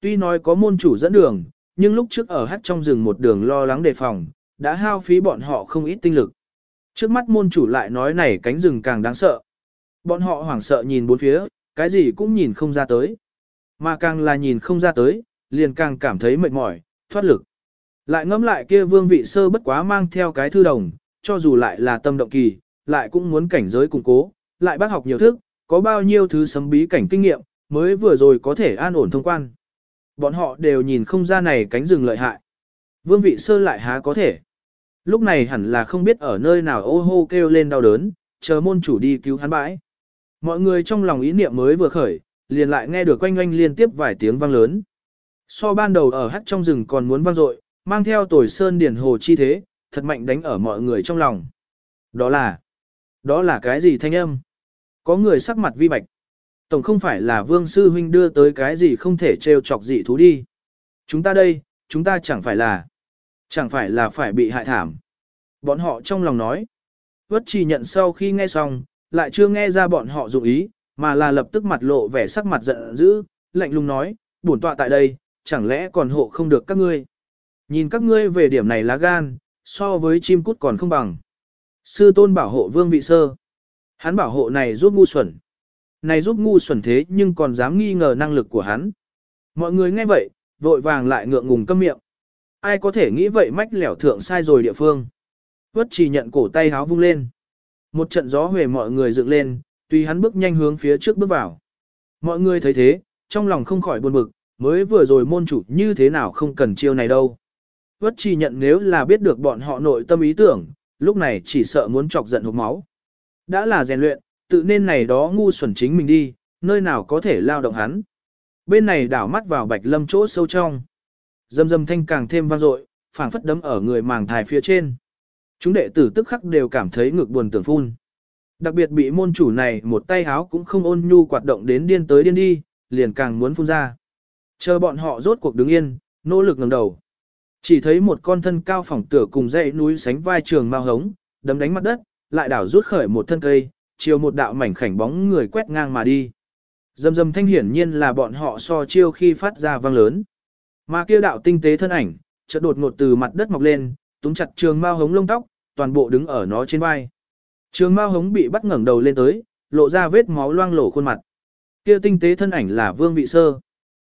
Tuy nói có môn chủ dẫn đường, nhưng lúc trước ở hát trong rừng một đường lo lắng đề phòng, đã hao phí bọn họ không ít tinh lực. Trước mắt môn chủ lại nói này cánh rừng càng đáng sợ. Bọn họ hoảng sợ nhìn bốn phía, cái gì cũng nhìn không ra tới. Mà càng là nhìn không ra tới, liền càng cảm thấy mệt mỏi, thoát lực. Lại ngẫm lại kia vương vị sơ bất quá mang theo cái thư đồng, cho dù lại là tâm động kỳ, lại cũng muốn cảnh giới củng cố, lại bác học nhiều thức, có bao nhiêu thứ sấm bí cảnh kinh nghiệm, mới vừa rồi có thể an ổn thông quan. Bọn họ đều nhìn không ra này cánh rừng lợi hại. Vương vị sơ lại há có thể. Lúc này hẳn là không biết ở nơi nào ô hô kêu lên đau đớn, chờ môn chủ đi cứu hắn bãi. Mọi người trong lòng ý niệm mới vừa khởi, liền lại nghe được quanh quanh liên tiếp vài tiếng vang lớn. So ban đầu ở hắt trong rừng còn muốn vang dội, mang theo tồi sơn điển hồ chi thế, thật mạnh đánh ở mọi người trong lòng. Đó là, đó là cái gì thanh âm? Có người sắc mặt vi bạch. Tổng không phải là vương sư huynh đưa tới cái gì không thể trêu chọc dị thú đi. Chúng ta đây, chúng ta chẳng phải là, chẳng phải là phải bị hại thảm. Bọn họ trong lòng nói. Vất chỉ nhận sau khi nghe xong, lại chưa nghe ra bọn họ dụng ý, mà là lập tức mặt lộ vẻ sắc mặt giận dữ, lạnh lùng nói, bổn tọa tại đây, chẳng lẽ còn hộ không được các ngươi. Nhìn các ngươi về điểm này lá gan, so với chim cút còn không bằng. Sư tôn bảo hộ vương vị sơ. Hắn bảo hộ này giúp ngu xuẩn. Này giúp ngu xuẩn thế nhưng còn dám nghi ngờ năng lực của hắn. Mọi người nghe vậy, vội vàng lại ngượng ngùng câm miệng. Ai có thể nghĩ vậy mách lẻo thượng sai rồi địa phương. Vất chỉ nhận cổ tay háo vung lên. Một trận gió huề mọi người dựng lên, tùy hắn bước nhanh hướng phía trước bước vào. Mọi người thấy thế, trong lòng không khỏi buồn bực, mới vừa rồi môn chủ như thế nào không cần chiêu này đâu. Vất chỉ nhận nếu là biết được bọn họ nội tâm ý tưởng, lúc này chỉ sợ muốn chọc giận hộp máu. Đã là rèn luyện, tự nên này đó ngu xuẩn chính mình đi, nơi nào có thể lao động hắn. Bên này đảo mắt vào bạch lâm chỗ sâu trong. Dâm dâm thanh càng thêm vang dội, phảng phất đấm ở người màng thai phía trên. Chúng đệ tử tức khắc đều cảm thấy ngực buồn tưởng phun. Đặc biệt bị môn chủ này một tay háo cũng không ôn nhu quạt động đến điên tới điên đi, liền càng muốn phun ra. Chờ bọn họ rốt cuộc đứng yên, nỗ lực ngẩng đầu. Chỉ thấy một con thân cao phỏng tửa cùng dãy núi sánh vai trường mao hống, đấm đánh mặt đất, lại đảo rút khởi một thân cây, chiều một đạo mảnh khảnh bóng người quét ngang mà đi. Dầm dầm thanh hiển nhiên là bọn họ so chiêu khi phát ra vang lớn. Mà kia đạo tinh tế thân ảnh, chợt đột ngột từ mặt đất mọc lên, túm chặt trường mao hống lông tóc, toàn bộ đứng ở nó trên vai. Trường mao hống bị bắt ngẩng đầu lên tới, lộ ra vết máu loang lổ khuôn mặt. Kia tinh tế thân ảnh là vương vị sơ.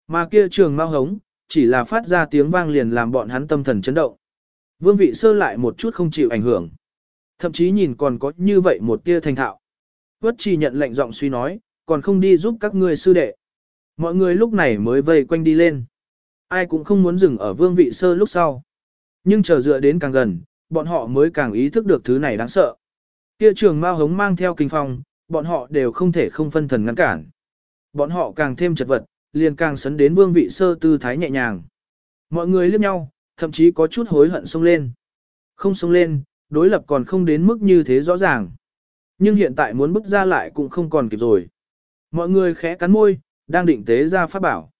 Mà kia trường mao hống, chỉ là phát ra tiếng vang liền làm bọn hắn tâm thần chấn động. Vương vị sơ lại một chút không chịu ảnh hưởng. Thậm chí nhìn còn có như vậy một tia thành thạo. Quất trì nhận lệnh giọng suy nói, còn không đi giúp các ngươi sư đệ. Mọi người lúc này mới vây quanh đi lên. Ai cũng không muốn dừng ở vương vị sơ lúc sau. Nhưng chờ dựa đến càng gần, bọn họ mới càng ý thức được thứ này đáng sợ. Kia trường mao hống mang theo kinh phong, bọn họ đều không thể không phân thần ngăn cản. Bọn họ càng thêm chật vật, liền càng sấn đến vương vị sơ tư thái nhẹ nhàng. Mọi người liếc nhau, thậm chí có chút hối hận xông lên. Không xông lên, đối lập còn không đến mức như thế rõ ràng. Nhưng hiện tại muốn bước ra lại cũng không còn kịp rồi. Mọi người khẽ cắn môi, đang định tế ra pháp bảo.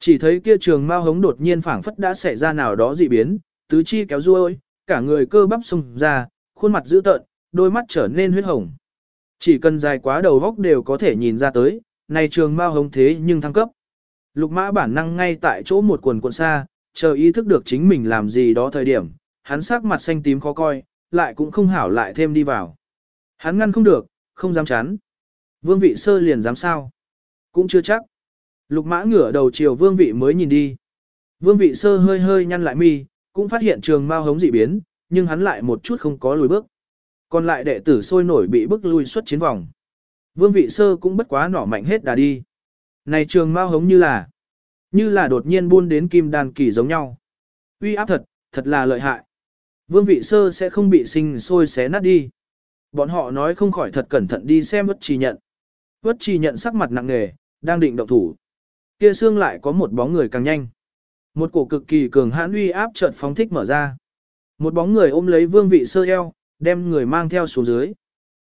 Chỉ thấy kia trường mao hống đột nhiên phảng phất đã xảy ra nào đó dị biến, tứ chi kéo ruôi, cả người cơ bắp sung ra, khuôn mặt dữ tợn, đôi mắt trở nên huyết hồng. Chỉ cần dài quá đầu góc đều có thể nhìn ra tới, này trường mao hống thế nhưng thăng cấp. Lục mã bản năng ngay tại chỗ một quần cuộn xa, chờ ý thức được chính mình làm gì đó thời điểm, hắn sắc mặt xanh tím khó coi, lại cũng không hảo lại thêm đi vào. Hắn ngăn không được, không dám chán. Vương vị sơ liền dám sao? Cũng chưa chắc. Lục mã ngửa đầu chiều vương vị mới nhìn đi. Vương vị sơ hơi hơi nhăn lại mi, cũng phát hiện trường mao hống dị biến, nhưng hắn lại một chút không có lùi bước. Còn lại đệ tử sôi nổi bị bức lui xuất chiến vòng. Vương vị sơ cũng bất quá nỏ mạnh hết đà đi. Này trường mao hống như là, như là đột nhiên buôn đến kim đàn kỳ giống nhau. Uy áp thật, thật là lợi hại. Vương vị sơ sẽ không bị sinh sôi xé nát đi. Bọn họ nói không khỏi thật cẩn thận đi xem bất trì nhận. Bất trì nhận sắc mặt nặng nề, đang định động thủ. Kia xương lại có một bóng người càng nhanh. Một cổ cực kỳ cường hãn uy áp chợt phóng thích mở ra. Một bóng người ôm lấy vương vị sơ eo, đem người mang theo xuống dưới.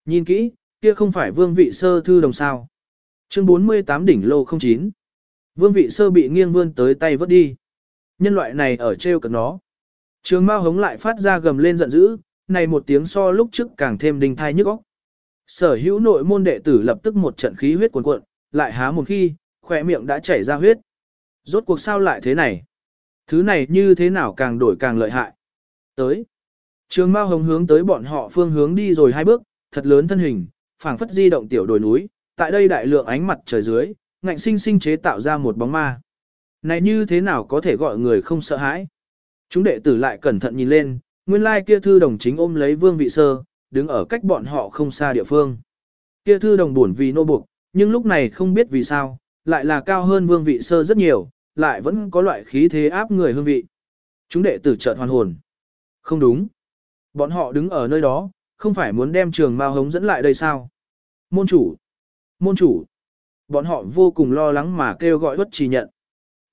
Nhìn kỹ, kia không phải vương vị sơ thư đồng sao. Chương 48 đỉnh lô 09. Vương vị sơ bị nghiêng vươn tới tay vớt đi. Nhân loại này ở treo cực nó. Trường Mao hống lại phát ra gầm lên giận dữ, này một tiếng so lúc trước càng thêm đinh thai nhức óc. Sở hữu nội môn đệ tử lập tức một trận khí huyết cuồn cuộn, lại há một khi, khỏe miệng đã chảy ra huyết. Rốt cuộc sao lại thế này? Thứ này như thế nào càng đổi càng lợi hại. Tới. Trường Mao Hồng hướng tới bọn họ phương hướng đi rồi hai bước, thật lớn thân hình, phảng phất di động tiểu đồi núi, tại đây đại lượng ánh mặt trời dưới, ngạnh sinh sinh chế tạo ra một bóng ma. Này như thế nào có thể gọi người không sợ hãi? Chúng đệ tử lại cẩn thận nhìn lên, nguyên lai kia thư đồng chính ôm lấy vương vị sơ, đứng ở cách bọn họ không xa địa phương. Kia thư đồng buồn vì nô buộc, nhưng lúc này không biết vì sao, lại là cao hơn vương vị sơ rất nhiều, lại vẫn có loại khí thế áp người hương vị. Chúng đệ tử chợt hoàn hồn. Không đúng. Bọn họ đứng ở nơi đó, không phải muốn đem trường mao hống dẫn lại đây sao? Môn chủ. Môn chủ. Bọn họ vô cùng lo lắng mà kêu gọi Vất Trì nhận.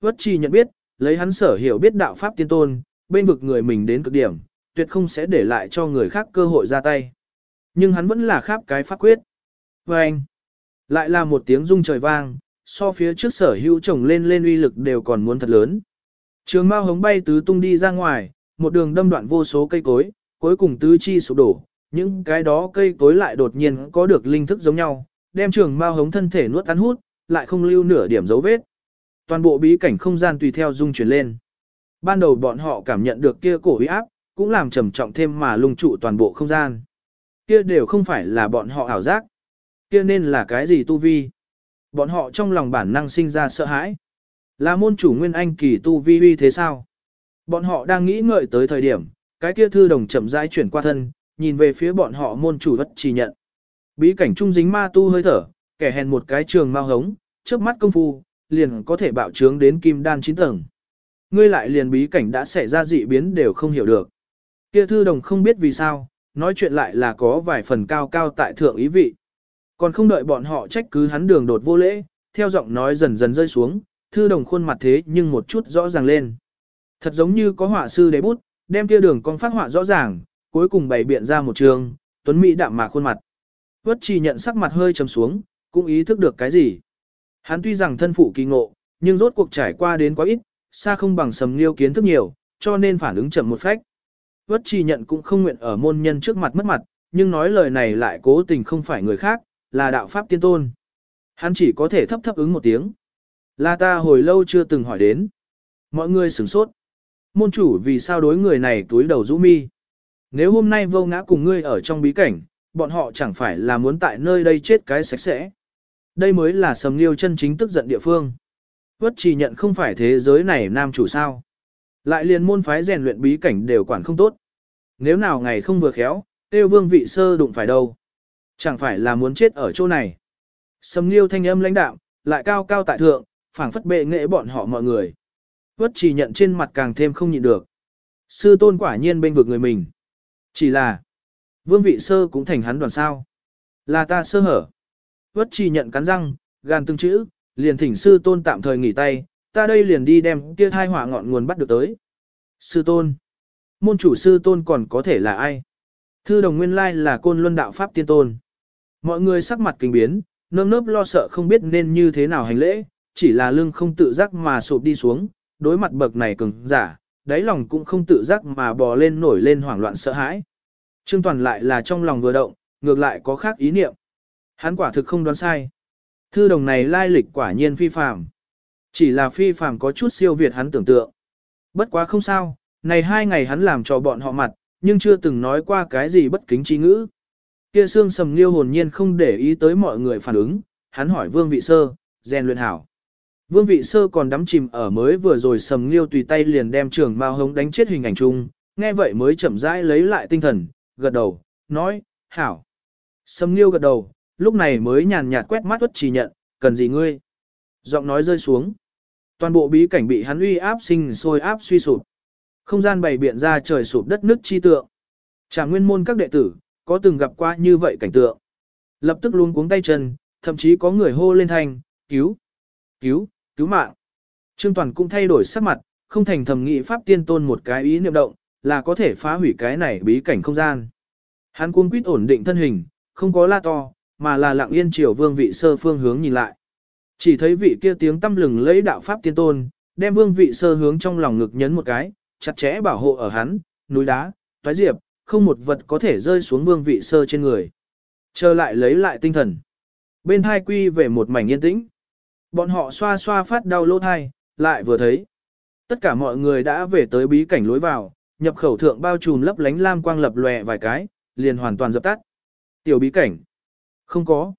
Vất Trì nhận biết, lấy hắn sở hiểu biết đạo pháp tiên tôn, bên vực người mình đến cực điểm, tuyệt không sẽ để lại cho người khác cơ hội ra tay. Nhưng hắn vẫn là khắp cái pháp quyết. Và anh, lại là một tiếng rung trời vang, so phía trước sở hữu chồng lên lên uy lực đều còn muốn thật lớn. Trường mao hống bay tứ tung đi ra ngoài, một đường đâm đoạn vô số cây cối, cuối cùng tứ chi sụp đổ, những cái đó cây cối lại đột nhiên có được linh thức giống nhau, đem trường mao hống thân thể nuốt cắn hút, lại không lưu nửa điểm dấu vết. Toàn bộ bí cảnh không gian tùy theo rung chuyển lên. Ban đầu bọn họ cảm nhận được kia cổ uy áp, cũng làm trầm trọng thêm mà lung trụ toàn bộ không gian. Kia đều không phải là bọn họ ảo giác. Kia nên là cái gì tu vi? Bọn họ trong lòng bản năng sinh ra sợ hãi. Là môn chủ nguyên anh kỳ tu vi uy thế sao? Bọn họ đang nghĩ ngợi tới thời điểm, cái kia thư đồng chậm rãi chuyển qua thân, nhìn về phía bọn họ môn chủ bất chỉ nhận. Bí cảnh trung dính ma tu hơi thở, kẻ hèn một cái trường mau hống, trước mắt công phu, liền có thể bạo trướng đến kim đan chín tầng. Ngươi lại liền bí cảnh đã xảy ra dị biến đều không hiểu được. Kia thư đồng không biết vì sao, nói chuyện lại là có vài phần cao cao tại thượng ý vị. Còn không đợi bọn họ trách cứ hắn đường đột vô lễ, theo giọng nói dần dần rơi xuống, thư đồng khuôn mặt thế nhưng một chút rõ ràng lên. Thật giống như có họa sư đế bút, đem kia đường con phát họa rõ ràng, cuối cùng bày biện ra một trường, tuấn mỹ đạm mạc khuôn mặt. Vất chỉ nhận sắc mặt hơi trầm xuống, cũng ý thức được cái gì. Hắn tuy rằng thân phụ kỳ ngộ, nhưng rốt cuộc trải qua đến quá ít, xa không bằng sầm liêu kiến thức nhiều, cho nên phản ứng chậm một phách. Vất chi nhận cũng không nguyện ở môn nhân trước mặt mất mặt, nhưng nói lời này lại cố tình không phải người khác, là đạo pháp tiên tôn. Hắn chỉ có thể thấp thấp ứng một tiếng. Là ta hồi lâu chưa từng hỏi đến. Mọi người sửng sốt. Môn chủ vì sao đối người này túi đầu rũ mi. Nếu hôm nay vô ngã cùng ngươi ở trong bí cảnh, bọn họ chẳng phải là muốn tại nơi đây chết cái sạch sẽ. Đây mới là sầm liêu chân chính tức giận địa phương. Vất chỉ nhận không phải thế giới này nam chủ sao. Lại liền môn phái rèn luyện bí cảnh đều quản không tốt. Nếu nào ngày không vừa khéo, tiêu vương vị sơ đụng phải đâu. Chẳng phải là muốn chết ở chỗ này. Sầm liêu thanh âm lãnh đạo, lại cao cao tại thượng, phảng phất bệ nghệ bọn họ mọi người. Vất chỉ nhận trên mặt càng thêm không nhịn được. Sư tôn quả nhiên bên vực người mình. Chỉ là, vương vị sơ cũng thành hắn đoàn sao. Là ta sơ hở. Vất chỉ nhận cắn răng, gan từng chữ, liền thỉnh sư tôn tạm thời nghỉ tay, ta đây liền đi đem kia thai hỏa ngọn nguồn bắt được tới. Sư tôn. Môn chủ sư tôn còn có thể là ai? Thư đồng nguyên lai là côn luân đạo pháp tiên tôn. Mọi người sắc mặt kinh biến, nơm nớp lo sợ không biết nên như thế nào hành lễ, chỉ là lưng không tự giác mà sụp đi xuống, đối mặt bậc này cứng, giả, đáy lòng cũng không tự giác mà bò lên nổi lên hoảng loạn sợ hãi. Trương Toàn lại là trong lòng vừa động, ngược lại có khác ý niệm. Hắn quả thực không đoán sai. Thư đồng này lai lịch quả nhiên phi phàm. Chỉ là phi phàm có chút siêu việt hắn tưởng tượng. Bất quá không sao, này hai ngày hắn làm cho bọn họ mặt, nhưng chưa từng nói qua cái gì bất kính chi ngữ. Kia xương sầm liêu hồn nhiên không để ý tới mọi người phản ứng, hắn hỏi vương vị sơ, rèn luyện hảo. Vương vị sơ còn đắm chìm ở mới vừa rồi sầm liêu tùy tay liền đem trường mao hống đánh chết hình ảnh chung, nghe vậy mới chậm rãi lấy lại tinh thần, gật đầu, nói, hảo. Sầm liêu gật đầu, lúc này mới nhàn nhạt quét mắt tuất chỉ nhận, cần gì ngươi? Giọng nói rơi xuống. Toàn bộ bí cảnh bị hắn uy áp sinh sôi áp suy sụp. Không gian bày biện ra trời sụp đất nước chi tượng. Trả nguyên môn các đệ tử, có từng gặp qua như vậy cảnh tượng. Lập tức luôn cuống tay chân, thậm chí có người hô lên thanh, cứu, cứu, cứu mạng. Trương Toàn cũng thay đổi sắc mặt, không thành thầm nghị pháp tiên tôn một cái ý niệm động, là có thể phá hủy cái này bí cảnh không gian. Hắn cuống quýt ổn định thân hình, không có la to, mà là lặng yên chiều vương vị sơ phương hướng nhìn lại. Chỉ thấy vị kia tiếng tâm lừng lấy đạo pháp tiên tôn, đem vương vị sơ hướng trong lòng ngực nhấn một cái, chặt chẽ bảo hộ ở hắn, núi đá, toái diệp, không một vật có thể rơi xuống vương vị sơ trên người. Chờ lại lấy lại tinh thần. Bên thai quy về một mảnh yên tĩnh. Bọn họ xoa xoa phát đau lỗ thai, lại vừa thấy. Tất cả mọi người đã về tới bí cảnh lối vào, nhập khẩu thượng bao trùm lấp lánh lam quang lập lòe vài cái, liền hoàn toàn dập tắt. Tiểu bí cảnh. Không có.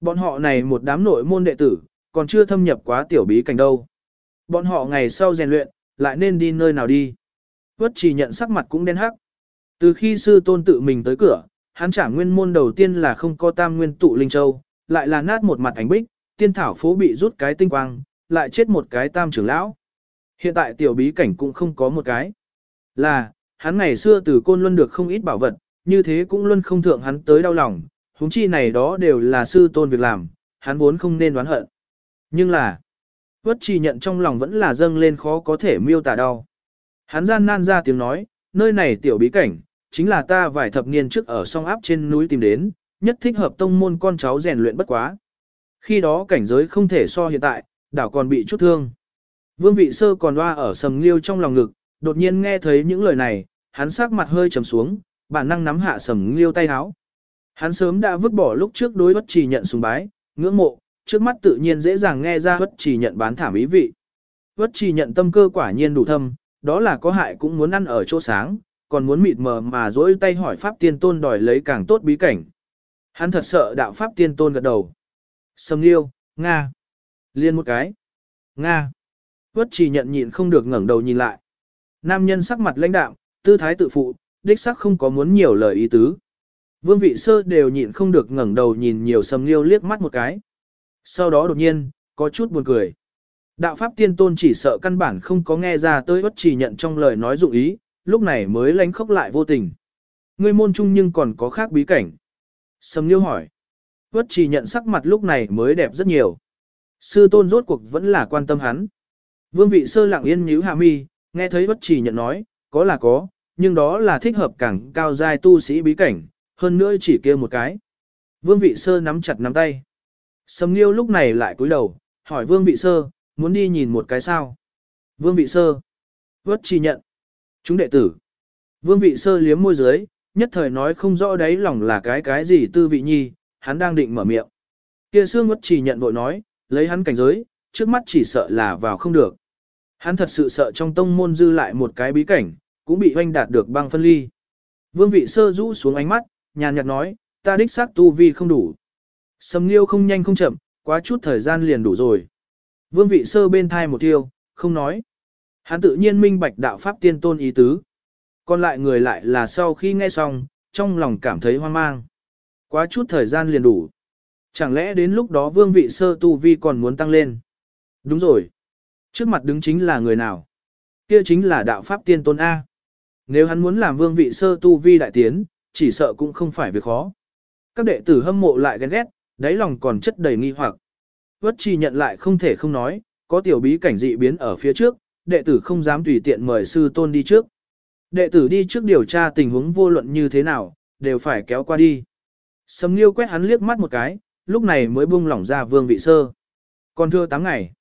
Bọn họ này một đám nội môn đệ tử, còn chưa thâm nhập quá tiểu bí cảnh đâu. Bọn họ ngày sau rèn luyện, lại nên đi nơi nào đi. Vất chỉ nhận sắc mặt cũng đen hắc. Từ khi sư tôn tự mình tới cửa, hắn trả nguyên môn đầu tiên là không có tam nguyên tụ linh châu, lại là nát một mặt ảnh bích, tiên thảo phố bị rút cái tinh quang, lại chết một cái tam trưởng lão. Hiện tại tiểu bí cảnh cũng không có một cái. Là, hắn ngày xưa từ côn luân được không ít bảo vật, như thế cũng luôn không thượng hắn tới đau lòng, huống chi này đó đều là sư tôn việc làm, hắn vốn không nên đoán hận. Nhưng là, vất trì nhận trong lòng vẫn là dâng lên khó có thể miêu tả đau. Hắn gian nan ra tiếng nói, nơi này tiểu bí cảnh, chính là ta vài thập niên trước ở song áp trên núi tìm đến, nhất thích hợp tông môn con cháu rèn luyện bất quá. Khi đó cảnh giới không thể so hiện tại, đảo còn bị chút thương. Vương vị sơ còn loa ở sầm liêu trong lòng ngực, đột nhiên nghe thấy những lời này, hắn sắc mặt hơi trầm xuống, bản năng nắm hạ sầm liêu tay háo. Hắn sớm đã vứt bỏ lúc trước đối bất trì nhận sùng bái, ngưỡng mộ, trước mắt tự nhiên dễ dàng nghe ra bất chỉ nhận bán thảm ý vị. Bất chỉ nhận tâm cơ quả nhiên đủ thâm, đó là có hại cũng muốn ăn ở chỗ sáng, còn muốn mịt mờ mà dỗi tay hỏi Pháp Tiên Tôn đòi lấy càng tốt bí cảnh. Hắn thật sợ đạo Pháp Tiên Tôn gật đầu. Sầm liêu, Nga. Liên một cái. Nga. Vất chỉ nhận nhịn không được ngẩng đầu nhìn lại. Nam nhân sắc mặt lãnh đạm, tư thái tự phụ, đích sắc không có muốn nhiều lời ý tứ. Vương vị sơ đều nhịn không được ngẩng đầu nhìn nhiều sầm liêu liếc mắt một cái. Sau đó đột nhiên, có chút buồn cười. Đạo Pháp Tiên Tôn chỉ sợ căn bản không có nghe ra tới bất chỉ nhận trong lời nói dụng ý, lúc này mới lánh khóc lại vô tình. Ngươi môn trung nhưng còn có khác bí cảnh. Sầm Liêu hỏi. Bất chỉ nhận sắc mặt lúc này mới đẹp rất nhiều. Sư tôn rốt cuộc vẫn là quan tâm hắn. Vương vị sơ lặng yên nhíu hạ mi, nghe thấy bất chỉ nhận nói, có là có, nhưng đó là thích hợp càng cao giai tu sĩ bí cảnh, hơn nữa chỉ kia một cái. Vương vị sơ nắm chặt nắm tay. Sầm Liêu lúc này lại cúi đầu, hỏi Vương vị sơ, muốn đi nhìn một cái sao? Vương vị sơ. Vất chi nhận. Chúng đệ tử. Vương vị sơ liếm môi dưới, nhất thời nói không rõ đấy lòng là cái cái gì tư vị nhi, hắn đang định mở miệng. Kia xương vất chỉ nhận vội nói, lấy hắn cảnh giới, trước mắt chỉ sợ là vào không được. Hắn thật sự sợ trong tông môn dư lại một cái bí cảnh, cũng bị hoanh đạt được băng phân ly. Vương vị sơ rũ xuống ánh mắt, nhàn nhạt nói, ta đích xác tu vi không đủ. Sầm liêu không nhanh không chậm, quá chút thời gian liền đủ rồi. Vương vị sơ bên thai một tiêu, không nói. Hắn tự nhiên minh bạch đạo pháp tiên tôn ý tứ. Còn lại người lại là sau khi nghe xong, trong lòng cảm thấy hoang mang. Quá chút thời gian liền đủ. Chẳng lẽ đến lúc đó vương vị sơ tu vi còn muốn tăng lên? Đúng rồi. Trước mặt đứng chính là người nào? Kia chính là đạo pháp tiên tôn A. Nếu hắn muốn làm vương vị sơ tu vi đại tiến, chỉ sợ cũng không phải việc khó. Các đệ tử hâm mộ lại ghen ghét, đáy lòng còn chất đầy nghi hoặc. Vất chi nhận lại không thể không nói, có tiểu bí cảnh dị biến ở phía trước, đệ tử không dám tùy tiện mời sư tôn đi trước. Đệ tử đi trước điều tra tình huống vô luận như thế nào, đều phải kéo qua đi. Sầm Nghiêu quét hắn liếc mắt một cái, lúc này mới buông lỏng ra vương vị sơ. Còn thưa 8 ngày.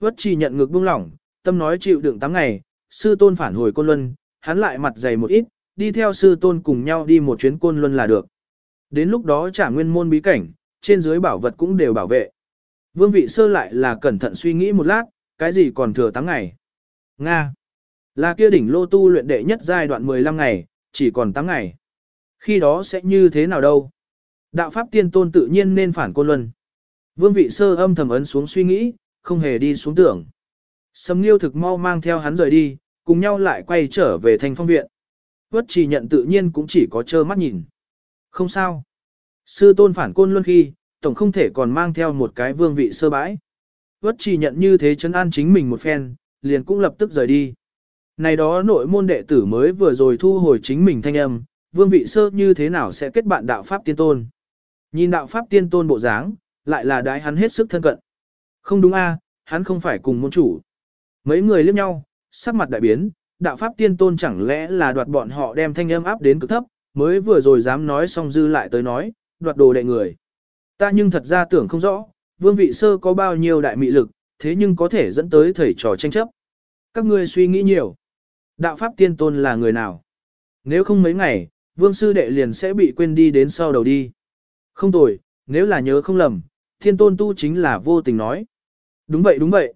Vất chi nhận ngược buông lỏng, tâm nói chịu đựng 8 ngày, sư tôn phản hồi côn luân, hắn lại mặt dày một ít, đi theo sư tôn cùng nhau đi một chuyến côn luân là được. Đến lúc đó trả nguyên môn bí cảnh, trên dưới bảo vật cũng đều bảo vệ. Vương vị sơ lại là cẩn thận suy nghĩ một lát, cái gì còn thừa 8 ngày. Nga. Là kia đỉnh lô tu luyện đệ nhất giai đoạn 15 ngày, chỉ còn 8 ngày. Khi đó sẽ như thế nào đâu? Đạo pháp tiên tôn tự nhiên nên phản côn luân. Vương vị sơ âm thầm ấn xuống suy nghĩ, không hề đi xuống tưởng. Sầm Nghiêu thực mau mang theo hắn rời đi, cùng nhau lại quay trở về thành phong viện. Vất chỉ nhận tự nhiên cũng chỉ có trơ mắt nhìn. Không sao. Sư tôn phản côn luân khi, tổng không thể còn mang theo một cái vương vị sơ bãi. Vất chỉ nhận như thế chấn an chính mình một phen, liền cũng lập tức rời đi. Này đó nội môn đệ tử mới vừa rồi thu hồi chính mình thanh âm, vương vị sơ như thế nào sẽ kết bạn đạo Pháp tiên tôn. Nhìn đạo Pháp tiên tôn bộ dáng, lại là đái hắn hết sức thân cận. Không đúng a, hắn không phải cùng môn chủ. Mấy người liếc nhau, sắc mặt đại biến, đạo Pháp tiên tôn chẳng lẽ là đoạt bọn họ đem thanh âm áp đến cực thấp, mới vừa rồi dám nói xong dư lại tới nói, đoạt đồ đệ người. Ta nhưng thật ra tưởng không rõ, vương vị sơ có bao nhiêu đại mị lực, thế nhưng có thể dẫn tới thầy trò tranh chấp. Các ngươi suy nghĩ nhiều. Đạo Pháp tiên tôn là người nào? Nếu không mấy ngày, vương sư đệ liền sẽ bị quên đi đến sau đầu đi. Không tồi, nếu là nhớ không lầm, thiên tôn tu chính là vô tình nói. Đúng vậy đúng vậy.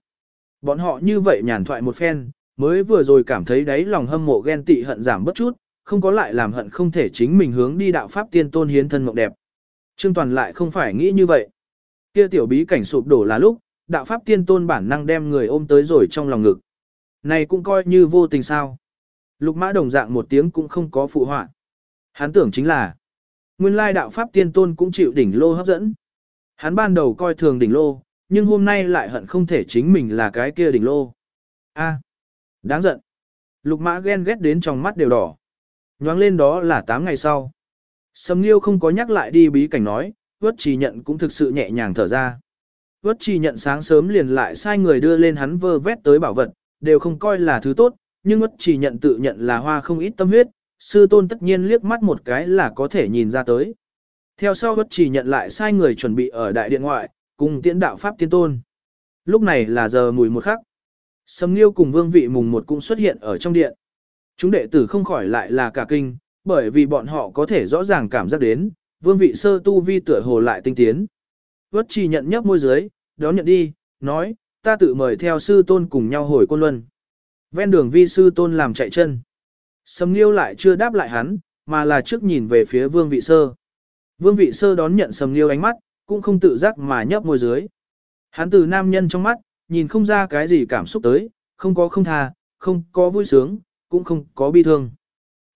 Bọn họ như vậy nhàn thoại một phen, mới vừa rồi cảm thấy đáy lòng hâm mộ ghen tị hận giảm bất chút, không có lại làm hận không thể chính mình hướng đi đạo pháp tiên tôn hiến thân mộng đẹp. Trương Toàn lại không phải nghĩ như vậy. Kia tiểu bí cảnh sụp đổ là lúc, đạo pháp tiên tôn bản năng đem người ôm tới rồi trong lòng ngực. Này cũng coi như vô tình sao. Lục mã đồng dạng một tiếng cũng không có phụ họa. Hắn tưởng chính là, nguyên lai đạo pháp tiên tôn cũng chịu đỉnh lô hấp dẫn. Hắn ban đầu coi thường đỉnh lô, nhưng hôm nay lại hận không thể chính mình là cái kia đỉnh lô. A, đáng giận. Lục mã ghen ghét đến trong mắt đều đỏ. Nhoáng lên đó là 8 ngày sau. Sầm Liêu không có nhắc lại đi bí cảnh nói, vất trì nhận cũng thực sự nhẹ nhàng thở ra. Vất trì nhận sáng sớm liền lại sai người đưa lên hắn vơ vét tới bảo vật, đều không coi là thứ tốt, nhưng vất trì nhận tự nhận là hoa không ít tâm huyết, sư tôn tất nhiên liếc mắt một cái là có thể nhìn ra tới. Theo sau vất trì nhận lại sai người chuẩn bị ở đại điện ngoại, cùng tiễn đạo Pháp tiên tôn. Lúc này là giờ mùi một khắc. Sầm Liêu cùng vương vị mùng một cũng xuất hiện ở trong điện. Chúng đệ tử không khỏi lại là cả kinh, bởi vì bọn họ có thể rõ ràng cảm giác đến, vương vị sơ tu vi tựa hồ lại tinh tiến. Vất trì nhận nhấp môi dưới, đó nhận đi, nói, ta tự mời theo sư tôn cùng nhau hồi côn luân. Ven đường vi sư tôn làm chạy chân. Sầm Nghiêu lại chưa đáp lại hắn, mà là trước nhìn về phía vương vị sơ. Vương vị sơ đón nhận Sầm Nghiêu ánh mắt, cũng không tự giác mà nhấp môi dưới. Hắn từ nam nhân trong mắt, nhìn không ra cái gì cảm xúc tới, không có không tha, không có vui sướng, cũng không có bi thương.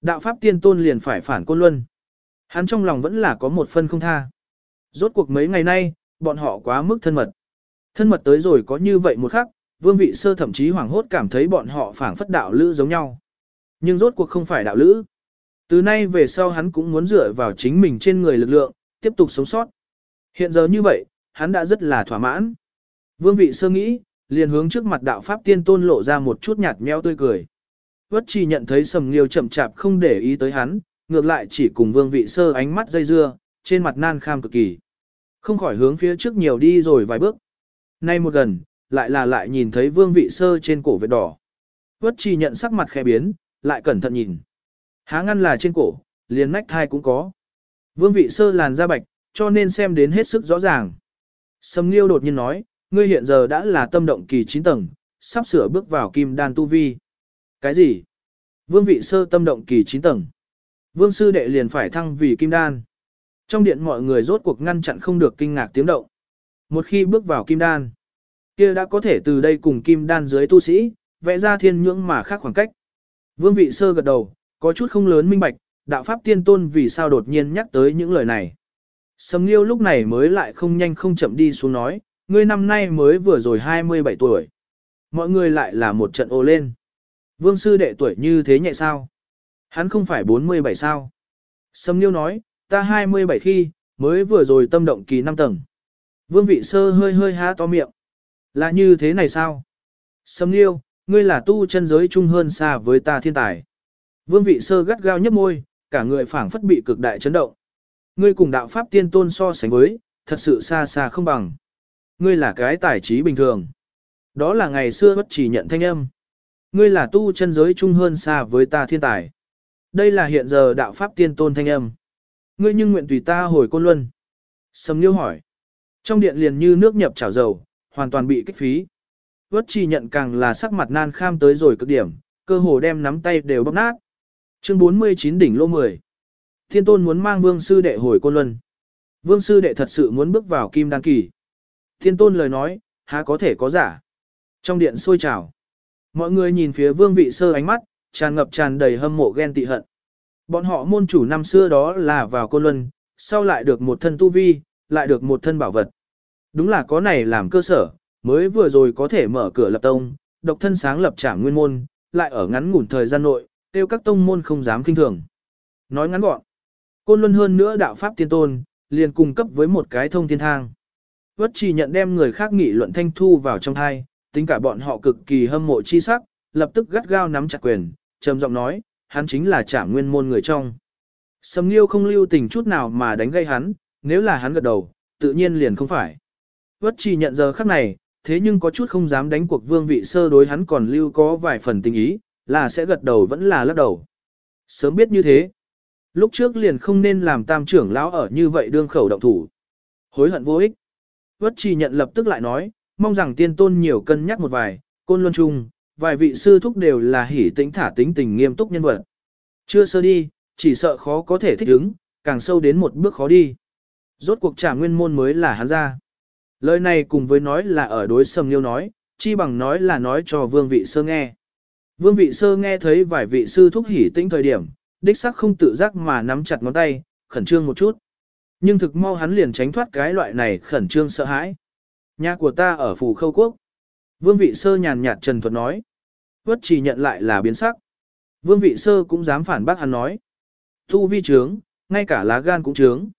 Đạo pháp tiên tôn liền phải phản côn luân. Hắn trong lòng vẫn là có một phân không tha. Rốt cuộc mấy ngày nay, bọn họ quá mức thân mật. Thân mật tới rồi có như vậy một khắc, vương vị sơ thậm chí hoảng hốt cảm thấy bọn họ phản phất đạo lữ giống nhau. Nhưng rốt cuộc không phải đạo lữ. Từ nay về sau hắn cũng muốn dựa vào chính mình trên người lực lượng, tiếp tục sống sót. Hiện giờ như vậy, hắn đã rất là thỏa mãn. Vương vị sơ nghĩ, liền hướng trước mặt đạo pháp tiên tôn lộ ra một chút nhạt nhẽo tươi cười. Vất chỉ nhận thấy sầm nghiêu chậm chạp không để ý tới hắn, ngược lại chỉ cùng vương vị sơ ánh mắt dây dưa, trên mặt nan kham cực kỳ. Không khỏi hướng phía trước nhiều đi rồi vài bước. Nay một gần, lại là lại nhìn thấy vương vị sơ trên cổ vết đỏ. Vất chỉ nhận sắc mặt khẽ biến, lại cẩn thận nhìn. Há ngăn là trên cổ, liền nách thai cũng có. Vương vị sơ làn da bạch, cho nên xem đến hết sức rõ ràng. Sầm Nghiêu đột nhiên nói, ngươi hiện giờ đã là tâm động kỳ 9 tầng, sắp sửa bước vào kim đan tu vi. Cái gì? Vương vị sơ tâm động kỳ 9 tầng. Vương sư đệ liền phải thăng vì kim đan. Trong điện mọi người rốt cuộc ngăn chặn không được kinh ngạc tiếng động. Một khi bước vào kim đan, kia đã có thể từ đây cùng kim đan dưới tu sĩ, vẽ ra thiên nhưỡng mà khác khoảng cách. Vương vị sơ gật đầu, có chút không lớn minh bạch, đạo pháp tiên tôn vì sao đột nhiên nhắc tới những lời này. Sầm Nghiêu lúc này mới lại không nhanh không chậm đi xuống nói, ngươi năm nay mới vừa rồi 27 tuổi. Mọi người lại là một trận ô lên. Vương sư đệ tuổi như thế nhẹ sao? Hắn không phải 47 sao? Sâm Niêu nói, ta 27 khi, mới vừa rồi tâm động kỳ 5 tầng. Vương vị sơ hơi hơi há to miệng. Là như thế này sao? Sâm Niêu, ngươi là tu chân giới chung hơn xa với ta thiên tài. Vương vị sơ gắt gao nhấp môi, cả người phảng phất bị cực đại chấn động. Ngươi cùng đạo pháp tiên tôn so sánh với, thật sự xa xa không bằng. Ngươi là cái tài trí bình thường. Đó là ngày xưa bất chỉ nhận thanh âm. Ngươi là tu chân giới chung hơn xa với ta thiên tài. Đây là hiện giờ đạo pháp tiên tôn thanh âm. Ngươi nhưng nguyện tùy ta hồi côn luân. Sầm Liêu hỏi. Trong điện liền như nước nhập chảo dầu, hoàn toàn bị kích phí. Vất chỉ nhận càng là sắc mặt nan kham tới rồi cực điểm, cơ hồ đem nắm tay đều bóc nát. Chương 49 đỉnh lô 10. Thiên tôn muốn mang vương sư đệ hồi côn luân. Vương sư đệ thật sự muốn bước vào kim đan kỳ. Thiên tôn lời nói, há có thể có giả. Trong điện sôi trào. Mọi người nhìn phía vương vị sơ ánh mắt, tràn ngập tràn đầy hâm mộ ghen tị hận. Bọn họ môn chủ năm xưa đó là vào côn luân, sau lại được một thân tu vi, lại được một thân bảo vật. Đúng là có này làm cơ sở, mới vừa rồi có thể mở cửa lập tông, độc thân sáng lập trảm nguyên môn, lại ở ngắn ngủn thời gian nội, tiêu các tông môn không dám kinh thường. Nói ngắn gọn, côn luân hơn nữa đạo pháp tiên tôn, liền cung cấp với một cái thông thiên thang. Vất chỉ nhận đem người khác nghị luận thanh thu vào trong thai, tính cả bọn họ cực kỳ hâm mộ chi sắc, lập tức gắt gao nắm chặt quyền, trầm giọng nói, hắn chính là trả nguyên môn người trong. Sầm Nghiêu không lưu tình chút nào mà đánh gây hắn, nếu là hắn gật đầu, tự nhiên liền không phải. Vất chỉ nhận giờ khắc này, thế nhưng có chút không dám đánh cuộc vương vị sơ đối hắn còn lưu có vài phần tình ý, là sẽ gật đầu vẫn là lắc đầu. Sớm biết như thế, lúc trước liền không nên làm tam trưởng lão ở như vậy đương khẩu động thủ. Hối hận vô ích. Vất chỉ nhận lập tức lại nói, mong rằng tiên tôn nhiều cân nhắc một vài, Côn Luân Trung, vài vị sư thúc đều là hỉ tĩnh thả tính tình nghiêm túc nhân vật. Chưa sơ đi, chỉ sợ khó có thể thích ứng, càng sâu đến một bước khó đi. Rốt cuộc trả nguyên môn mới là hắn ra. Lời này cùng với nói là ở đối sầm liêu nói, chi bằng nói là nói cho vương vị sơ nghe. Vương vị sơ nghe thấy vài vị sư thúc hỉ tĩnh thời điểm, đích sắc không tự giác mà nắm chặt ngón tay, khẩn trương một chút. Nhưng thực mau hắn liền tránh thoát cái loại này khẩn trương sợ hãi. Nhà của ta ở phủ khâu quốc. Vương vị sơ nhàn nhạt trần thuật nói. Vất chỉ nhận lại là biến sắc. Vương vị sơ cũng dám phản bác hắn nói. thu vi trướng, ngay cả lá gan cũng trướng.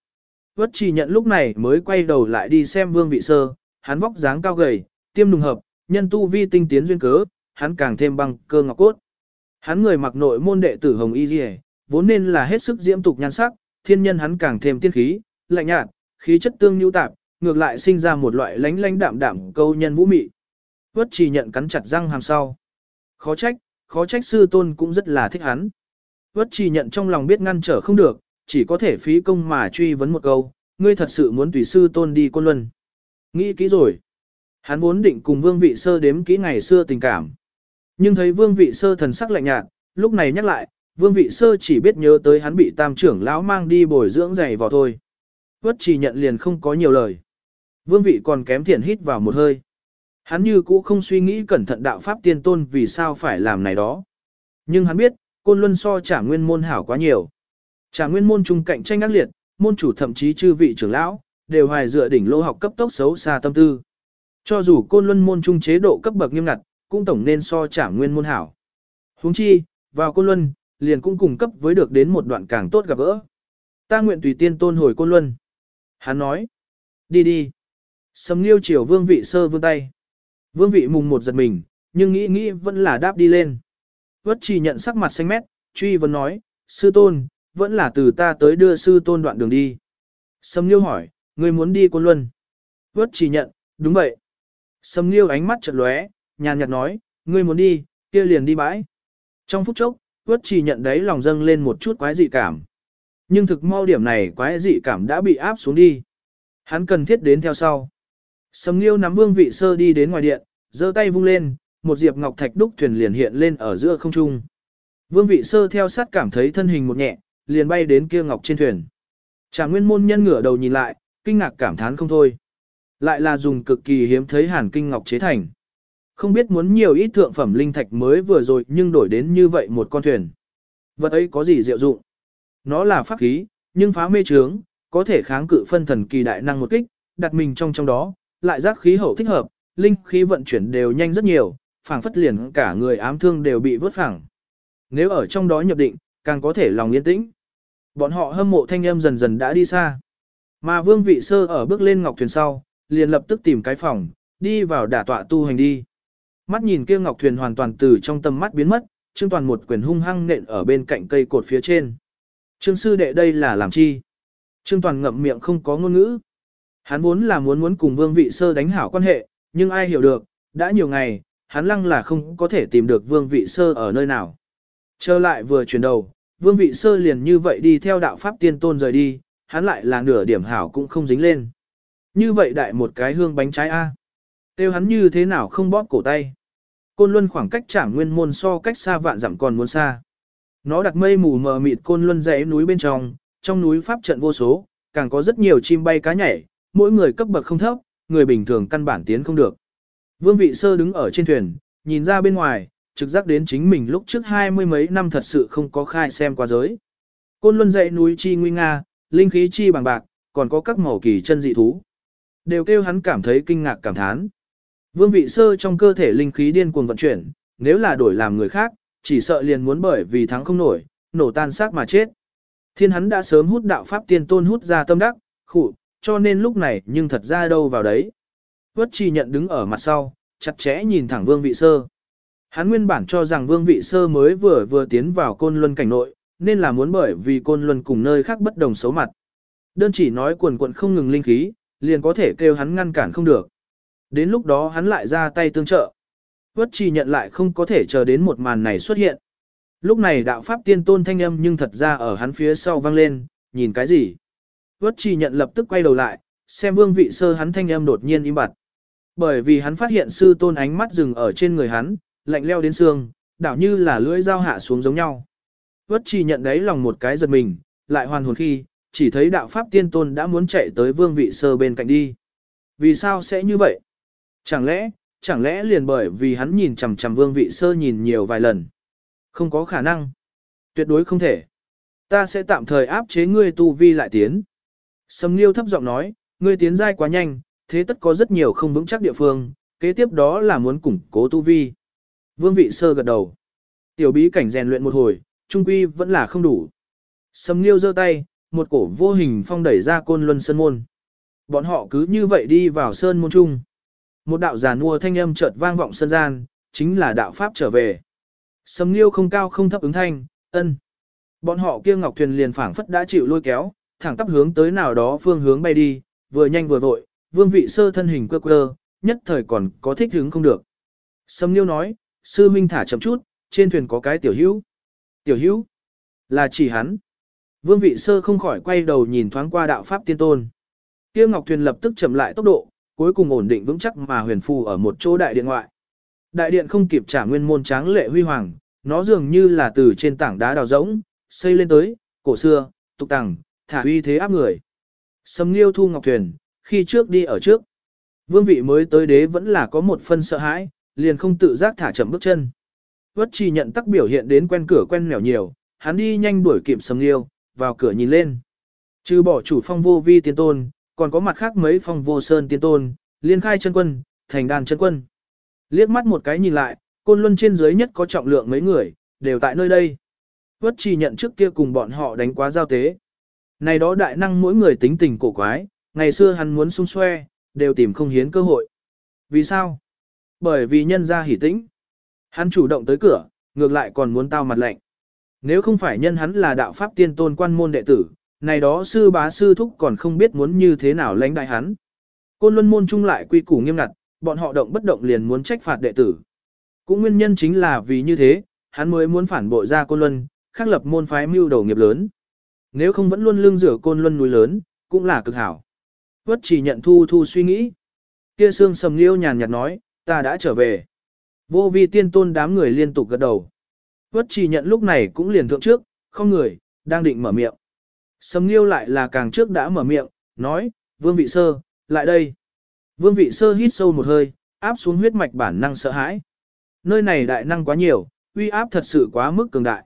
Vất chỉ nhận lúc này mới quay đầu lại đi xem vương vị sơ, hắn vóc dáng cao gầy, tiêm nùng hợp, nhân tu vi tinh tiến duyên cớ, hắn càng thêm băng cơ ngọc cốt. Hắn người mặc nội môn đệ tử Hồng Y diệp, vốn nên là hết sức diễm tục nhan sắc, thiên nhân hắn càng thêm tiên khí, lạnh nhạt, khí chất tương nhu tạp, ngược lại sinh ra một loại lánh lánh đạm đạm câu nhân vũ mị. Vất chỉ nhận cắn chặt răng hàm sau. Khó trách, khó trách sư tôn cũng rất là thích hắn. Vất chỉ nhận trong lòng biết ngăn trở không được, chỉ có thể phí công mà truy vấn một câu, ngươi thật sự muốn tùy sư tôn đi côn luân. Nghĩ kỹ rồi. Hắn vốn định cùng vương vị sơ đếm kỹ ngày xưa tình cảm. Nhưng thấy vương vị sơ thần sắc lạnh nhạt, lúc này nhắc lại, vương vị sơ chỉ biết nhớ tới hắn bị tam trưởng lão mang đi bồi dưỡng giày vào thôi. Vất chỉ nhận liền không có nhiều lời. Vương vị còn kém thiện hít vào một hơi. Hắn như cũ không suy nghĩ cẩn thận đạo pháp tiên tôn vì sao phải làm này đó. Nhưng hắn biết, côn luân so trả nguyên môn hảo quá nhiều. Trả nguyên môn chung cạnh tranh ác liệt, môn chủ thậm chí chư vị trưởng lão, đều hoài dựa đỉnh lô học cấp tốc xấu xa tâm tư. Cho dù côn luân môn trung chế độ cấp bậc nghiêm ngặt, cũng tổng nên so trả nguyên môn hảo. huống chi, vào côn luân, liền cũng cùng cấp với được đến một đoạn càng tốt gặp gỡ. Ta nguyện tùy tiên tôn hồi côn luân. Hắn nói, đi đi. Sầm liêu chiều vương vị sơ vương tay. Vương vị mùng một giật mình, nhưng nghĩ nghĩ vẫn là đáp đi lên. Vất chỉ nhận sắc mặt xanh mét, truy vấn nói, sư tôn, vẫn là từ ta tới đưa sư tôn đoạn đường đi. Sầm liêu hỏi, người muốn đi quân luân. Vất chỉ nhận, đúng vậy. Sầm liêu ánh mắt chợt lóe, nhàn nhạt nói, ngươi muốn đi, kia liền đi bãi. Trong phút chốc, Vất chỉ nhận đấy lòng dâng lên một chút quái dị cảm. Nhưng thực mau điểm này quái dị cảm đã bị áp xuống đi. Hắn cần thiết đến theo sau. Sầm Nghiêu nắm Vương Vị Sơ đi đến ngoài điện, giơ tay vung lên, một diệp ngọc thạch đúc thuyền liền hiện lên ở giữa không trung. Vương Vị Sơ theo sát cảm thấy thân hình một nhẹ, liền bay đến kia ngọc trên thuyền. Trả Nguyên môn nhân ngửa đầu nhìn lại, kinh ngạc cảm thán không thôi. Lại là dùng cực kỳ hiếm thấy hàn kinh ngọc chế thành. Không biết muốn nhiều ít thượng phẩm linh thạch mới vừa rồi nhưng đổi đến như vậy một con thuyền. Vật ấy có gì diệu dụng? Nó là pháp khí, nhưng phá mê trướng, có thể kháng cự phân thần kỳ đại năng một kích, đặt mình trong trong đó, lại giác khí hậu thích hợp, linh khí vận chuyển đều nhanh rất nhiều, phảng phất liền cả người ám thương đều bị vớt phẳng. Nếu ở trong đó nhập định, càng có thể lòng yên tĩnh. Bọn họ hâm mộ thanh âm dần dần đã đi xa. Mà Vương Vị Sơ ở bước lên ngọc thuyền sau, liền lập tức tìm cái phòng, đi vào đả tọa tu hành đi. Mắt nhìn kia ngọc thuyền hoàn toàn từ trong tầm mắt biến mất, Trương Toàn một quyền hung hăng nện ở bên cạnh cây cột phía trên. Trương sư đệ đây là làm chi? Trương Toàn ngậm miệng không có ngôn ngữ. Hắn vốn là muốn muốn cùng Vương Vị Sơ đánh hảo quan hệ, nhưng ai hiểu được, đã nhiều ngày, hắn lăng là không có thể tìm được Vương Vị Sơ ở nơi nào. Trở lại vừa chuyển đầu, Vương Vị Sơ liền như vậy đi theo đạo Pháp Tiên Tôn rời đi, hắn lại là nửa điểm hảo cũng không dính lên. Như vậy đại một cái hương bánh trái A. Tiêu hắn như thế nào không bóp cổ tay. Côn Luân khoảng cách trảm nguyên môn so cách xa vạn dặm còn muốn xa. Nó đặt mây mù mờ mịt Côn Luân dãy núi bên trong, trong núi pháp trận vô số, càng có rất nhiều chim bay cá nhảy, mỗi người cấp bậc không thấp, người bình thường căn bản tiến không được. Vương vị sơ đứng ở trên thuyền, nhìn ra bên ngoài, trực giác đến chính mình lúc trước hai mươi mấy năm thật sự không có khai xem qua giới. Côn luân dãy núi chi nguy nga, linh khí chi bằng bạc, còn có các màu kỳ chân dị thú. Đều kêu hắn cảm thấy kinh ngạc cảm thán. Vương vị sơ trong cơ thể linh khí điên cuồng vận chuyển, nếu là đổi làm người khác, chỉ sợ liền muốn bởi vì thắng không nổi, nổ tan xác mà chết. Thiên hắn đã sớm hút đạo pháp tiên tôn hút ra tâm đắc, khụ, cho nên lúc này nhưng thật ra đâu vào đấy. Vất chi nhận đứng ở mặt sau, chặt chẽ nhìn thẳng vương vị sơ. Hắn nguyên bản cho rằng vương vị sơ mới vừa vừa tiến vào côn luân cảnh nội, nên là muốn bởi vì côn luân cùng nơi khác bất đồng xấu mặt. Đơn chỉ nói quần quận không ngừng linh khí, liền có thể kêu hắn ngăn cản không được. Đến lúc đó hắn lại ra tay tương trợ. Vất chi nhận lại không có thể chờ đến một màn này xuất hiện. Lúc này đạo pháp tiên tôn thanh âm nhưng thật ra ở hắn phía sau vang lên, nhìn cái gì? Vất chi nhận lập tức quay đầu lại, xem vương vị sơ hắn thanh âm đột nhiên im bặt. bởi vì hắn phát hiện sư tôn ánh mắt dừng ở trên người hắn, lạnh leo đến xương, đảo như là lưỡi dao hạ xuống giống nhau. Vất chi nhận đấy lòng một cái giật mình, lại hoàn hồn khi, chỉ thấy đạo pháp tiên tôn đã muốn chạy tới vương vị sơ bên cạnh đi. Vì sao sẽ như vậy? Chẳng lẽ, chẳng lẽ liền bởi vì hắn nhìn chằm chằm vương vị sơ nhìn nhiều vài lần? Không có khả năng. Tuyệt đối không thể. Ta sẽ tạm thời áp chế ngươi tu vi lại tiến. Sầm Liêu thấp giọng nói, ngươi tiến giai quá nhanh, thế tất có rất nhiều không vững chắc địa phương, kế tiếp đó là muốn củng cố tu vi. Vương vị sơ gật đầu. Tiểu bí cảnh rèn luyện một hồi, trung quy vẫn là không đủ. Sầm Liêu giơ tay, một cổ vô hình phong đẩy ra côn luân sơn môn. Bọn họ cứ như vậy đi vào sơn môn trung. Một đạo giàn mua thanh âm chợt vang vọng sơn gian, chính là đạo pháp trở về. Sầm Liêu không cao không thấp ứng thanh, ân. Bọn họ kia ngọc thuyền liền phảng phất đã chịu lôi kéo, thẳng tắp hướng tới nào đó phương hướng bay đi, vừa nhanh vừa vội, vương vị sơ thân hình quơ quơ, nhất thời còn có thích hứng không được. Sầm Liêu nói, sư minh thả chậm chút, trên thuyền có cái tiểu hữu. Tiểu hữu? Là chỉ hắn. Vương vị sơ không khỏi quay đầu nhìn thoáng qua đạo pháp tiên tôn. Kia ngọc thuyền lập tức chậm lại tốc độ, cuối cùng ổn định vững chắc mà huyền phù ở một chỗ đại điện ngoại. Đại điện không kịp trả nguyên môn tráng lệ huy hoàng, nó dường như là từ trên tảng đá đào rỗng, xây lên tới, cổ xưa, tục tàng, thả uy thế áp người. Sầm Nghiêu thu ngọc thuyền, khi trước đi ở trước. Vương vị mới tới đế vẫn là có một phân sợ hãi, liền không tự giác thả chậm bước chân. Vất chi nhận tắc biểu hiện đến quen cửa quen mèo nhiều, hắn đi nhanh đuổi kịp Sầm Nghiêu, vào cửa nhìn lên. Trừ bỏ chủ phong vô vi tiên tôn, còn có mặt khác mấy phong vô sơn tiên tôn, liên khai chân quân, thành đàn chân quân. Liếc mắt một cái nhìn lại, côn luân trên dưới nhất có trọng lượng mấy người, đều tại nơi đây. Vất chi nhận trước kia cùng bọn họ đánh quá giao tế. Này đó đại năng mỗi người tính tình cổ quái, ngày xưa hắn muốn xung xoe, đều tìm không hiến cơ hội. Vì sao? Bởi vì nhân ra hỉ tĩnh. Hắn chủ động tới cửa, ngược lại còn muốn tao mặt lạnh. Nếu không phải nhân hắn là đạo pháp tiên tôn quan môn đệ tử, này đó sư bá sư thúc còn không biết muốn như thế nào lãnh đại hắn. Côn luân môn trung lại quy củ nghiêm ngặt, bọn họ động bất động liền muốn trách phạt đệ tử. Cũng nguyên nhân chính là vì như thế, hắn mới muốn phản bội ra côn luân, khắc lập môn phái mưu đầu nghiệp lớn. Nếu không vẫn luôn lương rửa côn luân núi lớn, cũng là cực hảo. Quất chỉ nhận thu thu suy nghĩ. Kia xương sầm liêu nhàn nhạt nói, ta đã trở về. Vô vi tiên tôn đám người liên tục gật đầu. Quất chỉ nhận lúc này cũng liền thượng trước, không người, đang định mở miệng. Sầm liêu lại là càng trước đã mở miệng, nói, vương vị sơ, lại đây. Vương vị sơ hít sâu một hơi, áp xuống huyết mạch bản năng sợ hãi. Nơi này đại năng quá nhiều, uy áp thật sự quá mức cường đại.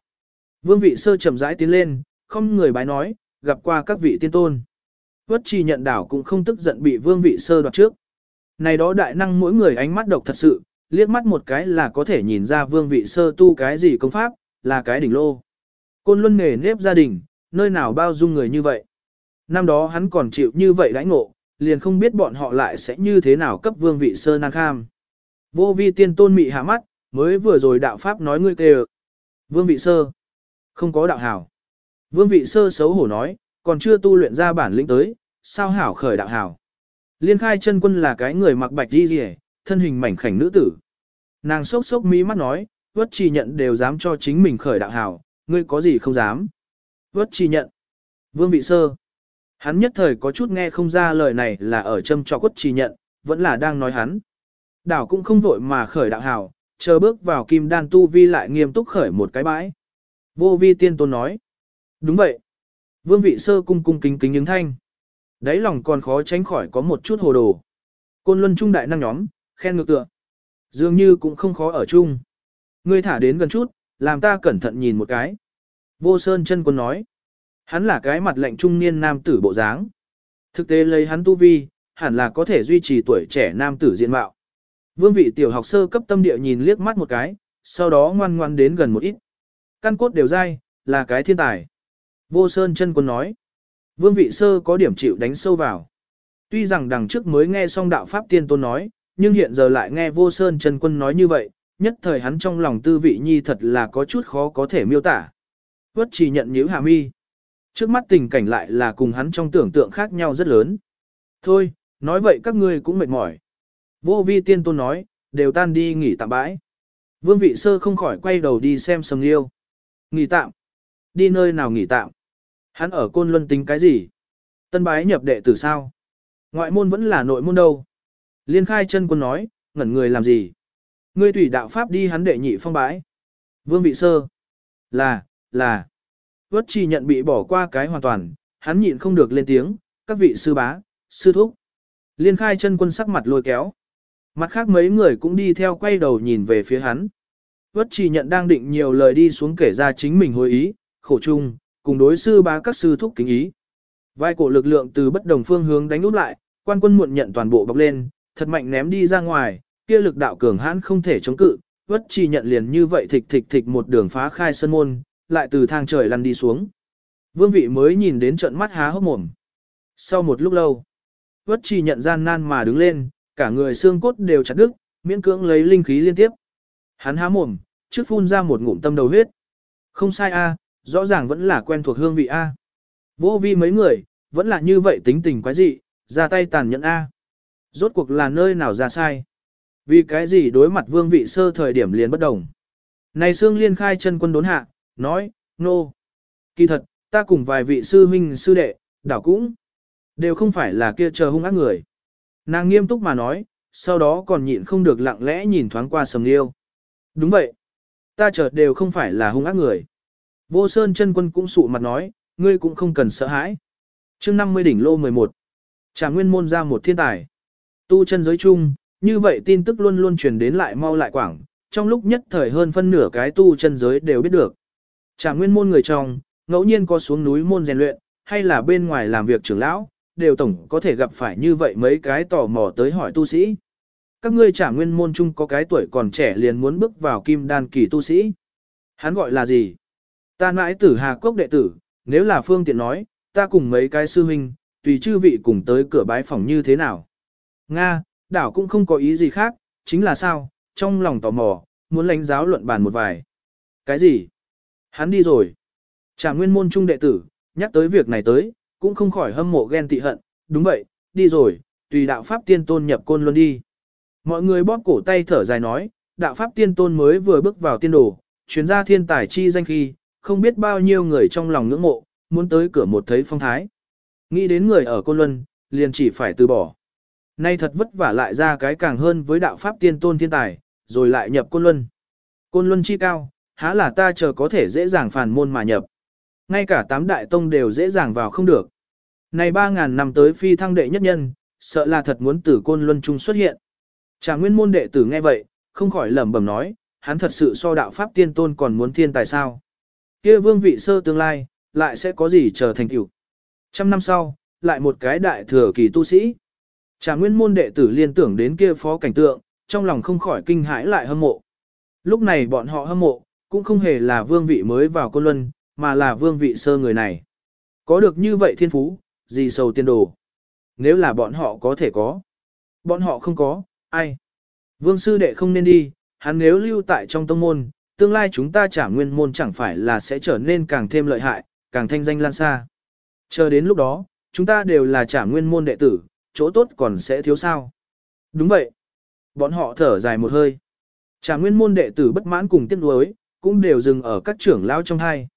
Vương vị sơ chậm rãi tiến lên, không người bái nói, gặp qua các vị tiên tôn. Quất trì nhận đảo cũng không tức giận bị vương vị sơ đoạt trước. Này đó đại năng mỗi người ánh mắt độc thật sự, liếc mắt một cái là có thể nhìn ra vương vị sơ tu cái gì công pháp, là cái đỉnh lô. Côn luân nghề nếp gia đình, nơi nào bao dung người như vậy. Năm đó hắn còn chịu như vậy đãi ngộ, liền không biết bọn họ lại sẽ như thế nào cấp vương vị sơ năng kham. Vô vi tiên tôn mị hạ mắt, mới vừa rồi đạo pháp nói ngươi kêu. Vương vị sơ. Không có đạo hảo. Vương vị sơ xấu hổ nói, còn chưa tu luyện ra bản lĩnh tới, sao hảo khởi đạo hảo. Liên khai chân quân là cái người mặc bạch đi rỉ, thân hình mảnh khảnh nữ tử. Nàng sốc sốc mí mắt nói, vất chỉ nhận đều dám cho chính mình khởi đạo hảo, ngươi có gì không dám. Vất chỉ nhận. Vương vị sơ. Hắn nhất thời có chút nghe không ra lời này là ở châm cho quất chỉ nhận, vẫn là đang nói hắn. Đảo cũng không vội mà khởi đạo hảo, chờ bước vào kim đan tu vi lại nghiêm túc khởi một cái bãi. Vô vi tiên tôn nói. Đúng vậy. Vương vị sơ cung cung kính kính những thanh. Đấy lòng còn khó tránh khỏi có một chút hồ đồ. Côn luân trung đại năng nhóm, khen ngược tựa. Dường như cũng không khó ở chung. Ngươi thả đến gần chút, làm ta cẩn thận nhìn một cái. Vô Sơn chân quân nói. Hắn là cái mặt lạnh trung niên nam tử bộ dáng. Thực tế lấy hắn tu vi, hẳn là có thể duy trì tuổi trẻ nam tử diện mạo. Vương vị tiểu học sơ cấp tâm địa nhìn liếc mắt một cái, sau đó ngoan ngoan đến gần một ít. Căn cốt đều dai, là cái thiên tài. Vô Sơn chân quân nói. Vương vị sơ có điểm chịu đánh sâu vào. Tuy rằng đằng trước mới nghe xong đạo Pháp tiên tôn nói, nhưng hiện giờ lại nghe vô Sơn chân quân nói như vậy, nhất thời hắn trong lòng tư vị nhi thật là có chút khó có thể miêu tả. Vất chỉ nhận nhíu hạ mi. Trước mắt tình cảnh lại là cùng hắn trong tưởng tượng khác nhau rất lớn. Thôi, nói vậy các ngươi cũng mệt mỏi. Vô vi tiên tôn nói, đều tan đi nghỉ tạm bãi. Vương vị sơ không khỏi quay đầu đi xem sầm liêu. Nghỉ tạm. Đi nơi nào nghỉ tạm. Hắn ở côn luân tính cái gì? Tân bái nhập đệ tử sao? Ngoại môn vẫn là nội môn đâu? Liên khai chân quân nói, ngẩn người làm gì? Ngươi tùy đạo pháp đi hắn đệ nhị phong bái. Vương vị sơ. Là, là. Vất chi nhận bị bỏ qua cái hoàn toàn, hắn nhịn không được lên tiếng, các vị sư bá, sư thúc. Liên khai chân quân sắc mặt lôi kéo. Mặt khác mấy người cũng đi theo quay đầu nhìn về phía hắn. Vất chi nhận đang định nhiều lời đi xuống kể ra chính mình hồi ý, khổ chung, cùng đối sư bá các sư thúc kính ý. Vai cổ lực lượng từ bất đồng phương hướng đánh nút lại, quan quân muộn nhận toàn bộ bọc lên, thật mạnh ném đi ra ngoài, kia lực đạo cường hãn không thể chống cự, vất chỉ nhận liền như vậy thịch thịch thịch một đường phá khai sân môn, lại từ thang trời lăn đi xuống. Vương vị mới nhìn đến trận mắt há hốc mồm. Sau một lúc lâu, vất chỉ nhận gian nan mà đứng lên, cả người xương cốt đều chặt đứt, miễn cưỡng lấy linh khí liên tiếp. Hắn há mồm, trước phun ra một ngụm tâm đầu huyết. Không sai a, rõ ràng vẫn là quen thuộc hương vị a. Vô vi mấy người, vẫn là như vậy tính tình quái dị, ra tay tàn nhẫn a. Rốt cuộc là nơi nào ra sai? Vì cái gì đối mặt vương vị sơ thời điểm liền bất đồng? Này xương liên khai chân quân đốn hạ, nói, nô. No. Kỳ thật, ta cùng vài vị sư huynh sư đệ, đảo cũng, đều không phải là kia chờ hung ác người. Nàng nghiêm túc mà nói, sau đó còn nhịn không được lặng lẽ nhìn thoáng qua sầm liêu. Đúng vậy. Ta chợt đều không phải là hung ác người. Vô Sơn chân quân cũng sụ mặt nói, ngươi cũng không cần sợ hãi. chương 50 đỉnh lô 11. Trả nguyên môn ra một thiên tài. Tu chân giới chung, như vậy tin tức luôn luôn truyền đến lại mau lại quảng, trong lúc nhất thời hơn phân nửa cái tu chân giới đều biết được. Trả nguyên môn người trong, ngẫu nhiên có xuống núi môn rèn luyện, hay là bên ngoài làm việc trưởng lão, đều tổng có thể gặp phải như vậy mấy cái tò mò tới hỏi tu sĩ. Các ngươi trả nguyên môn chung có cái tuổi còn trẻ liền muốn bước vào kim đan kỳ tu sĩ. Hắn gọi là gì? Ta mãi tử hà cốc đệ tử, nếu là phương tiện nói, ta cùng mấy cái sư huynh, tùy chư vị cùng tới cửa bái phòng như thế nào. Nga, đảo cũng không có ý gì khác, chính là sao, trong lòng tò mò, muốn lãnh giáo luận bàn một vài. Cái gì? Hắn đi rồi. Trả nguyên môn trung đệ tử, nhắc tới việc này tới, cũng không khỏi hâm mộ ghen tị hận, đúng vậy, đi rồi, tùy đạo pháp tiên tôn nhập côn luôn đi. Mọi người bóp cổ tay thở dài nói, đạo pháp tiên tôn mới vừa bước vào tiên đồ, chuyến ra thiên tài chi danh khi, không biết bao nhiêu người trong lòng ngưỡng mộ, muốn tới cửa một thấy phong thái. Nghĩ đến người ở côn luân, liền chỉ phải từ bỏ. Nay thật vất vả lại ra cái càng hơn với đạo pháp tiên tôn thiên tài, rồi lại nhập côn luân. Côn luân chi cao, há là ta chờ có thể dễ dàng phản môn mà nhập. Ngay cả tám đại tông đều dễ dàng vào không được. Này 3.000 năm tới phi thăng đệ nhất nhân, sợ là thật muốn tử côn luân trung xuất hiện. Trà nguyên môn đệ tử nghe vậy, không khỏi lẩm bẩm nói, hắn thật sự so đạo pháp tiên tôn còn muốn thiên tài sao kia vương vị sơ tương lai, lại sẽ có gì trở thành tiểu. Trăm năm sau, lại một cái đại thừa kỳ tu sĩ. trà nguyên môn đệ tử liên tưởng đến kia phó cảnh tượng, trong lòng không khỏi kinh hãi lại hâm mộ. Lúc này bọn họ hâm mộ, cũng không hề là vương vị mới vào côn luân, mà là vương vị sơ người này. Có được như vậy thiên phú, gì sầu tiên đồ. Nếu là bọn họ có thể có. Bọn họ không có, ai? Vương sư đệ không nên đi, hắn nếu lưu tại trong tông môn, tương lai chúng ta trả nguyên môn chẳng phải là sẽ trở nên càng thêm lợi hại, càng thanh danh lan xa. Chờ đến lúc đó, chúng ta đều là trả nguyên môn đệ tử, chỗ tốt còn sẽ thiếu sao. Đúng vậy. Bọn họ thở dài một hơi. Trả nguyên môn đệ tử bất mãn cùng tiếc nuối, cũng đều dừng ở các trưởng lão trong hai.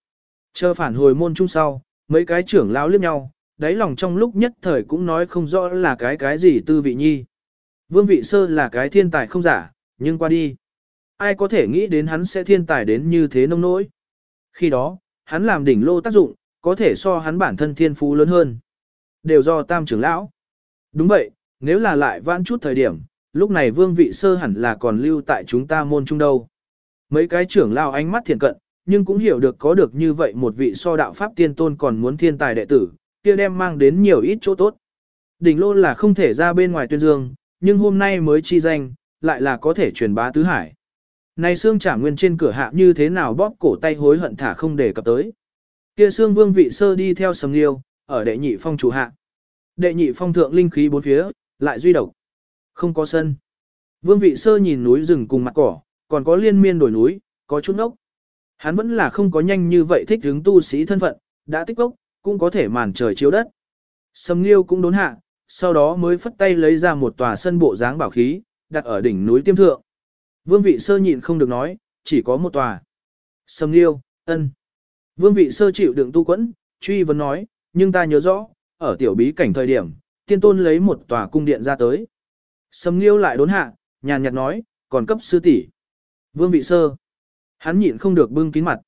Chờ phản hồi môn chung sau, mấy cái trưởng lão liếc nhau, đáy lòng trong lúc nhất thời cũng nói không rõ là cái cái gì tư vị nhi. Vương vị sơ là cái thiên tài không giả, nhưng qua đi. Ai có thể nghĩ đến hắn sẽ thiên tài đến như thế nông nỗi. Khi đó, hắn làm đỉnh lô tác dụng, có thể so hắn bản thân thiên phú lớn hơn. Đều do tam trưởng lão. Đúng vậy, nếu là lại vãn chút thời điểm, lúc này vương vị sơ hẳn là còn lưu tại chúng ta môn trung đâu. Mấy cái trưởng lão ánh mắt thiện cận, nhưng cũng hiểu được có được như vậy một vị so đạo pháp tiên tôn còn muốn thiên tài đệ tử, kia đem mang đến nhiều ít chỗ tốt. Đỉnh lô là không thể ra bên ngoài tuyên dương, nhưng hôm nay mới chi danh, lại là có thể truyền bá tứ hải. Này xương trả nguyên trên cửa hạ như thế nào bóp cổ tay hối hận thả không để cập tới. Kia xương vương vị sơ đi theo sầm liêu, ở đệ nhị phong chủ hạ. Đệ nhị phong thượng linh khí bốn phía, lại duy độc. Không có sân. Vương vị sơ nhìn núi rừng cùng mặt cỏ, còn có liên miên đổi núi, có chút ốc. Hắn vẫn là không có nhanh như vậy thích hướng tu sĩ thân phận, đã tích ốc, cũng có thể màn trời chiếu đất. Sầm liêu cũng đốn hạ, sau đó mới phất tay lấy ra một tòa sân bộ dáng bảo khí, đặt ở đỉnh núi tiêm thượng. Vương vị sơ nhịn không được nói, chỉ có một tòa. Sầm liêu, ân. Vương vị sơ chịu đựng tu quẫn, truy vấn nói, nhưng ta nhớ rõ, ở tiểu bí cảnh thời điểm, tiên tôn lấy một tòa cung điện ra tới. Sầm Nghiêu lại đốn hạ, nhàn nhạt nói, còn cấp sư tỷ. Vương vị sơ. Hắn nhịn không được bưng kín mặt.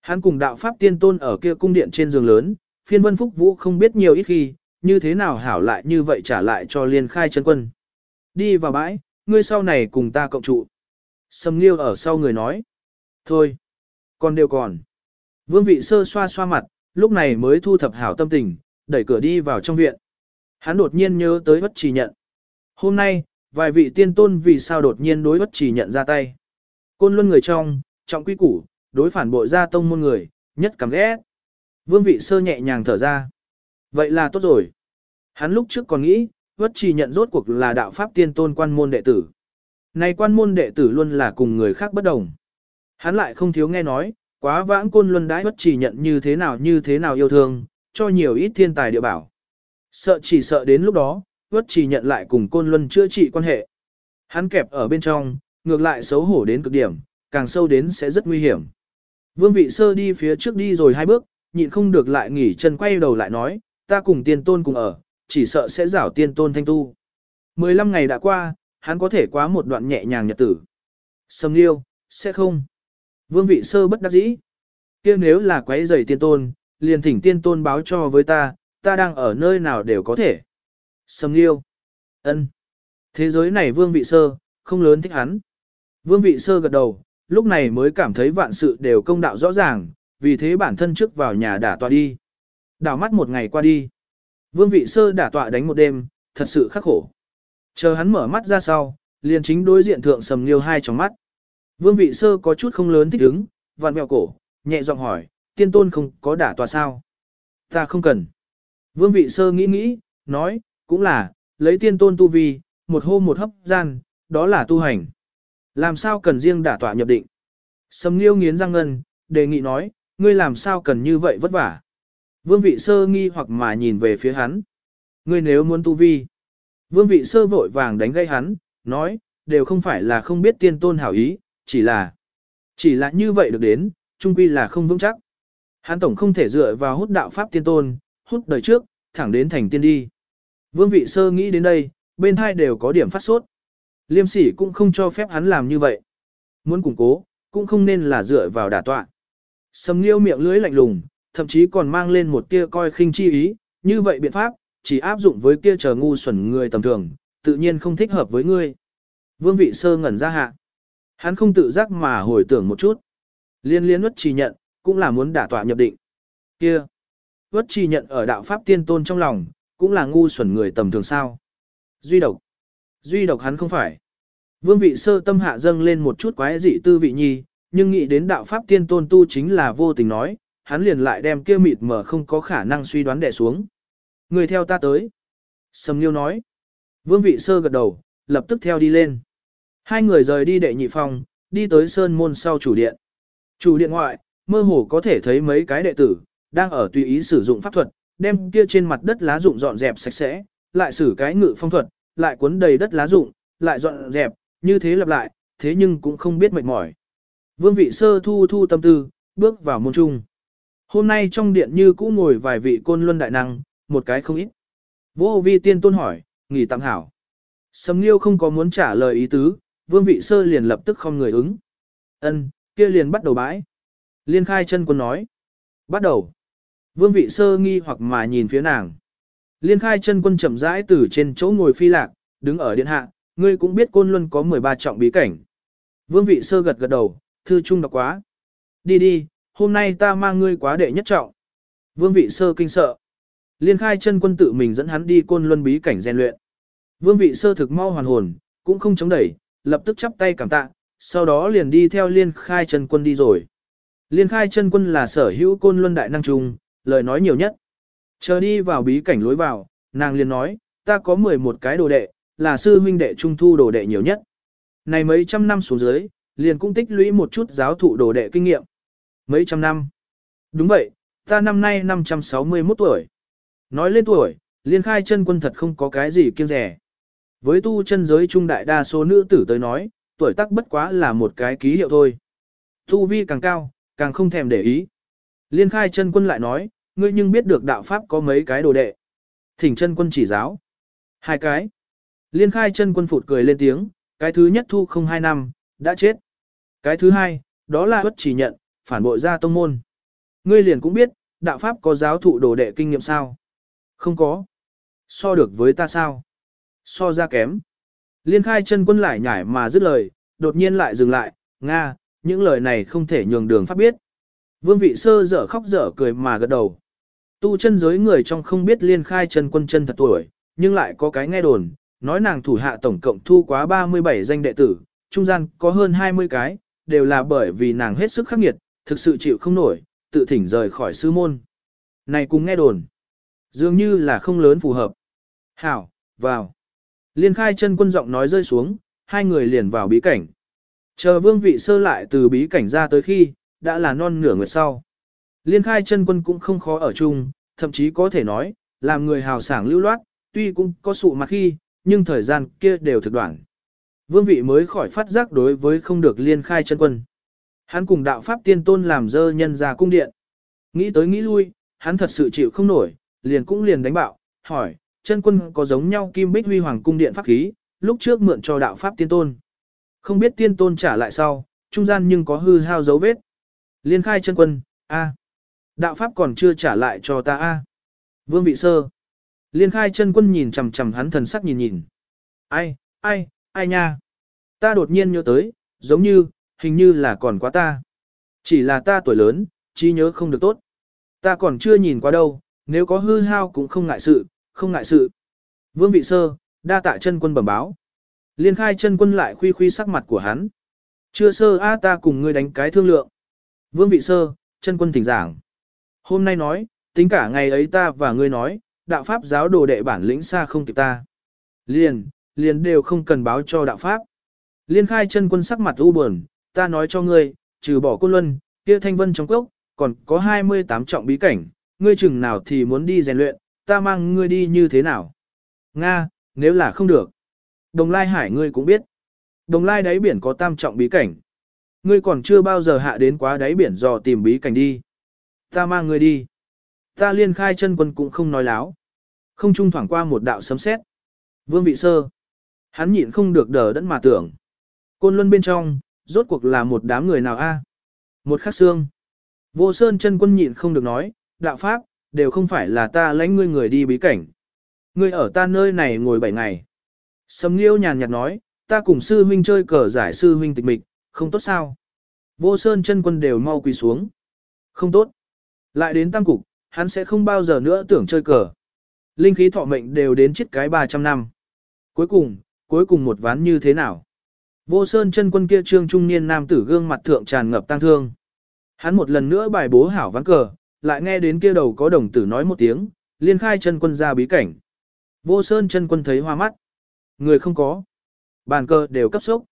Hắn cùng đạo pháp tiên tôn ở kia cung điện trên giường lớn, phiên vân phúc vũ không biết nhiều ít khi, như thế nào hảo lại như vậy trả lại cho liên khai chân quân. Đi vào bãi, ngươi sau này cùng ta cộng trụ. Sầm Nghiêu ở sau người nói. Thôi, còn đều còn. Vương vị sơ xoa xoa mặt, lúc này mới thu thập hảo tâm tình, đẩy cửa đi vào trong viện. Hắn đột nhiên nhớ tới bất chỉ nhận. Hôm nay, vài vị tiên tôn vì sao đột nhiên đối bất chỉ nhận ra tay. Côn luân người trong, trọng quy củ, đối phản bội ra tông môn người, nhất cảm ghét. Vương vị sơ nhẹ nhàng thở ra. Vậy là tốt rồi. Hắn lúc trước còn nghĩ, bất chỉ nhận rốt cuộc là đạo pháp tiên tôn quan môn đệ tử. Này quan môn đệ tử luôn là cùng người khác bất đồng. Hắn lại không thiếu nghe nói, quá vãng côn luân đãi bất chỉ nhận như thế nào như thế nào yêu thương, cho nhiều ít thiên tài địa bảo. Sợ chỉ sợ đến lúc đó, bất chỉ nhận lại cùng côn luân chữa trị quan hệ. Hắn kẹp ở bên trong, ngược lại xấu hổ đến cực điểm, càng sâu đến sẽ rất nguy hiểm. Vương vị sơ đi phía trước đi rồi hai bước, nhịn không được lại nghỉ chân quay đầu lại nói, ta cùng tiên tôn cùng ở, chỉ sợ sẽ rảo tiên tôn thanh tu. 15 ngày đã qua, hắn có thể quá một đoạn nhẹ nhàng nhật tử. Sầm liêu, sẽ không. Vương vị sơ bất đắc dĩ. kia nếu là quấy rầy tiên tôn, liền thỉnh tiên tôn báo cho với ta, ta đang ở nơi nào đều có thể. Sầm liêu. ân. Thế giới này vương vị sơ, không lớn thích hắn. Vương vị sơ gật đầu, lúc này mới cảm thấy vạn sự đều công đạo rõ ràng, vì thế bản thân trước vào nhà đả tọa đi. Đảo mắt một ngày qua đi. Vương vị sơ đả tọa đánh một đêm, thật sự khắc khổ. Chờ hắn mở mắt ra sau, liền chính đối diện thượng sầm liêu hai trong mắt. Vương vị sơ có chút không lớn thích ứng, vặn mèo cổ, nhẹ giọng hỏi, tiên tôn không có đả tòa sao? Ta không cần. Vương vị sơ nghĩ nghĩ, nói, cũng là, lấy tiên tôn tu vi, một hô một hấp gian, đó là tu hành. Làm sao cần riêng đả tọa nhập định? Sầm Nghiêu nghiến răng ngân, đề nghị nói, ngươi làm sao cần như vậy vất vả? Vương vị sơ nghi hoặc mà nhìn về phía hắn. Ngươi nếu muốn tu vi. Vương vị sơ vội vàng đánh gây hắn, nói, đều không phải là không biết tiên tôn hảo ý, chỉ là, chỉ là như vậy được đến, trung quy là không vững chắc. Hắn tổng không thể dựa vào hút đạo pháp tiên tôn, hút đời trước, thẳng đến thành tiên đi. Vương vị sơ nghĩ đến đây, bên hai đều có điểm phát sốt. Liêm sỉ cũng không cho phép hắn làm như vậy. Muốn củng cố, cũng không nên là dựa vào đả tọa. Sầm liêu miệng lưỡi lạnh lùng, thậm chí còn mang lên một tia coi khinh chi ý, như vậy biện pháp, chỉ áp dụng với kia chờ ngu xuẩn người tầm thường, tự nhiên không thích hợp với ngươi. Vương vị sơ ngẩn ra hạ. Hắn không tự giác mà hồi tưởng một chút. Liên liên ước chỉ nhận, cũng là muốn đả tọa nhập định. Kia, Ước chỉ nhận ở đạo pháp tiên tôn trong lòng, cũng là ngu xuẩn người tầm thường sao. Duy độc. Duy độc hắn không phải. Vương vị sơ tâm hạ dâng lên một chút quái dị tư vị nhi, nhưng nghĩ đến đạo pháp tiên tôn tu chính là vô tình nói, hắn liền lại đem kia mịt mở không có khả năng suy đoán đè xuống. Người theo ta tới. Sầm Nghiêu nói. Vương vị sơ gật đầu, lập tức theo đi lên. Hai người rời đi đệ nhị phòng, đi tới sơn môn sau chủ điện. Chủ điện ngoại, mơ hồ có thể thấy mấy cái đệ tử, đang ở tùy ý sử dụng pháp thuật, đem kia trên mặt đất lá rụng dọn dẹp sạch sẽ, lại sử cái ngự phong thuật, lại cuốn đầy đất lá rụng, lại dọn dẹp, như thế lặp lại, thế nhưng cũng không biết mệt mỏi. Vương vị sơ thu thu tâm tư, bước vào môn trung. Hôm nay trong điện như cũ ngồi vài vị côn luân đại năng, một cái không ít. Vô vi tiên tôn hỏi, nghỉ tạm hảo. Sầm Nghiêu không có muốn trả lời ý tứ, vương vị sơ liền lập tức không người ứng. Ân, kia liền bắt đầu bãi. Liên khai chân quân nói. Bắt đầu. Vương vị sơ nghi hoặc mà nhìn phía nàng. Liên khai chân quân chậm rãi từ trên chỗ ngồi phi lạc, đứng ở điện hạ, ngươi cũng biết côn luân có 13 trọng bí cảnh. Vương vị sơ gật gật đầu, thư trung đọc quá. Đi đi, hôm nay ta mang ngươi quá đệ nhất trọng. Vương vị sơ kinh sợ. Liên khai chân quân tự mình dẫn hắn đi côn luân bí cảnh rèn luyện. Vương vị sơ thực mau hoàn hồn, cũng không chống đẩy, lập tức chắp tay cảm tạ, sau đó liền đi theo liên khai chân quân đi rồi. Liên khai chân quân là sở hữu côn luân đại năng trung, lời nói nhiều nhất. Chờ đi vào bí cảnh lối vào, nàng liền nói, ta có 11 cái đồ đệ, là sư huynh đệ trung thu đồ đệ nhiều nhất. Này mấy trăm năm xuống dưới, liền cũng tích lũy một chút giáo thụ đồ đệ kinh nghiệm. Mấy trăm năm. Đúng vậy, ta năm nay 561 tuổi. Nói lên tuổi, liên khai chân quân thật không có cái gì kiêng rẻ. Với tu chân giới trung đại đa số nữ tử tới nói, tuổi tác bất quá là một cái ký hiệu thôi. Tu vi càng cao, càng không thèm để ý. Liên khai chân quân lại nói, ngươi nhưng biết được đạo pháp có mấy cái đồ đệ. Thỉnh chân quân chỉ giáo. Hai cái. Liên khai chân quân phụt cười lên tiếng, cái thứ nhất thu không hai năm, đã chết. Cái thứ hai, đó là bất chỉ nhận, phản bội ra tông môn. Ngươi liền cũng biết, đạo pháp có giáo thụ đồ đệ kinh nghiệm sao? Không có. So được với ta sao? So ra kém. Liên khai chân quân lại nhảy mà dứt lời, đột nhiên lại dừng lại, Nga, những lời này không thể nhường đường pháp biết. Vương vị sơ dở khóc dở cười mà gật đầu. Tu chân giới người trong không biết liên khai chân quân chân thật tuổi, nhưng lại có cái nghe đồn, nói nàng thủ hạ tổng cộng thu quá 37 danh đệ tử, trung gian có hơn 20 cái, đều là bởi vì nàng hết sức khắc nghiệt, thực sự chịu không nổi, tự thỉnh rời khỏi sư môn. Này cùng nghe đồn, dường như là không lớn phù hợp. Hảo, vào. Liên khai chân quân giọng nói rơi xuống, hai người liền vào bí cảnh. Chờ vương vị sơ lại từ bí cảnh ra tới khi, đã là non nửa người sau. Liên khai chân quân cũng không khó ở chung, thậm chí có thể nói, làm người hào sảng lưu loát, tuy cũng có sự mặt khi, nhưng thời gian kia đều thực đoạn. Vương vị mới khỏi phát giác đối với không được liên khai chân quân. Hắn cùng đạo pháp tiên tôn làm dơ nhân ra cung điện. Nghĩ tới nghĩ lui, hắn thật sự chịu không nổi, liền cũng liền đánh bạo, hỏi, chân quân có giống nhau kim bích huy hoàng cung điện pháp khí, lúc trước mượn cho đạo pháp tiên tôn. Không biết tiên tôn trả lại sau, trung gian nhưng có hư hao dấu vết. Liên khai chân quân, A. Đạo pháp còn chưa trả lại cho ta A. Vương vị sơ. Liên khai chân quân nhìn chằm chằm hắn thần sắc nhìn nhìn. Ai, ai, ai nha. Ta đột nhiên nhớ tới, giống như, hình như là còn quá ta. Chỉ là ta tuổi lớn, trí nhớ không được tốt. Ta còn chưa nhìn qua đâu, nếu có hư hao cũng không ngại sự, không ngại sự. Vương vị sơ, đa tạ chân quân bẩm báo. Liên khai chân quân lại khuy khuy sắc mặt của hắn. Chưa sơ a ta cùng ngươi đánh cái thương lượng. Vương vị sơ, chân quân thỉnh giảng. Hôm nay nói, tính cả ngày ấy ta và ngươi nói, đạo pháp giáo đồ đệ bản lĩnh xa không kịp ta. Liền, liền đều không cần báo cho đạo pháp. Liên khai chân quân sắc mặt u buồn, ta nói cho ngươi, trừ bỏ côn luân, kia thanh vân trong cốc, còn có 28 trọng bí cảnh, ngươi chừng nào thì muốn đi rèn luyện, ta mang ngươi đi như thế nào? Nga, nếu là không được. Đồng lai hải ngươi cũng biết. Đồng lai đáy biển có tam trọng bí cảnh. Ngươi còn chưa bao giờ hạ đến quá đáy biển dò tìm bí cảnh đi. Ta mang ngươi đi. Ta liên khai chân quân cũng không nói láo. Không trung thoảng qua một đạo sấm sét. Vương vị sơ. Hắn nhịn không được đờ đẫn mà tưởng. Côn luân bên trong, rốt cuộc là một đám người nào a? Một khắc xương. Vô sơn chân quân nhịn không được nói, đạo pháp, đều không phải là ta lãnh ngươi người đi bí cảnh. Ngươi ở ta nơi này ngồi 7 ngày. Sầm Nghiêu nhàn nhạt nói, ta cùng sư huynh chơi cờ giải sư huynh tịch mịch, không tốt sao. Vô sơn chân quân đều mau quỳ xuống. Không tốt. Lại đến tam cục, hắn sẽ không bao giờ nữa tưởng chơi cờ. Linh khí thọ mệnh đều đến chết cái 300 năm. Cuối cùng, cuối cùng một ván như thế nào? Vô sơn chân quân kia trương trung niên nam tử gương mặt thượng tràn ngập tang thương. Hắn một lần nữa bài bố hảo ván cờ, lại nghe đến kia đầu có đồng tử nói một tiếng, liên khai chân quân ra bí cảnh. Vô sơn chân quân thấy hoa mắt. Người không có. Bàn cờ đều cấp sốc.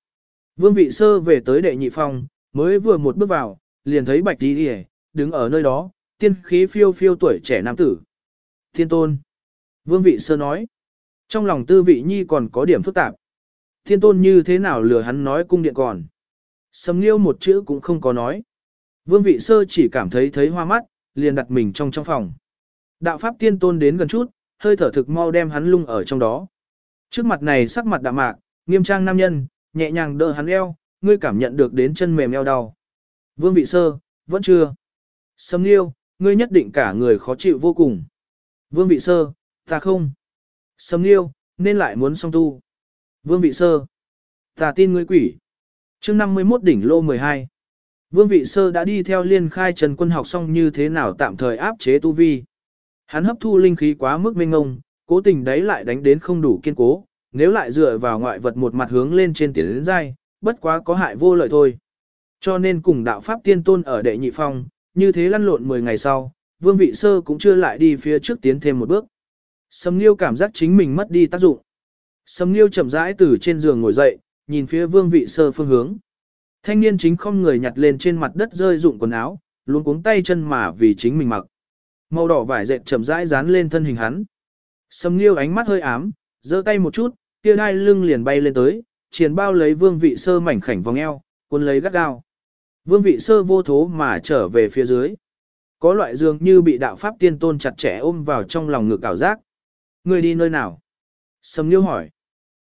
Vương vị sơ về tới đệ nhị phòng, mới vừa một bước vào, liền thấy bạch đi hề, đứng ở nơi đó, tiên khí phiêu phiêu tuổi trẻ nam tử. Thiên tôn. Vương vị sơ nói. Trong lòng tư vị nhi còn có điểm phức tạp. Thiên tôn như thế nào lừa hắn nói cung điện còn. Sầm liêu một chữ cũng không có nói. Vương vị sơ chỉ cảm thấy thấy hoa mắt, liền đặt mình trong trong phòng. Đạo pháp tiên tôn đến gần chút, hơi thở thực mau đem hắn lung ở trong đó. Trước mặt này sắc mặt đạm mạc, nghiêm trang nam nhân, nhẹ nhàng đỡ hắn eo, ngươi cảm nhận được đến chân mềm eo đau. Vương vị sơ, vẫn chưa. Sâm liêu, ngươi nhất định cả người khó chịu vô cùng. Vương vị sơ, ta không. Sâm liêu, nên lại muốn song tu. Vương vị sơ, ta tin ngươi quỷ. chương 51 đỉnh lô 12. Vương vị sơ đã đi theo liên khai trần quân học xong như thế nào tạm thời áp chế tu vi. Hắn hấp thu linh khí quá mức mênh ngông, cố tình đấy lại đánh đến không đủ kiên cố, nếu lại dựa vào ngoại vật một mặt hướng lên trên tiến đến dai, bất quá có hại vô lợi thôi. Cho nên cùng đạo pháp tiên tôn ở đệ nhị phong, như thế lăn lộn 10 ngày sau, vương vị sơ cũng chưa lại đi phía trước tiến thêm một bước. Sầm Nghiêu cảm giác chính mình mất đi tác dụng. Sầm Nghiêu chậm rãi từ trên giường ngồi dậy, nhìn phía vương vị sơ phương hướng. Thanh niên chính không người nhặt lên trên mặt đất rơi dụng quần áo, luôn cuống tay chân mà vì chính mình mặc. Màu đỏ vải dệt chậm rãi dán lên thân hình hắn. Sầm Nghiêu ánh mắt hơi ám, giơ tay một chút, kia đai lưng liền bay lên tới, triền bao lấy vương vị sơ mảnh khảnh vòng eo, cuốn lấy gắt gao. Vương vị sơ vô thố mà trở về phía dưới. Có loại dường như bị đạo pháp tiên tôn chặt chẽ ôm vào trong lòng ngực ảo giác. Người đi nơi nào? Sầm Nghiêu hỏi.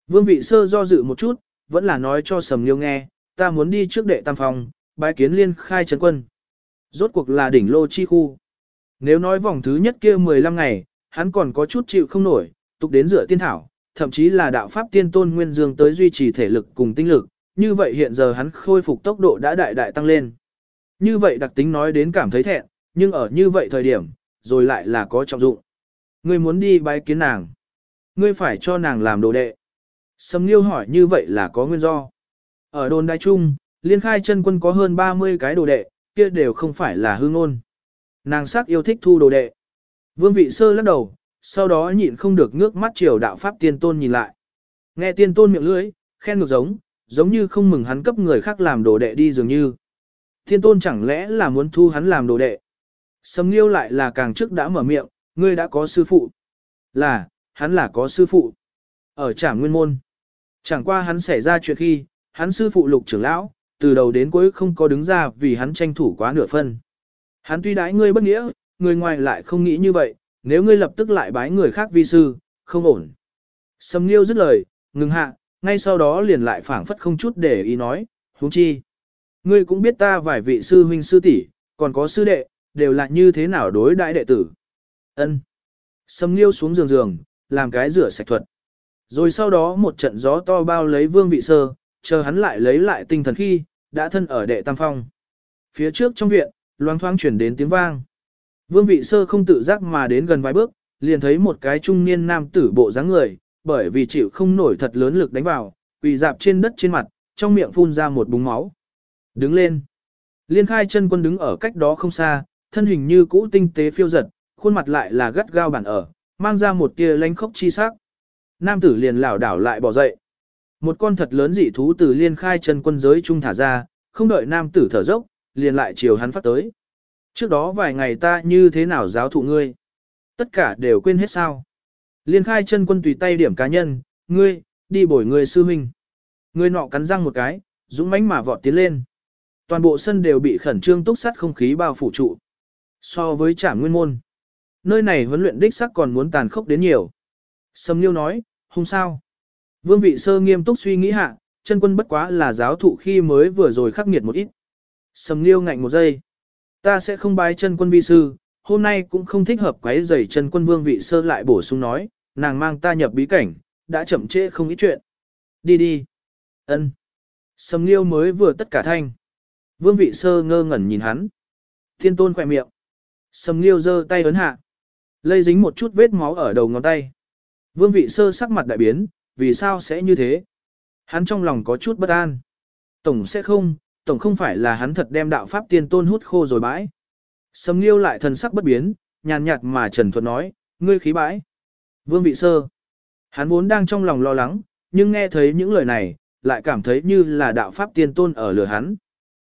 Vương vị sơ do dự một chút, vẫn là nói cho sầm nghiêu nghe, ta muốn đi trước đệ tam phòng, bái kiến liên khai trấn quân. Rốt cuộc là đỉnh lô chi khu. Nếu nói vòng thứ nhất kia 15 ngày, hắn còn có chút chịu không nổi, tục đến rửa tiên thảo, thậm chí là đạo pháp tiên tôn nguyên dương tới duy trì thể lực cùng tinh lực, như vậy hiện giờ hắn khôi phục tốc độ đã đại đại tăng lên. Như vậy đặc tính nói đến cảm thấy thẹn, nhưng ở như vậy thời điểm, rồi lại là có trọng dụng. Ngươi muốn đi bái kiến nàng. Ngươi phải cho nàng làm đồ đệ. Sầm Nghiêu hỏi như vậy là có nguyên do. Ở đồn đại trung, liên khai chân quân có hơn 30 cái đồ đệ, kia đều không phải là hư ngôn. Nàng sắc yêu thích thu đồ đệ. Vương vị sơ lắc đầu, sau đó nhịn không được ngước mắt chiều đạo pháp tiên tôn nhìn lại. Nghe tiên tôn miệng lưỡi, khen ngược giống, giống như không mừng hắn cấp người khác làm đồ đệ đi dường như. Tiên tôn chẳng lẽ là muốn thu hắn làm đồ đệ. Sầm nghiêu lại là càng trước đã mở miệng, ngươi đã có sư phụ. Là, hắn là có sư phụ. Ở trảm nguyên môn. Chẳng qua hắn xảy ra chuyện khi, hắn sư phụ lục trưởng lão, từ đầu đến cuối không có đứng ra vì hắn tranh thủ quá nửa phân. Hắn tuy đãi ngươi bất nghĩa, người ngoài lại không nghĩ như vậy, nếu ngươi lập tức lại bái người khác vi sư, không ổn. Sầm Nghiêu dứt lời, ngừng hạ, ngay sau đó liền lại phảng phất không chút để ý nói, huống chi. Ngươi cũng biết ta vài vị sư huynh sư tỷ, còn có sư đệ, đều là như thế nào đối đại đệ tử. Ân. Sầm Nghiêu xuống giường giường, làm cái rửa sạch thuật. Rồi sau đó một trận gió to bao lấy vương vị sơ, chờ hắn lại lấy lại tinh thần khi, đã thân ở đệ tam phong. Phía trước trong viện, loang thoáng chuyển đến tiếng vang. Vương vị sơ không tự giác mà đến gần vài bước, liền thấy một cái trung niên nam tử bộ dáng người, bởi vì chịu không nổi thật lớn lực đánh vào, quỳ dạp trên đất trên mặt, trong miệng phun ra một búng máu. Đứng lên. Liên khai chân quân đứng ở cách đó không xa, thân hình như cũ tinh tế phiêu giật, khuôn mặt lại là gắt gao bản ở, mang ra một tia lánh khốc chi sắc. Nam tử liền lảo đảo lại bỏ dậy. Một con thật lớn dị thú từ liên khai chân quân giới trung thả ra, không đợi nam tử thở dốc, liền lại chiều hắn phát tới. Trước đó vài ngày ta như thế nào giáo thụ ngươi? Tất cả đều quên hết sao? Liên khai chân quân tùy tay điểm cá nhân, ngươi, đi bồi người sư huynh. Ngươi nọ cắn răng một cái, dũng mãnh mà vọt tiến lên. Toàn bộ sân đều bị khẩn trương túc sát không khí bao phủ trụ. So với trả nguyên môn, nơi này huấn luyện đích sắc còn muốn tàn khốc đến nhiều. Sầm Liêu nói, không sao. Vương vị sơ nghiêm túc suy nghĩ hạ, chân quân bất quá là giáo thụ khi mới vừa rồi khắc nghiệt một ít. Sầm Liêu ngạnh một giây. Ta sẽ không bái chân quân vi sư, hôm nay cũng không thích hợp quấy giày chân quân vương vị sơ lại bổ sung nói, nàng mang ta nhập bí cảnh, đã chậm trễ không ít chuyện. Đi đi. Ân. Sầm Liêu mới vừa tất cả thanh. Vương vị sơ ngơ ngẩn nhìn hắn. Thiên tôn khỏe miệng. Sầm Liêu giơ tay ấn hạ. Lây dính một chút vết máu ở đầu ngón tay. Vương vị sơ sắc mặt đại biến, vì sao sẽ như thế? Hắn trong lòng có chút bất an. Tổng sẽ không, tổng không phải là hắn thật đem đạo pháp tiên tôn hút khô rồi bãi. Sầm Nghiêu lại thần sắc bất biến, nhàn nhạt mà Trần Thuật nói, ngươi khí bãi. Vương vị sơ. Hắn vốn đang trong lòng lo lắng, nhưng nghe thấy những lời này, lại cảm thấy như là đạo pháp tiên tôn ở lửa hắn.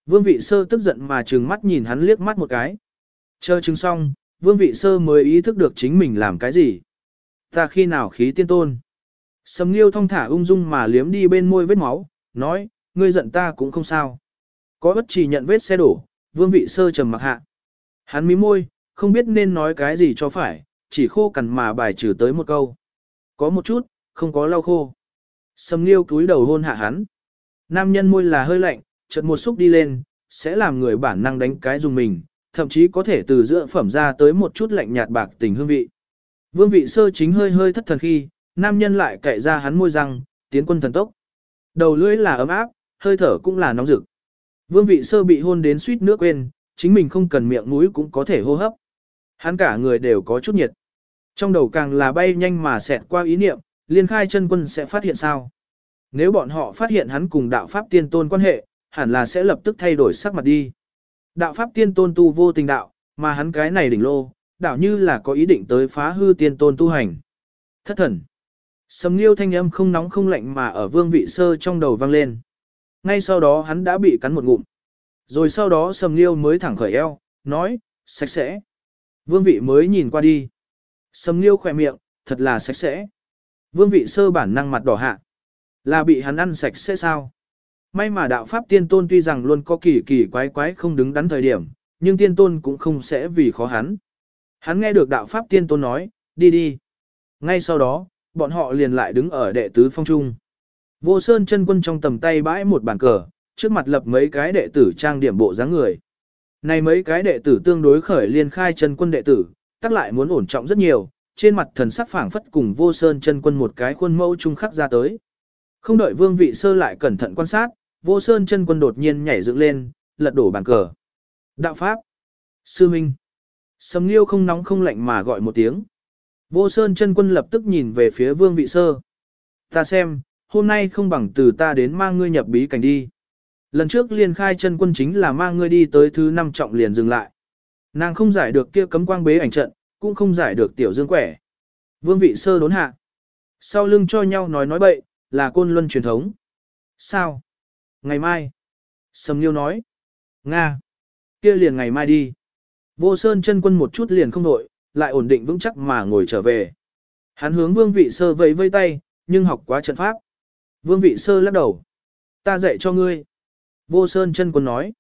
Vương vị sơ tức giận mà trừng mắt nhìn hắn liếc mắt một cái. Chờ chứng xong, vương vị sơ mới ý thức được chính mình làm cái gì. Ta khi nào khí tiên tôn. Sầm Nghiêu thong thả ung dung mà liếm đi bên môi vết máu, nói, ngươi giận ta cũng không sao. Có bất chỉ nhận vết xe đổ, vương vị sơ trầm mặc hạ. Hắn mí môi, không biết nên nói cái gì cho phải, chỉ khô cằn mà bài trừ tới một câu. Có một chút, không có lau khô. Sầm Nghiêu cúi đầu hôn hạ hắn. Nam nhân môi là hơi lạnh, chợt một xúc đi lên, sẽ làm người bản năng đánh cái dùng mình, thậm chí có thể từ giữa phẩm ra tới một chút lạnh nhạt bạc tình hương vị. Vương vị sơ chính hơi hơi thất thần khi, nam nhân lại cậy ra hắn môi răng, tiến quân thần tốc. Đầu lưỡi là ấm áp, hơi thở cũng là nóng rực. Vương vị sơ bị hôn đến suýt nước quên, chính mình không cần miệng mũi cũng có thể hô hấp. Hắn cả người đều có chút nhiệt. Trong đầu càng là bay nhanh mà xẹt qua ý niệm, liên khai chân quân sẽ phát hiện sao. Nếu bọn họ phát hiện hắn cùng đạo pháp tiên tôn quan hệ, hẳn là sẽ lập tức thay đổi sắc mặt đi. Đạo pháp tiên tôn tu vô tình đạo, mà hắn cái này đỉnh lô, đạo như là có ý định tới phá hư tiên tôn tu hành. Thất thần. Sầm liêu thanh âm không nóng không lạnh mà ở vương vị sơ trong đầu vang lên. Ngay sau đó hắn đã bị cắn một ngụm. Rồi sau đó sầm liêu mới thẳng khởi eo, nói, sạch sẽ. Vương vị mới nhìn qua đi. Sầm liêu khỏe miệng, thật là sạch sẽ. Vương vị sơ bản năng mặt đỏ hạ. Là bị hắn ăn sạch sẽ sao? May mà đạo pháp tiên tôn tuy rằng luôn có kỳ kỳ quái quái không đứng đắn thời điểm, nhưng tiên tôn cũng không sẽ vì khó hắn. Hắn nghe được đạo pháp tiên tôn nói, đi đi. Ngay sau đó, bọn họ liền lại đứng ở đệ tứ phong trung. Vô Sơn chân quân trong tầm tay bãi một bàn cờ, trước mặt lập mấy cái đệ tử trang điểm bộ dáng người. Này mấy cái đệ tử tương đối khởi liên khai chân quân đệ tử, tắc lại muốn ổn trọng rất nhiều, trên mặt thần sắc phảng phất cùng Vô Sơn chân quân một cái khuôn mẫu trung khắc ra tới. Không đợi Vương Vị Sơ lại cẩn thận quan sát, Vô Sơn chân quân đột nhiên nhảy dựng lên, lật đổ bàn cờ. Đạo pháp, sư minh. Sầm Liêu không nóng không lạnh mà gọi một tiếng. Vô Sơn chân quân lập tức nhìn về phía Vương Vị Sơ. Ta xem, hôm nay không bằng từ ta đến mang ngươi nhập bí cảnh đi. Lần trước liên khai chân quân chính là mang ngươi đi tới thứ năm trọng liền dừng lại. Nàng không giải được kia cấm quang bế ảnh trận, cũng không giải được tiểu dương quẻ. Vương vị sơ đốn hạ. Sau lưng cho nhau nói nói bậy, là côn luân truyền thống. Sao? Ngày mai. Sầm Liêu nói. Nga. kia liền ngày mai đi. Vô Sơn chân quân một chút liền không nổi lại ổn định vững chắc mà ngồi trở về. Hắn hướng vương vị sơ vẫy vây tay, nhưng học quá trận pháp. Vương vị sơ lắc đầu. Ta dạy cho ngươi. Vô Sơn chân quân nói.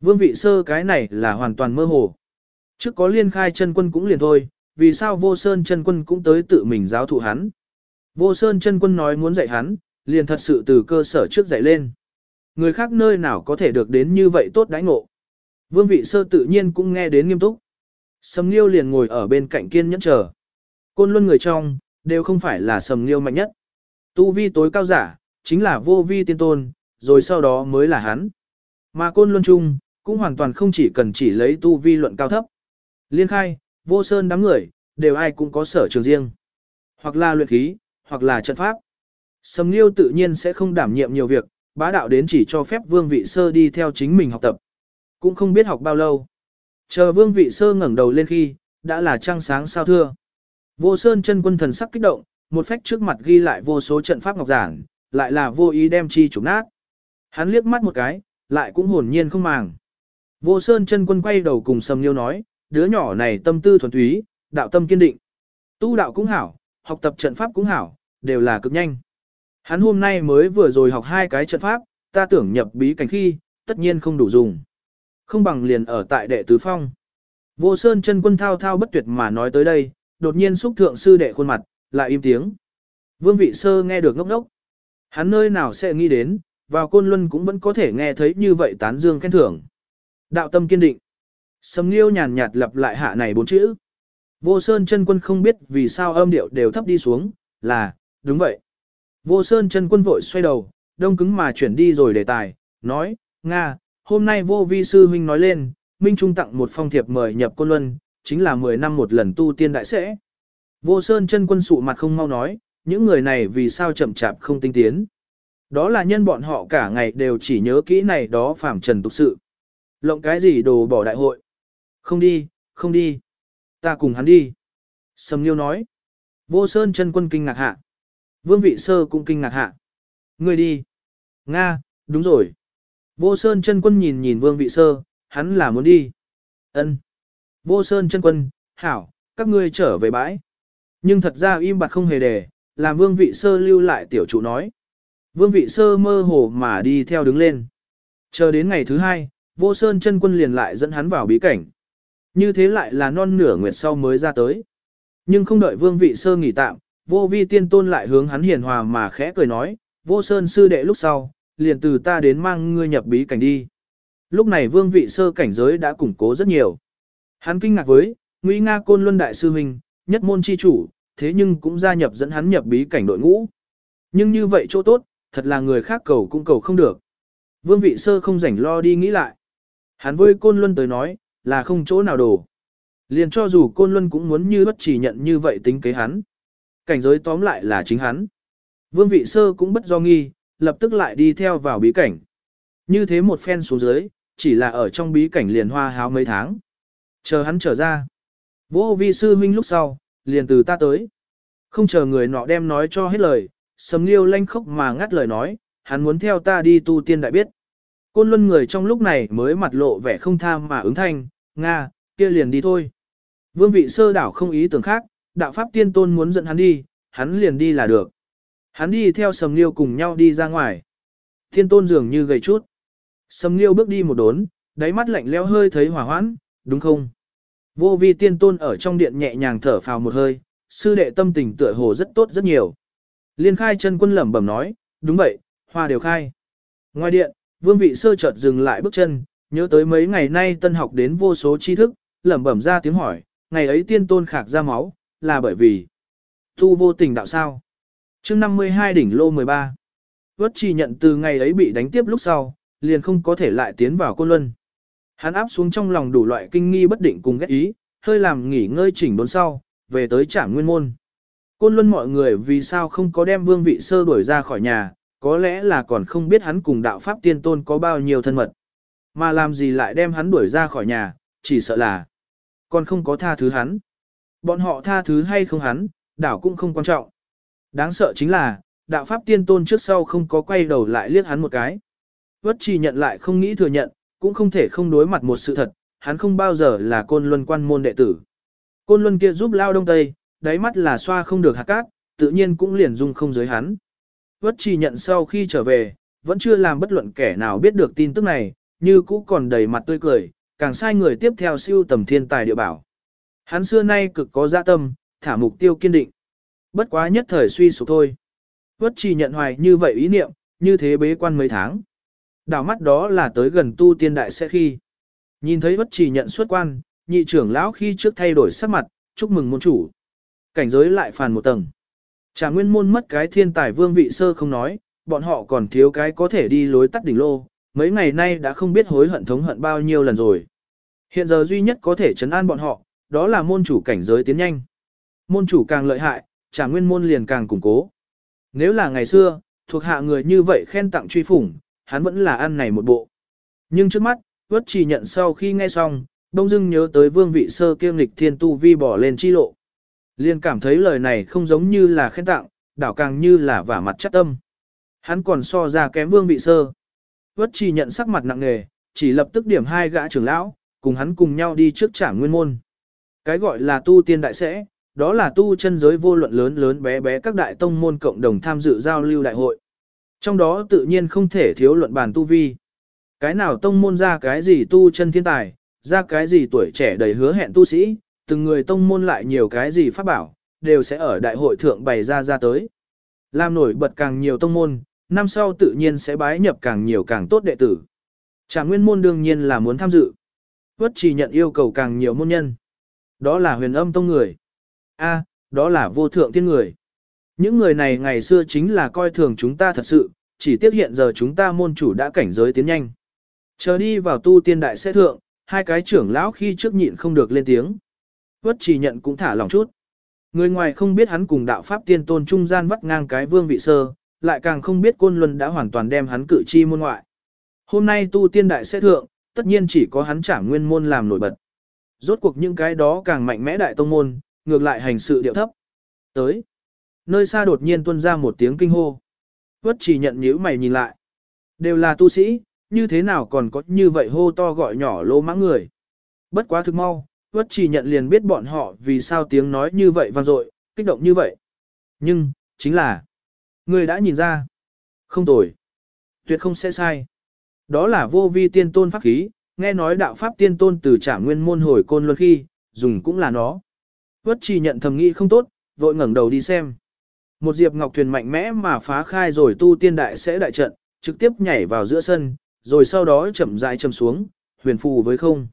Vương vị sơ cái này là hoàn toàn mơ hồ. Trước có liên khai chân quân cũng liền thôi, vì sao vô Sơn chân quân cũng tới tự mình giáo thụ hắn. Vô Sơn chân quân nói muốn dạy hắn, liền thật sự từ cơ sở trước dạy lên. Người khác nơi nào có thể được đến như vậy tốt đãi ngộ. Vương vị sơ tự nhiên cũng nghe đến nghiêm túc. Sầm Nghiêu liền ngồi ở bên cạnh kiên nhẫn chờ. Côn luân người trong, đều không phải là Sầm Nghiêu mạnh nhất. Tu vi tối cao giả, chính là vô vi tiên tôn, rồi sau đó mới là hắn. Mà côn luân chung, cũng hoàn toàn không chỉ cần chỉ lấy tu vi luận cao thấp. Liên khai, vô sơn đám người, đều ai cũng có sở trường riêng. Hoặc là luyện khí, hoặc là trận pháp. Sầm Nghiêu tự nhiên sẽ không đảm nhiệm nhiều việc, bá đạo đến chỉ cho phép vương vị sơ đi theo chính mình học tập. Cũng không biết học bao lâu. Chờ vương vị sơ ngẩng đầu lên khi, đã là trăng sáng sao thưa. Vô sơn chân quân thần sắc kích động, một phách trước mặt ghi lại vô số trận pháp ngọc giản, lại là vô ý đem chi trục nát. Hắn liếc mắt một cái, lại cũng hồn nhiên không màng. Vô sơn chân quân quay đầu cùng sầm liêu nói, đứa nhỏ này tâm tư thuần túy, đạo tâm kiên định. Tu đạo cũng hảo, học tập trận pháp cũng hảo, đều là cực nhanh. Hắn hôm nay mới vừa rồi học hai cái trận pháp, ta tưởng nhập bí cảnh khi, tất nhiên không đủ dùng. Không bằng liền ở tại đệ tứ phong. Vô Sơn chân quân thao thao bất tuyệt mà nói tới đây, đột nhiên xúc thượng sư đệ khuôn mặt, lại im tiếng. Vương vị sơ nghe được ngốc ngốc. Hắn nơi nào sẽ nghĩ đến, vào côn luân cũng vẫn có thể nghe thấy như vậy tán dương khen thưởng. Đạo tâm kiên định. Sầm Nghiêu nhàn nhạt lặp lại hạ này bốn chữ. Vô Sơn chân quân không biết vì sao âm điệu đều thấp đi xuống, là, đúng vậy. Vô Sơn chân quân vội xoay đầu, đông cứng mà chuyển đi rồi đề tài, nói, Nga, hôm nay vô vi sư huynh nói lên, Minh Trung tặng một phong thiệp mời nhập côn luân, chính là 10 năm một lần tu tiên đại sẽ. Vô Sơn chân quân sụ mặt không mau nói, những người này vì sao chậm chạp không tinh tiến. Đó là nhân bọn họ cả ngày đều chỉ nhớ kỹ này đó phàm trần tục sự. Lộng cái gì đồ bỏ đại hội. Không đi, không đi. Ta cùng hắn đi. Sầm Liêu nói. Vô Sơn chân quân kinh ngạc hạ. Vương vị sơ cũng kinh ngạc hạ. Người đi. Nga, đúng rồi. Vô Sơn chân quân nhìn nhìn vương vị sơ, hắn là muốn đi. Ân. Vô Sơn chân quân, hảo, các ngươi trở về bãi. Nhưng thật ra im bặt không hề đề, làm vương vị sơ lưu lại tiểu chủ nói. Vương vị sơ mơ hồ mà đi theo đứng lên. Chờ đến ngày thứ hai, vô sơn chân quân liền lại dẫn hắn vào bí cảnh. Như thế lại là non nửa nguyệt sau mới ra tới. Nhưng không đợi vương vị sơ nghỉ tạm, vô vi tiên tôn lại hướng hắn hiền hòa mà khẽ cười nói, vô sơn sư đệ lúc sau, liền từ ta đến mang ngươi nhập bí cảnh đi. Lúc này vương vị sơ cảnh giới đã củng cố rất nhiều. Hắn kinh ngạc với, Nguy Nga Côn Luân Đại Sư Huynh, nhất môn chi chủ, thế nhưng cũng gia nhập dẫn hắn nhập bí cảnh đội ngũ. Nhưng như vậy chỗ tốt, thật là người khác cầu cũng cầu không được. Vương vị sơ không rảnh lo đi nghĩ lại. Hắn với Côn Luân tới nói, là không chỗ nào đổ. Liền cho dù Côn Luân cũng muốn như bất chỉ nhận như vậy tính kế hắn. Cảnh giới tóm lại là chính hắn. Vương vị sơ cũng bất do nghi, lập tức lại đi theo vào bí cảnh. Như thế một phen xuống dưới, chỉ là ở trong bí cảnh liền hoa háo mấy tháng. Chờ hắn trở ra. Vô vi sư huynh lúc sau, liền từ ta tới. Không chờ người nọ đem nói cho hết lời, sầm liêu lanh khốc mà ngắt lời nói, hắn muốn theo ta đi tu tiên đại biết. Côn luân người trong lúc này mới mặt lộ vẻ không tham mà ứng thanh, Nga, kia liền đi thôi. Vương vị sơ đảo không ý tưởng khác, đạo pháp tiên tôn muốn dẫn hắn đi, hắn liền đi là được. Hắn đi theo sầm liêu cùng nhau đi ra ngoài. Thiên tôn dường như gầy chút. Sầm liêu bước đi một đốn, đáy mắt lạnh leo hơi thấy hỏa hoãn, đúng không? Vô vi tiên tôn ở trong điện nhẹ nhàng thở phào một hơi, sư đệ tâm tình tựa hồ rất tốt rất nhiều. Liên khai chân quân lẩm bẩm nói, đúng vậy, hoa đều khai. Ngoài điện, vương vị sơ chợt dừng lại bước chân, nhớ tới mấy ngày nay tân học đến vô số tri thức, lẩm bẩm ra tiếng hỏi, ngày ấy tiên tôn khạc ra máu, là bởi vì tu vô tình đạo sao chương 52 đỉnh lô 13. Vất chỉ nhận từ ngày ấy bị đánh tiếp lúc sau, liền không có thể lại tiến vào côn luân. Hắn áp xuống trong lòng đủ loại kinh nghi bất định cùng ghét ý, hơi làm nghỉ ngơi chỉnh đốn sau, về tới trạm nguyên môn. Côn luân mọi người vì sao không có đem vương vị sơ đuổi ra khỏi nhà, có lẽ là còn không biết hắn cùng đạo pháp tiên tôn có bao nhiêu thân mật. Mà làm gì lại đem hắn đuổi ra khỏi nhà, chỉ sợ là còn không có tha thứ hắn. Bọn họ tha thứ hay không hắn, đảo cũng không quan trọng. Đáng sợ chính là, đạo pháp tiên tôn trước sau không có quay đầu lại liếc hắn một cái. Vất trì nhận lại không nghĩ thừa nhận, cũng không thể không đối mặt một sự thật, hắn không bao giờ là côn luân quan môn đệ tử. Côn luân kia giúp lao đông tây, đáy mắt là xoa không được hạt cát, tự nhiên cũng liền dung không giới hắn. Vất trì nhận sau khi trở về, vẫn chưa làm bất luận kẻ nào biết được tin tức này, như cũ còn đầy mặt tươi cười, càng sai người tiếp theo siêu tầm thiên tài địa bảo. Hắn xưa nay cực có dạ tâm, thả mục tiêu kiên định. Bất quá nhất thời suy sụp thôi. Quất trì nhận hoài như vậy ý niệm, như thế bế quan mấy tháng. Đảo mắt đó là tới gần tu tiên đại sẽ khi. Nhìn thấy bất trì nhận xuất quan, nhị trưởng lão khi trước thay đổi sắc mặt, chúc mừng môn chủ. Cảnh giới lại phàn một tầng. trà nguyên môn mất cái thiên tài vương vị sơ không nói, bọn họ còn thiếu cái có thể đi lối tắt đỉnh lô, mấy ngày nay đã không biết hối hận thống hận bao nhiêu lần rồi. Hiện giờ duy nhất có thể chấn an bọn họ, đó là môn chủ cảnh giới tiến nhanh. Môn chủ càng lợi hại, trả nguyên môn liền càng củng cố. Nếu là ngày xưa, thuộc hạ người như vậy khen tặng truy phủng, hắn vẫn là ăn này một bộ. Nhưng trước mắt, vất chỉ nhận sau khi nghe xong, đông dưng nhớ tới vương vị sơ kiêm lịch thiên tu vi bỏ lên chi lộ. Liền cảm thấy lời này không giống như là khen tặng, đảo càng như là vả mặt chắc tâm. Hắn còn so ra kém vương vị sơ. Vất chỉ nhận sắc mặt nặng nề, chỉ lập tức điểm hai gã trưởng lão, cùng hắn cùng nhau đi trước trả nguyên môn. Cái gọi là tu tiên đại sẽ, đó là tu chân giới vô luận lớn lớn bé bé các đại tông môn cộng đồng tham dự giao lưu đại hội. Trong đó tự nhiên không thể thiếu luận bàn tu vi. Cái nào tông môn ra cái gì tu chân thiên tài, ra cái gì tuổi trẻ đầy hứa hẹn tu sĩ, từng người tông môn lại nhiều cái gì pháp bảo, đều sẽ ở đại hội thượng bày ra ra tới. Làm nổi bật càng nhiều tông môn, năm sau tự nhiên sẽ bái nhập càng nhiều càng tốt đệ tử. trà nguyên môn đương nhiên là muốn tham dự. Quất chỉ nhận yêu cầu càng nhiều môn nhân. Đó là huyền âm tông người a đó là vô thượng thiên người. Những người này ngày xưa chính là coi thường chúng ta thật sự, chỉ tiếc hiện giờ chúng ta môn chủ đã cảnh giới tiến nhanh. Chờ đi vào tu tiên đại sẽ thượng, hai cái trưởng lão khi trước nhịn không được lên tiếng. Vất chỉ nhận cũng thả lòng chút. Người ngoài không biết hắn cùng đạo pháp tiên tôn trung gian vắt ngang cái vương vị sơ, lại càng không biết côn luân đã hoàn toàn đem hắn cử chi môn ngoại. Hôm nay tu tiên đại sẽ thượng, tất nhiên chỉ có hắn trả nguyên môn làm nổi bật. Rốt cuộc những cái đó càng mạnh mẽ đại tông môn, ngược lại hành sự điệu thấp. Tới. Nơi xa đột nhiên tuôn ra một tiếng kinh hô. Vất chỉ nhận nhíu mày nhìn lại. Đều là tu sĩ, như thế nào còn có như vậy hô to gọi nhỏ lô mãng người. Bất quá thực mau, Vất chỉ nhận liền biết bọn họ vì sao tiếng nói như vậy vang dội, kích động như vậy. Nhưng, chính là, người đã nhìn ra. Không tồi. Tuyệt không sẽ sai. Đó là vô vi tiên tôn pháp khí, nghe nói đạo pháp tiên tôn từ trả nguyên môn hồi côn luân khi, dùng cũng là nó. Vất chỉ nhận thầm nghĩ không tốt, vội ngẩng đầu đi xem. Một diệp ngọc thuyền mạnh mẽ mà phá khai rồi tu tiên đại sẽ đại trận, trực tiếp nhảy vào giữa sân, rồi sau đó chậm rãi chầm xuống, huyền phù với không.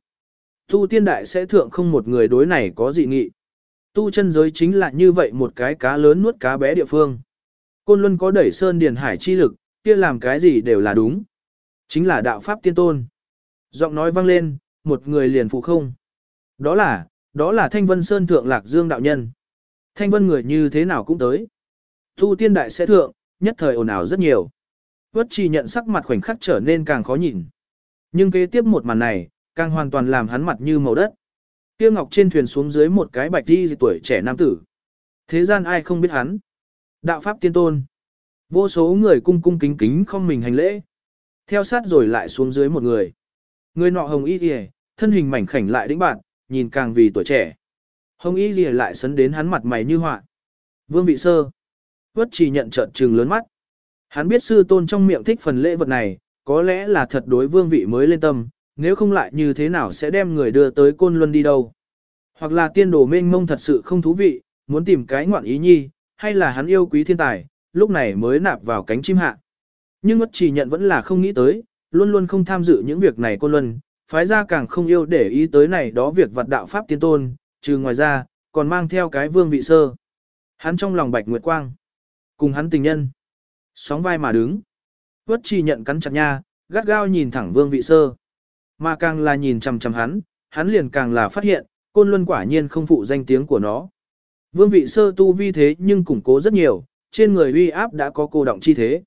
Tu tiên đại sẽ thượng không một người đối này có dị nghị. Tu chân giới chính là như vậy một cái cá lớn nuốt cá bé địa phương. Côn Luân có đẩy sơn điền hải chi lực, kia làm cái gì đều là đúng. Chính là đạo pháp tiên tôn. Giọng nói vang lên, một người liền phụ không. Đó là, đó là Thanh Vân Sơn Thượng Lạc Dương đạo nhân. Thanh Vân người như thế nào cũng tới. Tu tiên đại sẽ thượng, nhất thời ồn ào rất nhiều. Vất trì nhận sắc mặt khoảnh khắc trở nên càng khó nhìn. Nhưng kế tiếp một màn này, càng hoàn toàn làm hắn mặt như màu đất. Kia ngọc trên thuyền xuống dưới một cái bạch đi tuổi trẻ nam tử. Thế gian ai không biết hắn. Đạo pháp tiên tôn. Vô số người cung cung kính kính không mình hành lễ. Theo sát rồi lại xuống dưới một người. Người nọ hồng y kìa, thân hình mảnh khảnh lại đĩnh bạn, nhìn càng vì tuổi trẻ. Hồng y Lìa lại sấn đến hắn mặt mày như họa. Vương vị sơ. Quất chỉ nhận trợn trừng lớn mắt. Hắn biết sư tôn trong miệng thích phần lễ vật này, có lẽ là thật đối vương vị mới lên tâm, nếu không lại như thế nào sẽ đem người đưa tới côn luân đi đâu. Hoặc là tiên đồ mênh mông thật sự không thú vị, muốn tìm cái ngoạn ý nhi, hay là hắn yêu quý thiên tài, lúc này mới nạp vào cánh chim hạ. Nhưng Quất chỉ nhận vẫn là không nghĩ tới, luôn luôn không tham dự những việc này côn luân, phái ra càng không yêu để ý tới này đó việc vật đạo pháp tiên tôn, trừ ngoài ra, còn mang theo cái vương vị sơ. Hắn trong lòng bạch nguyệt quang, cùng hắn tình nhân, sóng vai mà đứng. Quất chỉ nhận cắn chặt nha, gắt gao nhìn thẳng vương vị sơ. Mà càng là nhìn chằm chằm hắn, hắn liền càng là phát hiện, côn luân quả nhiên không phụ danh tiếng của nó. Vương vị sơ tu vi thế nhưng củng cố rất nhiều, trên người uy áp đã có cô động chi thế.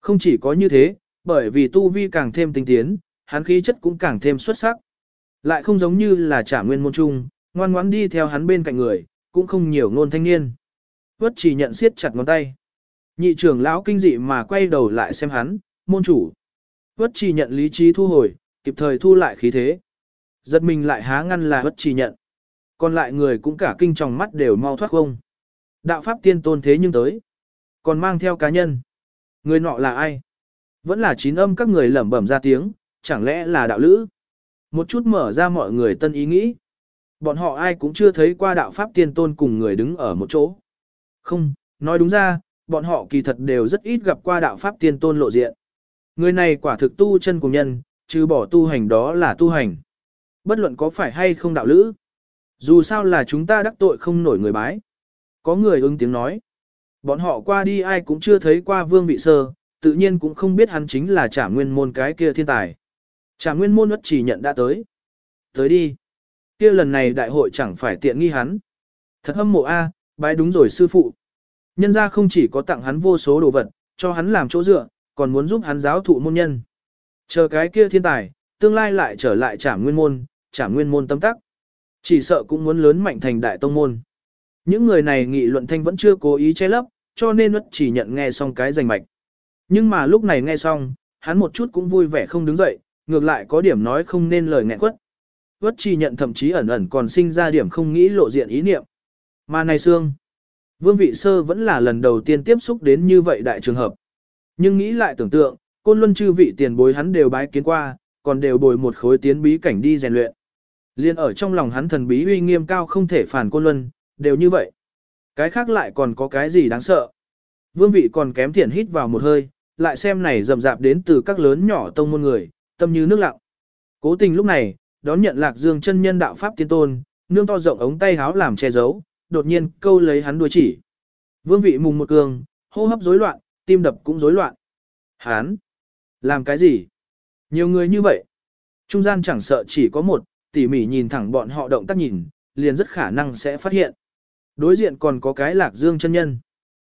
Không chỉ có như thế, bởi vì tu vi càng thêm tinh tiến, hắn khí chất cũng càng thêm xuất sắc. Lại không giống như là trả nguyên môn trung, ngoan ngoãn đi theo hắn bên cạnh người, cũng không nhiều ngôn thanh niên. Vất chỉ nhận siết chặt ngón tay. Nhị trưởng lão kinh dị mà quay đầu lại xem hắn, môn chủ. Vất chỉ nhận lý trí thu hồi, kịp thời thu lại khí thế. Giật mình lại há ngăn là vất chỉ nhận. Còn lại người cũng cả kinh tròng mắt đều mau thoát không. Đạo pháp tiên tôn thế nhưng tới. Còn mang theo cá nhân. Người nọ là ai? Vẫn là chín âm các người lẩm bẩm ra tiếng, chẳng lẽ là đạo lữ? Một chút mở ra mọi người tân ý nghĩ. Bọn họ ai cũng chưa thấy qua đạo pháp tiên tôn cùng người đứng ở một chỗ. Không, nói đúng ra, bọn họ kỳ thật đều rất ít gặp qua đạo pháp tiên tôn lộ diện. Người này quả thực tu chân cùng nhân, trừ bỏ tu hành đó là tu hành. Bất luận có phải hay không đạo lữ. Dù sao là chúng ta đắc tội không nổi người bái. Có người ứng tiếng nói. Bọn họ qua đi ai cũng chưa thấy qua vương vị sơ, tự nhiên cũng không biết hắn chính là trả nguyên môn cái kia thiên tài. Trả nguyên môn ất chỉ nhận đã tới. Tới đi. Kia lần này đại hội chẳng phải tiện nghi hắn. Thật hâm mộ a, bái đúng rồi sư phụ. Nhân ra không chỉ có tặng hắn vô số đồ vật, cho hắn làm chỗ dựa, còn muốn giúp hắn giáo thụ môn nhân. Chờ cái kia thiên tài, tương lai lại trở lại trả nguyên môn, trả nguyên môn tâm tắc. Chỉ sợ cũng muốn lớn mạnh thành đại tông môn. Những người này nghị luận thanh vẫn chưa cố ý che lấp, cho nên ất chỉ nhận nghe xong cái rành mạch. Nhưng mà lúc này nghe xong, hắn một chút cũng vui vẻ không đứng dậy, ngược lại có điểm nói không nên lời nghẹn quất. quất chỉ nhận thậm chí ẩn ẩn còn sinh ra điểm không nghĩ lộ diện ý niệm. Mà này xương, vương vị sơ vẫn là lần đầu tiên tiếp xúc đến như vậy đại trường hợp. Nhưng nghĩ lại tưởng tượng, côn luân chư vị tiền bối hắn đều bái kiến qua, còn đều bồi một khối tiến bí cảnh đi rèn luyện. Liên ở trong lòng hắn thần bí uy nghiêm cao không thể phản côn luân, đều như vậy. Cái khác lại còn có cái gì đáng sợ. Vương vị còn kém thiện hít vào một hơi, lại xem này rầm rạp đến từ các lớn nhỏ tông môn người, tâm như nước lặng. Cố tình lúc này, đón nhận lạc dương chân nhân đạo pháp tiên tôn, nương to rộng ống tay háo làm che giấu, đột nhiên câu lấy hắn đuôi chỉ. Vương vị mùng một cường, hô hấp rối loạn, tim đập cũng rối loạn. Hắn, làm cái gì? Nhiều người như vậy. Trung gian chẳng sợ chỉ có một, tỉ mỉ nhìn thẳng bọn họ động tác nhìn, liền rất khả năng sẽ phát hiện. Đối diện còn có cái lạc dương chân nhân.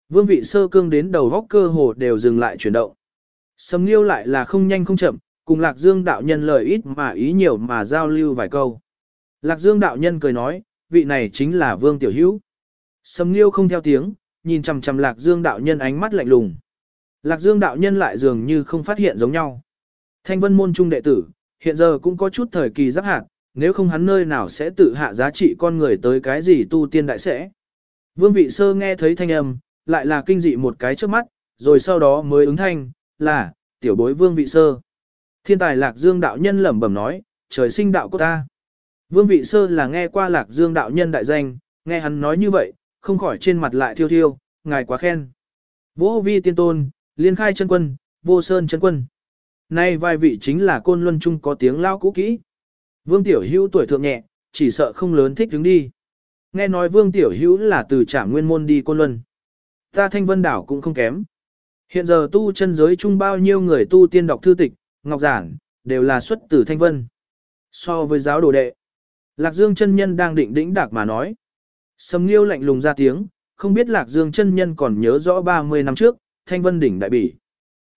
Vương vị sơ cương đến đầu góc cơ hồ đều dừng lại chuyển động. Sầm liêu lại là không nhanh không chậm, cùng lạc dương đạo nhân lời ít mà ý nhiều mà giao lưu vài câu. Lạc dương đạo nhân cười nói, vị này chính là vương tiểu hữu. Sầm nghiêu không theo tiếng, nhìn chằm chằm lạc dương đạo nhân ánh mắt lạnh lùng. Lạc dương đạo nhân lại dường như không phát hiện giống nhau. Thanh vân môn trung đệ tử, hiện giờ cũng có chút thời kỳ giáp hạt, nếu không hắn nơi nào sẽ tự hạ giá trị con người tới cái gì tu tiên đại sẽ. Vương vị sơ nghe thấy thanh âm, lại là kinh dị một cái trước mắt, rồi sau đó mới ứng thanh, là, tiểu bối vương vị sơ. Thiên tài lạc dương đạo nhân lẩm bẩm nói, trời sinh đạo của ta. Vương vị sơ là nghe qua lạc dương đạo nhân đại danh, nghe hắn nói như vậy, không khỏi trên mặt lại thiêu thiêu, ngài quá khen. Vô vi tiên tôn, liên khai chân quân, vô sơn chân quân. Nay vài vị chính là côn luân trung có tiếng lao cũ kỹ. Vương Tiểu Hữu tuổi thượng nhẹ, chỉ sợ không lớn thích đứng đi. Nghe nói Vương Tiểu Hữu là từ trả nguyên môn đi côn luân. Ta thanh vân đảo cũng không kém. Hiện giờ tu chân giới chung bao nhiêu người tu tiên đọc thư tịch, ngọc Giản đều là xuất từ thanh vân. So với giáo đồ đệ, Lạc Dương chân nhân đang định đĩnh đạc mà nói. Sầm Nghiêu lạnh lùng ra tiếng, không biết Lạc Dương chân nhân còn nhớ rõ 30 năm trước, thanh vân đỉnh đại bỉ.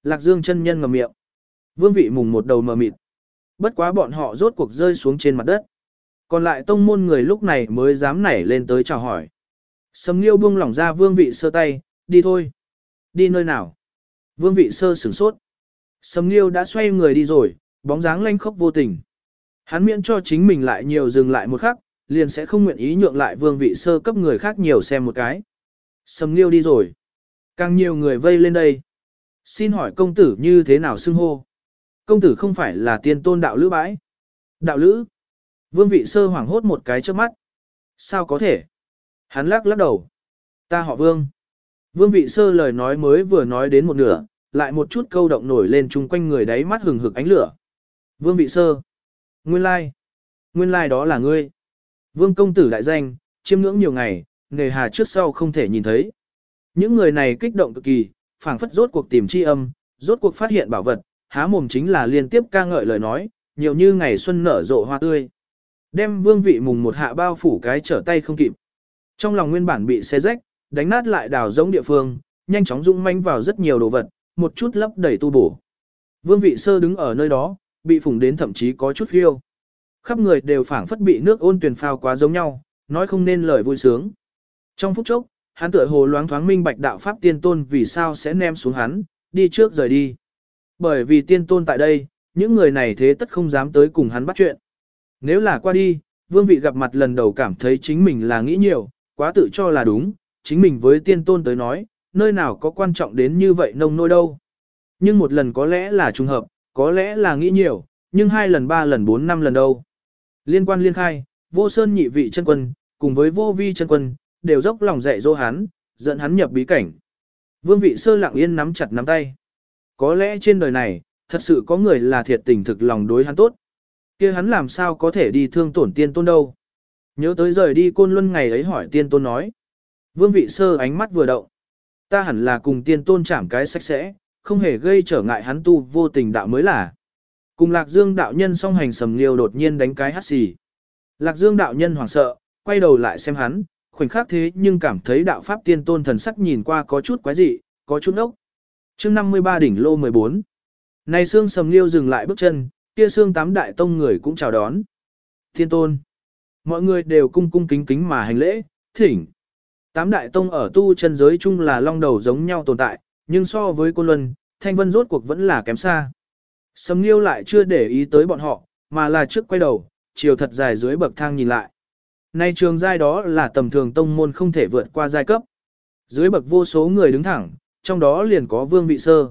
Lạc Dương chân nhân ngậm miệng. Vương vị mùng một đầu mờ mịt. Bất quá bọn họ rốt cuộc rơi xuống trên mặt đất. Còn lại tông môn người lúc này mới dám nảy lên tới chào hỏi. Sầm Nghiêu buông lỏng ra vương vị sơ tay, đi thôi. Đi nơi nào? Vương vị sơ sửng sốt. Sầm Nghiêu đã xoay người đi rồi, bóng dáng lanh khốc vô tình. Hắn miễn cho chính mình lại nhiều dừng lại một khắc, liền sẽ không nguyện ý nhượng lại vương vị sơ cấp người khác nhiều xem một cái. Sầm Nghiêu đi rồi. Càng nhiều người vây lên đây. Xin hỏi công tử như thế nào xưng hô? Công tử không phải là tiên tôn đạo lữ bãi. Đạo lữ. Vương vị sơ hoảng hốt một cái trước mắt. Sao có thể? Hắn lắc lắc đầu. Ta họ Vương. Vương vị sơ lời nói mới vừa nói đến một nửa, lại một chút câu động nổi lên chung quanh người đáy mắt hừng hực ánh lửa. Vương vị sơ. Nguyên lai. Nguyên lai đó là ngươi. Vương công tử đại danh, chiêm ngưỡng nhiều ngày, nghề hà trước sau không thể nhìn thấy. Những người này kích động cực kỳ, phảng phất rốt cuộc tìm chi âm, rốt cuộc phát hiện bảo vật, há mồm chính là liên tiếp ca ngợi lời nói, nhiều như ngày xuân nở rộ hoa tươi. Đem vương vị mùng một hạ bao phủ cái trở tay không kịp. Trong lòng nguyên bản bị xé rách, đánh nát lại đào giống địa phương, nhanh chóng rung manh vào rất nhiều đồ vật, một chút lấp đầy tu bổ. Vương vị sơ đứng ở nơi đó, bị phủng đến thậm chí có chút phiêu. Khắp người đều phảng phất bị nước ôn tuyền phao quá giống nhau, nói không nên lời vui sướng. Trong phút chốc, hắn tựa hồ loáng thoáng minh bạch đạo pháp tiên tôn vì sao sẽ ném xuống hắn, đi trước rời đi. Bởi vì tiên tôn tại đây, những người này thế tất không dám tới cùng hắn bắt chuyện. Nếu là qua đi, vương vị gặp mặt lần đầu cảm thấy chính mình là nghĩ nhiều, quá tự cho là đúng, chính mình với tiên tôn tới nói, nơi nào có quan trọng đến như vậy nông nôi đâu. Nhưng một lần có lẽ là trùng hợp, có lẽ là nghĩ nhiều, nhưng hai lần ba lần bốn năm lần đâu. Liên quan liên khai, vô sơn nhị vị chân quân, cùng với vô vi chân quân, đều dốc lòng dạy dỗ hắn, dẫn hắn nhập bí cảnh. Vương vị sơ lặng yên nắm chặt nắm tay. Có lẽ trên đời này, thật sự có người là thiệt tình thực lòng đối hắn tốt. kia hắn làm sao có thể đi thương tổn tiên tôn đâu. Nhớ tới rời đi côn luân ngày ấy hỏi tiên tôn nói. Vương vị sơ ánh mắt vừa động. Ta hẳn là cùng tiên tôn chạm cái sạch sẽ, không hề gây trở ngại hắn tu vô tình đạo mới là. Cùng Lạc Dương đạo nhân song hành sầm liêu đột nhiên đánh cái hắt xì. Lạc Dương đạo nhân hoảng sợ, quay đầu lại xem hắn, khoảnh khắc thế nhưng cảm thấy đạo pháp tiên tôn thần sắc nhìn qua có chút quái dị, có chút ốc. chương 53 đỉnh lô 14. Này xương sầm liêu dừng lại bước chân, kia xương tám đại tông người cũng chào đón. Tiên tôn. Mọi người đều cung cung kính kính mà hành lễ, thỉnh. Tám đại tông ở tu chân giới chung là long đầu giống nhau tồn tại, nhưng so với Côn Luân, Thanh Vân rốt cuộc vẫn là kém xa. Sầm Liêu lại chưa để ý tới bọn họ, mà là trước quay đầu, chiều thật dài dưới bậc thang nhìn lại. Nay trường giai đó là tầm thường tông môn không thể vượt qua giai cấp. Dưới bậc vô số người đứng thẳng, trong đó liền có vương vị sơ.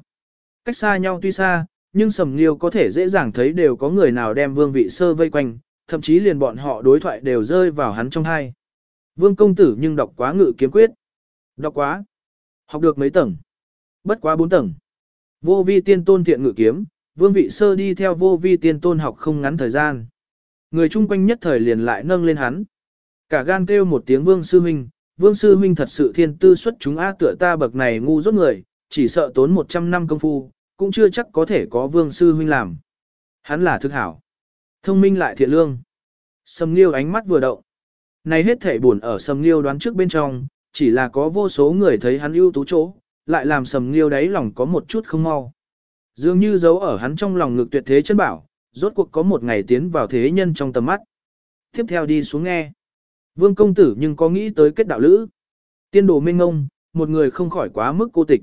Cách xa nhau tuy xa, nhưng Sầm Liêu có thể dễ dàng thấy đều có người nào đem vương vị sơ vây quanh, thậm chí liền bọn họ đối thoại đều rơi vào hắn trong hai. Vương công tử nhưng đọc quá ngự kiếm quyết. Đọc quá. Học được mấy tầng. Bất quá bốn tầng. Vô vi tiên tôn thiện ngự kiếm, vương vị sơ đi theo vô vi tiên tôn học không ngắn thời gian. Người chung quanh nhất thời liền lại nâng lên hắn. Cả gan kêu một tiếng vương sư huynh, vương sư huynh thật sự thiên tư xuất chúng á tựa ta bậc này ngu rốt người, chỉ sợ tốn 100 năm công phu, cũng chưa chắc có thể có vương sư huynh làm. Hắn là thực hảo. Thông minh lại thiện lương. Sầm Liêu ánh mắt vừa động. Này hết thể buồn ở Sầm Liêu đoán trước bên trong, chỉ là có vô số người thấy hắn ưu tú chỗ, lại làm Sầm Liêu đáy lòng có một chút không mau. Dường như giấu ở hắn trong lòng ngực tuyệt thế chân bảo, rốt cuộc có một ngày tiến vào thế nhân trong tầm mắt. Tiếp theo đi xuống nghe. Vương công tử nhưng có nghĩ tới kết đạo lữ. Tiên đồ minh ngông, một người không khỏi quá mức cô tịch.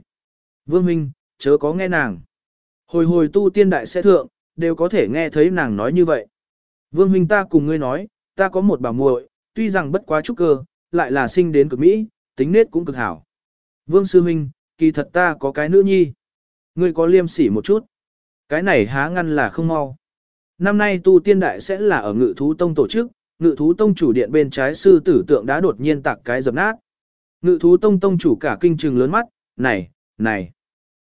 Vương huynh chớ có nghe nàng. Hồi hồi tu tiên đại sẽ thượng, đều có thể nghe thấy nàng nói như vậy. Vương huynh ta cùng ngươi nói, ta có một bà muội, tuy rằng bất quá trúc cơ, lại là sinh đến cực mỹ, tính nết cũng cực hảo. Vương sư huynh, kỳ thật ta có cái nữ nhi. Ngươi có liêm sỉ một chút. Cái này há ngăn là không mau. Năm nay tu tiên đại sẽ là ở ngự thú tông tổ chức, ngự thú tông chủ điện bên trái sư tử tượng đã đột nhiên tạc cái dập nát. Ngự thú tông tông chủ cả kinh trừng lớn mắt, này, này.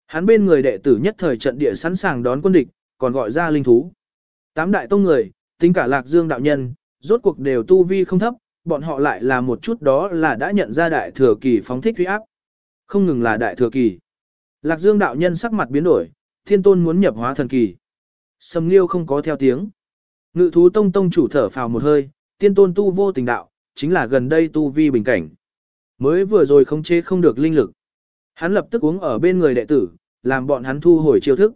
Hắn bên người đệ tử nhất thời trận địa sẵn sàng đón quân địch, còn gọi ra linh thú. Tám đại tông người, tính cả lạc dương đạo nhân, rốt cuộc đều tu vi không thấp, bọn họ lại là một chút đó là đã nhận ra đại thừa kỳ phóng thích huy áp. Không ngừng là đại thừa kỳ. Lạc dương đạo nhân sắc mặt biến đổi, thiên tôn muốn nhập hóa thần kỳ. Sầm liêu không có theo tiếng. Ngự thú tông tông chủ thở phào một hơi, tiên tôn tu vô tình đạo, chính là gần đây tu vi bình cảnh. Mới vừa rồi không chế không được linh lực. Hắn lập tức uống ở bên người đệ tử, làm bọn hắn thu hồi chiêu thức.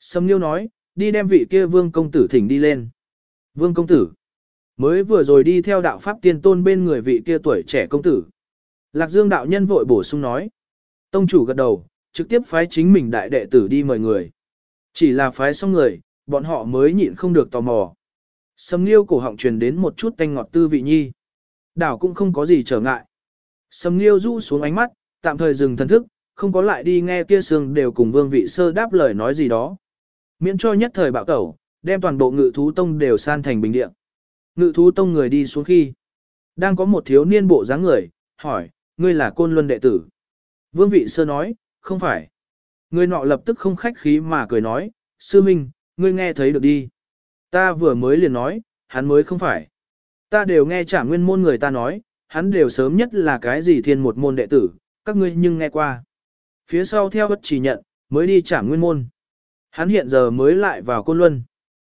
Sâm Liêu nói, đi đem vị kia vương công tử thỉnh đi lên. Vương công tử. Mới vừa rồi đi theo đạo pháp tiên tôn bên người vị kia tuổi trẻ công tử. Lạc Dương đạo nhân vội bổ sung nói. Tông chủ gật đầu, trực tiếp phái chính mình đại đệ tử đi mời người. Chỉ là phái xong người, bọn họ mới nhịn không được tò mò. Sầm Liêu cổ họng truyền đến một chút tanh ngọt tư vị nhi. Đảo cũng không có gì trở ngại. Sầm Liêu rũ xuống ánh mắt, tạm thời dừng thần thức, không có lại đi nghe kia sương đều cùng vương vị sơ đáp lời nói gì đó. Miễn cho nhất thời bạo tẩu, đem toàn bộ ngự thú tông đều san thành bình địa. Ngự thú tông người đi xuống khi, đang có một thiếu niên bộ dáng người, hỏi, ngươi là côn luân đệ tử. Vương vị sơ nói, không phải. Người nọ lập tức không khách khí mà cười nói, sư minh, ngươi nghe thấy được đi. Ta vừa mới liền nói, hắn mới không phải. Ta đều nghe trả nguyên môn người ta nói, hắn đều sớm nhất là cái gì thiên một môn đệ tử, các ngươi nhưng nghe qua. Phía sau theo bất chỉ nhận, mới đi trả nguyên môn. Hắn hiện giờ mới lại vào côn luân.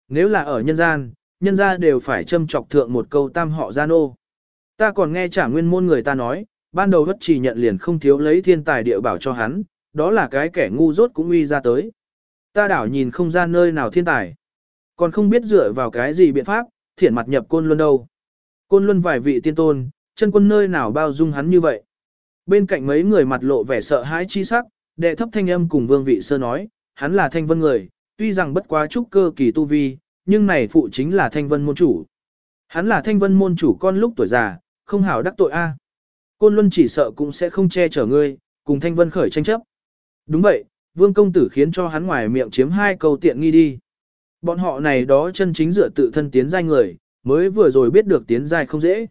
Nếu là ở nhân gian, nhân gia đều phải châm chọc thượng một câu tam họ gia ô. Ta còn nghe trả nguyên môn người ta nói, ban đầu hất chỉ nhận liền không thiếu lấy thiên tài địa bảo cho hắn, đó là cái kẻ ngu dốt cũng uy ra tới. Ta đảo nhìn không ra nơi nào thiên tài. Còn không biết dựa vào cái gì biện pháp, thiển mặt nhập côn luân đâu. Côn luân vài vị tiên tôn, chân quân nơi nào bao dung hắn như vậy. Bên cạnh mấy người mặt lộ vẻ sợ hãi chi sắc, đệ thấp thanh âm cùng vương vị sơ nói, hắn là thanh vân người, tuy rằng bất quá trúc cơ kỳ tu vi, nhưng này phụ chính là thanh vân môn chủ. Hắn là thanh vân môn chủ con lúc tuổi già, không hảo đắc tội a. Côn Luân chỉ sợ cũng sẽ không che chở ngươi, cùng thanh vân khởi tranh chấp. Đúng vậy, vương công tử khiến cho hắn ngoài miệng chiếm hai câu tiện nghi đi. Bọn họ này đó chân chính dựa tự thân tiến giai người, mới vừa rồi biết được tiến giai không dễ.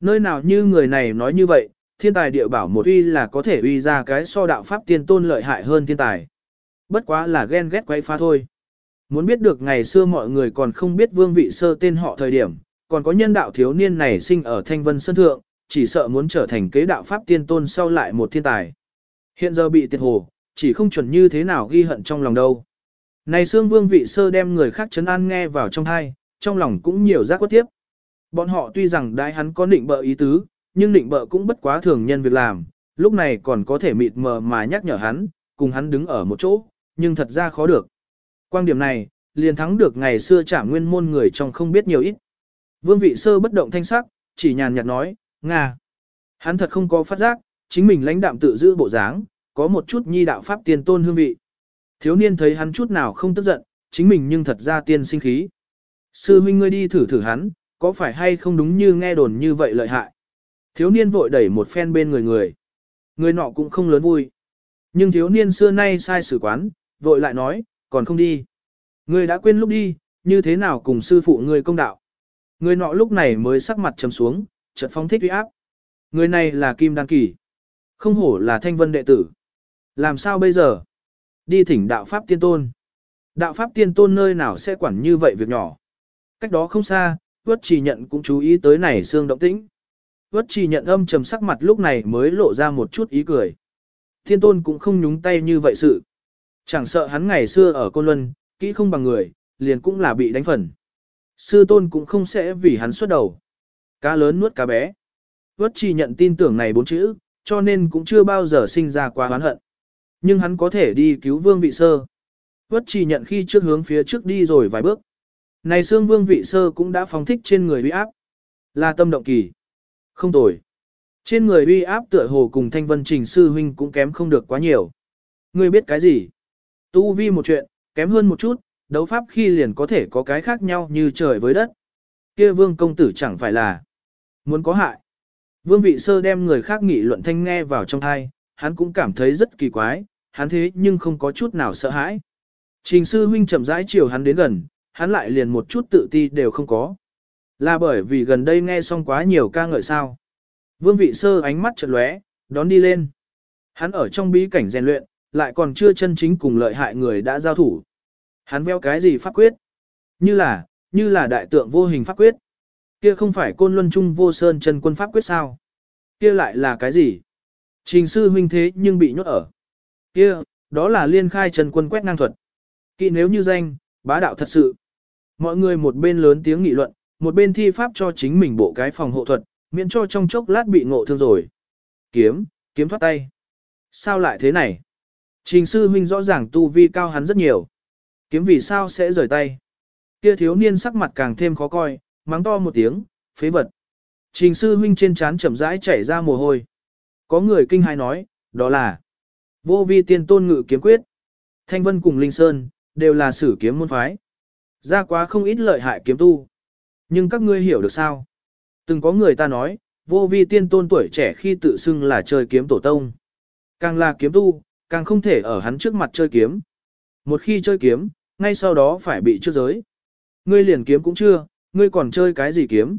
Nơi nào như người này nói như vậy, thiên tài địa bảo một uy là có thể uy ra cái so đạo pháp tiên tôn lợi hại hơn thiên tài. Bất quá là ghen ghét quay phá thôi. Muốn biết được ngày xưa mọi người còn không biết vương vị sơ tên họ thời điểm, còn có nhân đạo thiếu niên này sinh ở Thanh Vân Sơn Thượng, chỉ sợ muốn trở thành kế đạo pháp tiên tôn sau lại một thiên tài. Hiện giờ bị tiệt hồ, chỉ không chuẩn như thế nào ghi hận trong lòng đâu. Này xương vương vị sơ đem người khác chấn an nghe vào trong thai, trong lòng cũng nhiều giác quất tiếp. Bọn họ tuy rằng đại hắn có định bợ ý tứ, nhưng định bợ cũng bất quá thường nhân việc làm, lúc này còn có thể mịt mờ mà nhắc nhở hắn, cùng hắn đứng ở một chỗ, nhưng thật ra khó được. Quan điểm này, liền thắng được ngày xưa trả nguyên môn người trong không biết nhiều ít. Vương vị sơ bất động thanh sắc, chỉ nhàn nhạt nói, Nga. Hắn thật không có phát giác, chính mình lãnh đạm tự giữ bộ dáng, có một chút nhi đạo pháp tiên tôn hương vị. Thiếu niên thấy hắn chút nào không tức giận, chính mình nhưng thật ra tiên sinh khí. Sư huynh ngươi đi thử thử hắn, có phải hay không đúng như nghe đồn như vậy lợi hại. Thiếu niên vội đẩy một phen bên người người. Người nọ cũng không lớn vui. Nhưng thiếu niên xưa nay sai sử quán, vội lại nói, còn không đi. Ngươi đã quên lúc đi, như thế nào cùng sư phụ ngươi công đạo. Người nọ lúc này mới sắc mặt trầm xuống, chợt phóng thích uy áp. Người này là Kim Đan Kỳ. Không hổ là thanh vân đệ tử. Làm sao bây giờ? Đi thỉnh đạo Pháp tiên tôn. Đạo Pháp tiên tôn nơi nào sẽ quản như vậy việc nhỏ. Cách đó không xa, Vất Trì Nhận cũng chú ý tới này xương động tĩnh. Vất Trì Nhận âm trầm sắc mặt lúc này mới lộ ra một chút ý cười. Tiên tôn cũng không nhúng tay như vậy sự. Chẳng sợ hắn ngày xưa ở Côn Luân, kỹ không bằng người, liền cũng là bị đánh phần. Sư tôn cũng không sẽ vì hắn xuất đầu. Cá lớn nuốt cá bé. Vất Chỉ Nhận tin tưởng này bốn chữ, cho nên cũng chưa bao giờ sinh ra quá oán hận. Nhưng hắn có thể đi cứu vương vị sơ. Vất Chỉ Nhận khi trước hướng phía trước đi rồi vài bước. Này xương vương vị sơ cũng đã phóng thích trên người uy áp. Là tâm động kỳ. Không tồi. Trên người uy áp tựa hồ cùng thanh vân trình sư huynh cũng kém không được quá nhiều. Ngươi biết cái gì? Tu vi một chuyện, kém hơn một chút, đấu pháp khi liền có thể có cái khác nhau như trời với đất. Kia vương công tử chẳng phải là muốn có hại. Vương vị sơ đem người khác nghị luận thanh nghe vào trong thai, hắn cũng cảm thấy rất kỳ quái, hắn thế nhưng không có chút nào sợ hãi. Trình sư huynh chậm rãi chiều hắn đến gần, hắn lại liền một chút tự ti đều không có. Là bởi vì gần đây nghe xong quá nhiều ca ngợi sao. Vương vị sơ ánh mắt chợt lóe, đón đi lên. Hắn ở trong bí cảnh rèn luyện, lại còn chưa chân chính cùng lợi hại người đã giao thủ. Hắn veo cái gì pháp quyết? Như là, như là đại tượng vô hình pháp quyết. Kia không phải côn luân trung vô sơn chân quân pháp quyết sao? Kia lại là cái gì? Trình sư huynh thế nhưng bị nhốt ở. Kia, đó là liên khai chân quân quét ngang thuật. Kỵ nếu như danh, bá đạo thật sự. Mọi người một bên lớn tiếng nghị luận, một bên thi pháp cho chính mình bộ cái phòng hộ thuật, miễn cho trong chốc lát bị ngộ thương rồi. Kiếm, kiếm thoát tay. Sao lại thế này? Trình sư huynh rõ ràng tu vi cao hắn rất nhiều. Kiếm vì sao sẽ rời tay? Kia thiếu niên sắc mặt càng thêm khó coi, mắng to một tiếng, phế vật. Trình sư huynh trên trán chậm rãi chảy ra mồ hôi. Có người kinh hài nói, đó là vô vi tiên tôn ngự kiếm quyết. Thanh Vân cùng Linh Sơn, đều là sử kiếm môn phái. Ra quá không ít lợi hại kiếm tu. Nhưng các ngươi hiểu được sao? Từng có người ta nói, vô vi tiên tôn tuổi trẻ khi tự xưng là trời kiếm tổ tông. Càng là kiếm tu, càng không thể ở hắn trước mặt chơi kiếm. Một khi chơi kiếm, ngay sau đó phải bị trước giới. Ngươi liền kiếm cũng chưa, ngươi còn chơi cái gì kiếm?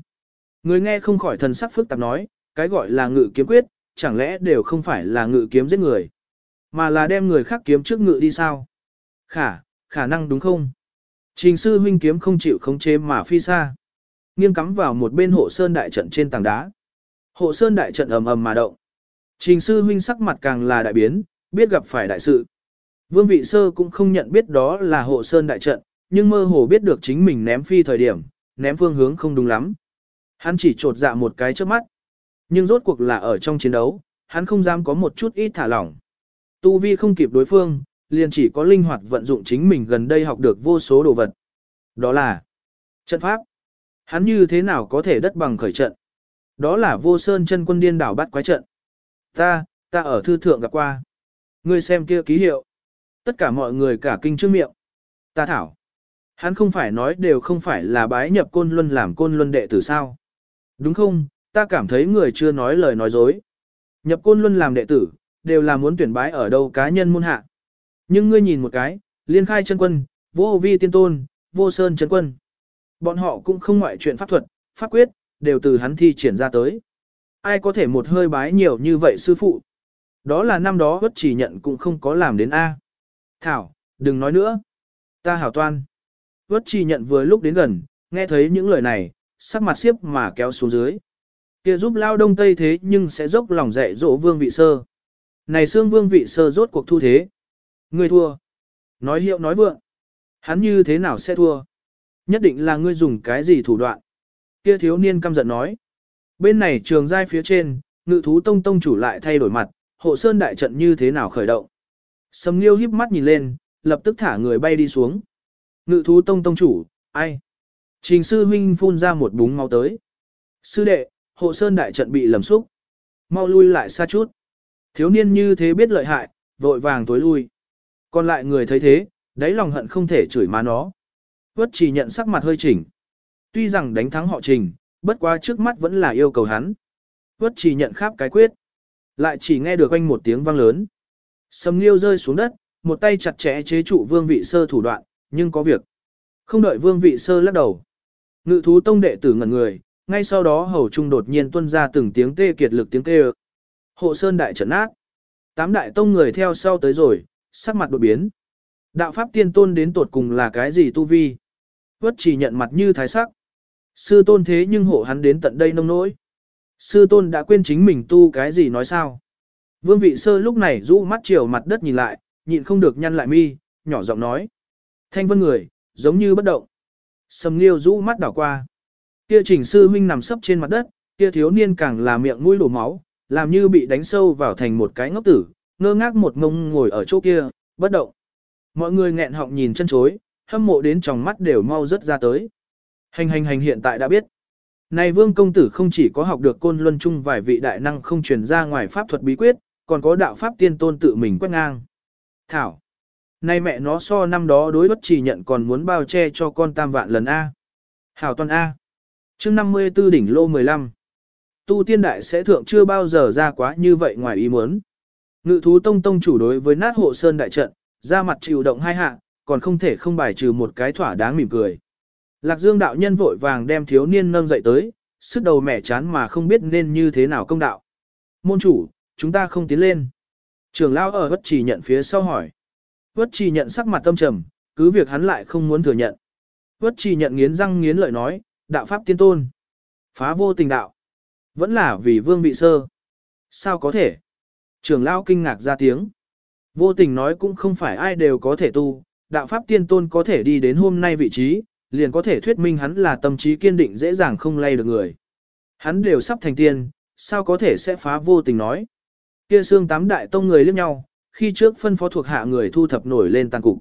Ngươi nghe không khỏi thần sắc phức tạp nói, cái gọi là ngự kiếm quyết, chẳng lẽ đều không phải là ngự kiếm giết người, mà là đem người khác kiếm trước ngự đi sao? Khả, khả năng đúng không? Trình sư huynh kiếm không chịu khống chế mà phi xa. Nghiêng cắm vào một bên hộ sơn đại trận trên tảng đá. Hộ sơn đại trận ầm ầm mà động. Trình sư huynh sắc mặt càng là đại biến, biết gặp phải đại sự. Vương vị sơ cũng không nhận biết đó là hộ sơn đại trận, nhưng mơ hồ biết được chính mình ném phi thời điểm, ném phương hướng không đúng lắm. Hắn chỉ trột dạ một cái trước mắt. Nhưng rốt cuộc là ở trong chiến đấu, hắn không dám có một chút ít thả lỏng. Tu vi không kịp đối phương, liền chỉ có linh hoạt vận dụng chính mình gần đây học được vô số đồ vật. Đó là trận pháp. Hắn như thế nào có thể đất bằng khởi trận? Đó là vô sơn chân quân điên đảo bắt quái trận. Ta, ta ở thư thượng gặp qua. Ngươi xem kia ký hiệu. Tất cả mọi người cả kinh trước miệng. Ta thảo. Hắn không phải nói đều không phải là bái nhập côn luân làm côn luân đệ tử sao. Đúng không, ta cảm thấy người chưa nói lời nói dối. Nhập côn luân làm đệ tử, đều là muốn tuyển bái ở đâu cá nhân môn hạ. Nhưng ngươi nhìn một cái, liên khai chân quân, vô vi tiên tôn, vô sơn chân quân. Bọn họ cũng không ngoại chuyện pháp thuật, pháp quyết, đều từ hắn thi triển ra tới. Ai có thể một hơi bái nhiều như vậy sư phụ? Đó là năm đó bất chỉ nhận cũng không có làm đến A. Thảo, đừng nói nữa. Ta hảo toan. Bất chỉ nhận vừa lúc đến gần, nghe thấy những lời này, sắc mặt xiếp mà kéo xuống dưới. kia giúp lao đông tây thế nhưng sẽ dốc lòng dạy dỗ vương vị sơ. Này xương vương vị sơ rốt cuộc thu thế. Ngươi thua. Nói hiệu nói vượng. Hắn như thế nào sẽ thua? Nhất định là ngươi dùng cái gì thủ đoạn. Kia thiếu niên căm giận nói. Bên này trường giai phía trên, ngự thú tông tông chủ lại thay đổi mặt, hộ sơn đại trận như thế nào khởi động. Sầm Nghiêu híp mắt nhìn lên, lập tức thả người bay đi xuống. Ngự thú tông tông chủ, ai? Trình sư huynh phun ra một búng máu tới. Sư đệ, hộ sơn đại trận bị lầm xúc. Mau lui lại xa chút. Thiếu niên như thế biết lợi hại, vội vàng tối lui. Còn lại người thấy thế, đáy lòng hận không thể chửi má nó. Vất chỉ nhận sắc mặt hơi chỉnh. Tuy rằng đánh thắng họ trình, bất quá trước mắt vẫn là yêu cầu hắn. Vất chỉ nhận khắp cái quyết. Lại chỉ nghe được anh một tiếng vang lớn. Sầm nghiêu rơi xuống đất, một tay chặt chẽ chế trụ vương vị sơ thủ đoạn, nhưng có việc. Không đợi vương vị sơ lắc đầu. Ngự thú tông đệ tử ngẩn người, ngay sau đó hầu trung đột nhiên tuân ra từng tiếng tê kiệt lực tiếng kêu. Hộ sơn đại trận ác. Tám đại tông người theo sau tới rồi, sắc mặt đột biến. Đạo pháp tiên tôn đến tột cùng là cái gì tu vi? Vất chỉ nhận mặt như thái sắc. Sư tôn thế nhưng hộ hắn đến tận đây nông nỗi. Sư tôn đã quên chính mình tu cái gì nói sao? Vương vị sơ lúc này rũ mắt chiều mặt đất nhìn lại, nhịn không được nhăn lại mi, nhỏ giọng nói. Thanh vân người, giống như bất động. Sầm nghiêu rũ mắt đảo qua. Kia chỉnh sư huynh nằm sấp trên mặt đất, kia thiếu niên càng là miệng mũi đổ máu, làm như bị đánh sâu vào thành một cái ngốc tử, ngơ ngác một ngông ngồi ở chỗ kia, bất động. Mọi người nghẹn họng nhìn chân chối, hâm mộ đến tròng mắt đều mau rớt ra tới. Hành hành hành hiện tại đã biết. Này vương công tử không chỉ có học được côn luân chung vài vị đại năng không truyền ra ngoài pháp thuật bí quyết, còn có đạo pháp tiên tôn tự mình quét ngang. Thảo. Này mẹ nó so năm đó đối bất chỉ nhận còn muốn bao che cho con tam vạn lần A. Hảo toàn A. chương 54 đỉnh lô 15. Tu tiên đại sẽ thượng chưa bao giờ ra quá như vậy ngoài ý muốn. Ngự thú tông tông chủ đối với nát hộ sơn đại trận, ra mặt chịu động hai hạ, còn không thể không bài trừ một cái thỏa đáng mỉm cười. Lạc Dương đạo nhân vội vàng đem thiếu niên nâng dậy tới, sức đầu mẻ chán mà không biết nên như thế nào công đạo. Môn chủ, chúng ta không tiến lên. Trường lao ở bất chỉ nhận phía sau hỏi. Bất chỉ nhận sắc mặt tâm trầm, cứ việc hắn lại không muốn thừa nhận. Bất chỉ nhận nghiến răng nghiến lợi nói, đạo pháp tiên tôn. Phá vô tình đạo. Vẫn là vì vương vị sơ. Sao có thể? Trường lao kinh ngạc ra tiếng. Vô tình nói cũng không phải ai đều có thể tu, đạo pháp tiên tôn có thể đi đến hôm nay vị trí, liền có thể thuyết minh hắn là tâm trí kiên định dễ dàng không lay được người. Hắn đều sắp thành tiên, sao có thể sẽ phá vô tình nói. Kia xương tám đại tông người liếc nhau, khi trước phân phó thuộc hạ người thu thập nổi lên tàn cục.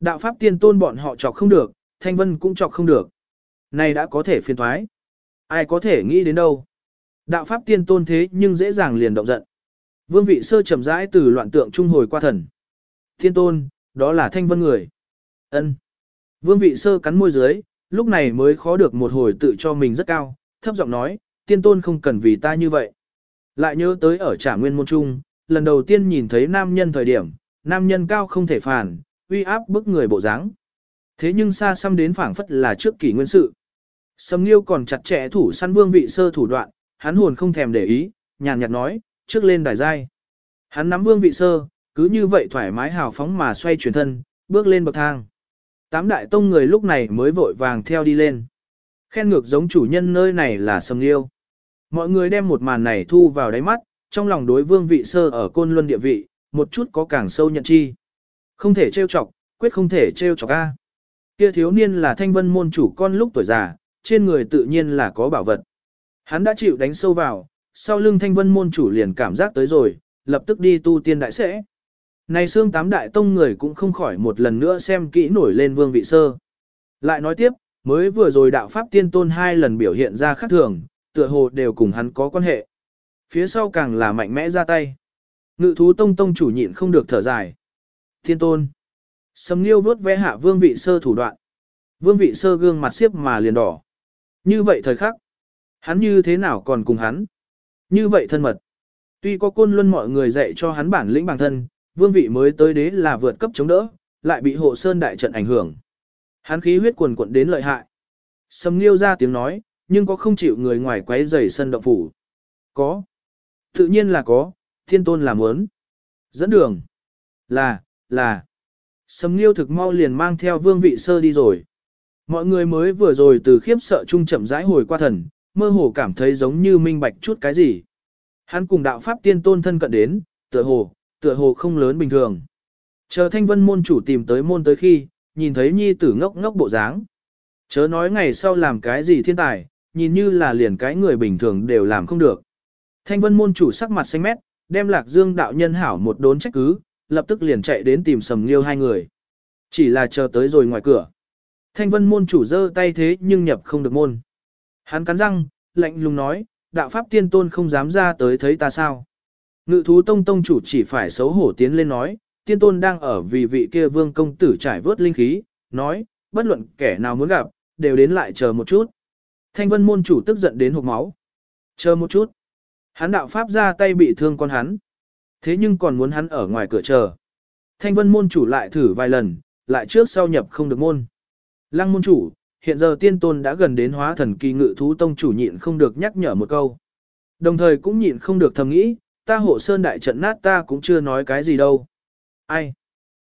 Đạo pháp tiên tôn bọn họ chọc không được, thanh vân cũng chọc không được. Này đã có thể phiền thoái. Ai có thể nghĩ đến đâu. Đạo pháp tiên tôn thế nhưng dễ dàng liền động giận. Vương vị sơ chậm rãi từ loạn tượng trung hồi qua thần. Thiên tôn, đó là thanh vân người. ân Vương vị sơ cắn môi dưới, lúc này mới khó được một hồi tự cho mình rất cao, thấp giọng nói, tiên tôn không cần vì ta như vậy. Lại nhớ tới ở trả nguyên môn trung, lần đầu tiên nhìn thấy nam nhân thời điểm, nam nhân cao không thể phản, uy áp bức người bộ dáng. Thế nhưng xa xăm đến phảng phất là trước kỷ nguyên sự. Sầm Nghiêu còn chặt chẽ thủ săn vương vị sơ thủ đoạn, hắn hồn không thèm để ý, nhàn nhạt nói, trước lên đài giai. Hắn nắm vương vị sơ, cứ như vậy thoải mái hào phóng mà xoay chuyển thân, bước lên bậc thang. Tám đại tông người lúc này mới vội vàng theo đi lên. Khen ngược giống chủ nhân nơi này là sầm liêu. Mọi người đem một màn này thu vào đáy mắt, trong lòng đối vương vị sơ ở côn luân địa vị, một chút có càng sâu nhận chi. Không thể trêu chọc, quyết không thể trêu chọc A. Kia thiếu niên là thanh vân môn chủ con lúc tuổi già, trên người tự nhiên là có bảo vật. Hắn đã chịu đánh sâu vào, sau lưng thanh vân môn chủ liền cảm giác tới rồi, lập tức đi tu tiên đại sẽ. Này xương tám đại tông người cũng không khỏi một lần nữa xem kỹ nổi lên vương vị sơ. Lại nói tiếp, mới vừa rồi đạo pháp tiên tôn hai lần biểu hiện ra khác thường, tựa hồ đều cùng hắn có quan hệ. Phía sau càng là mạnh mẽ ra tay. Ngự thú tông tông chủ nhịn không được thở dài. Tiên tôn. Sầm nghiêu vốt vẽ hạ vương vị sơ thủ đoạn. Vương vị sơ gương mặt xiếp mà liền đỏ. Như vậy thời khắc. Hắn như thế nào còn cùng hắn? Như vậy thân mật. Tuy có côn luân mọi người dạy cho hắn bản lĩnh bản thân, vương vị mới tới đế là vượt cấp chống đỡ, lại bị hộ sơn đại trận ảnh hưởng. Hắn khí huyết quần quận đến lợi hại. Sầm nghiêu ra tiếng nói, nhưng có không chịu người ngoài quấy rầy sân động phủ. Có. Tự nhiên là có, thiên tôn là muốn. Dẫn đường. Là, là. Sầm nghiêu thực mau liền mang theo vương vị sơ đi rồi. Mọi người mới vừa rồi từ khiếp sợ trung chậm rãi hồi qua thần, mơ hồ cảm thấy giống như minh bạch chút cái gì. Hắn cùng đạo pháp tiên tôn thân cận đến, tựa hồ, tựa hồ không lớn bình thường. Chờ thanh vân môn chủ tìm tới môn tới khi, nhìn thấy nhi tử ngốc ngốc bộ dáng. Chớ nói ngày sau làm cái gì thiên tài, nhìn như là liền cái người bình thường đều làm không được. Thanh vân môn chủ sắc mặt xanh mét, đem lạc dương đạo nhân hảo một đốn trách cứ, lập tức liền chạy đến tìm sầm liêu hai người. Chỉ là chờ tới rồi ngoài cửa. Thanh vân môn chủ giơ tay thế nhưng nhập không được môn. Hắn cắn răng, lạnh lùng nói, đạo pháp tiên tôn không dám ra tới thấy ta sao. Ngự thú tông tông chủ chỉ phải xấu hổ tiến lên nói, tiên tôn đang ở vì vị kia vương công tử trải vớt linh khí, nói, bất luận kẻ nào muốn gặp, đều đến lại chờ một chút. Thanh vân môn chủ tức giận đến hộp máu. Chờ một chút. Hắn đạo pháp ra tay bị thương con hắn. Thế nhưng còn muốn hắn ở ngoài cửa chờ. Thanh vân môn chủ lại thử vài lần, lại trước sau nhập không được môn. Lăng môn chủ, hiện giờ tiên tôn đã gần đến hóa thần kỳ ngự thú tông chủ nhịn không được nhắc nhở một câu. Đồng thời cũng nhịn không được thầm nghĩ, ta hộ sơn đại trận nát ta cũng chưa nói cái gì đâu. Ai?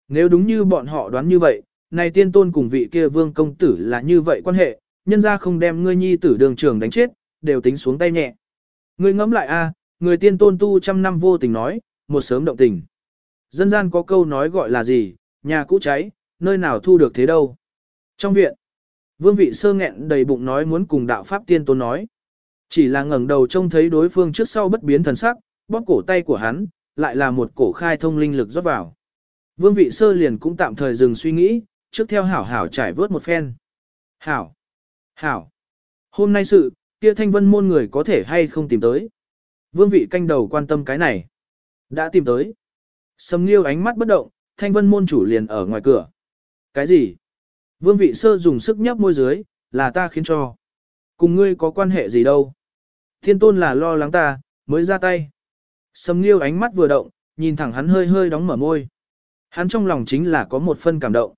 Nếu đúng như bọn họ đoán như vậy, này tiên tôn cùng vị kia vương công tử là như vậy quan hệ, nhân ra không đem ngươi nhi tử đường trường đánh chết, đều tính xuống tay nhẹ. Ngươi ngẫm lại a, người tiên tôn tu trăm năm vô tình nói, một sớm động tình. Dân gian có câu nói gọi là gì, nhà cũ cháy, nơi nào thu được thế đâu. Trong viện, vương vị sơ nghẹn đầy bụng nói muốn cùng đạo pháp tiên tôn nói. Chỉ là ngẩng đầu trông thấy đối phương trước sau bất biến thần sắc, bóp cổ tay của hắn, lại là một cổ khai thông linh lực rót vào. Vương vị sơ liền cũng tạm thời dừng suy nghĩ, trước theo hảo hảo trải vớt một phen. Hảo! Hảo! Hôm nay sự, kia thanh vân môn người có thể hay không tìm tới. Vương vị canh đầu quan tâm cái này. Đã tìm tới. Sầm nghiêu ánh mắt bất động, thanh vân môn chủ liền ở ngoài cửa. Cái gì? Vương vị sơ dùng sức nhấp môi dưới, là ta khiến cho. Cùng ngươi có quan hệ gì đâu. Thiên tôn là lo lắng ta, mới ra tay. Sầm nghiêu ánh mắt vừa động, nhìn thẳng hắn hơi hơi đóng mở môi. Hắn trong lòng chính là có một phân cảm động.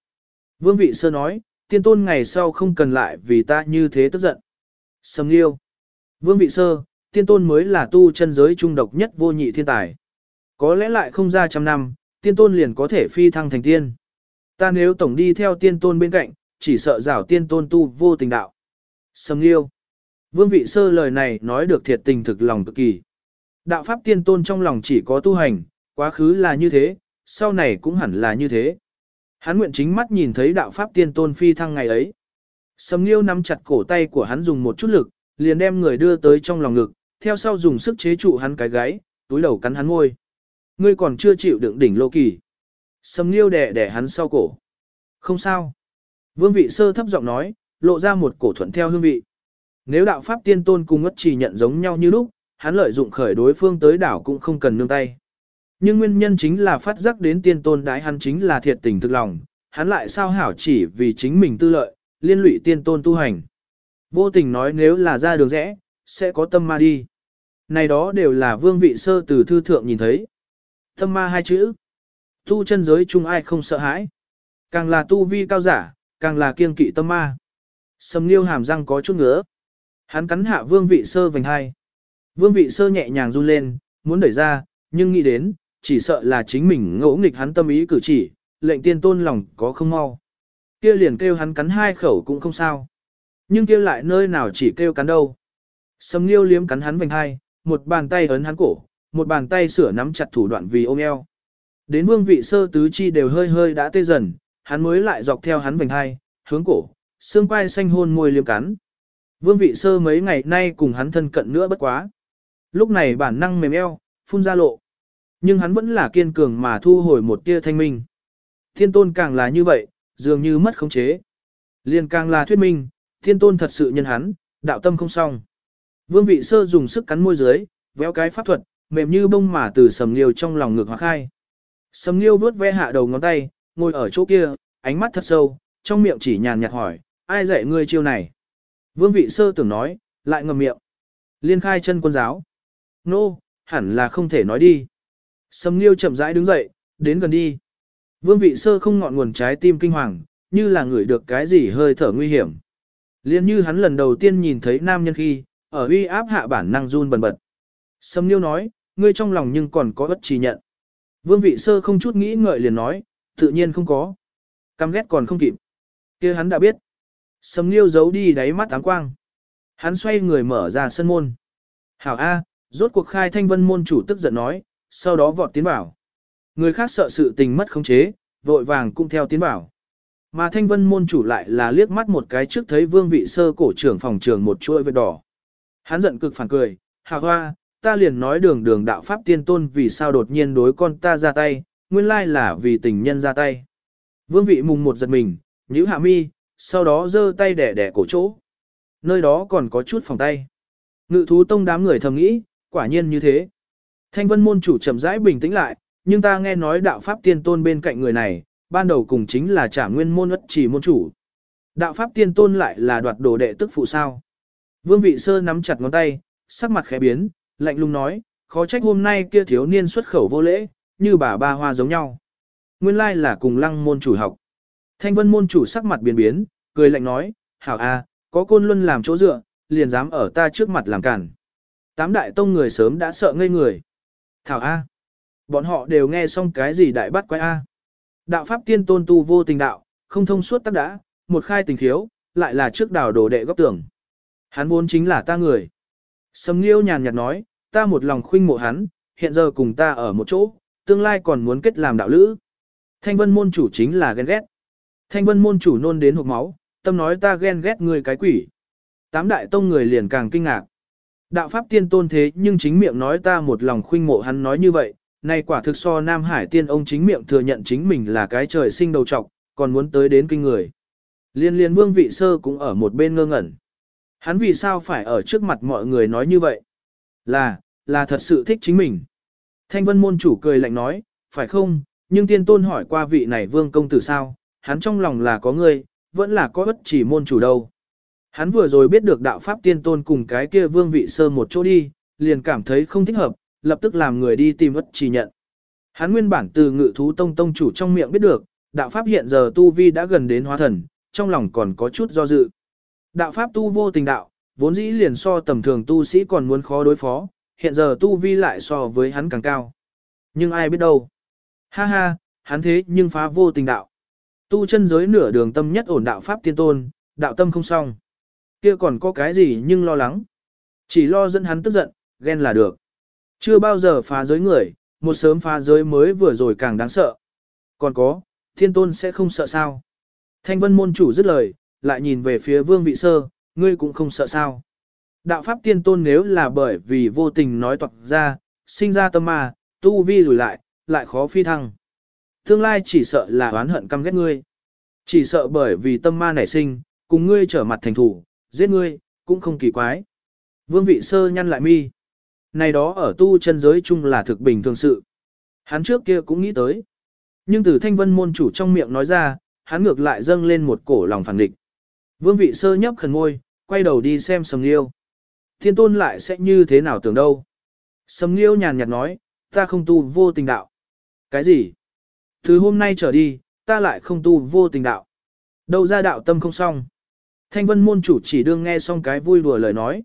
Vương vị sơ nói, tiên tôn ngày sau không cần lại vì ta như thế tức giận. Sầm nghiêu. Vương vị sơ, tiên tôn mới là tu chân giới trung độc nhất vô nhị thiên tài. Có lẽ lại không ra trăm năm, tiên tôn liền có thể phi thăng thành tiên. Ta nếu tổng đi theo tiên tôn bên cạnh, chỉ sợ rảo tiên tôn tu vô tình đạo. Sầm nghiêu. Vương vị sơ lời này nói được thiệt tình thực lòng cực kỳ. Đạo pháp tiên tôn trong lòng chỉ có tu hành, quá khứ là như thế, sau này cũng hẳn là như thế. Hắn nguyện chính mắt nhìn thấy đạo pháp tiên tôn phi thăng ngày ấy. Sầm Nghiêu nắm chặt cổ tay của hắn dùng một chút lực, liền đem người đưa tới trong lòng ngực, theo sau dùng sức chế trụ hắn cái gáy, túi đầu cắn hắn môi. Ngươi còn chưa chịu đựng đỉnh lô kỳ. Sầm Nghiêu đè đè hắn sau cổ. Không sao. Vương vị sơ thấp giọng nói, lộ ra một cổ thuận theo hương vị. Nếu đạo pháp tiên tôn cùng ngất chỉ nhận giống nhau như lúc, hắn lợi dụng khởi đối phương tới đảo cũng không cần nương tay. Nhưng nguyên nhân chính là phát giác đến tiên tôn đái hắn chính là thiệt tình thực lòng, hắn lại sao hảo chỉ vì chính mình tư lợi, liên lụy tiên tôn tu hành. Vô tình nói nếu là ra đường rẽ, sẽ có tâm ma đi. Này đó đều là vương vị sơ từ thư thượng nhìn thấy. Tâm ma hai chữ. Tu chân giới chung ai không sợ hãi. Càng là tu vi cao giả, càng là kiên kỵ tâm ma. Sầm liêu hàm răng có chút ngứa. Hắn cắn hạ vương vị sơ vành hai. Vương vị sơ nhẹ nhàng run lên, muốn đẩy ra, nhưng nghĩ đến, chỉ sợ là chính mình ngỗ nghịch hắn tâm ý cử chỉ, lệnh tiên tôn lòng có không mau. Kia liền kêu hắn cắn hai khẩu cũng không sao. Nhưng kia lại nơi nào chỉ kêu cắn đâu. Sầm nghiêu liếm cắn hắn vành hai, một bàn tay ấn hắn cổ, một bàn tay sửa nắm chặt thủ đoạn vì ôm eo. Đến vương vị sơ tứ chi đều hơi hơi đã tê dần, hắn mới lại dọc theo hắn vành hai, hướng cổ, xương quai xanh hôn môi liếm cắn. Vương vị sơ mấy ngày nay cùng hắn thân cận nữa bất quá. Lúc này bản năng mềm eo, phun ra lộ. Nhưng hắn vẫn là kiên cường mà thu hồi một tia thanh minh. Thiên tôn càng là như vậy, dường như mất khống chế. Liên càng là thuyết minh, thiên tôn thật sự nhân hắn, đạo tâm không xong. Vương vị sơ dùng sức cắn môi dưới, véo cái pháp thuật, mềm như bông mà từ sầm liêu trong lòng ngược hoặc khai. Sầm liêu vuốt ve hạ đầu ngón tay, ngồi ở chỗ kia, ánh mắt thật sâu, trong miệng chỉ nhàn nhạt hỏi, ai dạy ngươi chiêu này? Vương vị sơ tưởng nói, lại ngầm miệng. Liên khai chân quân giáo. Nô, no, hẳn là không thể nói đi. Sầm liêu chậm rãi đứng dậy, đến gần đi. Vương vị sơ không ngọn nguồn trái tim kinh hoàng, như là ngửi được cái gì hơi thở nguy hiểm. Liên như hắn lần đầu tiên nhìn thấy nam nhân khi, ở uy áp hạ bản năng run bần bật. Sâm Nghiêu nói, ngươi trong lòng nhưng còn có bất trì nhận. Vương vị sơ không chút nghĩ ngợi liền nói, tự nhiên không có. Căm ghét còn không kịp. kia hắn đã biết. Sâm Nghiêu giấu đi đáy mắt áng quang. Hắn xoay người mở ra sân môn. Hảo A, rốt cuộc khai thanh vân môn chủ tức giận nói, sau đó vọt tiến bảo. Người khác sợ sự tình mất khống chế, vội vàng cũng theo tiến bảo. Mà thanh vân môn chủ lại là liếc mắt một cái trước thấy vương vị sơ cổ trưởng phòng trường một chuỗi vết đỏ. Hắn giận cực phản cười, hà hoa, ta liền nói đường đường đạo pháp tiên tôn vì sao đột nhiên đối con ta ra tay, nguyên lai là vì tình nhân ra tay. Vương vị mùng một giật mình, nhíu hạ mi, sau đó giơ tay đẻ đẻ cổ chỗ. Nơi đó còn có chút phòng tay. Ngự thú tông đám người thầm nghĩ, quả nhiên như thế. Thanh vân môn chủ chậm rãi bình tĩnh lại, nhưng ta nghe nói đạo pháp tiên tôn bên cạnh người này, ban đầu cùng chính là trả nguyên môn ất chỉ môn chủ. Đạo pháp tiên tôn lại là đoạt đồ đệ tức phụ sao. Vương vị sơ nắm chặt ngón tay, sắc mặt khẽ biến, lạnh lùng nói, khó trách hôm nay kia thiếu niên xuất khẩu vô lễ, như bà ba hoa giống nhau. Nguyên lai là cùng lăng môn chủ học. Thanh vân môn chủ sắc mặt biến biến, cười lạnh nói, hảo a, có côn luân làm chỗ dựa, liền dám ở ta trước mặt làm cản. Tám đại tông người sớm đã sợ ngây người. Thảo a, bọn họ đều nghe xong cái gì đại bắt quái a. Đạo pháp tiên tôn tu vô tình đạo, không thông suốt tắc đã, một khai tình khiếu, lại là trước đảo đồ đệ góc tưởng. Hắn vốn chính là ta người. Sầm Nghiêu nhàn nhạt nói, ta một lòng khuynh mộ hắn, hiện giờ cùng ta ở một chỗ, tương lai còn muốn kết làm đạo lữ. Thanh vân môn chủ chính là ghen ghét. Thanh vân môn chủ nôn đến hộp máu, tâm nói ta ghen ghét người cái quỷ. Tám đại tông người liền càng kinh ngạc. Đạo pháp tiên tôn thế nhưng chính miệng nói ta một lòng khuynh mộ hắn nói như vậy, nay quả thực so Nam Hải tiên ông chính miệng thừa nhận chính mình là cái trời sinh đầu trọc, còn muốn tới đến kinh người. Liên liên vương vị sơ cũng ở một bên ngơ ngẩn. Hắn vì sao phải ở trước mặt mọi người nói như vậy? Là, là thật sự thích chính mình. Thanh vân môn chủ cười lạnh nói, phải không, nhưng tiên tôn hỏi qua vị này vương công tử sao, hắn trong lòng là có ngươi, vẫn là có bất chỉ môn chủ đâu. Hắn vừa rồi biết được đạo pháp tiên tôn cùng cái kia vương vị sơ một chỗ đi, liền cảm thấy không thích hợp, lập tức làm người đi tìm bất chỉ nhận. Hắn nguyên bản từ ngự thú tông tông chủ trong miệng biết được, đạo pháp hiện giờ tu vi đã gần đến hóa thần, trong lòng còn có chút do dự. Đạo pháp tu vô tình đạo, vốn dĩ liền so tầm thường tu sĩ còn muốn khó đối phó, hiện giờ tu vi lại so với hắn càng cao. Nhưng ai biết đâu. Ha ha, hắn thế nhưng phá vô tình đạo. Tu chân giới nửa đường tâm nhất ổn đạo pháp tiên tôn, đạo tâm không xong. Kia còn có cái gì nhưng lo lắng. Chỉ lo dẫn hắn tức giận, ghen là được. Chưa bao giờ phá giới người, một sớm phá giới mới vừa rồi càng đáng sợ. Còn có, thiên tôn sẽ không sợ sao. Thanh vân môn chủ dứt lời, lại nhìn về phía vương vị sơ, ngươi cũng không sợ sao. Đạo pháp tiên tôn nếu là bởi vì vô tình nói toạc ra, sinh ra tâm ma, tu vi lùi lại, lại khó phi thăng. Tương lai chỉ sợ là oán hận căm ghét ngươi. Chỉ sợ bởi vì tâm ma nảy sinh, cùng ngươi trở mặt thành thủ, giết ngươi, cũng không kỳ quái. Vương vị sơ nhăn lại mi. Này đó ở tu chân giới chung là thực bình thường sự. Hắn trước kia cũng nghĩ tới. Nhưng từ thanh vân môn chủ trong miệng nói ra, hắn ngược lại dâng lên một cổ lòng phản địch. Vương vị sơ nhấp khẩn ngôi, quay đầu đi xem sầm liêu. Thiên tôn lại sẽ như thế nào tưởng đâu. Sầm liêu nhàn nhạt nói, ta không tu vô tình đạo. Cái gì? Từ hôm nay trở đi, ta lại không tu vô tình đạo. Đâu ra đạo tâm không xong. Thanh vân môn chủ chỉ đương nghe xong cái vui đùa lời nói.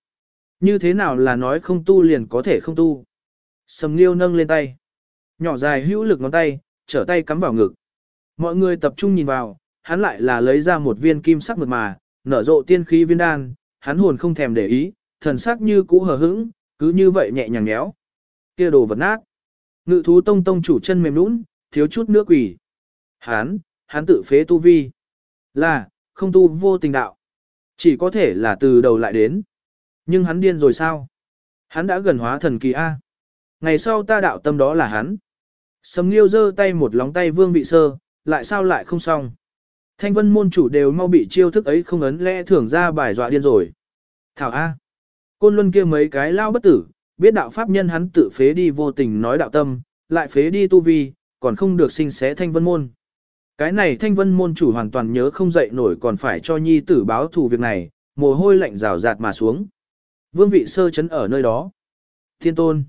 Như thế nào là nói không tu liền có thể không tu. Sầm Nghiêu nâng lên tay. Nhỏ dài hữu lực ngón tay, trở tay cắm vào ngực. Mọi người tập trung nhìn vào, hắn lại là lấy ra một viên kim sắc mượt mà, nở rộ tiên khí viên đan, hắn hồn không thèm để ý, thần sắc như cũ hờ hững, cứ như vậy nhẹ nhàng nhéo. Kia đồ vật nát. Ngự thú tông tông chủ chân mềm nũng, thiếu chút nữa quỷ. Hắn, hắn tự phế tu vi. Là, không tu vô tình đạo. Chỉ có thể là từ đầu lại đến. Nhưng hắn điên rồi sao? Hắn đã gần hóa thần kỳ A. Ngày sau ta đạo tâm đó là hắn. Sầm Nghiêu giơ tay một lóng tay vương vị sơ, lại sao lại không xong. Thanh vân môn chủ đều mau bị chiêu thức ấy không ấn lẽ thưởng ra bài dọa điên rồi. Thảo A. Côn luân kia mấy cái lao bất tử, biết đạo pháp nhân hắn tự phế đi vô tình nói đạo tâm, lại phế đi tu vi, còn không được sinh xé thanh vân môn. Cái này thanh vân môn chủ hoàn toàn nhớ không dậy nổi còn phải cho nhi tử báo thù việc này, mồ hôi lạnh rào rạt mà xuống. Vương vị sơ chấn ở nơi đó. Thiên tôn.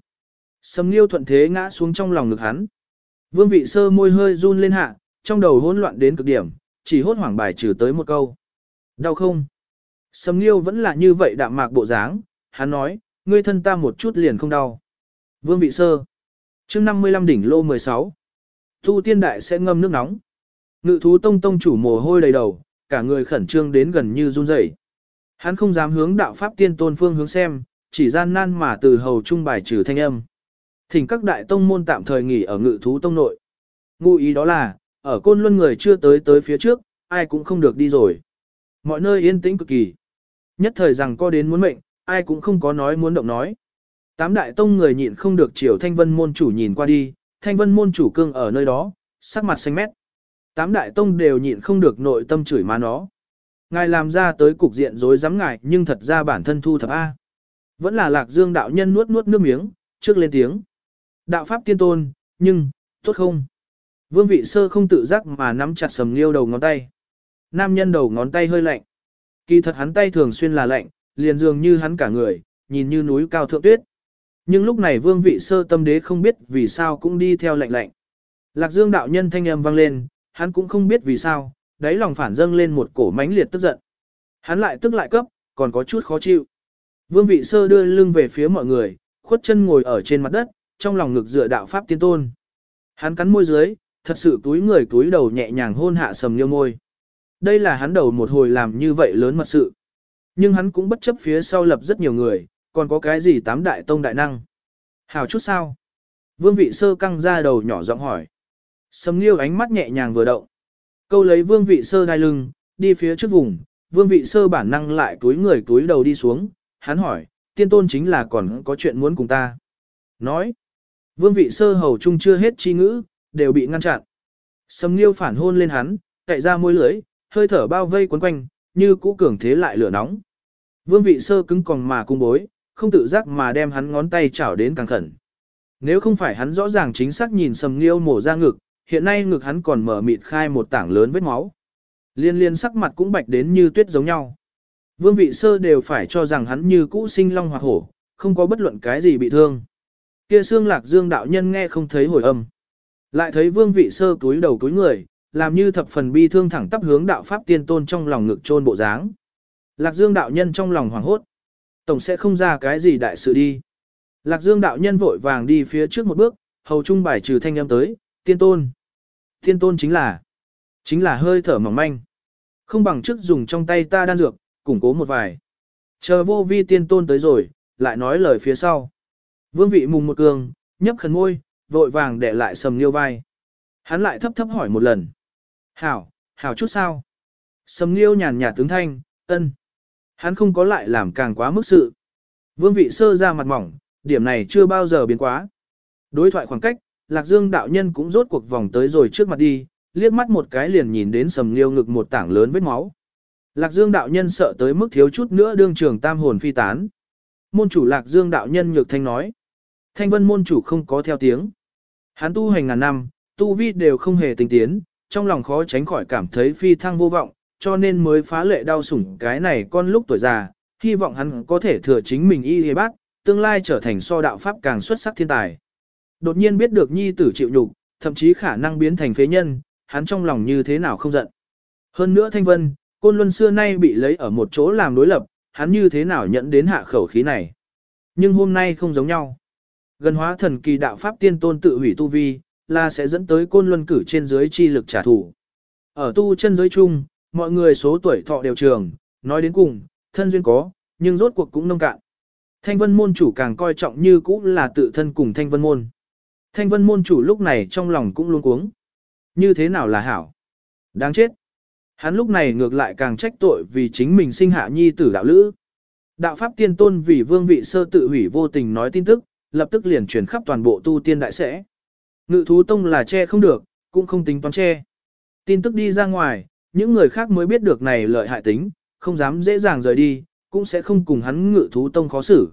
Sầm liêu thuận thế ngã xuống trong lòng ngực hắn. Vương vị sơ môi hơi run lên hạ, trong đầu hỗn loạn đến cực điểm, chỉ hốt hoảng bài trừ tới một câu. Đau không? Sầm liêu vẫn là như vậy đạm mạc bộ dáng, hắn nói, ngươi thân ta một chút liền không đau. Vương vị sơ. chương 55 đỉnh lô 16. Thu tiên đại sẽ ngâm nước nóng. Ngự thú tông tông chủ mồ hôi đầy đầu, cả người khẩn trương đến gần như run rẩy. Hắn không dám hướng đạo pháp tiên tôn phương hướng xem, chỉ gian nan mà từ hầu trung bài trừ thanh âm. Thỉnh các đại tông môn tạm thời nghỉ ở ngự thú tông nội. Ngụ ý đó là, ở côn luân người chưa tới tới phía trước, ai cũng không được đi rồi. Mọi nơi yên tĩnh cực kỳ. Nhất thời rằng có đến muốn mệnh, ai cũng không có nói muốn động nói. Tám đại tông người nhịn không được chiều thanh vân môn chủ nhìn qua đi, thanh vân môn chủ cương ở nơi đó, sắc mặt xanh mét. Tám đại tông đều nhịn không được nội tâm chửi má nó. Ngài làm ra tới cục diện rối rắm ngài nhưng thật ra bản thân thu thập A. Vẫn là lạc dương đạo nhân nuốt nuốt nước miếng, trước lên tiếng. Đạo pháp tiên tôn, nhưng, tốt không? Vương vị sơ không tự giác mà nắm chặt sầm liêu đầu ngón tay. Nam nhân đầu ngón tay hơi lạnh. Kỳ thật hắn tay thường xuyên là lạnh, liền dường như hắn cả người, nhìn như núi cao thượng tuyết. Nhưng lúc này vương vị sơ tâm đế không biết vì sao cũng đi theo lạnh lạnh. Lạc dương đạo nhân thanh âm vang lên, hắn cũng không biết vì sao, đáy lòng phản dâng lên một cổ mãnh liệt tức giận. Hắn lại tức lại cấp, còn có chút khó chịu. Vương vị sơ đưa lưng về phía mọi người, khuất chân ngồi ở trên mặt đất, trong lòng ngực dựa đạo pháp tiên tôn. Hắn cắn môi dưới, thật sự túi người túi đầu nhẹ nhàng hôn hạ sầm liêu môi. Đây là hắn đầu một hồi làm như vậy lớn mật sự. Nhưng hắn cũng bất chấp phía sau lập rất nhiều người, còn có cái gì tám đại tông đại năng. Hào chút sao? Vương vị sơ căng ra đầu nhỏ giọng hỏi. Sầm liêu ánh mắt nhẹ nhàng vừa động. Câu lấy vương vị sơ đai lưng, đi phía trước vùng, vương vị sơ bản năng lại túi người túi đầu đi xuống, hắn hỏi, tiên tôn chính là còn có chuyện muốn cùng ta. Nói, vương vị sơ hầu chung chưa hết chi ngữ, đều bị ngăn chặn. Sầm liêu phản hôn lên hắn, cậy ra môi lưới, hơi thở bao vây quấn quanh, như cũ cường thế lại lửa nóng. Vương vị sơ cứng còn mà cung bối, không tự giác mà đem hắn ngón tay chảo đến càng khẩn. Nếu không phải hắn rõ ràng chính xác nhìn sầm liêu mổ ra ngực, hiện nay ngực hắn còn mở mịt khai một tảng lớn vết máu. Liên liên sắc mặt cũng bạch đến như tuyết giống nhau. Vương vị sơ đều phải cho rằng hắn như cũ sinh long hoặc hổ, không có bất luận cái gì bị thương. Kia xương lạc dương đạo nhân nghe không thấy hồi âm. Lại thấy vương vị sơ túi đầu túi người, làm như thập phần bi thương thẳng tắp hướng đạo pháp tiên tôn trong lòng ngực trôn bộ dáng. Lạc dương đạo nhân trong lòng hoảng hốt. Tổng sẽ không ra cái gì đại sự đi. Lạc dương đạo nhân vội vàng đi phía trước một bước, hầu trung bài trừ thanh âm tới, tiên tôn. Thiên tôn chính là, chính là hơi thở mỏng manh. Không bằng trước dùng trong tay ta đan dược, củng cố một vài. Chờ vô vi tiên tôn tới rồi, lại nói lời phía sau. Vương vị mùng một cường, nhấp khẩn môi, vội vàng để lại sầm liêu vai. Hắn lại thấp thấp hỏi một lần. Hảo, hảo chút sao? Sầm liêu nhàn nhạt tướng thanh, ân. Hắn không có lại làm càng quá mức sự. Vương vị sơ ra mặt mỏng, điểm này chưa bao giờ biến quá. Đối thoại khoảng cách, Lạc Dương đạo nhân cũng rốt cuộc vòng tới rồi trước mặt đi, liếc mắt một cái liền nhìn đến sầm liêu ngực một tảng lớn vết máu. Lạc Dương đạo nhân sợ tới mức thiếu chút nữa đương trường tam hồn phi tán. Môn chủ Lạc Dương đạo nhân nhược thanh nói. Thanh vân môn chủ không có theo tiếng. Hắn tu hành ngàn năm, tu vi đều không hề tinh tiến, trong lòng khó tránh khỏi cảm thấy phi thăng vô vọng, cho nên mới phá lệ đau sủng cái này con lúc tuổi già, hy vọng hắn có thể thừa chính mình y hề bác, tương lai trở thành so đạo pháp càng xuất sắc thiên tài. Đột nhiên biết được nhi tử chịu nhục, thậm chí khả năng biến thành phế nhân, hắn trong lòng như thế nào không giận. Hơn nữa Thanh Vân, Côn Luân xưa nay bị lấy ở một chỗ làm đối lập, hắn như thế nào nhận đến hạ khẩu khí này. Nhưng hôm nay không giống nhau. Gần hóa thần kỳ đạo pháp tiên tôn tự hủy tu vi, là sẽ dẫn tới côn luân cử trên dưới chi lực trả thù. Ở tu chân giới chung, mọi người số tuổi thọ đều trường, nói đến cùng, thân duyên có, nhưng rốt cuộc cũng nông cạn. Thanh vân môn chủ càng coi trọng như cũ là tự thân cùng thanh vân môn. Thanh vân môn chủ lúc này trong lòng cũng luôn cuống. Như thế nào là hảo? Đáng chết. Hắn lúc này ngược lại càng trách tội vì chính mình sinh hạ nhi tử đạo lữ. Đạo pháp tiên tôn vì vương vị sơ tự hủy vô tình nói tin tức, lập tức liền truyền khắp toàn bộ tu tiên đại sẽ. Ngự thú tông là che không được, cũng không tính toán che. Tin tức đi ra ngoài, những người khác mới biết được này lợi hại tính, không dám dễ dàng rời đi, cũng sẽ không cùng hắn ngự thú tông khó xử.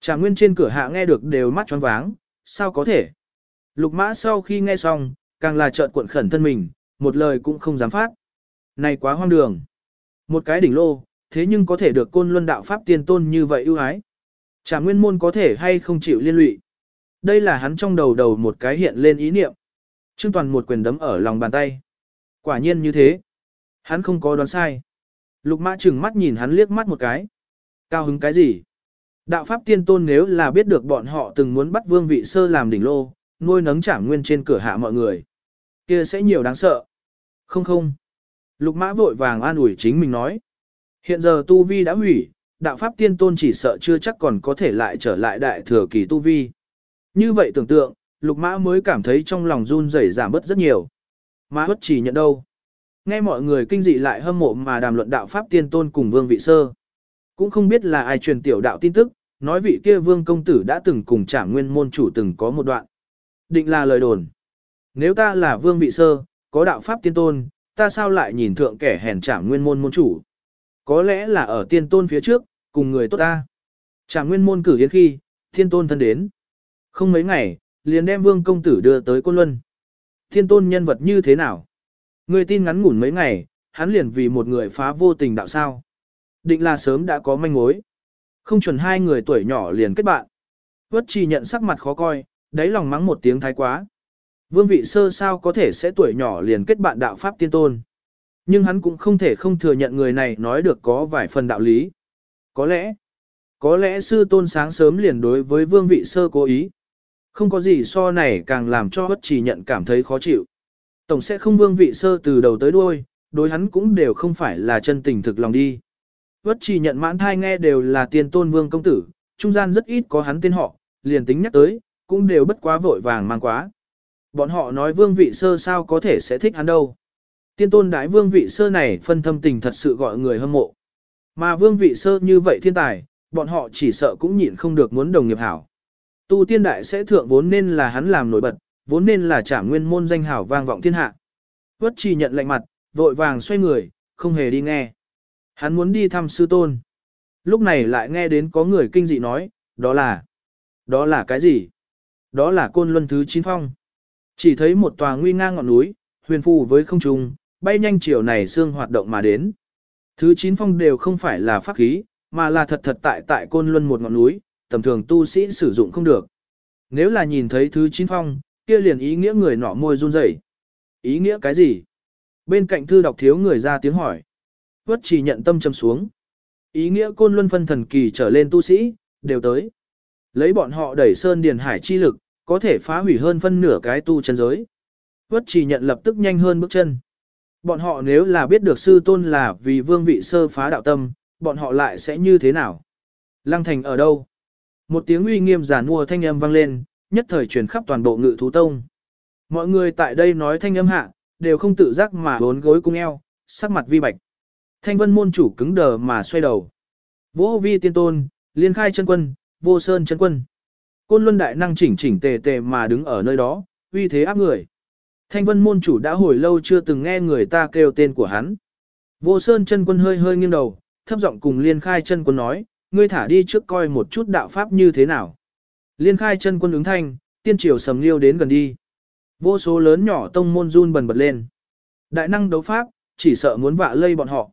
Trả nguyên trên cửa hạ nghe được đều mắt choáng váng, sao có thể? Lục mã sau khi nghe xong, càng là trợn cuộn khẩn thân mình, một lời cũng không dám phát. Này quá hoang đường. Một cái đỉnh lô, thế nhưng có thể được côn luân đạo pháp tiên tôn như vậy ưu ái. Trả nguyên môn có thể hay không chịu liên lụy. Đây là hắn trong đầu đầu một cái hiện lên ý niệm. Trương Toàn một quyền đấm ở lòng bàn tay. Quả nhiên như thế. Hắn không có đoán sai. Lục mã chừng mắt nhìn hắn liếc mắt một cái. Cao hứng cái gì? Đạo pháp tiên tôn nếu là biết được bọn họ từng muốn bắt vương vị sơ làm đỉnh lô, nuôi nấng trả nguyên trên cửa hạ mọi người. kia sẽ nhiều đáng sợ. Không không. Lục mã vội vàng an ủi chính mình nói. Hiện giờ tu vi đã hủy, đạo pháp tiên tôn chỉ sợ chưa chắc còn có thể lại trở lại đại thừa kỳ tu vi. Như vậy tưởng tượng, lục mã mới cảm thấy trong lòng run rẩy giảm bớt rất nhiều. Mã bất chỉ nhận đâu. Nghe mọi người kinh dị lại hâm mộ mà đàm luận đạo pháp tiên tôn cùng vương vị sơ. Cũng không biết là ai truyền tiểu đạo tin tức, nói vị kia vương công tử đã từng cùng trả nguyên môn chủ từng có một đoạn. Định là lời đồn. Nếu ta là vương vị sơ, có đạo pháp tiên tôn, ta sao lại nhìn thượng kẻ hèn trảm nguyên môn môn chủ. Có lẽ là ở tiên tôn phía trước, cùng người tốt ta. Trảm nguyên môn cử yến khi, tiên tôn thân đến. Không mấy ngày, liền đem vương công tử đưa tới Côn Luân. Tiên tôn nhân vật như thế nào? Người tin ngắn ngủn mấy ngày, hắn liền vì một người phá vô tình đạo sao. Định là sớm đã có manh mối. Không chuẩn hai người tuổi nhỏ liền kết bạn. Quất trì nhận sắc mặt khó coi, đáy lòng mắng một tiếng thái quá. Vương vị sơ sao có thể sẽ tuổi nhỏ liền kết bạn đạo Pháp tiên tôn. Nhưng hắn cũng không thể không thừa nhận người này nói được có vài phần đạo lý. Có lẽ, có lẽ sư tôn sáng sớm liền đối với vương vị sơ cố ý. Không có gì so này càng làm cho bất chỉ nhận cảm thấy khó chịu. Tổng sẽ không vương vị sơ từ đầu tới đuôi, đối hắn cũng đều không phải là chân tình thực lòng đi. Bất chỉ nhận mãn thai nghe đều là tiền tôn vương công tử, trung gian rất ít có hắn tên họ, liền tính nhắc tới, cũng đều bất quá vội vàng mang quá. Bọn họ nói vương vị sơ sao có thể sẽ thích hắn đâu. Tiên tôn đại vương vị sơ này phân thâm tình thật sự gọi người hâm mộ. Mà vương vị sơ như vậy thiên tài, bọn họ chỉ sợ cũng nhịn không được muốn đồng nghiệp hảo. Tu tiên đại sẽ thượng vốn nên là hắn làm nổi bật, vốn nên là trả nguyên môn danh hảo vang vọng thiên hạ. Quất chỉ nhận lệnh mặt, vội vàng xoay người, không hề đi nghe. Hắn muốn đi thăm sư tôn. Lúc này lại nghe đến có người kinh dị nói, đó là, đó là cái gì? Đó là côn luân thứ chín phong. Chỉ thấy một tòa nguy nga ngọn núi, huyền phù với không trung, bay nhanh chiều này xương hoạt động mà đến. Thứ chín phong đều không phải là pháp khí, mà là thật thật tại tại côn luân một ngọn núi, tầm thường tu sĩ sử dụng không được. Nếu là nhìn thấy thứ chín phong, kia liền ý nghĩa người nọ môi run rẩy. Ý nghĩa cái gì? Bên cạnh thư đọc thiếu người ra tiếng hỏi. Vất chỉ nhận tâm châm xuống. Ý nghĩa côn luân phân thần kỳ trở lên tu sĩ, đều tới. Lấy bọn họ đẩy sơn điền hải chi lực, có thể phá hủy hơn phân nửa cái tu chân giới. Quất chỉ nhận lập tức nhanh hơn bước chân. Bọn họ nếu là biết được sư tôn là vì vương vị sơ phá đạo tâm, bọn họ lại sẽ như thế nào? Lăng thành ở đâu? Một tiếng uy nghiêm giàn mua thanh âm vang lên, nhất thời truyền khắp toàn bộ ngự thú tông. Mọi người tại đây nói thanh âm hạ, đều không tự giác mà bốn gối cung eo, sắc mặt vi bạch. Thanh vân môn chủ cứng đờ mà xoay đầu. Vô vi tiên tôn, liên khai chân quân, vô sơn chân quân. Côn luân đại năng chỉnh chỉnh tề tề mà đứng ở nơi đó, uy thế áp người. Thanh vân môn chủ đã hồi lâu chưa từng nghe người ta kêu tên của hắn. Vô sơn chân quân hơi hơi nghiêng đầu, thấp giọng cùng liên khai chân quân nói, ngươi thả đi trước coi một chút đạo pháp như thế nào. Liên khai chân quân ứng thanh, tiên triều sầm liêu đến gần đi. Vô số lớn nhỏ tông môn run bần bật lên. Đại năng đấu pháp, chỉ sợ muốn vạ lây bọn họ.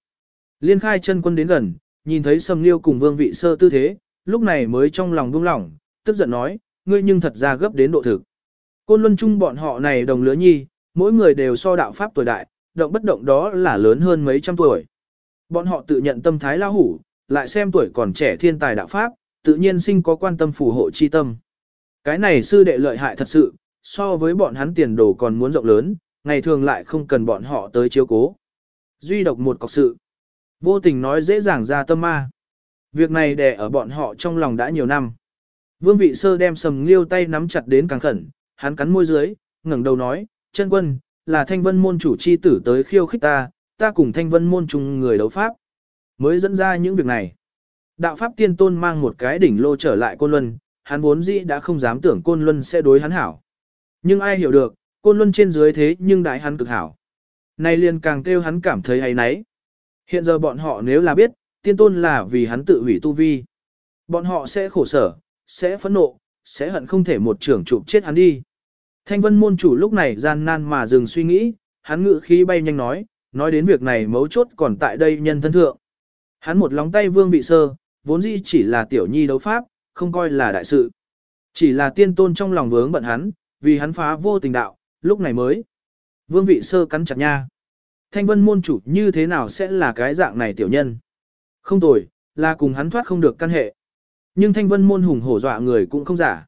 Liên khai chân quân đến gần, nhìn thấy sầm liêu cùng vương vị sơ tư thế, lúc này mới trong lòng buông lỏng, tức giận nói, ngươi nhưng thật ra gấp đến độ thực. Côn luân trung bọn họ này đồng lứa nhi, mỗi người đều so đạo pháp tuổi đại, động bất động đó là lớn hơn mấy trăm tuổi. Bọn họ tự nhận tâm thái lao hủ, lại xem tuổi còn trẻ thiên tài đạo pháp, tự nhiên sinh có quan tâm phù hộ chi tâm. Cái này sư đệ lợi hại thật sự, so với bọn hắn tiền đồ còn muốn rộng lớn, ngày thường lại không cần bọn họ tới chiếu cố. Duy độc một cọc sự. Vô tình nói dễ dàng ra tâm ma. Việc này đè ở bọn họ trong lòng đã nhiều năm. Vương vị sơ đem sầm liêu tay nắm chặt đến càng khẩn, hắn cắn môi dưới, ngẩng đầu nói, chân quân, là thanh vân môn chủ chi tử tới khiêu khích ta, ta cùng thanh vân môn chung người đấu pháp. Mới dẫn ra những việc này. Đạo pháp tiên tôn mang một cái đỉnh lô trở lại côn luân, hắn vốn dĩ đã không dám tưởng côn luân sẽ đối hắn hảo. Nhưng ai hiểu được, côn luân trên dưới thế nhưng đại hắn cực hảo. Nay liền càng kêu hắn cảm thấy hay nấy. Hiện giờ bọn họ nếu là biết, tiên tôn là vì hắn tự hủy tu vi. Bọn họ sẽ khổ sở, sẽ phẫn nộ, sẽ hận không thể một trưởng chụp chết hắn đi. Thanh vân môn chủ lúc này gian nan mà dừng suy nghĩ, hắn ngự khí bay nhanh nói, nói đến việc này mấu chốt còn tại đây nhân thân thượng. Hắn một lóng tay vương vị sơ, vốn dĩ chỉ là tiểu nhi đấu pháp, không coi là đại sự. Chỉ là tiên tôn trong lòng vướng bận hắn, vì hắn phá vô tình đạo, lúc này mới. Vương vị sơ cắn chặt nha. Thanh vân môn chủ như thế nào sẽ là cái dạng này tiểu nhân? Không tồi, là cùng hắn thoát không được căn hệ. Nhưng thanh vân môn hùng hổ dọa người cũng không giả.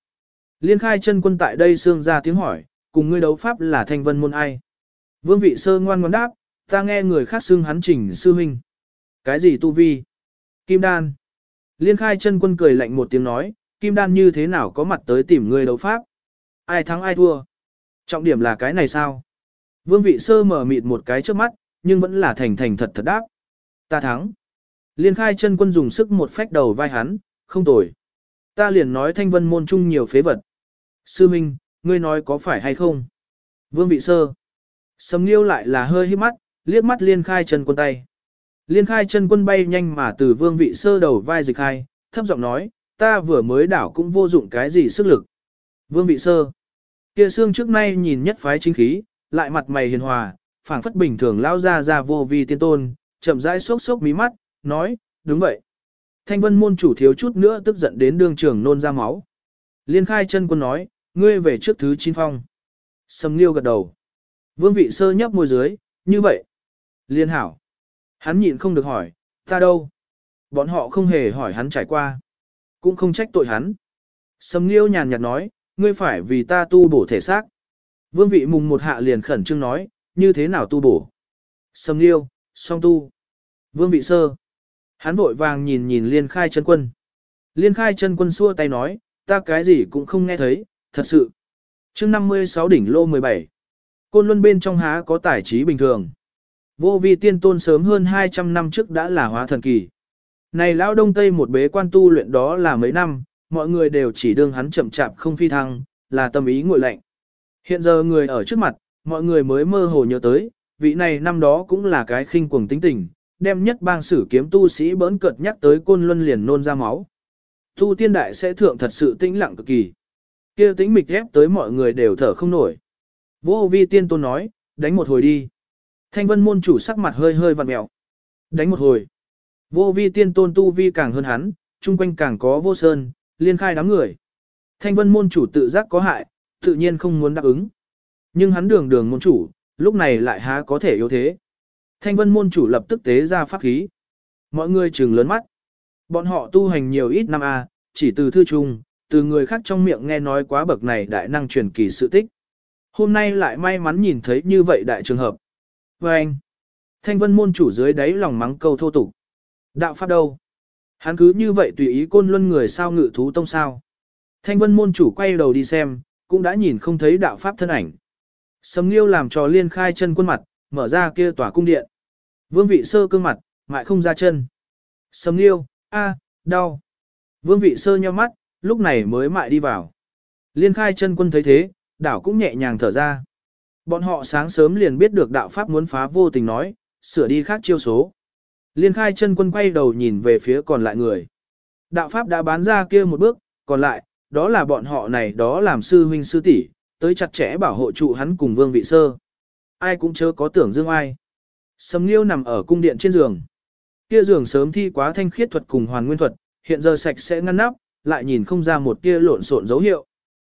Liên khai chân quân tại đây xương ra tiếng hỏi, cùng ngươi đấu pháp là thanh vân môn ai? Vương vị sơ ngoan ngoãn đáp, ta nghe người khác xưng hắn chỉnh sư huynh. Cái gì tu vi? Kim đan. Liên khai chân quân cười lạnh một tiếng nói, kim đan như thế nào có mặt tới tìm ngươi đấu pháp? Ai thắng ai thua? Trọng điểm là cái này sao? Vương vị sơ mở mịt một cái trước mắt, nhưng vẫn là thành thành thật thật đáp. Ta thắng. Liên khai chân quân dùng sức một phách đầu vai hắn, không tồi. Ta liền nói thanh vân môn chung nhiều phế vật. Sư Minh, ngươi nói có phải hay không? Vương vị sơ. Sầm nghiêu lại là hơi hít mắt, liếc mắt liên khai chân quân tay. Liên khai chân quân bay nhanh mà từ vương vị sơ đầu vai dịch hai, thấp giọng nói, ta vừa mới đảo cũng vô dụng cái gì sức lực. Vương vị sơ. Kia xương trước nay nhìn nhất phái chính khí, lại mặt mày hiền hòa, phảng phất bình thường lao ra ra vô vi tiên tôn, chậm rãi sốc sốc mí mắt, nói, đúng vậy. Thanh vân môn chủ thiếu chút nữa tức giận đến đường trường nôn ra máu. Liên khai chân quân nói, ngươi về trước thứ chín phong. Sầm liêu gật đầu. Vương vị sơ nhấp môi dưới, như vậy. Liên hảo. Hắn nhịn không được hỏi, ta đâu? Bọn họ không hề hỏi hắn trải qua. Cũng không trách tội hắn. Sầm liêu nhàn nhạt nói, ngươi phải vì ta tu bổ thể xác. Vương vị mùng một hạ liền khẩn trương nói, như thế nào tu bổ? Sầm liêu, song tu. Vương vị sơ. Hắn vội vàng nhìn nhìn liên khai chân quân. Liên khai chân quân xua tay nói, ta cái gì cũng không nghe thấy, thật sự. chương 56 đỉnh lô 17. Côn luân bên trong há có tài trí bình thường. Vô vi tiên tôn sớm hơn 200 năm trước đã là hóa thần kỳ. Này lão đông tây một bế quan tu luyện đó là mấy năm, mọi người đều chỉ đương hắn chậm chạp không phi thăng, là tâm ý ngội lạnh. Hiện giờ người ở trước mặt, mọi người mới mơ hồ nhớ tới, vị này năm đó cũng là cái khinh cuồng tính tình, đem nhất bang sử kiếm tu sĩ bỡn cợt nhắc tới côn luân liền nôn ra máu. Tu tiên đại sẽ thượng thật sự tĩnh lặng cực kỳ. kia tĩnh mịch ép tới mọi người đều thở không nổi. Vô vi tiên tôn nói, đánh một hồi đi. Thanh vân môn chủ sắc mặt hơi hơi vặn mẹo. Đánh một hồi. Vô vi tiên tôn tu vi càng hơn hắn, chung quanh càng có vô sơn, liên khai đám người. Thanh vân môn chủ tự giác có hại, tự nhiên không muốn đáp ứng. Nhưng hắn đường đường môn chủ, lúc này lại há có thể yếu thế. Thanh vân môn chủ lập tức tế ra pháp khí. Mọi người trừng lớn mắt. Bọn họ tu hành nhiều ít năm A, chỉ từ thư trung, từ người khác trong miệng nghe nói quá bậc này đại năng truyền kỳ sự tích. Hôm nay lại may mắn nhìn thấy như vậy đại trường hợp. Và anh, thanh vân môn chủ dưới đáy lòng mắng câu thô tục. Đạo pháp đâu? Hắn cứ như vậy tùy ý côn luân người sao ngự thú tông sao. Thanh vân môn chủ quay đầu đi xem, cũng đã nhìn không thấy đạo pháp thân ảnh. Sầm Nghiêu làm trò liên khai chân quân mặt, mở ra kia tòa cung điện. Vương vị sơ cương mặt, mại không ra chân. Sầm Nghiêu, a, đau. Vương vị sơ nheo mắt, lúc này mới mại đi vào. Liên khai chân quân thấy thế, đảo cũng nhẹ nhàng thở ra. Bọn họ sáng sớm liền biết được đạo pháp muốn phá vô tình nói, sửa đi khác chiêu số. Liên khai chân quân quay đầu nhìn về phía còn lại người. Đạo pháp đã bán ra kia một bước, còn lại, đó là bọn họ này đó làm sư huynh sư tỷ, tới chặt chẽ bảo hộ trụ hắn cùng vương vị sơ. Ai cũng chớ có tưởng dương ai. Sầm Nghiêu nằm ở cung điện trên giường. Kia giường sớm thi quá thanh khiết thuật cùng hoàn nguyên thuật, hiện giờ sạch sẽ ngăn nắp, lại nhìn không ra một tia lộn xộn dấu hiệu.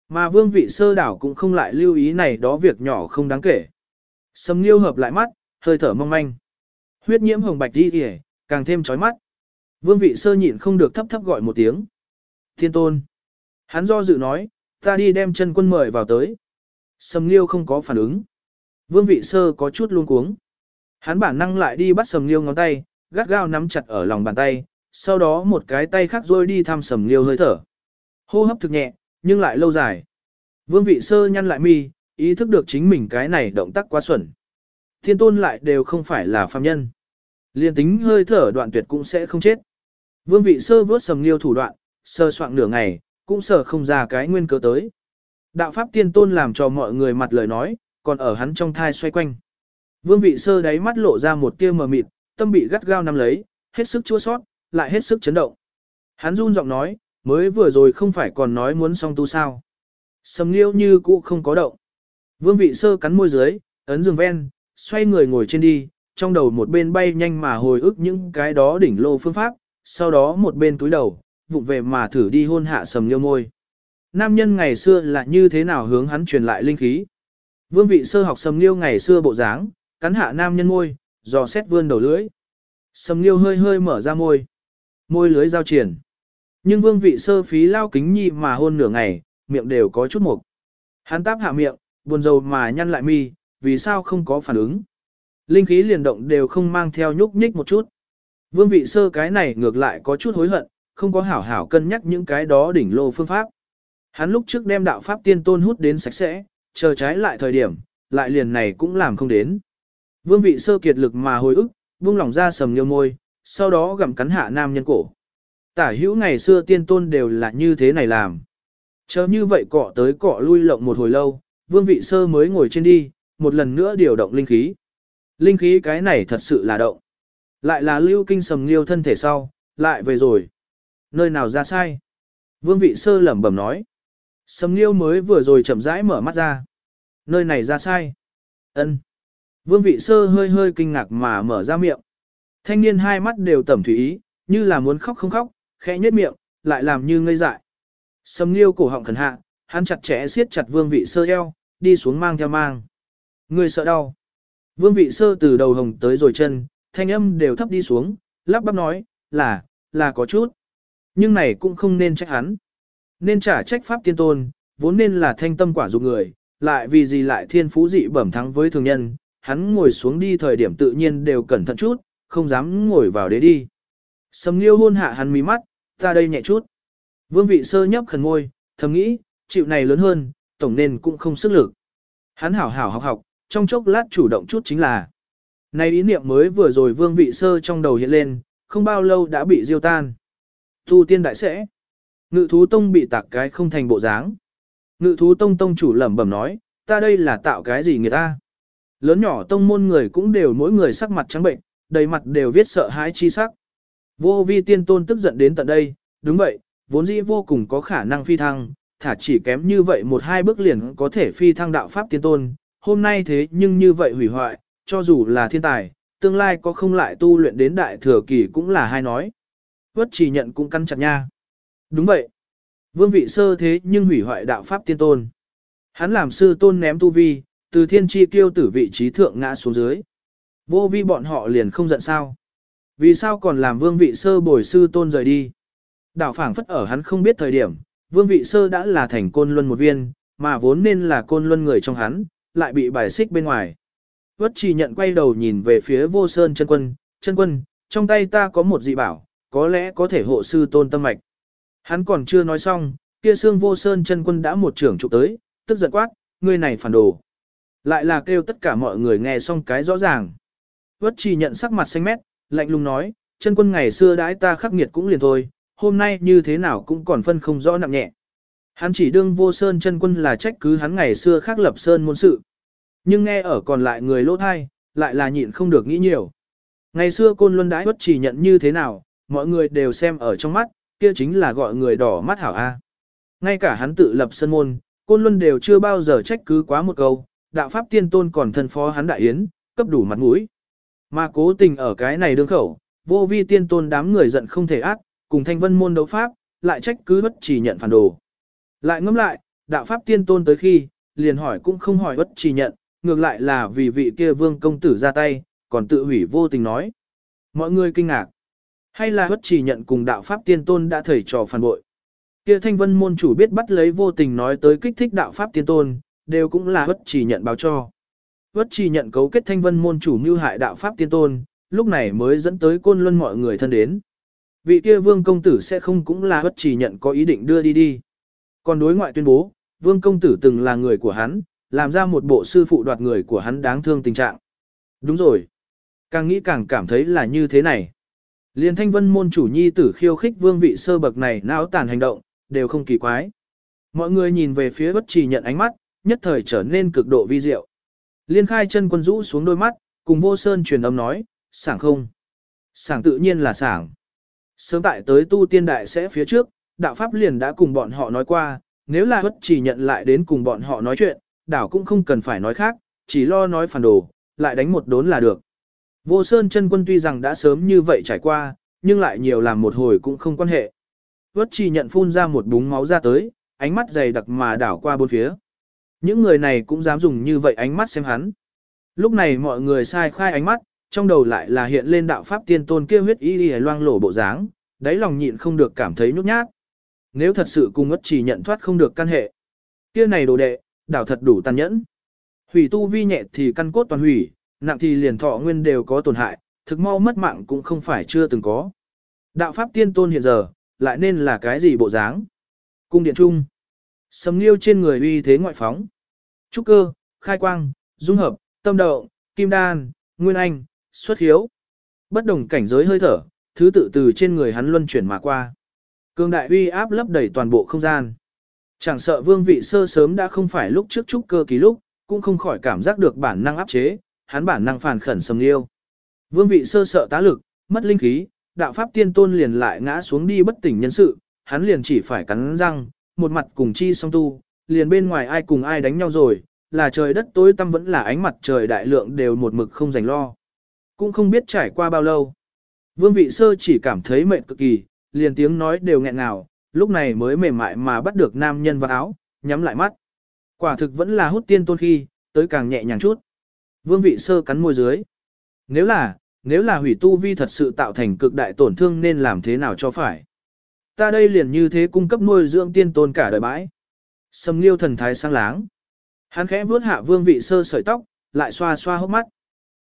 Mà vương vị sơ đảo cũng không lại lưu ý này đó việc nhỏ không đáng kể. Sầm Nghiêu hợp lại mắt, hơi thở mong manh. Huyết nhiễm hồng bạch đi kìa, càng thêm chói mắt. Vương vị sơ nhịn không được thấp thấp gọi một tiếng. Thiên tôn. Hắn do dự nói, ta đi đem chân quân mời vào tới. Sầm Liêu không có phản ứng. Vương vị sơ có chút luống cuống. Hắn bản năng lại đi bắt Sầm Liêu ngón tay, gắt gao nắm chặt ở lòng bàn tay, sau đó một cái tay khác rồi đi thăm Sầm Liêu hơi thở. Hô hấp thực nhẹ, nhưng lại lâu dài. Vương vị sơ nhăn lại mi, ý thức được chính mình cái này động tác quá xuẩn. Thiên tôn lại đều không phải là phàm nhân. Liên tính hơi thở đoạn tuyệt cũng sẽ không chết. Vương vị sơ vớt sầm liêu thủ đoạn, sơ soạn nửa ngày, cũng sờ không ra cái nguyên cớ tới. Đạo pháp tiên tôn làm cho mọi người mặt lời nói, còn ở hắn trong thai xoay quanh. Vương vị sơ đáy mắt lộ ra một tia mờ mịt, tâm bị gắt gao nắm lấy, hết sức chua sót, lại hết sức chấn động. Hắn run giọng nói, mới vừa rồi không phải còn nói muốn xong tu sao. Sầm liêu như cũ không có động. Vương vị sơ cắn môi dưới, ấn giường ven, xoay người ngồi trên đi, trong đầu một bên bay nhanh mà hồi ức những cái đó đỉnh lô phương pháp, sau đó một bên túi đầu, vụng về mà thử đi hôn hạ sầm liêu môi. Nam nhân ngày xưa là như thế nào hướng hắn truyền lại linh khí. Vương vị sơ học sầm liêu ngày xưa bộ dáng, cắn hạ nam nhân môi, dò xét vươn đầu lưỡi. Sầm liêu hơi hơi mở ra môi. Môi lưới giao triển. Nhưng vương vị sơ phí lao kính nhi mà hôn nửa ngày, miệng đều có chút mục. Hắn táp hạ miệng, buồn rầu mà nhăn lại mi, vì sao không có phản ứng. Linh khí liền động đều không mang theo nhúc nhích một chút. Vương vị sơ cái này ngược lại có chút hối hận, không có hảo hảo cân nhắc những cái đó đỉnh lô phương pháp. Hắn lúc trước đem đạo pháp tiên tôn hút đến sạch sẽ, chờ trái lại thời điểm, lại liền này cũng làm không đến. Vương vị sơ kiệt lực mà hồi ức, buông lỏng ra sầm nhiều môi, sau đó gặm cắn hạ nam nhân cổ. Tả hữu ngày xưa tiên tôn đều là như thế này làm. Chờ như vậy cọ tới cọ lui lộng một hồi lâu, vương vị sơ mới ngồi trên đi, một lần nữa điều động linh khí. Linh khí cái này thật sự là động. Lại là lưu kinh sầm liêu thân thể sau, lại về rồi. Nơi nào ra sai? Vương vị sơ lẩm bẩm nói. Sầm liêu mới vừa rồi chậm rãi mở mắt ra. Nơi này ra sai. ân Vương vị sơ hơi hơi kinh ngạc mà mở ra miệng. Thanh niên hai mắt đều tẩm thủy ý, như là muốn khóc không khóc, khẽ nhếch miệng, lại làm như ngây dại. Sầm liêu cổ họng khẩn hạ, hắn chặt chẽ siết chặt vương vị sơ eo, đi xuống mang theo mang. Người sợ đau. Vương vị sơ từ đầu hồng tới rồi chân, thanh âm đều thấp đi xuống, lắp bắp nói, là, là có chút. Nhưng này cũng không nên trách hắn. Nên trả trách pháp tiên tôn, vốn nên là thanh tâm quả dục người, lại vì gì lại thiên phú dị bẩm thắng với thường nhân, hắn ngồi xuống đi thời điểm tự nhiên đều cẩn thận chút, không dám ngồi vào đế đi. Sầm liêu hôn hạ hắn mí mắt, ta đây nhẹ chút. Vương vị sơ nhấp khẩn ngôi, thầm nghĩ, chịu này lớn hơn, tổng nên cũng không sức lực. Hắn hảo hảo học học, trong chốc lát chủ động chút chính là. Này ý niệm mới vừa rồi vương vị sơ trong đầu hiện lên, không bao lâu đã bị diêu tan. Thu tiên đại sẽ. Ngự thú tông bị tạc cái không thành bộ dáng. Ngự thú tông tông chủ lẩm bẩm nói, ta đây là tạo cái gì người ta. Lớn nhỏ tông môn người cũng đều mỗi người sắc mặt trắng bệnh, đầy mặt đều viết sợ hãi chi sắc. Vô vi tiên tôn tức giận đến tận đây, đúng vậy, vốn dĩ vô cùng có khả năng phi thăng, thả chỉ kém như vậy một hai bước liền có thể phi thăng đạo pháp tiên tôn, hôm nay thế nhưng như vậy hủy hoại, cho dù là thiên tài, tương lai có không lại tu luyện đến đại thừa kỳ cũng là hai nói. Vất chỉ nhận cũng căn chặt nha. Đúng vậy. Vương vị sơ thế nhưng hủy hoại đạo pháp tiên tôn. Hắn làm sư tôn ném tu vi, từ thiên chi tiêu tử vị trí thượng ngã xuống dưới. Vô vi bọn họ liền không giận sao. Vì sao còn làm vương vị sơ bồi sư tôn rời đi. Đạo phảng phất ở hắn không biết thời điểm, vương vị sơ đã là thành côn luân một viên, mà vốn nên là côn luân người trong hắn, lại bị bài xích bên ngoài. Vất chỉ nhận quay đầu nhìn về phía vô sơn chân quân, chân quân, trong tay ta có một dị bảo, có lẽ có thể hộ sư tôn tâm mạch. Hắn còn chưa nói xong, kia xương vô sơn chân quân đã một trưởng trụ tới, tức giận quát, ngươi này phản đồ. Lại là kêu tất cả mọi người nghe xong cái rõ ràng. Vất chỉ nhận sắc mặt xanh mét, lạnh lùng nói, chân quân ngày xưa đãi ta khắc nghiệt cũng liền thôi, hôm nay như thế nào cũng còn phân không rõ nặng nhẹ. Hắn chỉ đương vô sơn chân quân là trách cứ hắn ngày xưa khác lập sơn môn sự. Nhưng nghe ở còn lại người lỗ thai, lại là nhịn không được nghĩ nhiều. Ngày xưa côn luân đãi bất chỉ nhận như thế nào, mọi người đều xem ở trong mắt, kia chính là gọi người đỏ mắt hảo A. Ngay cả hắn tự lập sơn môn, côn luân đều chưa bao giờ trách cứ quá một câu, đạo pháp tiên tôn còn thân phó hắn đại yến, cấp đủ mặt mũi. Mà cố tình ở cái này đương khẩu, vô vi tiên tôn đám người giận không thể ác, cùng thanh vân môn đấu pháp, lại trách cứ bất chỉ nhận phản đồ. Lại ngẫm lại, đạo pháp tiên tôn tới khi, liền hỏi cũng không hỏi bất chỉ nhận, ngược lại là vì vị kia vương công tử ra tay, còn tự hủy vô tình nói. Mọi người kinh ngạc. Hay là bất chỉ nhận cùng đạo pháp tiên tôn đã thầy trò phản bội. Kia thanh vân môn chủ biết bắt lấy vô tình nói tới kích thích đạo pháp tiên tôn, đều cũng là bất chỉ nhận báo cho. Bất chỉ nhận cấu kết thanh vân môn chủ mưu hại đạo pháp tiên tôn, lúc này mới dẫn tới côn luân mọi người thân đến. Vị kia vương công tử sẽ không cũng là bất chỉ nhận có ý định đưa đi đi. Còn đối ngoại tuyên bố, vương công tử từng là người của hắn, làm ra một bộ sư phụ đoạt người của hắn đáng thương tình trạng. Đúng rồi. Càng nghĩ càng cảm thấy là như thế này. Liên thanh vân môn chủ nhi tử khiêu khích vương vị sơ bậc này não tàn hành động, đều không kỳ quái. Mọi người nhìn về phía bất trì nhận ánh mắt, nhất thời trở nên cực độ vi diệu. Liên khai chân quân rũ xuống đôi mắt, cùng vô sơn truyền âm nói, sảng không. Sảng tự nhiên là sảng. Sớm tại tới tu tiên đại sẽ phía trước, đạo pháp liền đã cùng bọn họ nói qua, nếu là bất chỉ nhận lại đến cùng bọn họ nói chuyện, đảo cũng không cần phải nói khác, chỉ lo nói phản đồ, lại đánh một đốn là được. Vô Sơn chân quân tuy rằng đã sớm như vậy trải qua, nhưng lại nhiều làm một hồi cũng không quan hệ. Vất chỉ nhận phun ra một búng máu ra tới, ánh mắt dày đặc mà đảo qua bốn phía. Những người này cũng dám dùng như vậy ánh mắt xem hắn. Lúc này mọi người sai khai ánh mắt, trong đầu lại là hiện lên đạo pháp tiên tôn kia huyết y y loang lổ bộ dáng, đáy lòng nhịn không được cảm thấy nhút nhát. Nếu thật sự cùng ngất chỉ nhận thoát không được căn hệ. Kia này đồ đệ, đảo thật đủ tàn nhẫn. Hủy tu vi nhẹ thì căn cốt toàn hủy, nặng thì liền thọ nguyên đều có tổn hại, thực mau mất mạng cũng không phải chưa từng có. Đạo pháp tiên tôn hiện giờ, lại nên là cái gì bộ dáng? Cung điện trung. Sầm liêu trên người uy thế ngoại phóng. Trúc cơ, khai quang, dung hợp, tâm đậu, kim đan, nguyên anh, xuất hiếu. Bất đồng cảnh giới hơi thở, thứ tự từ trên người hắn luân chuyển mà qua. Cương đại uy áp lấp đầy toàn bộ không gian. Chẳng sợ vương vị sơ sớm đã không phải lúc trước trúc cơ kỳ lúc, cũng không khỏi cảm giác được bản năng áp chế, hắn bản năng phản khẩn sầm liêu. Vương vị sơ sợ tá lực, mất linh khí, đạo pháp tiên tôn liền lại ngã xuống đi bất tỉnh nhân sự, hắn liền chỉ phải cắn răng, một mặt cùng chi song tu, liền bên ngoài ai cùng ai đánh nhau rồi, là trời đất tối tăm vẫn là ánh mặt trời đại lượng đều một mực không dành lo. Cũng không biết trải qua bao lâu. Vương vị sơ chỉ cảm thấy mệt cực kỳ, liền tiếng nói đều nghẹn ngào, lúc này mới mềm mại mà bắt được nam nhân vào áo, nhắm lại mắt. Quả thực vẫn là hút tiên tôn khi, tới càng nhẹ nhàng chút. Vương vị sơ cắn môi dưới. Nếu là, nếu là hủy tu vi thật sự tạo thành cực đại tổn thương nên làm thế nào cho phải. Ta đây liền như thế cung cấp nuôi dưỡng tiên tôn cả đời bãi. Sầm liêu thần thái sang láng. Hắn khẽ vuốt hạ vương vị sơ sợi tóc, lại xoa xoa hốc mắt.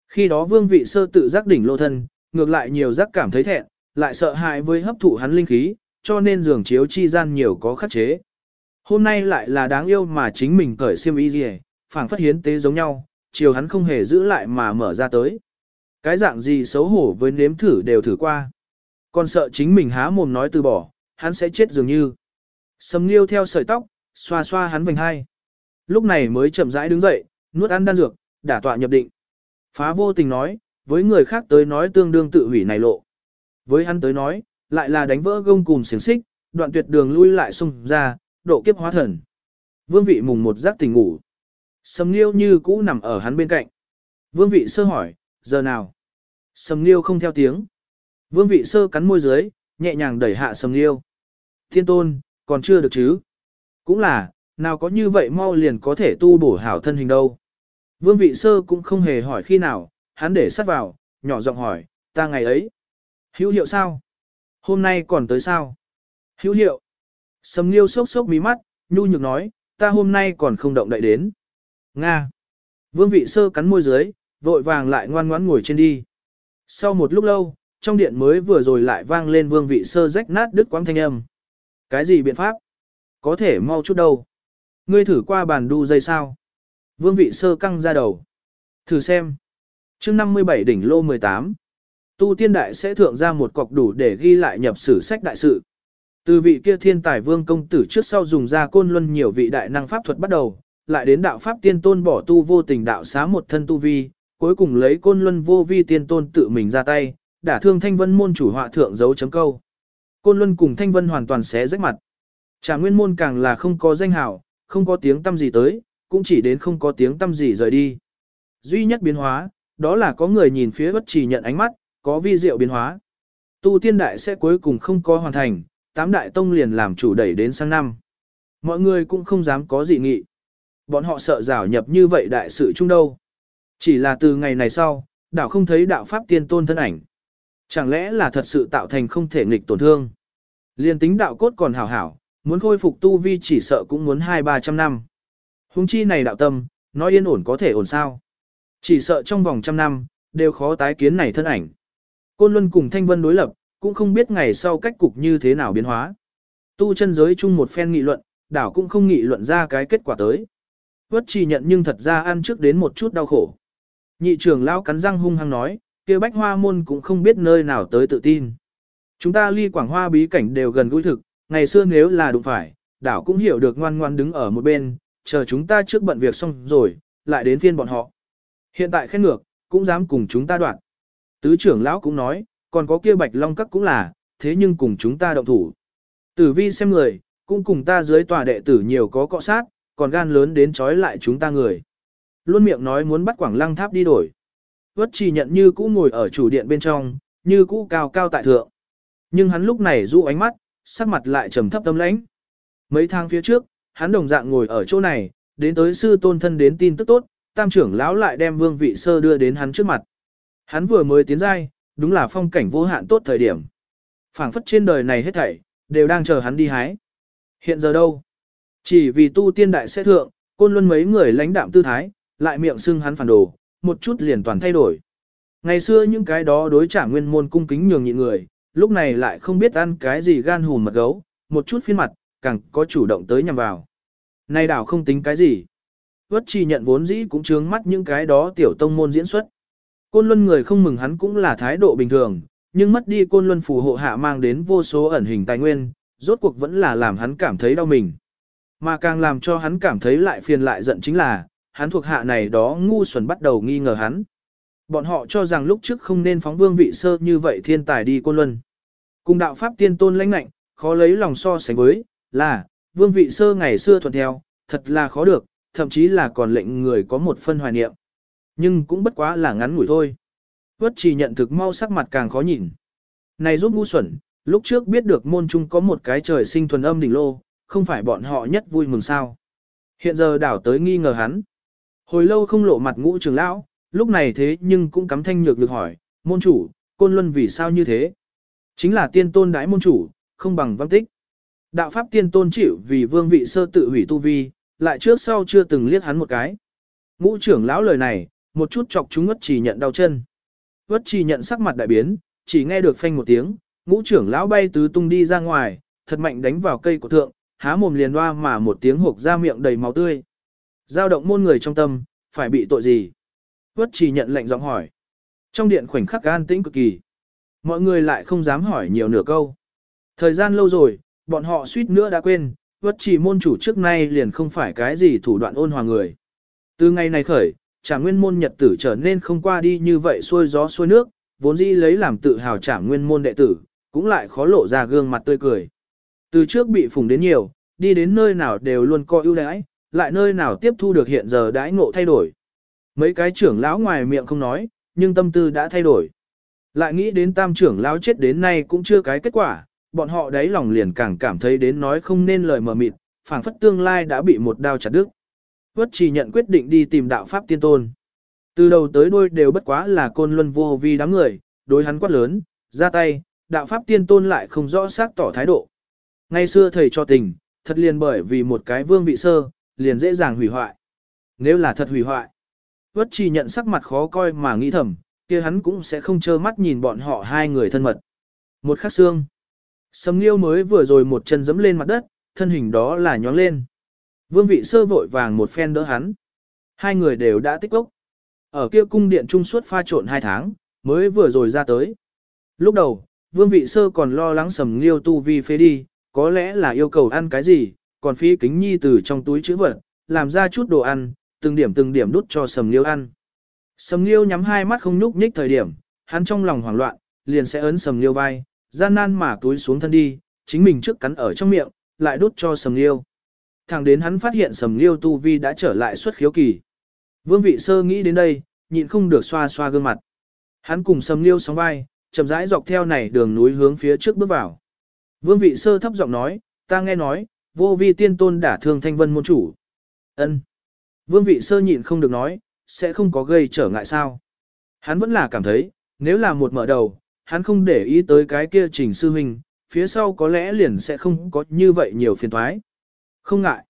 Khi đó vương vị sơ tự giác đỉnh lô thân, ngược lại nhiều giác cảm thấy thẹn, lại sợ hãi với hấp thụ hắn linh khí, cho nên giường chiếu chi gian nhiều có khắc chế. Hôm nay lại là đáng yêu mà chính mình cởi xiêm y gì, phảng phất hiến tế giống nhau, chiều hắn không hề giữ lại mà mở ra tới. Cái dạng gì xấu hổ với nếm thử đều thử qua. Còn sợ chính mình há mồm nói từ bỏ, hắn sẽ chết dường như. Sầm liêu theo sợi tóc, xoa xoa hắn vành hai. Lúc này mới chậm rãi đứng dậy, nuốt ăn đan dược, đả tọa nhập định. Phá vô tình nói, với người khác tới nói tương đương tự hủy này lộ. Với hắn tới nói, lại là đánh vỡ gông cùng xiềng xích, đoạn tuyệt đường lui lại xung ra, độ kiếp hóa thần. Vương vị mùng một giác tỉnh ngủ. Sầm Nghiêu như cũ nằm ở hắn bên cạnh. Vương vị sơ hỏi, giờ nào? Sầm Nghiêu không theo tiếng. Vương vị sơ cắn môi dưới, nhẹ nhàng đẩy hạ Sầm Nghiêu. Thiên tôn, còn chưa được chứ? Cũng là, nào có như vậy mau liền có thể tu bổ hảo thân hình đâu. Vương vị sơ cũng không hề hỏi khi nào, hắn để sát vào, nhỏ giọng hỏi, ta ngày ấy. Hữu hiệu sao? Hôm nay còn tới sao? Hữu hiệu. Sầm Nghiêu sốc sốc mí mắt, nhu nhược nói, ta hôm nay còn không động đậy đến. Nga. Vương vị sơ cắn môi dưới, vội vàng lại ngoan ngoãn ngồi trên đi. Sau một lúc lâu, trong điện mới vừa rồi lại vang lên vương vị sơ rách nát đứt quãng thanh âm. Cái gì biện pháp? Có thể mau chút đâu. Ngươi thử qua bàn đu dây sao? Vương vị sơ căng ra đầu. Thử xem. chương 57 đỉnh lô 18. Tu tiên đại sẽ thượng ra một cọc đủ để ghi lại nhập sử sách đại sự. Từ vị kia thiên tài vương công tử trước sau dùng ra côn luân nhiều vị đại năng pháp thuật bắt đầu, lại đến đạo pháp tiên tôn bỏ tu vô tình đạo xá một thân tu vi, cuối cùng lấy côn luân vô vi tiên tôn tự mình ra tay, đả thương thanh vân môn chủ họa thượng dấu chấm câu. Côn luân cùng thanh vân hoàn toàn xé rách mặt. Trả nguyên môn càng là không có danh hảo, không có tiếng tâm gì tới, cũng chỉ đến không có tiếng tâm gì rời đi. Duy nhất biến hóa, đó là có người nhìn phía bất chỉ nhận ánh mắt, có vi diệu biến hóa. Tu tiên đại sẽ cuối cùng không có hoàn thành, tám đại tông liền làm chủ đẩy đến sang năm. Mọi người cũng không dám có dị nghị. Bọn họ sợ rào nhập như vậy đại sự chung đâu. Chỉ là từ ngày này sau, đảo không thấy đạo pháp tiên tôn thân ảnh. Chẳng lẽ là thật sự tạo thành không thể nghịch tổn thương. Liên tính đạo cốt còn hảo hảo, muốn khôi phục tu vi chỉ sợ cũng muốn hai ba trăm năm. Hùng chi này đạo tâm, nói yên ổn có thể ổn sao. Chỉ sợ trong vòng trăm năm, đều khó tái kiến này thân ảnh. Côn Luân cùng Thanh Vân đối lập, cũng không biết ngày sau cách cục như thế nào biến hóa. Tu chân giới chung một phen nghị luận, đảo cũng không nghị luận ra cái kết quả tới. Vất chỉ nhận nhưng thật ra ăn trước đến một chút đau khổ. Nhị trưởng lão cắn răng hung hăng nói, kia bách hoa môn cũng không biết nơi nào tới tự tin. Chúng ta ly quảng hoa bí cảnh đều gần gũi thực, ngày xưa nếu là đụng phải, đảo cũng hiểu được ngoan ngoan đứng ở một bên, chờ chúng ta trước bận việc xong rồi, lại đến phiên bọn họ. Hiện tại khen ngược, cũng dám cùng chúng ta đoạn. Tứ trưởng lão cũng nói, còn có kia bạch long các cũng là, thế nhưng cùng chúng ta động thủ. Tử vi xem người, cũng cùng ta dưới tòa đệ tử nhiều có cọ sát, còn gan lớn đến trói lại chúng ta người. Luôn miệng nói muốn bắt quảng lăng tháp đi đổi. Vất chỉ nhận như cũ ngồi ở chủ điện bên trong, như cũ cao cao tại thượng. Nhưng hắn lúc này dụ ánh mắt, sắc mặt lại trầm thấp tâm lãnh. Mấy tháng phía trước, hắn đồng dạng ngồi ở chỗ này, đến tới sư tôn thân đến tin tức tốt, tam trưởng lão lại đem vương vị sơ đưa đến hắn trước mặt. Hắn vừa mới tiến giai, đúng là phong cảnh vô hạn tốt thời điểm. phảng phất trên đời này hết thảy, đều đang chờ hắn đi hái. Hiện giờ đâu? Chỉ vì tu tiên đại sẽ thượng, côn luân mấy người lãnh đạm tư thái, lại miệng xưng hắn phản đồ, một chút liền toàn thay đổi. Ngày xưa những cái đó đối trả nguyên môn cung kính nhường nhịn người, lúc này lại không biết ăn cái gì gan hùn mật gấu, một chút phiên mặt, càng có chủ động tới nhằm vào. Nay đảo không tính cái gì. Vất chỉ nhận vốn dĩ cũng trướng mắt những cái đó tiểu tông môn diễn xuất. Côn luân người không mừng hắn cũng là thái độ bình thường, nhưng mất đi côn luân phù hộ hạ mang đến vô số ẩn hình tài nguyên, rốt cuộc vẫn là làm hắn cảm thấy đau mình. Mà càng làm cho hắn cảm thấy lại phiền lại giận chính là, hắn thuộc hạ này đó ngu xuẩn bắt đầu nghi ngờ hắn. Bọn họ cho rằng lúc trước không nên phóng vương vị sơ như vậy thiên tài đi côn luân. Cùng đạo pháp tiên tôn lãnh lạnh, khó lấy lòng so sánh với, là, vương vị sơ ngày xưa thuận theo, thật là khó được, thậm chí là còn lệnh người có một phân hoài niệm. Nhưng cũng bất quá là ngắn ngủi thôi. Vất chỉ nhận thực mau sắc mặt càng khó nhìn. Này giúp ngu xuẩn, lúc trước biết được môn trung có một cái trời sinh thuần âm đỉnh lô, không phải bọn họ nhất vui mừng sao. Hiện giờ đảo tới nghi ngờ hắn. Hồi lâu không lộ mặt ngũ trường lão, lúc này thế nhưng cũng cắm thanh nhược được hỏi, môn chủ, côn luân vì sao như thế? Chính là tiên tôn đãi môn chủ, không bằng văn tích. Đạo pháp tiên tôn chịu vì vương vị sơ tự hủy tu vi, lại trước sau chưa từng liếc hắn một cái. Ngũ trưởng lão lời này, một chút chọc chúng ngất chỉ nhận đau chân. Ngất chỉ nhận sắc mặt đại biến, chỉ nghe được phanh một tiếng, ngũ trưởng lão bay tứ tung đi ra ngoài, thật mạnh đánh vào cây của thượng, há mồm liền hoa mà một tiếng hộp ra miệng đầy máu tươi. Giao động môn người trong tâm, phải bị tội gì? Vất chỉ nhận lệnh giọng hỏi. Trong điện khoảnh khắc an tĩnh cực kỳ. Mọi người lại không dám hỏi nhiều nửa câu. Thời gian lâu rồi, bọn họ suýt nữa đã quên, vất chỉ môn chủ trước nay liền không phải cái gì thủ đoạn ôn hòa người. Từ ngày này khởi, trả nguyên môn nhật tử trở nên không qua đi như vậy xuôi gió xuôi nước, vốn dĩ lấy làm tự hào trả nguyên môn đệ tử, cũng lại khó lộ ra gương mặt tươi cười. Từ trước bị phùng đến nhiều, đi đến nơi nào đều luôn coi ưu đãi, lại nơi nào tiếp thu được hiện giờ đãi ngộ thay đổi. Mấy cái trưởng lão ngoài miệng không nói, nhưng tâm tư đã thay đổi. Lại nghĩ đến tam trưởng lão chết đến nay cũng chưa cái kết quả, bọn họ đáy lòng liền càng cảm thấy đến nói không nên lời mờ mịt, phảng phất tương lai đã bị một đao chặt đứt. Vất chỉ nhận quyết định đi tìm đạo pháp tiên tôn. Từ đầu tới đuôi đều bất quá là côn luân vô vi đám người, đối hắn quát lớn, ra tay, đạo pháp tiên tôn lại không rõ xác tỏ thái độ. Ngày xưa thầy cho tình, thật liền bởi vì một cái vương vị sơ, liền dễ dàng hủy hoại. Nếu là thật hủy hoại, vất chỉ nhận sắc mặt khó coi mà nghĩ thầm, kia hắn cũng sẽ không trơ mắt nhìn bọn họ hai người thân mật. Một khắc xương. Sầm Nghiêu mới vừa rồi một chân dẫm lên mặt đất, thân hình đó là nhóng lên. Vương vị sơ vội vàng một phen đỡ hắn. Hai người đều đã tích lốc. Ở kia cung điện trung suốt pha trộn hai tháng, mới vừa rồi ra tới. Lúc đầu, vương vị sơ còn lo lắng sầm Nghiêu tu vi phế đi, có lẽ là yêu cầu ăn cái gì, còn phí kính nhi từ trong túi chữ vật, làm ra chút đồ ăn, từng điểm từng điểm đút cho sầm Nghiêu ăn. Sầm Nghiêu nhắm hai mắt không nhúc nhích thời điểm, hắn trong lòng hoảng loạn, liền sẽ ấn sầm Nghiêu vai, gian nan mà túi xuống thân đi, chính mình trước cắn ở trong miệng, lại đút cho sầm liêu. Thẳng đến hắn phát hiện sầm liêu tu vi đã trở lại xuất khiếu kỳ. Vương vị sơ nghĩ đến đây, nhịn không được xoa xoa gương mặt. Hắn cùng sầm liêu sóng vai, chậm rãi dọc theo này đường núi hướng phía trước bước vào. Vương vị sơ thấp giọng nói, ta nghe nói, vô vi tiên tôn đả thương thanh vân môn chủ. ân Vương vị sơ nhịn không được nói, sẽ không có gây trở ngại sao. Hắn vẫn là cảm thấy, nếu là một mở đầu, hắn không để ý tới cái kia trình sư huynh, phía sau có lẽ liền sẽ không có như vậy nhiều phiền thoái. Không ngại.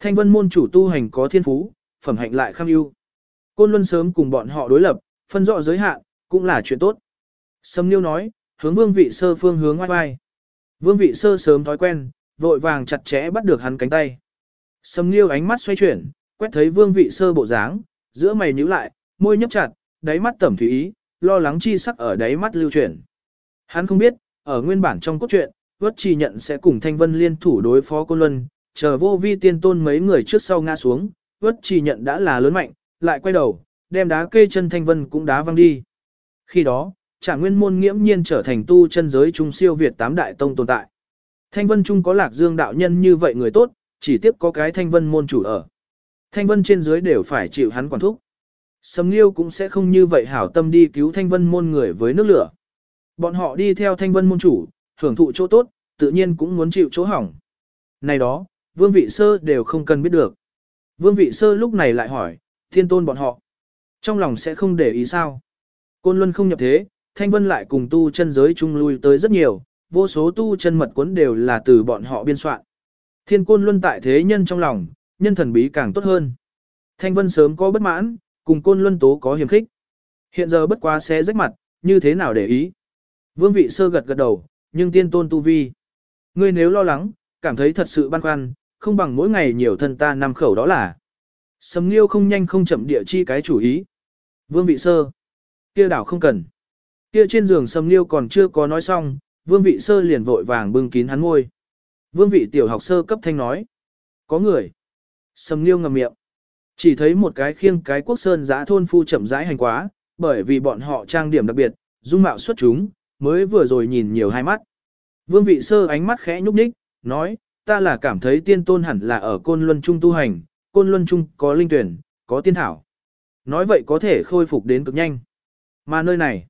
Thanh vân môn chủ tu hành có thiên phú, phẩm hạnh lại kham ưu. Côn Luân sớm cùng bọn họ đối lập, phân rõ giới hạn, cũng là chuyện tốt. Sâm Niêu nói, hướng vương vị sơ phương hướng ngoài vai. Vương vị sơ sớm thói quen, vội vàng chặt chẽ bắt được hắn cánh tay. Sâm Niêu ánh mắt xoay chuyển, quét thấy vương vị sơ bộ dáng, giữa mày nhíu lại, môi nhấp chặt, đáy mắt tẩm thủy ý, lo lắng chi sắc ở đáy mắt lưu chuyển. Hắn không biết, ở nguyên bản trong cốt truyện, Vất Trì nhận sẽ cùng Thanh Vân liên thủ đối phó Côn Luân, chờ vô vi tiên tôn mấy người trước sau ngã xuống, Vất Trì nhận đã là lớn mạnh, lại quay đầu, đem đá kê chân Thanh Vân cũng đá văng đi. Khi đó, trả nguyên môn nghiễm nhiên trở thành tu chân giới trung siêu Việt tám đại tông tồn tại. Thanh Vân Trung có lạc dương đạo nhân như vậy người tốt, chỉ tiếp có cái Thanh Vân môn chủ ở. Thanh Vân trên dưới đều phải chịu hắn quản thúc. Sầm Nghiêu cũng sẽ không như vậy hảo tâm đi cứu Thanh Vân môn người với nước lửa. Bọn họ đi theo Thanh Vân môn chủ, hưởng thụ chỗ tốt, tự nhiên cũng muốn chịu chỗ hỏng. Này đó, Vương Vị Sơ đều không cần biết được. Vương Vị Sơ lúc này lại hỏi, thiên tôn bọn họ. Trong lòng sẽ không để ý sao. Côn Luân không nhập thế, Thanh Vân lại cùng tu chân giới chung lui tới rất nhiều, vô số tu chân mật cuốn đều là từ bọn họ biên soạn. Thiên Côn Luân tại thế nhân trong lòng, nhân thần bí càng tốt hơn. Thanh Vân sớm có bất mãn, cùng Côn Luân tố có hiềm khích. Hiện giờ bất quá sẽ rách mặt, như thế nào để ý. Vương vị sơ gật gật đầu, nhưng tiên tôn tu vi. Ngươi nếu lo lắng, cảm thấy thật sự băn khoăn, không bằng mỗi ngày nhiều thân ta năm khẩu đó là. Sầm Nghiêu không nhanh không chậm địa chi cái chủ ý. Vương vị sơ. Kia đảo không cần. Kia trên giường Sầm Nghiêu còn chưa có nói xong, Vương vị sơ liền vội vàng bưng kín hắn ngôi. Vương vị tiểu học sơ cấp thanh nói. Có người. Sầm Nghiêu ngầm miệng. Chỉ thấy một cái khiêng cái quốc sơn giã thôn phu chậm rãi hành quá, bởi vì bọn họ trang điểm đặc biệt, dung mạo xuất chúng, mới vừa rồi nhìn nhiều hai mắt. Vương vị sơ ánh mắt khẽ nhúc nhích, nói, ta là cảm thấy tiên tôn hẳn là ở côn luân trung tu hành, côn luân trung có linh tuyển, có tiên thảo. Nói vậy có thể khôi phục đến cực nhanh. Mà nơi này,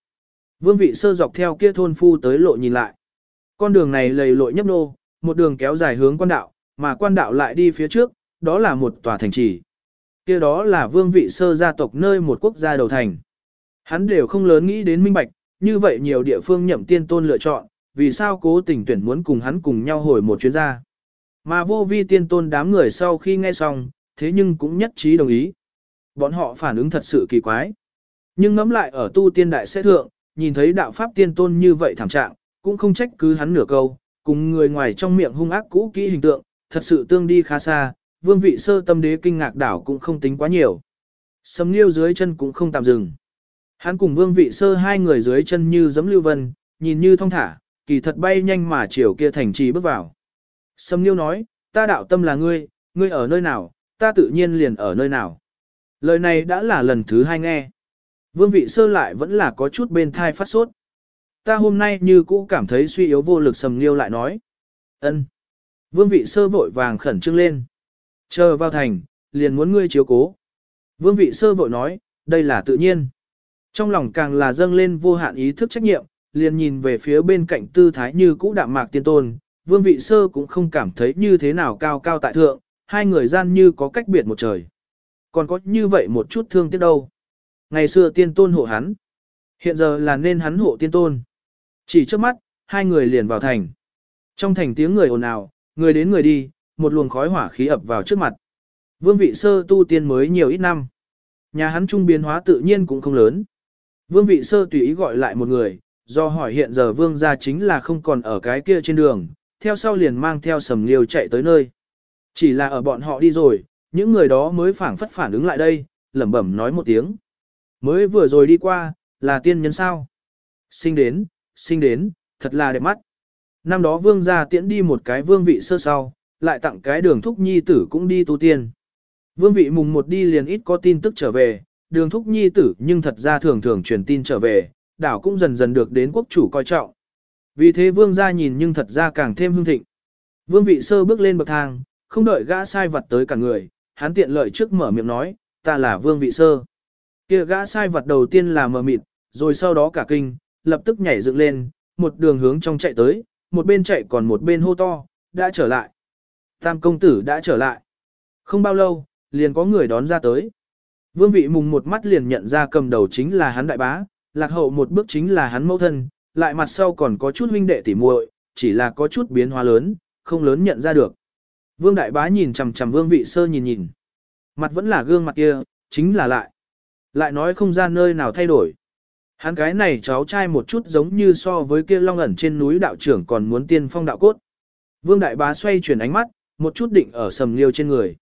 vương vị sơ dọc theo kia thôn phu tới lộ nhìn lại. Con đường này lầy lội nhấp nô, một đường kéo dài hướng quan đạo, mà quan đạo lại đi phía trước, đó là một tòa thành trì. Kia đó là vương vị sơ gia tộc nơi một quốc gia đầu thành. Hắn đều không lớn nghĩ đến minh bạch, như vậy nhiều địa phương nhậm tiên tôn lựa chọn, vì sao cố tình tuyển muốn cùng hắn cùng nhau hồi một chuyến ra. Mà vô vi tiên tôn đám người sau khi nghe xong, thế nhưng cũng nhất trí đồng ý. Bọn họ phản ứng thật sự kỳ quái. Nhưng ngẫm lại ở tu tiên đại sẽ thượng, nhìn thấy đạo pháp tiên tôn như vậy thảm trạng, cũng không trách cứ hắn nửa câu, cùng người ngoài trong miệng hung ác cũ kỹ hình tượng, thật sự tương đi khá xa, vương vị sơ tâm đế kinh ngạc đảo cũng không tính quá nhiều. Sầm liêu dưới chân cũng không tạm dừng. Hắn cùng vương vị sơ hai người dưới chân như giấm lưu vân, nhìn như thong thả, kỳ thật bay nhanh mà chiều kia thành trì bước vào. Sầm liêu nói, ta đạo tâm là ngươi, ngươi ở nơi nào, ta tự nhiên liền ở nơi nào. Lời này đã là lần thứ hai nghe. Vương vị sơ lại vẫn là có chút bên thai phát sốt. Ta hôm nay như cũ cảm thấy suy yếu vô lực sầm liêu lại nói. ân. Vương vị sơ vội vàng khẩn trương lên. Chờ vào thành, liền muốn ngươi chiếu cố. Vương vị sơ vội nói, đây là tự nhiên. Trong lòng càng là dâng lên vô hạn ý thức trách nhiệm, liền nhìn về phía bên cạnh tư thái như cũ đạm mạc tiên tôn, vương vị sơ cũng không cảm thấy như thế nào cao cao tại thượng, hai người gian như có cách biệt một trời. Còn có như vậy một chút thương tiếc đâu. Ngày xưa tiên tôn hộ hắn, hiện giờ là nên hắn hộ tiên tôn. Chỉ trước mắt, hai người liền vào thành. Trong thành tiếng người ồn ào, người đến người đi, một luồng khói hỏa khí ập vào trước mặt. Vương vị sơ tu tiên mới nhiều ít năm. Nhà hắn trung biến hóa tự nhiên cũng không lớn. Vương vị sơ tùy ý gọi lại một người, do hỏi hiện giờ vương gia chính là không còn ở cái kia trên đường, theo sau liền mang theo sầm liều chạy tới nơi. Chỉ là ở bọn họ đi rồi, những người đó mới phản phất phản ứng lại đây, lẩm bẩm nói một tiếng. Mới vừa rồi đi qua, là tiên nhân sao? Sinh đến, sinh đến, thật là đẹp mắt. Năm đó vương gia tiễn đi một cái vương vị sơ sau, lại tặng cái đường thúc nhi tử cũng đi tu tiên. Vương vị mùng một đi liền ít có tin tức trở về, đường thúc nhi tử nhưng thật ra thường thường truyền tin trở về, đảo cũng dần dần được đến quốc chủ coi trọng. Vì thế vương gia nhìn nhưng thật ra càng thêm hưng thịnh. Vương vị sơ bước lên bậc thang, không đợi gã sai vật tới cả người, hắn tiện lợi trước mở miệng nói, ta là vương vị sơ. kia gã sai vật đầu tiên là mờ mịt, rồi sau đó cả kinh, lập tức nhảy dựng lên, một đường hướng trong chạy tới, một bên chạy còn một bên hô to, đã trở lại. Tam công tử đã trở lại. Không bao lâu, liền có người đón ra tới. Vương vị mùng một mắt liền nhận ra cầm đầu chính là hắn đại bá, lạc hậu một bước chính là hắn mẫu thân, lại mặt sau còn có chút huynh đệ tỉ muội, chỉ là có chút biến hóa lớn, không lớn nhận ra được. Vương Đại Bá nhìn chằm chằm Vương Vị Sơ nhìn nhìn. Mặt vẫn là gương mặt kia, chính là lại. Lại nói không ra nơi nào thay đổi. Hắn cái này cháu trai một chút giống như so với kia long ẩn trên núi đạo trưởng còn muốn tiên phong đạo cốt. Vương Đại Bá xoay chuyển ánh mắt, một chút định ở sầm liêu trên người.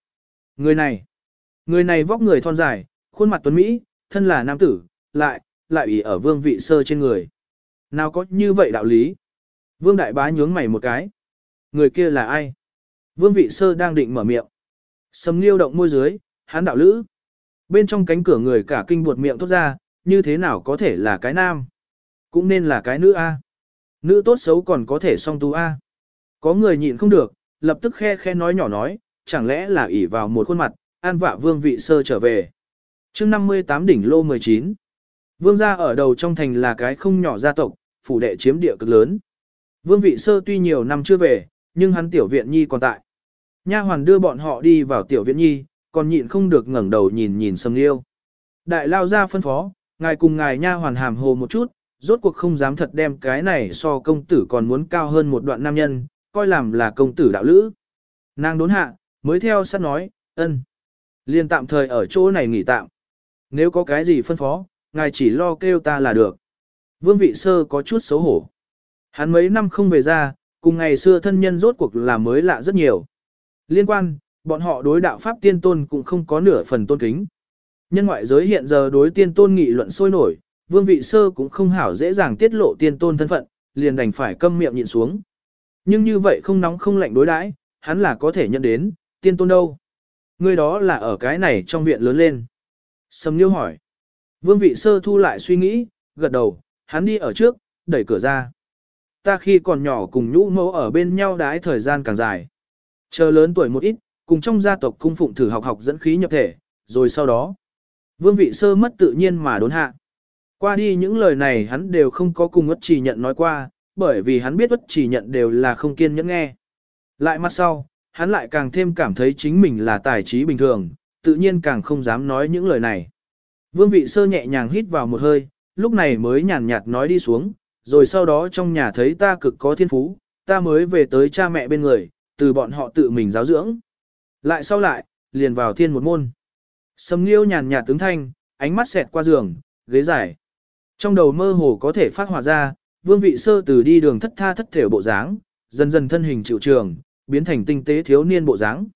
Người này, người này vóc người thon dài, khuôn mặt tuấn Mỹ, thân là nam tử, lại, lại ủy ở vương vị sơ trên người. Nào có như vậy đạo lý? Vương Đại Bá nhướng mày một cái. Người kia là ai? Vương vị sơ đang định mở miệng. Sầm liêu động môi dưới, hắn đạo lữ. Bên trong cánh cửa người cả kinh buột miệng tốt ra, như thế nào có thể là cái nam? Cũng nên là cái nữ A. Nữ tốt xấu còn có thể song tu A. Có người nhịn không được, lập tức khe khe nói nhỏ nói, chẳng lẽ là ỷ vào một khuôn mặt, an vạ vương vị sơ trở về. chương 58 đỉnh lô 19. Vương gia ở đầu trong thành là cái không nhỏ gia tộc, phủ đệ chiếm địa cực lớn. Vương vị sơ tuy nhiều năm chưa về, nhưng hắn tiểu viện nhi còn tại. Nha hoàn đưa bọn họ đi vào tiểu viện nhi, còn nhịn không được ngẩng đầu nhìn nhìn sầm liêu. Đại lao ra phân phó, ngài cùng ngài nha hoàn hàm hồ một chút, rốt cuộc không dám thật đem cái này so công tử còn muốn cao hơn một đoạn nam nhân, coi làm là công tử đạo lữ. Nàng đốn hạ, mới theo sát nói, ân. Liên tạm thời ở chỗ này nghỉ tạm. Nếu có cái gì phân phó, ngài chỉ lo kêu ta là được. Vương vị sơ có chút xấu hổ. Hắn mấy năm không về ra, cùng ngày xưa thân nhân rốt cuộc là mới lạ rất nhiều. Liên quan, bọn họ đối đạo Pháp tiên tôn cũng không có nửa phần tôn kính. Nhân ngoại giới hiện giờ đối tiên tôn nghị luận sôi nổi, vương vị sơ cũng không hảo dễ dàng tiết lộ tiên tôn thân phận, liền đành phải câm miệng nhịn xuống. Nhưng như vậy không nóng không lạnh đối đãi, hắn là có thể nhận đến, tiên tôn đâu. Người đó là ở cái này trong viện lớn lên. Sầm Liêu hỏi. Vương vị sơ thu lại suy nghĩ, gật đầu, hắn đi ở trước, đẩy cửa ra. Ta khi còn nhỏ cùng nhũ mẫu ở bên nhau đái thời gian càng dài. Chờ lớn tuổi một ít, cùng trong gia tộc cung phụng thử học học dẫn khí nhập thể, rồi sau đó. Vương vị sơ mất tự nhiên mà đốn hạ. Qua đi những lời này hắn đều không có cùng ất trì nhận nói qua, bởi vì hắn biết bất chỉ nhận đều là không kiên nhẫn nghe. Lại mặt sau, hắn lại càng thêm cảm thấy chính mình là tài trí bình thường, tự nhiên càng không dám nói những lời này. Vương vị sơ nhẹ nhàng hít vào một hơi, lúc này mới nhàn nhạt nói đi xuống, rồi sau đó trong nhà thấy ta cực có thiên phú, ta mới về tới cha mẹ bên người, từ bọn họ tự mình giáo dưỡng. Lại sau lại, liền vào thiên một môn. Sầm nghiêu nhàn nhạt tướng thanh, ánh mắt xẹt qua giường, ghế dài. Trong đầu mơ hồ có thể phát hỏa ra, vương vị sơ từ đi đường thất tha thất thể bộ dáng, dần dần thân hình chịu trường, biến thành tinh tế thiếu niên bộ dáng.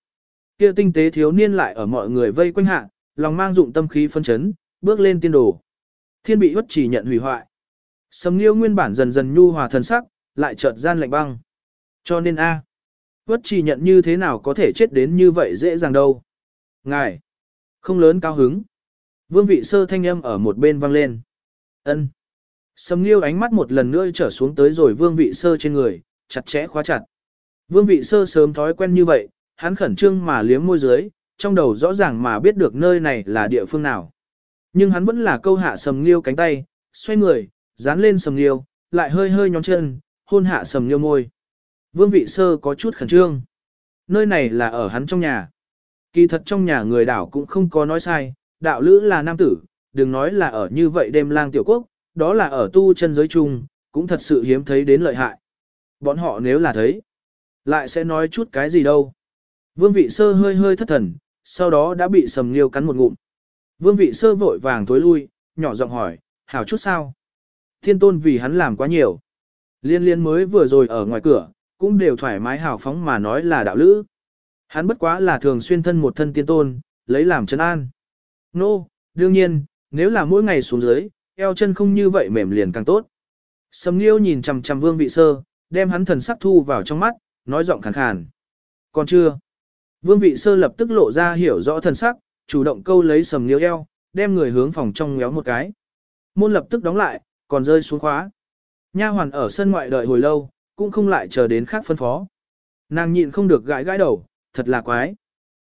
Kia tinh tế thiếu niên lại ở mọi người vây quanh hạ, lòng mang dụng tâm khí phân chấn, bước lên tiên đồ. Thiên bị bất chỉ nhận hủy hoại. Sầm Nghiêu nguyên bản dần dần nhu hòa thần sắc, lại chợt gian lạnh băng. Cho nên a, bất chỉ nhận như thế nào có thể chết đến như vậy dễ dàng đâu. Ngài, không lớn cao hứng. Vương vị sơ thanh âm ở một bên vang lên. Ân. Sầm Nghiêu ánh mắt một lần nữa trở xuống tới rồi vương vị sơ trên người, chặt chẽ khóa chặt. Vương vị sơ sớm thói quen như vậy, hắn khẩn trương mà liếm môi dưới, trong đầu rõ ràng mà biết được nơi này là địa phương nào. Nhưng hắn vẫn là câu hạ sầm liêu cánh tay, xoay người, dán lên sầm liêu, lại hơi hơi nhón chân, hôn hạ sầm liêu môi. Vương vị sơ có chút khẩn trương. Nơi này là ở hắn trong nhà. Kỳ thật trong nhà người đảo cũng không có nói sai, đạo lữ là nam tử, đừng nói là ở như vậy đêm lang tiểu quốc, đó là ở tu chân giới chung, cũng thật sự hiếm thấy đến lợi hại. Bọn họ nếu là thấy, lại sẽ nói chút cái gì đâu. Vương vị sơ hơi hơi thất thần, sau đó đã bị sầm liêu cắn một ngụm. Vương vị sơ vội vàng tối lui, nhỏ giọng hỏi, hảo chút sao? Thiên tôn vì hắn làm quá nhiều. Liên liên mới vừa rồi ở ngoài cửa, cũng đều thoải mái hào phóng mà nói là đạo lữ. Hắn bất quá là thường xuyên thân một thân tiên tôn, lấy làm chân an. Nô, no, đương nhiên, nếu là mỗi ngày xuống dưới, eo chân không như vậy mềm liền càng tốt. Sầm Nghiêu nhìn chằm chằm Vương Vị Sơ, đem hắn thần sắc thu vào trong mắt, nói giọng khàn khàn. Còn chưa. Vương Vị Sơ lập tức lộ ra hiểu rõ thần sắc, chủ động câu lấy Sầm Nghiêu eo, đem người hướng phòng trong ngéo một cái. Môn lập tức đóng lại, còn rơi xuống khóa. Nha hoàn ở sân ngoại đợi hồi lâu, cũng không lại chờ đến khác phân phó. Nàng nhịn không được gãi gãi đầu, thật là quái.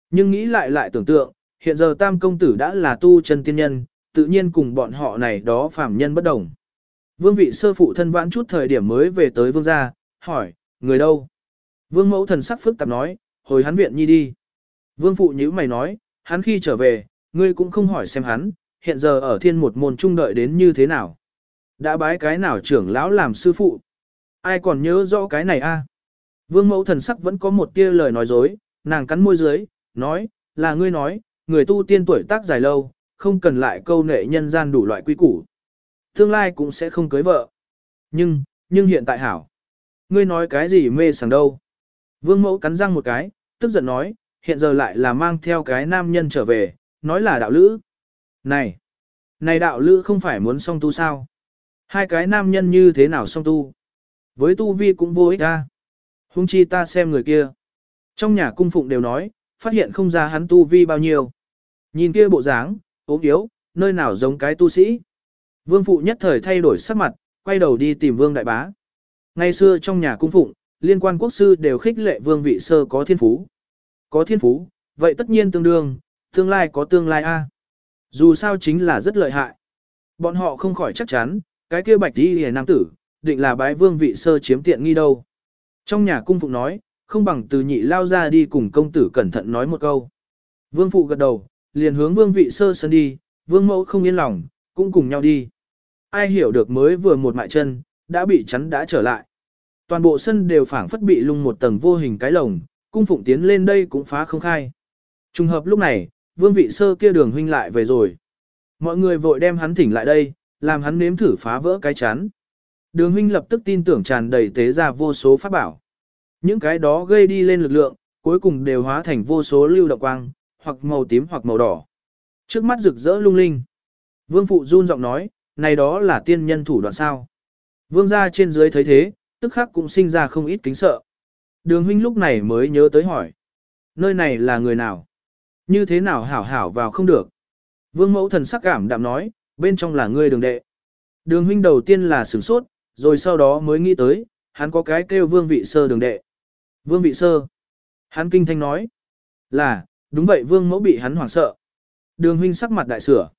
Nhưng nghĩ lại lại tưởng tượng, hiện giờ tam công tử đã là tu chân tiên nhân, tự nhiên cùng bọn họ này đó phàm nhân bất đồng. Vương vị sơ phụ thân vãn chút thời điểm mới về tới vương gia, hỏi, người đâu? Vương mẫu thần sắc phức tạp nói, hồi hắn viện nhi đi. Vương phụ nhữ mày nói, hắn khi trở về, ngươi cũng không hỏi xem hắn, hiện giờ ở thiên một môn trung đợi đến như thế nào. Đã bái cái nào trưởng lão làm sư phụ. Ai còn nhớ rõ cái này a? Vương mẫu thần sắc vẫn có một tia lời nói dối, nàng cắn môi dưới, nói, là ngươi nói, người tu tiên tuổi tác dài lâu, không cần lại câu nệ nhân gian đủ loại quy củ. Tương lai cũng sẽ không cưới vợ. Nhưng, nhưng hiện tại hảo. Ngươi nói cái gì mê sảng đâu. Vương mẫu cắn răng một cái, tức giận nói, hiện giờ lại là mang theo cái nam nhân trở về, nói là đạo lữ. Này, này đạo lữ không phải muốn song tu sao? Hai cái nam nhân như thế nào song tu? Với tu vi cũng vô ích à? ra. Hung chi ta xem người kia. Trong nhà cung phụng đều nói, phát hiện không ra hắn tu vi bao nhiêu. Nhìn kia bộ dáng, ốm yếu, nơi nào giống cái tu sĩ. Vương phụ nhất thời thay đổi sắc mặt, quay đầu đi tìm vương đại bá. Ngày xưa trong nhà cung phụng, liên quan quốc sư đều khích lệ vương vị sơ có thiên phú. Có thiên phú, vậy tất nhiên tương đương, tương lai có tương lai a. Dù sao chính là rất lợi hại. Bọn họ không khỏi chắc chắn, cái kia bạch đi hề nam tử, định là bái vương vị sơ chiếm tiện nghi đâu. Trong nhà cung phụng nói, không bằng từ nhị lao ra đi cùng công tử cẩn thận nói một câu. Vương phụ gật đầu, liền hướng vương vị sơ sân đi, vương mẫu không yên lòng, cũng cùng nhau đi. Ai hiểu được mới vừa một mại chân, đã bị chắn đã trở lại. Toàn bộ sân đều phảng phất bị lung một tầng vô hình cái lồng, cung phụng tiến lên đây cũng phá không khai. Trùng hợp lúc này, vương vị sơ kia đường huynh lại về rồi. Mọi người vội đem hắn thỉnh lại đây, làm hắn nếm thử phá vỡ cái chắn. Đường huynh lập tức tin tưởng tràn đầy tế ra vô số pháp bảo. Những cái đó gây đi lên lực lượng, cuối cùng đều hóa thành vô số lưu động quang, hoặc màu tím hoặc màu đỏ. Trước mắt rực rỡ lung linh. Vương phụ run giọng nói, này đó là tiên nhân thủ đoạn sao. Vương gia trên dưới thấy thế, tức khắc cũng sinh ra không ít kính sợ. Đường huynh lúc này mới nhớ tới hỏi. Nơi này là người nào? Như thế nào hảo hảo vào không được? Vương mẫu thần sắc cảm đạm nói, bên trong là ngươi đường đệ. Đường huynh đầu tiên là sửng sốt, rồi sau đó mới nghĩ tới, hắn có cái kêu vương vị sơ đường đệ. Vương vị sơ. Hắn kinh thanh nói. Là, đúng vậy vương mẫu bị hắn hoảng sợ. Đường huynh sắc mặt đại sửa.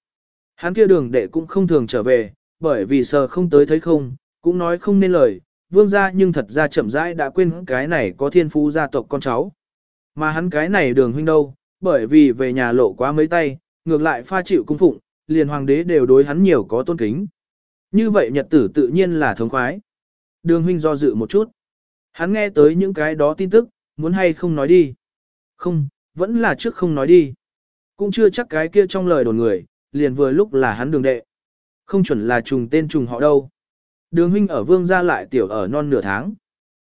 Hắn kia đường đệ cũng không thường trở về, bởi vì sợ không tới thấy không, cũng nói không nên lời, vương gia nhưng thật ra chậm rãi đã quên cái này có thiên phú gia tộc con cháu. Mà hắn cái này đường huynh đâu, bởi vì về nhà lộ quá mấy tay, ngược lại pha chịu cung phụng, liền hoàng đế đều đối hắn nhiều có tôn kính. Như vậy nhật tử tự nhiên là thống khoái. Đường huynh do dự một chút. Hắn nghe tới những cái đó tin tức, muốn hay không nói đi. Không, vẫn là trước không nói đi. Cũng chưa chắc cái kia trong lời đồn người, liền vừa lúc là hắn đường đệ. Không chuẩn là trùng tên trùng họ đâu. Đường huynh ở vương gia lại tiểu ở non nửa tháng.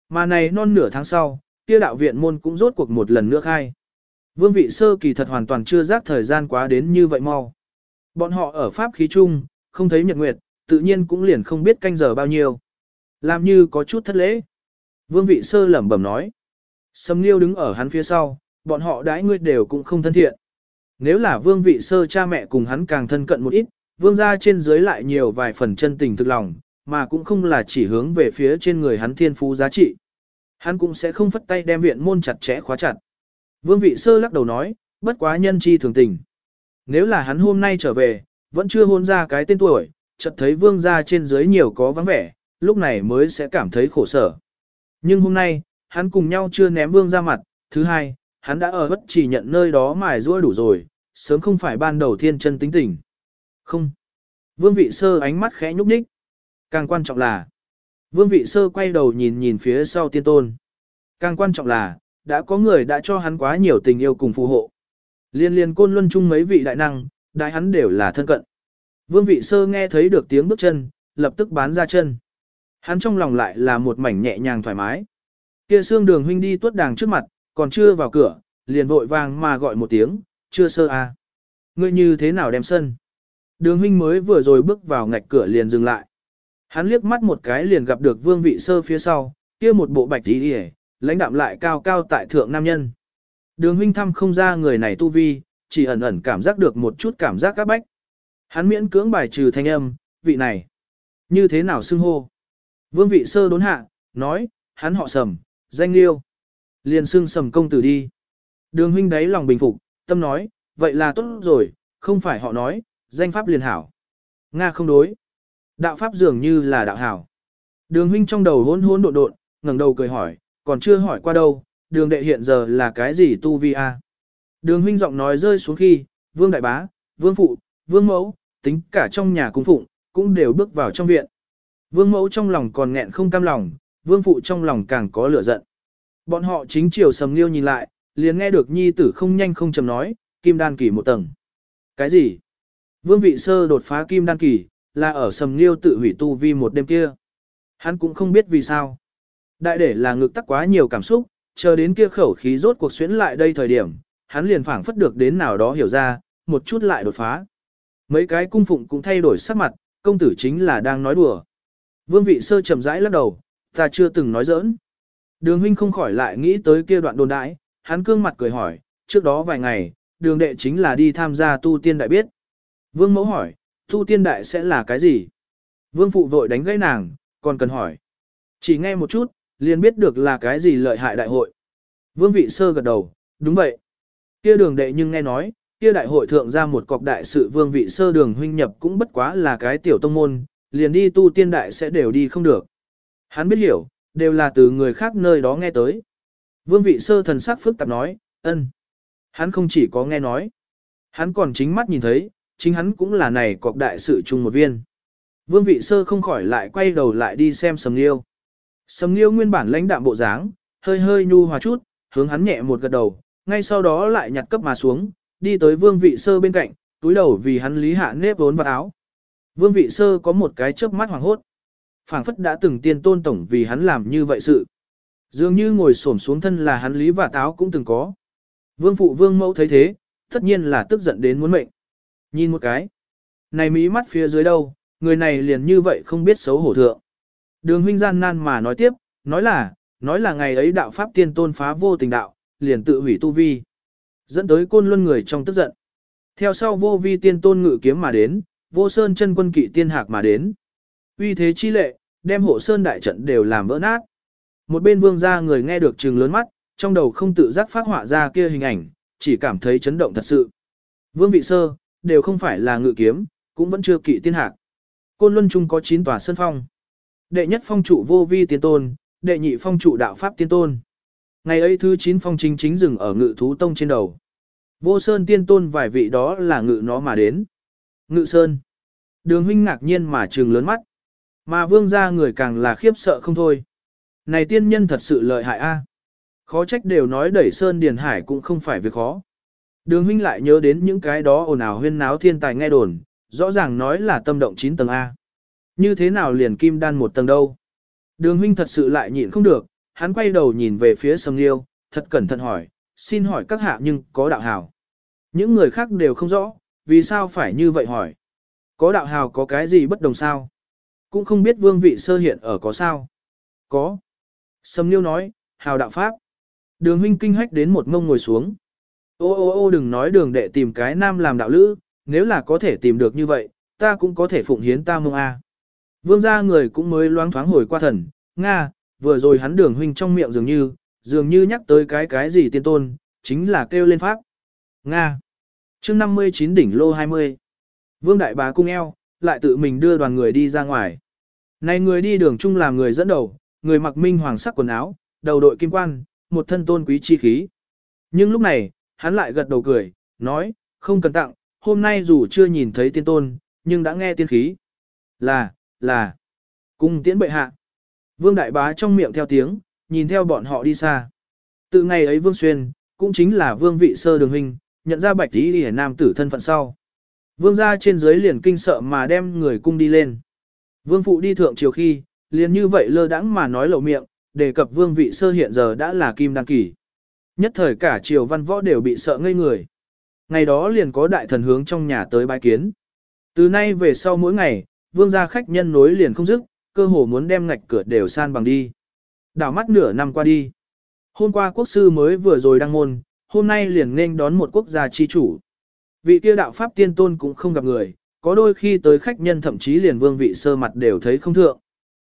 Mà này non nửa tháng sau, kia đạo viện môn cũng rốt cuộc một lần nữa khai. Vương vị sơ kỳ thật hoàn toàn chưa giác thời gian quá đến như vậy mau. Bọn họ ở Pháp khí chung, không thấy nhật nguyệt, tự nhiên cũng liền không biết canh giờ bao nhiêu. Làm như có chút thất lễ. Vương vị sơ lẩm bẩm nói. Sầm Nghiêu đứng ở hắn phía sau, bọn họ đãi ngươi đều cũng không thân thiện. Nếu là vương vị sơ cha mẹ cùng hắn càng thân cận một ít, vương gia trên dưới lại nhiều vài phần chân tình thực lòng, mà cũng không là chỉ hướng về phía trên người hắn thiên phú giá trị. Hắn cũng sẽ không phất tay đem viện môn chặt chẽ khóa chặt. Vương vị sơ lắc đầu nói, bất quá nhân chi thường tình. Nếu là hắn hôm nay trở về, vẫn chưa hôn ra cái tên tuổi, chợt thấy vương gia trên dưới nhiều có vắng vẻ, lúc này mới sẽ cảm thấy khổ sở. Nhưng hôm nay, hắn cùng nhau chưa ném vương ra mặt, thứ hai, hắn đã ở bất chỉ nhận nơi đó mài rũa đủ rồi, sớm không phải ban đầu thiên chân tính tình. Không. Vương vị sơ ánh mắt khẽ nhúc nhích. Càng quan trọng là, vương vị sơ quay đầu nhìn nhìn phía sau tiên tôn. Càng quan trọng là, đã có người đã cho hắn quá nhiều tình yêu cùng phù hộ. Liên liên côn luân chung mấy vị đại năng, đại hắn đều là thân cận. Vương vị sơ nghe thấy được tiếng bước chân, lập tức bán ra chân. Hắn trong lòng lại là một mảnh nhẹ nhàng thoải mái. Kia xương đường huynh đi tuốt đàng trước mặt, còn chưa vào cửa, liền vội vàng mà gọi một tiếng, chưa sơ à. Ngươi như thế nào đem sân? Đường huynh mới vừa rồi bước vào ngạch cửa liền dừng lại. Hắn liếc mắt một cái liền gặp được vương vị sơ phía sau, kia một bộ bạch tí đi lãnh đạm lại cao cao tại thượng nam nhân. Đường huynh thăm không ra người này tu vi, chỉ ẩn ẩn cảm giác được một chút cảm giác các bách. Hắn miễn cưỡng bài trừ thanh âm, vị này. Như thế nào xưng hô? Vương vị sơ đốn hạ, nói, hắn họ sầm, danh liêu. Liền xưng sầm công tử đi. Đường huynh đáy lòng bình phục, tâm nói, vậy là tốt rồi, không phải họ nói, danh pháp liền hảo. Nga không đối. Đạo pháp dường như là đạo hảo. Đường huynh trong đầu hỗn hỗn độn độn, ngẩng đầu cười hỏi, còn chưa hỏi qua đâu, đường đệ hiện giờ là cái gì tu vi a? Đường huynh giọng nói rơi xuống khi, vương đại bá, vương phụ, vương mẫu, tính cả trong nhà cung phụng, cũng đều bước vào trong viện. Vương mẫu trong lòng còn nghẹn không cam lòng, vương phụ trong lòng càng có lửa giận. Bọn họ chính chiều sầm liêu nhìn lại, liền nghe được nhi tử không nhanh không chậm nói, kim đan kỳ một tầng. Cái gì? Vương vị sơ đột phá kim đan kỳ, là ở sầm liêu tự hủy tu vi một đêm kia. Hắn cũng không biết vì sao. Đại để là ngực tắc quá nhiều cảm xúc, chờ đến kia khẩu khí rốt cuộc xuyến lại đây thời điểm, hắn liền phảng phất được đến nào đó hiểu ra, một chút lại đột phá. Mấy cái cung phụng cũng thay đổi sắc mặt, công tử chính là đang nói đùa. Vương vị sơ chậm rãi lắc đầu, ta chưa từng nói giỡn. Đường huynh không khỏi lại nghĩ tới kia đoạn đồn đãi, hắn cương mặt cười hỏi, trước đó vài ngày, đường đệ chính là đi tham gia tu tiên đại biết. Vương mẫu hỏi, tu tiên đại sẽ là cái gì? Vương phụ vội đánh gãy nàng, còn cần hỏi. Chỉ nghe một chút, liền biết được là cái gì lợi hại đại hội. Vương vị sơ gật đầu, đúng vậy. Kia đường đệ nhưng nghe nói, kia đại hội thượng ra một cọc đại sự vương vị sơ đường huynh nhập cũng bất quá là cái tiểu tông môn, liền đi tu tiên đại sẽ đều đi không được. Hắn biết hiểu, đều là từ người khác nơi đó nghe tới. Vương vị sơ thần sắc phức tạp nói, ân. Hắn không chỉ có nghe nói, hắn còn chính mắt nhìn thấy, chính hắn cũng là này cọc đại sự chung một viên. Vương vị sơ không khỏi lại quay đầu lại đi xem sầm liêu. Sầm liêu nguyên bản lãnh đạm bộ dáng, hơi hơi nhu hòa chút, hướng hắn nhẹ một gật đầu, ngay sau đó lại nhặt cấp mà xuống, đi tới vương vị sơ bên cạnh, túi đầu vì hắn lý hạ nếp vốn vào áo. Vương vị sơ có một cái chớp mắt hoàng hốt phảng phất đã từng tiên tôn tổng vì hắn làm như vậy sự. Dường như ngồi xổm xuống thân là hắn lý và táo cũng từng có. Vương phụ vương mẫu thấy thế, tất nhiên là tức giận đến muốn mệnh. Nhìn một cái. Này mí mắt phía dưới đâu, người này liền như vậy không biết xấu hổ thượng. Đường huynh gian nan mà nói tiếp, nói là, nói là ngày ấy đạo pháp tiên tôn phá vô tình đạo, liền tự hủy tu vi. Dẫn tới côn luân người trong tức giận. Theo sau vô vi tiên tôn ngự kiếm mà đến, vô sơn chân quân kỵ tiên hạc mà đến. Uy thế chi lệ, đem hộ sơn đại trận đều làm vỡ nát. Một bên vương gia người nghe được trừng lớn mắt, trong đầu không tự giác phát họa ra kia hình ảnh, chỉ cảm thấy chấn động thật sự. Vương vị sơ, đều không phải là ngự kiếm, cũng vẫn chưa kỵ tiên hạc. Côn Luân Trung có 9 tòa sơn phong. Đệ nhất phong trụ vô vi tiên tôn, đệ nhị phong trụ đạo pháp tiên tôn. Ngày ấy thứ 9 phong chính chính dừng ở ngự thú tông trên đầu. Vô sơn tiên tôn vài vị đó là ngự nó mà đến. Ngự sơn. Đường huynh ngạc nhiên mà trừng lớn mắt. Mà vương gia người càng là khiếp sợ không thôi. Này tiên nhân thật sự lợi hại a. Khó trách đều nói đẩy sơn điền hải cũng không phải việc khó. Đường huynh lại nhớ đến những cái đó ồn ào huyên náo thiên tài nghe đồn, rõ ràng nói là tâm động 9 tầng A. Như thế nào liền kim đan một tầng đâu? Đường huynh thật sự lại nhịn không được, hắn quay đầu nhìn về phía sầm liêu, thật cẩn thận hỏi, xin hỏi các hạ nhưng có đạo hào. Những người khác đều không rõ, vì sao phải như vậy hỏi. Có đạo hào có cái gì bất đồng sao? Cũng không biết vương vị sơ hiện ở có sao. Có. Sầm liêu nói, hào đạo pháp. Đường huynh kinh hách đến một ngông ngồi xuống. Ô ô ô đừng nói đường đệ tìm cái nam làm đạo lữ, nếu là có thể tìm được như vậy, ta cũng có thể phụng hiến ta mông A. Vương gia người cũng mới loáng thoáng hồi qua thần, Nga, vừa rồi hắn đường huynh trong miệng dường như, dường như nhắc tới cái cái gì tiên tôn, chính là kêu lên pháp. Nga. chương 59 đỉnh lô 20. Vương đại bá cung eo, lại tự mình đưa đoàn người đi ra ngoài. Này người đi đường chung làm người dẫn đầu, người mặc minh hoàng sắc quần áo, đầu đội kim quan, một thân tôn quý chi khí. Nhưng lúc này, hắn lại gật đầu cười, nói, không cần tặng, hôm nay dù chưa nhìn thấy tiên tôn, nhưng đã nghe tiên khí. Là, là, cung tiễn bệ hạ. Vương Đại Bá trong miệng theo tiếng, nhìn theo bọn họ đi xa. Từ ngày ấy Vương Xuyên, cũng chính là Vương Vị Sơ Đường Hình, nhận ra bạch tí hề nam tử thân phận sau. Vương gia trên dưới liền kinh sợ mà đem người cung đi lên. Vương Phụ đi thượng chiều khi, liền như vậy lơ đãng mà nói lộ miệng, đề cập Vương Vị Sơ hiện giờ đã là kim đăng kỳ. Nhất thời cả triều văn võ đều bị sợ ngây người. Ngày đó liền có đại thần hướng trong nhà tới bái kiến. Từ nay về sau mỗi ngày, vương gia khách nhân nối liền không dứt, cơ hồ muốn đem ngạch cửa đều san bằng đi. Đảo mắt nửa năm qua đi. Hôm qua quốc sư mới vừa rồi đăng môn, hôm nay liền nên đón một quốc gia chi chủ. Vị kia đạo pháp tiên tôn cũng không gặp người, có đôi khi tới khách nhân thậm chí liền vương vị sơ mặt đều thấy không thượng.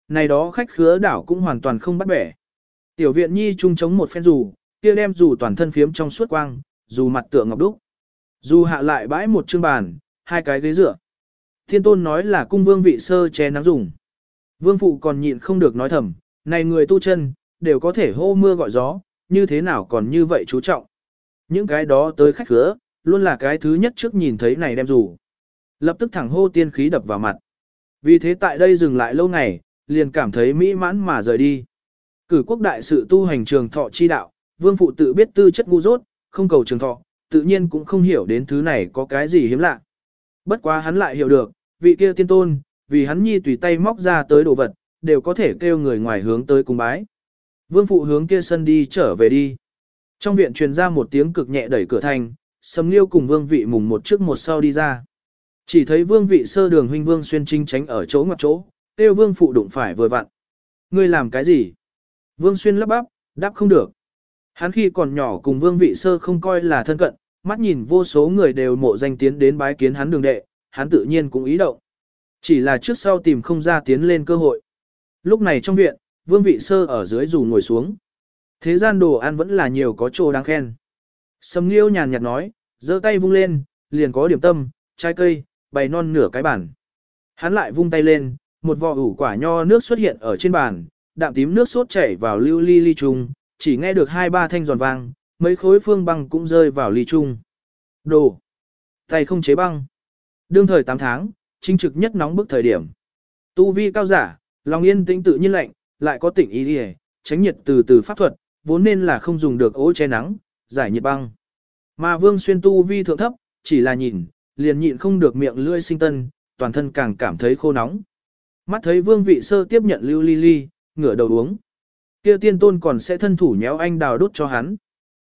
Này đó khách khứa đảo cũng hoàn toàn không bắt bẻ. Tiểu viện nhi chung chống một phen dù, kia đem dù toàn thân phiếm trong suốt quang, dù mặt tượng ngọc đúc. Dù hạ lại bãi một chương bàn, hai cái ghế dựa. Thiên tôn nói là cung vương vị sơ che nắng dùng. Vương phụ còn nhịn không được nói thầm, này người tu chân, đều có thể hô mưa gọi gió, như thế nào còn như vậy chú trọng. Những cái đó tới khách khứa, luôn là cái thứ nhất trước nhìn thấy này đem dù. Lập tức thẳng hô tiên khí đập vào mặt. Vì thế tại đây dừng lại lâu ngày, liền cảm thấy mỹ mãn mà rời đi. Cử quốc đại sự tu hành trường thọ chi đạo, vương phụ tự biết tư chất ngu dốt, không cầu trường thọ, tự nhiên cũng không hiểu đến thứ này có cái gì hiếm lạ. Bất quá hắn lại hiểu được, vị kia tiên tôn, vì hắn nhi tùy tay móc ra tới đồ vật, đều có thể kêu người ngoài hướng tới cùng bái. Vương phụ hướng kia sân đi trở về đi. Trong viện truyền ra một tiếng cực nhẹ đẩy cửa thành, Sầm Liêu cùng Vương Vị mùng một trước một sau đi ra. Chỉ thấy Vương Vị sơ đường huynh Vương xuyên trinh tránh ở chỗ ngoặt chỗ, Tiêu Vương phụ đụng phải vừa vặn. Ngươi làm cái gì? Vương xuyên lắp bắp, đáp không được. Hắn khi còn nhỏ cùng Vương Vị sơ không coi là thân cận, mắt nhìn vô số người đều mộ danh tiến đến bái kiến hắn đường đệ, hắn tự nhiên cũng ý động. Chỉ là trước sau tìm không ra tiến lên cơ hội. Lúc này trong viện, Vương Vị sơ ở dưới dù ngồi xuống. Thế gian đồ ăn vẫn là nhiều có chỗ đáng khen. Sầm Nghiêu nhàn nhạt nói, giơ tay vung lên, liền có điểm tâm, trái cây, bày non nửa cái bàn. Hắn lại vung tay lên, một vò ủ quả nho nước xuất hiện ở trên bàn, đạm tím nước sốt chảy vào lưu ly ly chung, chỉ nghe được hai ba thanh giòn vang, mấy khối phương băng cũng rơi vào ly chung. Đồ! Tay không chế băng. Đương thời 8 tháng, chính trực nhất nóng bức thời điểm. Tu vi cao giả, lòng yên tĩnh tự nhiên lạnh, lại có tỉnh ý đi tránh nhiệt từ từ pháp thuật, vốn nên là không dùng được ố che nắng, giải nhiệt băng. Mà Vương Xuyên tu vi thượng thấp, chỉ là nhìn, liền nhịn không được miệng lưỡi sinh tân, toàn thân càng cảm thấy khô nóng. Mắt thấy Vương Vị Sơ tiếp nhận lưu ly ly, ngửa đầu uống. Kia tiên tôn còn sẽ thân thủ nhéo anh đào đút cho hắn.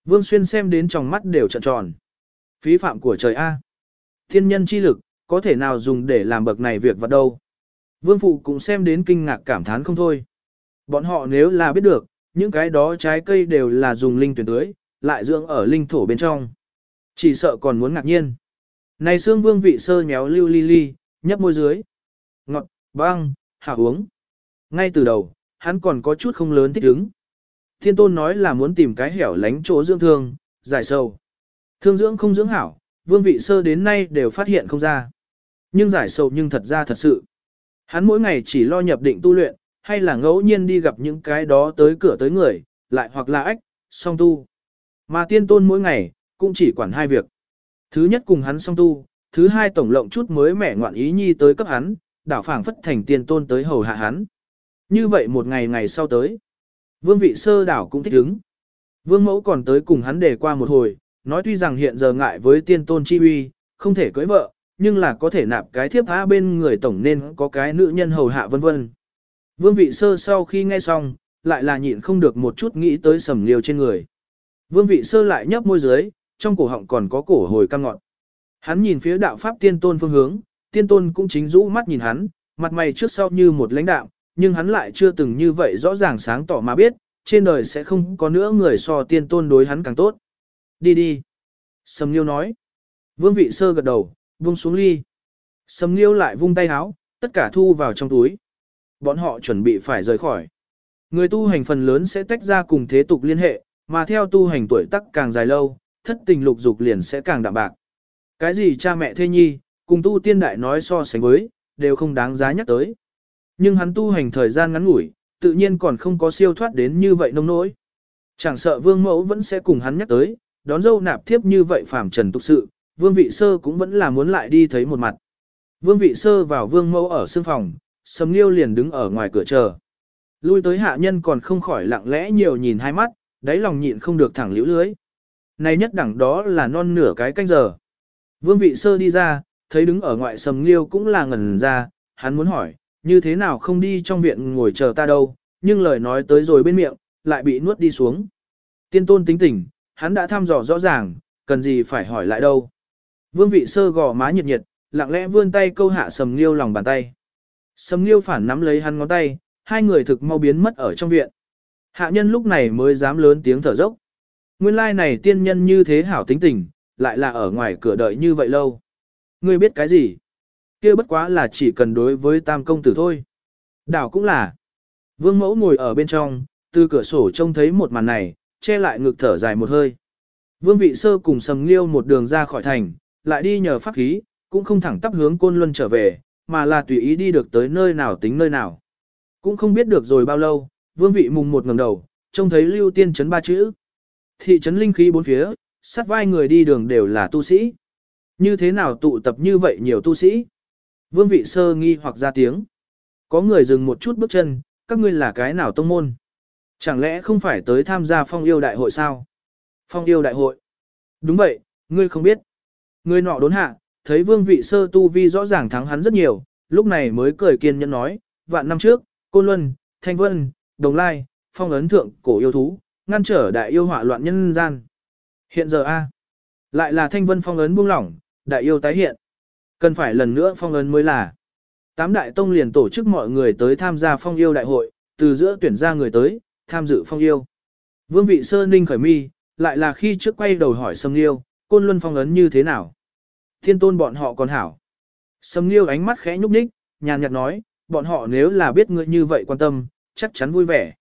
Vương Xuyên xem đến trong mắt đều trợn tròn. Phí phạm của trời A. Thiên nhân chi lực, có thể nào dùng để làm bậc này việc vật đâu. Vương Phụ cũng xem đến kinh ngạc cảm thán không thôi. Bọn họ nếu là biết được, những cái đó trái cây đều là dùng linh tuyển tưới, lại dưỡng ở linh thổ bên trong. Chỉ sợ còn muốn ngạc nhiên. Này xương vương vị sơ nhéo lưu ly ly, nhấp môi dưới. Ngọt, băng, hạ uống. Ngay từ đầu, hắn còn có chút không lớn thích ứng. Thiên tôn nói là muốn tìm cái hẻo lánh chỗ dưỡng thương, giải sầu. Thương dưỡng không dưỡng hảo, vương vị sơ đến nay đều phát hiện không ra. Nhưng giải sầu nhưng thật ra thật sự. Hắn mỗi ngày chỉ lo nhập định tu luyện, hay là ngẫu nhiên đi gặp những cái đó tới cửa tới người, lại hoặc là ách, song tu. Mà tiên tôn mỗi ngày, cũng chỉ quản hai việc. Thứ nhất cùng hắn song tu, thứ hai tổng lộng chút mới mẻ ngoạn ý nhi tới cấp hắn, đảo phảng phất thành tiên tôn tới hầu hạ hắn. Như vậy một ngày ngày sau tới, vương vị sơ đảo cũng thích ứng. Vương mẫu còn tới cùng hắn để qua một hồi, nói tuy rằng hiện giờ ngại với tiên tôn chi uy, không thể cưới vợ, nhưng là có thể nạp cái thiếp tha bên người tổng nên có cái nữ nhân hầu hạ vân vân. Vương vị sơ sau khi nghe xong, lại là nhịn không được một chút nghĩ tới sầm liều trên người. Vương vị sơ lại nhấp môi dưới, trong cổ họng còn có cổ hồi căng ngọn. Hắn nhìn phía đạo pháp tiên tôn phương hướng, tiên tôn cũng chính rũ mắt nhìn hắn, mặt mày trước sau như một lãnh đạo, nhưng hắn lại chưa từng như vậy rõ ràng sáng tỏ mà biết, trên đời sẽ không có nữa người so tiên tôn đối hắn càng tốt. Đi đi. Sầm Liêu nói. Vương vị sơ gật đầu, buông xuống ly. Sầm Liêu lại vung tay áo, tất cả thu vào trong túi. Bọn họ chuẩn bị phải rời khỏi. Người tu hành phần lớn sẽ tách ra cùng thế tục liên hệ, mà theo tu hành tuổi tác càng dài lâu, thất tình lục dục liền sẽ càng đạm bạc. Cái gì cha mẹ thê nhi, cùng tu tiên đại nói so sánh với, đều không đáng giá nhắc tới. Nhưng hắn tu hành thời gian ngắn ngủi, tự nhiên còn không có siêu thoát đến như vậy nông nỗi. Chẳng sợ vương mẫu vẫn sẽ cùng hắn nhắc tới, đón dâu nạp thiếp như vậy phàm trần tục sự, vương vị sơ cũng vẫn là muốn lại đi thấy một mặt. Vương vị sơ vào vương mẫu ở sương phòng, sầm liêu liền đứng ở ngoài cửa chờ. Lui tới hạ nhân còn không khỏi lặng lẽ nhiều nhìn hai mắt, đáy lòng nhịn không được thẳng liễu lưới. Này nhất đẳng đó là non nửa cái canh giờ. Vương vị sơ đi ra, thấy đứng ở ngoại sầm liêu cũng là ngẩn ra, hắn muốn hỏi, như thế nào không đi trong viện ngồi chờ ta đâu, nhưng lời nói tới rồi bên miệng, lại bị nuốt đi xuống. Tiên tôn tính tỉnh, hắn đã thăm dò rõ ràng, cần gì phải hỏi lại đâu. Vương vị sơ gò má nhiệt nhiệt, lặng lẽ vươn tay câu hạ sầm liêu lòng bàn tay. Sầm liêu phản nắm lấy hắn ngón tay, hai người thực mau biến mất ở trong viện. Hạ nhân lúc này mới dám lớn tiếng thở dốc. Nguyên lai này tiên nhân như thế hảo tính tình, lại là ở ngoài cửa đợi như vậy lâu. Ngươi biết cái gì? kia bất quá là chỉ cần đối với tam công tử thôi. Đảo cũng là. Vương mẫu ngồi ở bên trong, từ cửa sổ trông thấy một màn này, che lại ngực thở dài một hơi. Vương vị sơ cùng sầm nghiêu một đường ra khỏi thành, lại đi nhờ pháp khí, cũng không thẳng tắp hướng côn luân trở về, mà là tùy ý đi được tới nơi nào tính nơi nào. Cũng không biết được rồi bao lâu, vương vị mùng một ngẩng đầu, trông thấy lưu tiên chấn ba chữ. Thị trấn linh khí bốn phía, sát vai người đi đường đều là tu sĩ. Như thế nào tụ tập như vậy nhiều tu sĩ? Vương vị sơ nghi hoặc ra tiếng. Có người dừng một chút bước chân, các ngươi là cái nào tông môn? Chẳng lẽ không phải tới tham gia phong yêu đại hội sao? Phong yêu đại hội. Đúng vậy, ngươi không biết. Ngươi nọ đốn hạ, thấy vương vị sơ tu vi rõ ràng thắng hắn rất nhiều, lúc này mới cười kiên nhẫn nói, vạn năm trước, Côn Luân, Thanh Vân, Đồng Lai, phong ấn thượng cổ yêu thú, ngăn trở đại yêu họa loạn nhân gian. Hiện giờ a lại là Thanh Vân phong ấn buông lỏng, đại yêu tái hiện. Cần phải lần nữa phong ấn mới là. Tám đại tông liền tổ chức mọi người tới tham gia phong yêu đại hội, từ giữa tuyển ra người tới, tham dự phong yêu. Vương vị sơ ninh khởi mi, lại là khi trước quay đầu hỏi Sâm Liêu, côn luân phong ấn như thế nào? Thiên tôn bọn họ còn hảo. Sâm Liêu ánh mắt khẽ nhúc nhích, nhàn nhạt nói, bọn họ nếu là biết ngươi như vậy quan tâm, chắc chắn vui vẻ.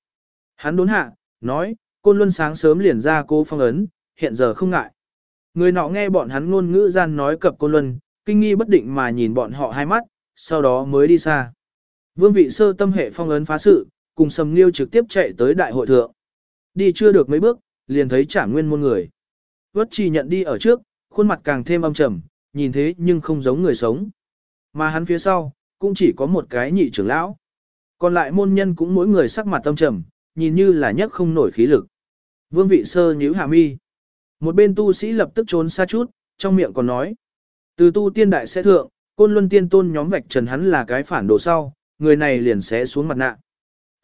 Hắn đốn hạ, nói, côn luân sáng sớm liền ra cô phong ấn, hiện giờ không ngại. Người nọ nghe bọn hắn ngôn ngữ gian nói cập côn luân, kinh nghi bất định mà nhìn bọn họ hai mắt, sau đó mới đi xa. Vương vị sơ tâm hệ phong ấn phá sự, cùng Sầm Liêu trực tiếp chạy tới đại hội thượng. Đi chưa được mấy bước, liền thấy trả nguyên môn người. Vất chi nhận đi ở trước, khuôn mặt càng thêm âm trầm, nhìn thế nhưng không giống người sống. Mà hắn phía sau, cũng chỉ có một cái nhị trưởng lão. Còn lại môn nhân cũng mỗi người sắc mặt tâm trầm, nhìn như là nhất không nổi khí lực. Vương vị sơ nhíu hạ mi. Một bên tu sĩ lập tức trốn xa chút, trong miệng còn nói. Từ tu tiên đại sẽ thượng, côn luân tiên tôn nhóm vạch trần hắn là cái phản đồ sau, người này liền sẽ xuống mặt nạ.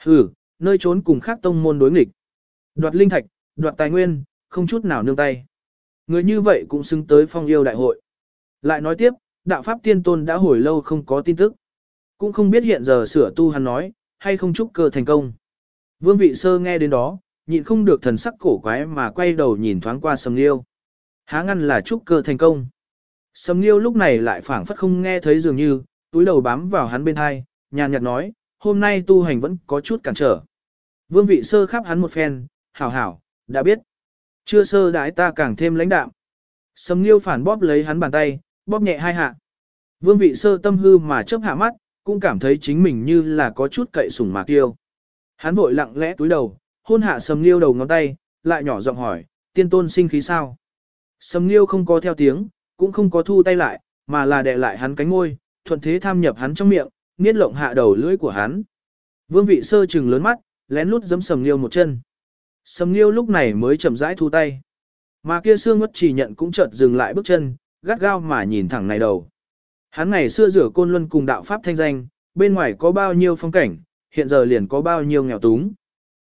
Hừ, nơi trốn cùng khác tông môn đối nghịch. Đoạt linh thạch, đoạt tài nguyên, không chút nào nương tay. Người như vậy cũng xứng tới phong yêu đại hội. Lại nói tiếp, đạo pháp tiên tôn đã hồi lâu không có tin tức. Cũng không biết hiện giờ sửa tu hắn nói, hay không chúc cơ thành công. Vương vị sơ nghe đến đó, nhịn không được thần sắc cổ quái mà quay đầu nhìn thoáng qua sầm liêu. Há ngăn là chúc cơ thành công. Sầm liêu lúc này lại phảng phất không nghe thấy dường như, túi đầu bám vào hắn bên hai, nhàn nhạt nói, hôm nay tu hành vẫn có chút cản trở. Vương vị sơ khắp hắn một phen, hảo hảo, đã biết. Chưa sơ đãi ta càng thêm lãnh đạm. Sầm liêu phản bóp lấy hắn bàn tay, bóp nhẹ hai hạ. Vương vị sơ tâm hư mà chớp hạ mắt, cũng cảm thấy chính mình như là có chút cậy sủng mà tiêu. Hắn vội lặng lẽ túi đầu, hôn hạ sầm liêu đầu ngón tay, lại nhỏ giọng hỏi, tiên tôn sinh khí sao? Sầm liêu không có theo tiếng, cũng không có thu tay lại, mà là đè lại hắn cánh môi, thuận thế tham nhập hắn trong miệng, nghiết lộng hạ đầu lưỡi của hắn. Vương vị sơ trừng lớn mắt, lén lút giẫm sầm liêu một chân. Sầm liêu lúc này mới chậm rãi thu tay. Mà kia xương ngất chỉ nhận cũng chợt dừng lại bước chân, gắt gao mà nhìn thẳng này đầu. Hắn ngày xưa rửa côn luân cùng đạo pháp thanh danh, bên ngoài có bao nhiêu phong cảnh, hiện giờ liền có bao nhiêu nghèo túng.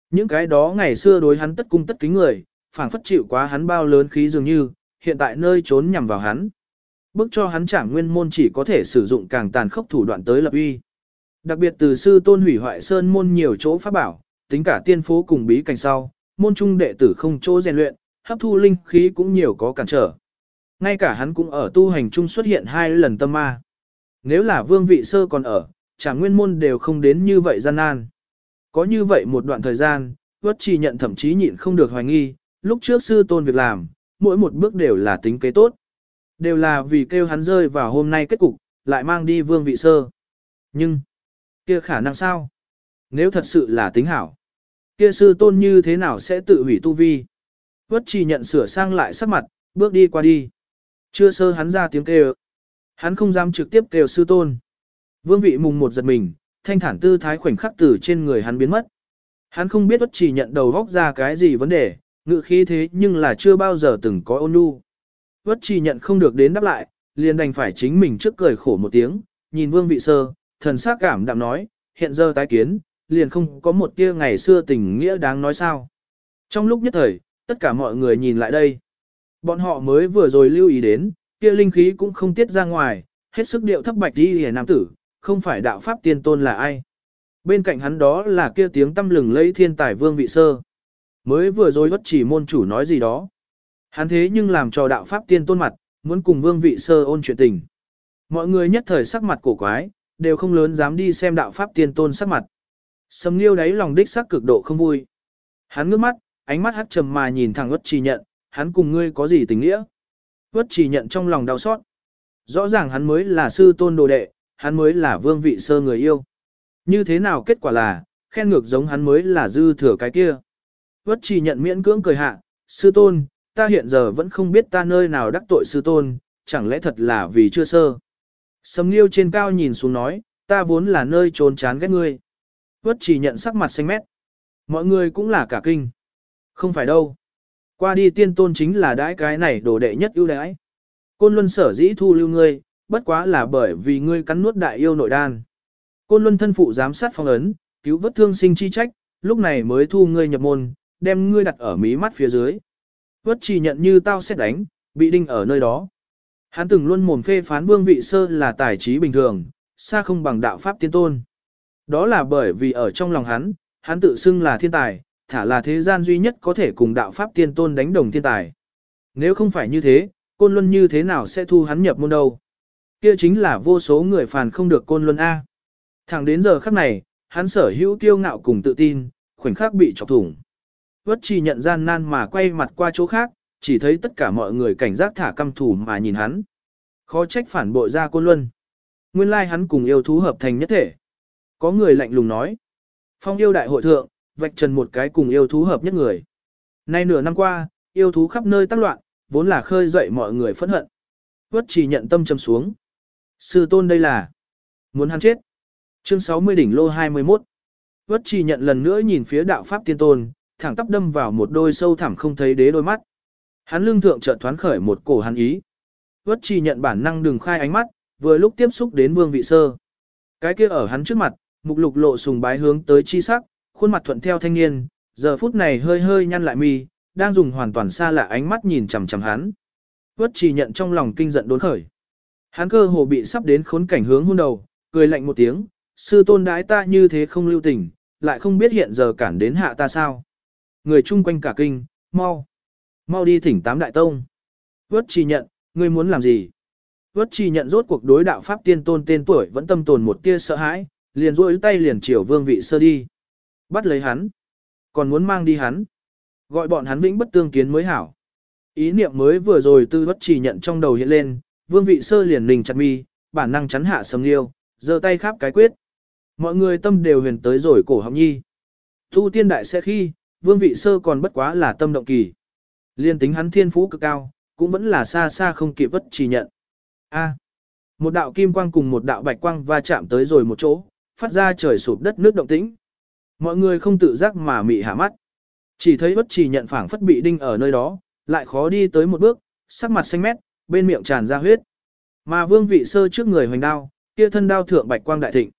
Những cái đó ngày xưa đối hắn tất cung tất kính người, phảng phất chịu quá hắn bao lớn khí dường như, hiện tại nơi trốn nhằm vào hắn. Bức cho hắn trả nguyên môn chỉ có thể sử dụng càng tàn khốc thủ đoạn tới lập uy. Đặc biệt từ sư tôn hủy hoại sơn môn nhiều chỗ pháp bảo, tính cả tiên phố cùng bí cảnh sau, môn trung đệ tử không chỗ rèn luyện, hấp thu linh khí cũng nhiều có cản trở. Ngay cả hắn cũng ở tu hành chung xuất hiện hai lần tâm ma. Nếu là vương vị sơ còn ở, chả nguyên môn đều không đến như vậy gian nan. Có như vậy một đoạn thời gian, vất chỉ nhận thậm chí nhịn không được hoài nghi, lúc trước sư tôn việc làm, mỗi một bước đều là tính kế tốt. Đều là vì kêu hắn rơi vào hôm nay kết cục, lại mang đi vương vị sơ. Nhưng, kia khả năng sao? Nếu thật sự là tính hảo, kia sư tôn như thế nào sẽ tự hủy tu vi? Vất chỉ nhận sửa sang lại sắc mặt, bước đi qua đi. Chưa sơ hắn ra tiếng kêu. Hắn không dám trực tiếp kêu sư tôn. Vương vị mùng một giật mình, thanh thản tư thái khoảnh khắc từ trên người hắn biến mất. Hắn không biết bất chỉ nhận đầu góc ra cái gì vấn đề, ngự khí thế nhưng là chưa bao giờ từng có ôn nhu. Bất chỉ nhận không được đến đáp lại, liền đành phải chính mình trước cười khổ một tiếng, nhìn vương vị sơ, thần sắc cảm đạm nói, hiện giờ tái kiến, liền không có một tia ngày xưa tình nghĩa đáng nói sao. Trong lúc nhất thời, tất cả mọi người nhìn lại đây. Bọn họ mới vừa rồi lưu ý đến, kia linh khí cũng không tiết ra ngoài, hết sức điệu thấp bạch đi hề nam tử, không phải đạo pháp tiên tôn là ai. Bên cạnh hắn đó là kia tiếng tâm lừng lấy thiên tài vương vị sơ. Mới vừa rồi bất chỉ môn chủ nói gì đó. Hắn thế nhưng làm cho đạo pháp tiên tôn mặt, muốn cùng vương vị sơ ôn chuyện tình. Mọi người nhất thời sắc mặt cổ quái, đều không lớn dám đi xem đạo pháp tiên tôn sắc mặt. Sầm liêu đáy lòng đích sắc cực độ không vui. Hắn ngước mắt, ánh mắt hắt trầm mà nhìn thẳng Uất Trì nhận, hắn cùng ngươi có gì tình nghĩa? Quất chỉ nhận trong lòng đau xót. Rõ ràng hắn mới là sư tôn đồ đệ, hắn mới là vương vị sơ người yêu. Như thế nào kết quả là, khen ngược giống hắn mới là dư thừa cái kia. Quất chỉ nhận miễn cưỡng cười hạ, sư tôn, ta hiện giờ vẫn không biết ta nơi nào đắc tội sư tôn, chẳng lẽ thật là vì chưa sơ. Sầm nghiêu trên cao nhìn xuống nói, ta vốn là nơi trốn chán ghét ngươi. Quất chỉ nhận sắc mặt xanh mét. Mọi người cũng là cả kinh. Không phải đâu. Qua đi tiên tôn chính là đãi cái này đồ đệ nhất ưu đãi. Côn Luân sở dĩ thu lưu ngươi, bất quá là bởi vì ngươi cắn nuốt đại yêu nội đan. Côn Luân thân phụ giám sát phong ấn, cứu vớt thương sinh chi trách, lúc này mới thu ngươi nhập môn, đem ngươi đặt ở mí mắt phía dưới. Vất chỉ nhận như tao xét đánh, bị đinh ở nơi đó. Hắn từng luôn mồm phê phán vương vị sơ là tài trí bình thường, xa không bằng đạo pháp tiên tôn. Đó là bởi vì ở trong lòng hắn, hắn tự xưng là thiên tài, thả là thế gian duy nhất có thể cùng đạo pháp tiên tôn đánh đồng thiên tài. Nếu không phải như thế, côn luân như thế nào sẽ thu hắn nhập môn đâu? Kia chính là vô số người phàn không được côn luân A. Thẳng đến giờ khắc này, hắn sở hữu kiêu ngạo cùng tự tin, khoảnh khắc bị chọc thủng. Vất chỉ nhận gian nan mà quay mặt qua chỗ khác, chỉ thấy tất cả mọi người cảnh giác thả căm thủ mà nhìn hắn. Khó trách phản bội ra côn luân. Nguyên lai hắn cùng yêu thú hợp thành nhất thể. Có người lạnh lùng nói. Phong yêu đại hội thượng, vạch trần một cái cùng yêu thú hợp nhất người. Nay nửa năm qua, yêu thú khắp nơi tác loạn, vốn là khơi dậy mọi người phẫn hận. Vất chỉ nhận tâm trầm xuống. Sư tôn đây là muốn hắn chết. Chương 60 đỉnh lô 21. Vất chỉ nhận lần nữa nhìn phía đạo pháp tiên tôn, thẳng tắp đâm vào một đôi sâu thẳm không thấy đế đôi mắt. Hắn lương thượng chợt thoáng khởi một cổ hắn ý. Vất chỉ nhận bản năng đừng khai ánh mắt, vừa lúc tiếp xúc đến vương vị sơ. Cái kia ở hắn trước mặt, mục lục lộ sùng bái hướng tới chi sắc, khuôn mặt thuận theo thanh niên, giờ phút này hơi hơi nhăn lại mi, đang dùng hoàn toàn xa lạ ánh mắt nhìn chằm chằm hắn. Quất chỉ nhận trong lòng kinh giận đốn khởi. Hắn cơ hồ bị sắp đến khốn cảnh hướng hôn đầu, cười lạnh một tiếng, sư tôn đái ta như thế không lưu tình, lại không biết hiện giờ cản đến hạ ta sao. Người chung quanh cả kinh, mau, mau đi thỉnh tám đại tông. Quất chỉ nhận, ngươi muốn làm gì? Quất chỉ nhận rốt cuộc đối đạo pháp tiên tôn tên tuổi vẫn tâm tồn một tia sợ hãi, liền duỗi tay liền chiều vương vị sơ đi. Bắt lấy hắn. Còn muốn mang đi hắn. Gọi bọn hắn vĩnh bất tương kiến mới hảo. Ý niệm mới vừa rồi tư bất chỉ nhận trong đầu hiện lên, vương vị sơ liền nình chặt mi, bản năng chắn hạ sầm liêu, giơ tay khắp cái quyết. Mọi người tâm đều huyền tới rồi cổ họng nhi. thu tiên đại sẽ khi, vương vị sơ còn bất quá là tâm động kỳ. Liên tính hắn thiên phú cực cao, cũng vẫn là xa xa không kịp bất chỉ nhận. A. một đạo kim quang cùng một đạo bạch quang va chạm tới rồi một chỗ, phát ra trời sụp đất nước động tĩnh. Mọi người không tự giác mà mị hạ mắt. Chỉ thấy bất chỉ nhận phảng phất bị đinh ở nơi đó, lại khó đi tới một bước, sắc mặt xanh mét, bên miệng tràn ra huyết. Mà vương vị sơ trước người hoành đao, kia thân đao thượng bạch quang đại thịnh.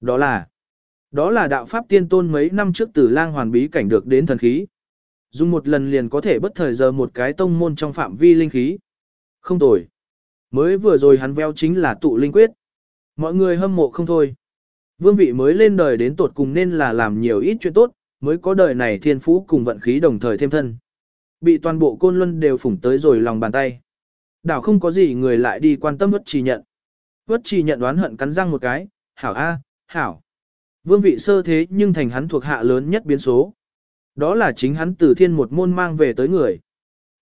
Đó là, đó là đạo pháp tiên tôn mấy năm trước từ lang hoàn bí cảnh được đến thần khí. Dùng một lần liền có thể bất thời giờ một cái tông môn trong phạm vi linh khí. Không tồi. Mới vừa rồi hắn veo chính là tụ linh quyết. Mọi người hâm mộ không thôi. Vương vị mới lên đời đến tột cùng nên là làm nhiều ít chuyện tốt, mới có đời này thiên phú cùng vận khí đồng thời thêm thân. Bị toàn bộ côn luân đều phủng tới rồi lòng bàn tay. Đảo không có gì người lại đi quan tâm bất trì nhận. bất trì nhận đoán hận cắn răng một cái, hảo a, hảo. Vương vị sơ thế nhưng thành hắn thuộc hạ lớn nhất biến số. Đó là chính hắn từ thiên một môn mang về tới người.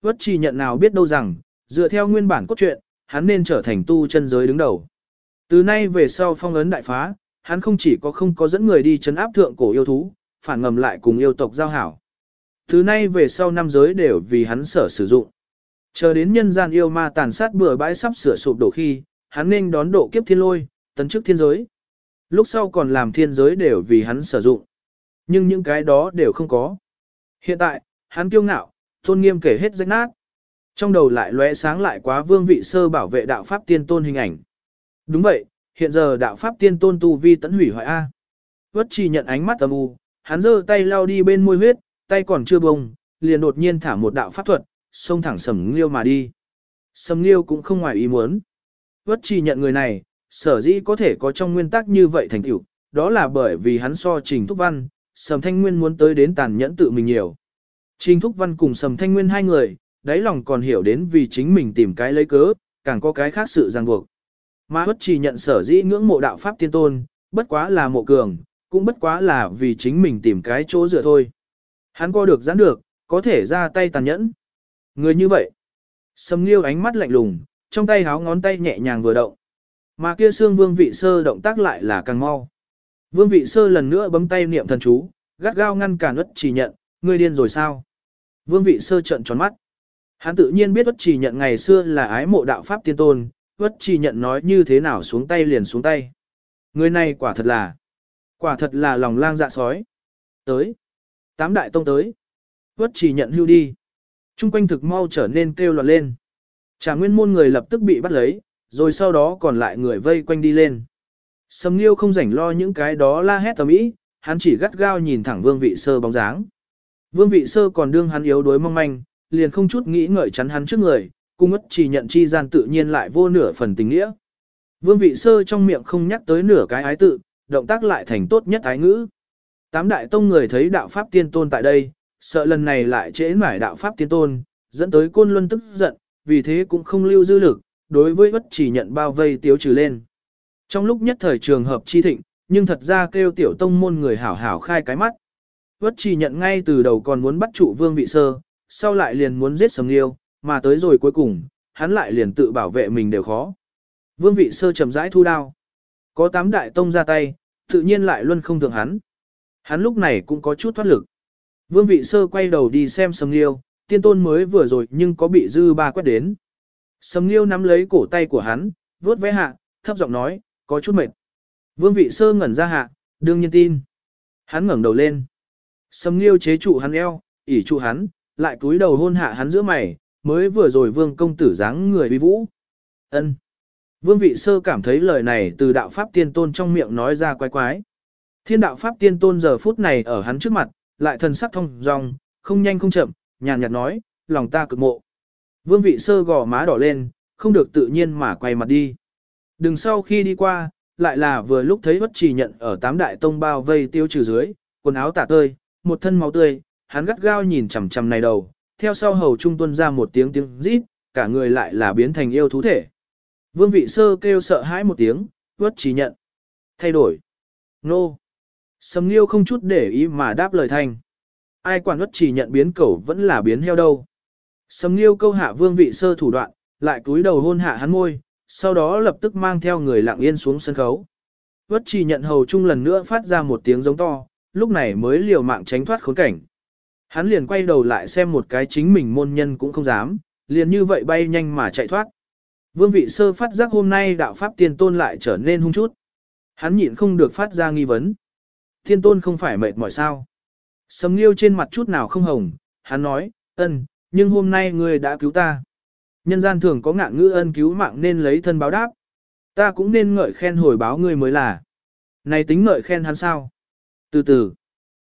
bất trì nhận nào biết đâu rằng, dựa theo nguyên bản cốt truyện, hắn nên trở thành tu chân giới đứng đầu. Từ nay về sau phong ấn đại phá, hắn không chỉ có không có dẫn người đi chấn áp thượng cổ yêu thú, phản ngầm lại cùng yêu tộc giao hảo. Thứ nay về sau năm giới đều vì hắn sở sử dụng. Chờ đến nhân gian yêu ma tàn sát bừa bãi sắp sửa sụp đổ khi, hắn nên đón độ kiếp thiên lôi, tấn chức thiên giới. Lúc sau còn làm thiên giới đều vì hắn sử dụng. Nhưng những cái đó đều không có. Hiện tại, hắn kiêu ngạo, tôn nghiêm kể hết rách nát. Trong đầu lại lóe sáng lại quá vương vị sơ bảo vệ đạo pháp tiên tôn hình ảnh. Đúng vậy, hiện giờ đạo pháp tiên tôn tu vi tẫn hủy hoại A. Vất chi nhận ánh mắt âm u, hắn giơ tay lao đi bên môi huyết, tay còn chưa bông, liền đột nhiên thả một đạo pháp thuật, xông thẳng sầm liêu mà đi. Sầm liêu cũng không ngoài ý muốn. Vất chi nhận người này, sở dĩ có thể có trong nguyên tắc như vậy thành tựu, đó là bởi vì hắn so trình thúc văn, sầm thanh nguyên muốn tới đến tàn nhẫn tự mình nhiều. Trình thúc văn cùng sầm thanh nguyên hai người, đáy lòng còn hiểu đến vì chính mình tìm cái lấy cớ, càng có cái khác sự ràng buộc. Mà bất chỉ nhận sở dĩ ngưỡng mộ đạo pháp tiên tôn, bất quá là mộ cường, cũng bất quá là vì chính mình tìm cái chỗ dựa thôi. Hắn co được giãn được, có thể ra tay tàn nhẫn. Người như vậy. Sầm nghiêu ánh mắt lạnh lùng, trong tay háo ngón tay nhẹ nhàng vừa động. Mà kia xương vương vị sơ động tác lại là càng mau. Vương vị sơ lần nữa bấm tay niệm thần chú, gắt gao ngăn cản ất chỉ nhận, ngươi điên rồi sao? Vương vị sơ trận tròn mắt. Hắn tự nhiên biết ất chỉ nhận ngày xưa là ái mộ đạo pháp tiên tôn, Vất chỉ nhận nói như thế nào xuống tay liền xuống tay. Người này quả thật là, quả thật là lòng lang dạ sói. Tới. Tám đại tông tới. Vất chỉ nhận hưu đi. Trung quanh thực mau trở nên kêu loạn lên. Trả nguyên môn người lập tức bị bắt lấy, rồi sau đó còn lại người vây quanh đi lên. Sầm Nghiêu không rảnh lo những cái đó la hét tầm ý, hắn chỉ gắt gao nhìn thẳng Vương Vị Sơ bóng dáng. Vương Vị Sơ còn đương hắn yếu đuối mong manh, liền không chút nghĩ ngợi chắn hắn trước người, cung ất chỉ nhận chi gian tự nhiên lại vô nửa phần tình nghĩa. Vương Vị Sơ trong miệng không nhắc tới nửa cái ái tự, động tác lại thành tốt nhất ái ngữ. Tám đại tông người thấy đạo pháp tiên tôn tại đây, sợ lần này lại trễ mải đạo pháp tiên tôn, dẫn tới côn luân tức giận, vì thế cũng không lưu dư lực, đối với bất chỉ nhận bao vây tiếu trừ lên. Trong lúc nhất thời trường hợp chi thịnh, nhưng thật ra kêu tiểu tông môn người hảo hảo khai cái mắt. Bất chỉ nhận ngay từ đầu còn muốn bắt trụ vương vị sơ, sau lại liền muốn giết sầm liêu, mà tới rồi cuối cùng, hắn lại liền tự bảo vệ mình đều khó. Vương vị sơ chậm rãi thu đao. Có tám đại tông ra tay, tự nhiên lại luôn không thường hắn. Hắn lúc này cũng có chút thoát lực. Vương vị sơ quay đầu đi xem sầm liêu, tiên tôn mới vừa rồi nhưng có bị dư ba quét đến. Sầm liêu nắm lấy cổ tay của hắn, vớt vẽ hạ, thấp giọng nói, có chút mệt. Vương vị sơ ngẩn ra hạ, đương nhiên tin. Hắn ngẩng đầu lên. Sầm liêu chế trụ hắn eo, ỉ trụ hắn, lại cúi đầu hôn hạ hắn giữa mày, mới vừa rồi vương công tử dáng người uy vũ. ân Vương vị sơ cảm thấy lời này từ đạo pháp tiên tôn trong miệng nói ra quái quái. Thiên đạo pháp tiên tôn giờ phút này ở hắn trước mặt, lại thần sắc thông dong, không nhanh không chậm, nhàn nhạt nói, lòng ta cực mộ. Vương vị sơ gò má đỏ lên, không được tự nhiên mà quay mặt đi. Đừng sau khi đi qua, lại là vừa lúc thấy bất trì nhận ở tám đại tông bao vây tiêu trừ dưới, quần áo tả tơi, một thân máu tươi, hắn gắt gao nhìn chằm chằm này đầu, theo sau hầu trung tuân ra một tiếng tiếng rít, cả người lại là biến thành yêu thú thể. Vương vị sơ kêu sợ hãi một tiếng, bất chỉ nhận. Thay đổi. Nô. Sầm Nghiêu không chút để ý mà đáp lời thanh. Ai quản bất chỉ nhận biến cẩu vẫn là biến heo đâu. Sầm Nghiêu câu hạ vương vị sơ thủ đoạn, lại cúi đầu hôn hạ hắn môi, sau đó lập tức mang theo người lặng yên xuống sân khấu. Bất chỉ nhận hầu chung lần nữa phát ra một tiếng giống to, lúc này mới liều mạng tránh thoát khốn cảnh. Hắn liền quay đầu lại xem một cái chính mình môn nhân cũng không dám, liền như vậy bay nhanh mà chạy thoát. Vương vị sơ phát giác hôm nay đạo pháp tiên tôn lại trở nên hung chút. Hắn nhịn không được phát ra nghi vấn. Thiên tôn không phải mệt mỏi sao. Sầm nghiêu trên mặt chút nào không hồng, hắn nói, ân, nhưng hôm nay ngươi đã cứu ta. Nhân gian thường có ngạn ngữ ân cứu mạng nên lấy thân báo đáp. Ta cũng nên ngợi khen hồi báo ngươi mới là. Này tính ngợi khen hắn sao? Từ từ.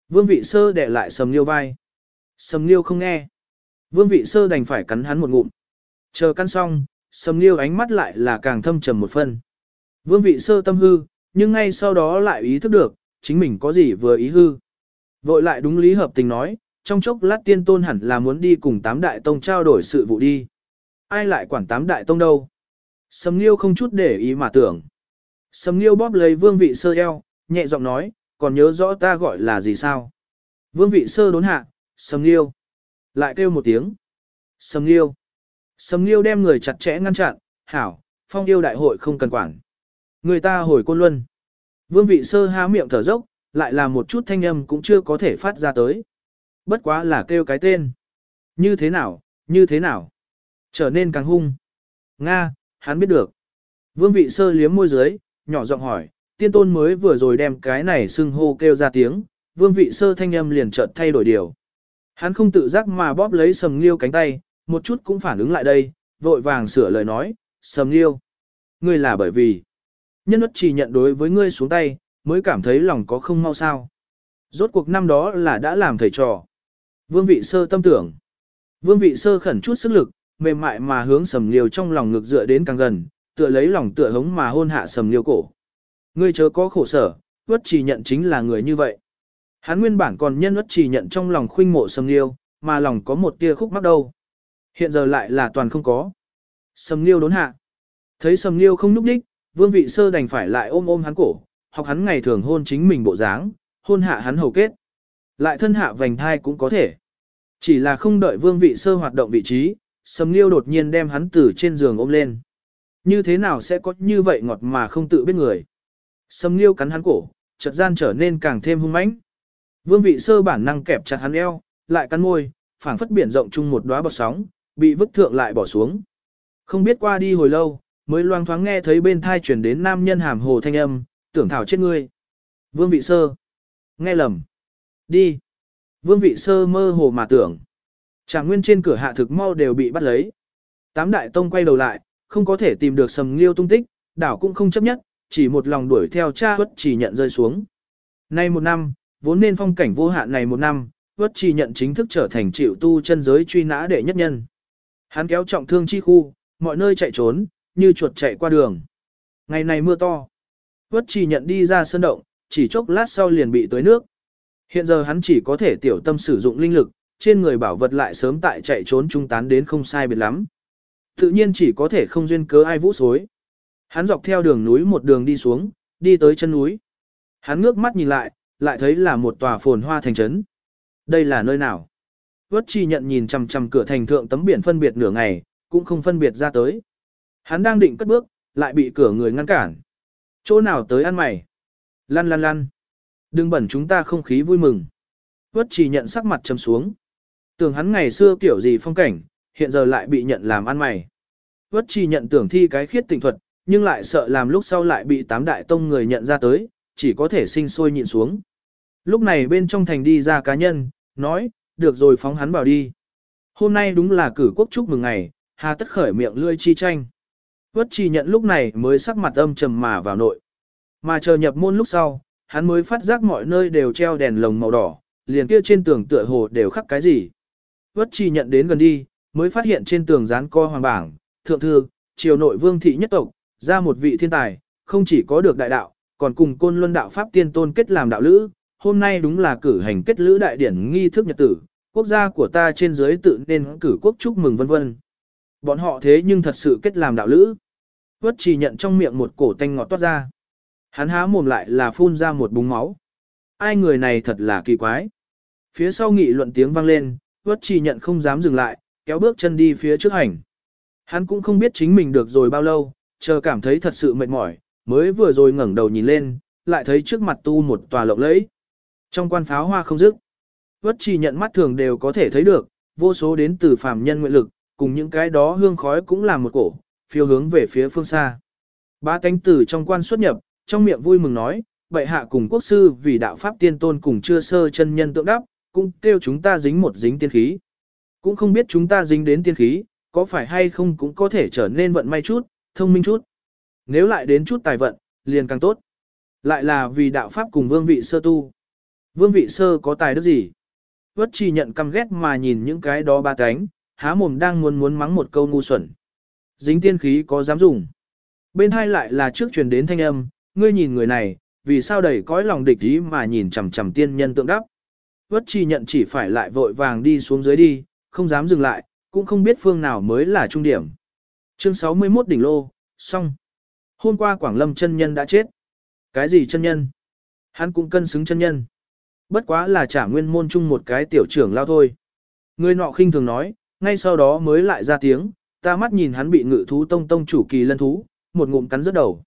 Vương vị sơ để lại sầm nghiêu vai. Sầm nghiêu không nghe. Vương vị sơ đành phải cắn hắn một ngụm. Chờ căn xong, sầm nghiêu ánh mắt lại là càng thâm trầm một phân. Vương vị sơ tâm hư, nhưng ngay sau đó lại ý thức được, chính mình có gì vừa ý hư. Vội lại đúng lý hợp tình nói, trong chốc lát tiên tôn hẳn là muốn đi cùng tám đại tông trao đổi sự vụ đi. Ai lại quản tám đại tông đâu? Sầm Nghiêu không chút để ý mà tưởng. Sầm Nghiêu bóp lấy vương vị sơ eo, nhẹ giọng nói, còn nhớ rõ ta gọi là gì sao? Vương vị sơ đốn hạ, Sầm Nghiêu. Lại kêu một tiếng. Sầm Nghiêu. Sầm Nghiêu đem người chặt chẽ ngăn chặn, hảo, phong yêu đại hội không cần quản. Người ta hồi côn luân. Vương vị sơ há miệng thở dốc, lại là một chút thanh âm cũng chưa có thể phát ra tới. Bất quá là kêu cái tên. Như thế nào, như thế nào? Trở nên càng hung. Nga, hắn biết được. Vương vị sơ liếm môi dưới, nhỏ giọng hỏi, tiên tôn mới vừa rồi đem cái này xưng hô kêu ra tiếng, vương vị sơ thanh âm liền chợt thay đổi điều. Hắn không tự giác mà bóp lấy sầm liêu cánh tay, một chút cũng phản ứng lại đây, vội vàng sửa lời nói, sầm liêu. Ngươi là bởi vì, Nhân ất chỉ nhận đối với ngươi xuống tay, mới cảm thấy lòng có không mau sao. Rốt cuộc năm đó là đã làm thầy trò. Vương vị sơ tâm tưởng. Vương vị sơ khẩn chút sức lực, mềm mại mà hướng sầm liêu trong lòng ngực dựa đến càng gần, tựa lấy lòng tựa hống mà hôn hạ sầm liêu cổ. Ngươi chớ có khổ sở, ất chỉ nhận chính là người như vậy. Hắn nguyên bản còn nhân ất chỉ nhận trong lòng khuynh mộ sầm liêu, mà lòng có một tia khúc mắc đâu. Hiện giờ lại là toàn không có. Sầm liêu đốn hạ. Thấy sầm liêu không núp đích, vương vị sơ đành phải lại ôm ôm hắn cổ, học hắn ngày thường hôn chính mình bộ dáng, hôn hạ hắn hầu kết. Lại thân hạ vành thai cũng có thể. Chỉ là không đợi vương vị sơ hoạt động vị trí, sầm liêu đột nhiên đem hắn từ trên giường ôm lên. Như thế nào sẽ có như vậy ngọt mà không tự biết người. Sầm liêu cắn hắn cổ, chợt gian trở nên càng thêm hung mãnh. Vương vị sơ bản năng kẹp chặt hắn eo, lại cắn môi, phảng phất biển rộng chung một đóa bọt sóng, bị vứt thượng lại bỏ xuống. Không biết qua đi hồi lâu, mới loang thoáng nghe thấy bên thai chuyển đến nam nhân hàm hồ thanh âm, tưởng thảo chết ngươi. Vương vị sơ. Nghe lầm. Đi. Vương vị sơ mơ hồ mà tưởng. Trạng nguyên trên cửa hạ thực mau đều bị bắt lấy. Tám đại tông quay đầu lại, không có thể tìm được sầm liêu tung tích, đảo cũng không chấp nhất, chỉ một lòng đuổi theo cha bất chỉ nhận rơi xuống. Nay một năm, vốn nên phong cảnh vô hạn này một năm, vất chỉ nhận chính thức trở thành chịu tu chân giới truy nã đệ nhất nhân. Hắn kéo trọng thương chi khu, mọi nơi chạy trốn, như chuột chạy qua đường. Ngày này mưa to. Vất chỉ nhận đi ra sân động, chỉ chốc lát sau liền bị tới nước. Hiện giờ hắn chỉ có thể tiểu tâm sử dụng linh lực, trên người bảo vật lại sớm tại chạy trốn trung tán đến không sai biệt lắm. Tự nhiên chỉ có thể không duyên cớ ai vũ xối. Hắn dọc theo đường núi một đường đi xuống, đi tới chân núi. Hắn ngước mắt nhìn lại, lại thấy là một tòa phồn hoa thành trấn. Đây là nơi nào? Vất chi nhận nhìn chằm chằm cửa thành thượng tấm biển phân biệt nửa ngày, cũng không phân biệt ra tới. Hắn đang định cất bước, lại bị cửa người ngăn cản. Chỗ nào tới ăn mày? Lăn lăn lăn. Đừng bẩn chúng ta không khí vui mừng. Vất chỉ nhận sắc mặt trầm xuống. Tưởng hắn ngày xưa kiểu gì phong cảnh, hiện giờ lại bị nhận làm ăn mày. Vất chỉ nhận tưởng thi cái khiết tịnh thuật, nhưng lại sợ làm lúc sau lại bị tám đại tông người nhận ra tới, chỉ có thể sinh sôi nhịn xuống. Lúc này bên trong thành đi ra cá nhân, nói, được rồi phóng hắn vào đi. Hôm nay đúng là cử quốc chúc mừng ngày, hà tất khởi miệng lươi chi tranh. Quất chỉ nhận lúc này mới sắc mặt âm trầm mà vào nội. Mà chờ nhập môn lúc sau, hắn mới phát giác mọi nơi đều treo đèn lồng màu đỏ, liền kia trên tường tựa hồ đều khắc cái gì. Quất chỉ nhận đến gần đi, mới phát hiện trên tường dán co hoàng bảng, thượng thư, triều nội vương thị nhất tộc, ra một vị thiên tài, không chỉ có được đại đạo, còn cùng côn luân đạo pháp tiên tôn kết làm đạo lữ, hôm nay đúng là cử hành kết lữ đại điển nghi thức nhật tử, quốc gia của ta trên dưới tự nên cử quốc chúc mừng vân vân. Bọn họ thế nhưng thật sự kết làm đạo lữ. Vất chỉ nhận trong miệng một cổ tanh ngọt toát ra. Hắn há mồm lại là phun ra một búng máu. Ai người này thật là kỳ quái. Phía sau nghị luận tiếng vang lên, vất chỉ nhận không dám dừng lại, kéo bước chân đi phía trước hành. Hắn cũng không biết chính mình được rồi bao lâu, chờ cảm thấy thật sự mệt mỏi, mới vừa rồi ngẩng đầu nhìn lên, lại thấy trước mặt tu một tòa lộng lẫy. Trong quan pháo hoa không dứt, vất chỉ nhận mắt thường đều có thể thấy được, vô số đến từ phàm nhân nguyện lực, cùng những cái đó hương khói cũng là một cổ, phiêu hướng về phía phương xa. Ba cánh tử trong quan xuất nhập, trong miệng vui mừng nói, bệ hạ cùng quốc sư vì đạo pháp tiên tôn cùng chưa sơ chân nhân tượng đắp, cũng kêu chúng ta dính một dính tiên khí. Cũng không biết chúng ta dính đến tiên khí, có phải hay không cũng có thể trở nên vận may chút, thông minh chút. Nếu lại đến chút tài vận, liền càng tốt. Lại là vì đạo pháp cùng vương vị sơ tu. Vương vị sơ có tài đức gì? Vất chi nhận căm ghét mà nhìn những cái đó ba cánh, há mồm đang muốn muốn mắng một câu ngu xuẩn. Dính tiên khí có dám dùng. Bên hai lại là trước truyền đến thanh âm, ngươi nhìn người này, vì sao đầy cõi lòng địch ý mà nhìn chằm chằm tiên nhân tượng đắp. Vất chi nhận chỉ phải lại vội vàng đi xuống dưới đi, không dám dừng lại, cũng không biết phương nào mới là trung điểm. Chương 61 đỉnh lô, xong. Hôm qua Quảng Lâm chân nhân đã chết. Cái gì chân nhân? Hắn cũng cân xứng chân nhân. Bất quá là trả nguyên môn chung một cái tiểu trưởng lao thôi. Người nọ khinh thường nói, ngay sau đó mới lại ra tiếng, ta mắt nhìn hắn bị ngự thú tông tông chủ kỳ lân thú, một ngụm cắn rớt đầu.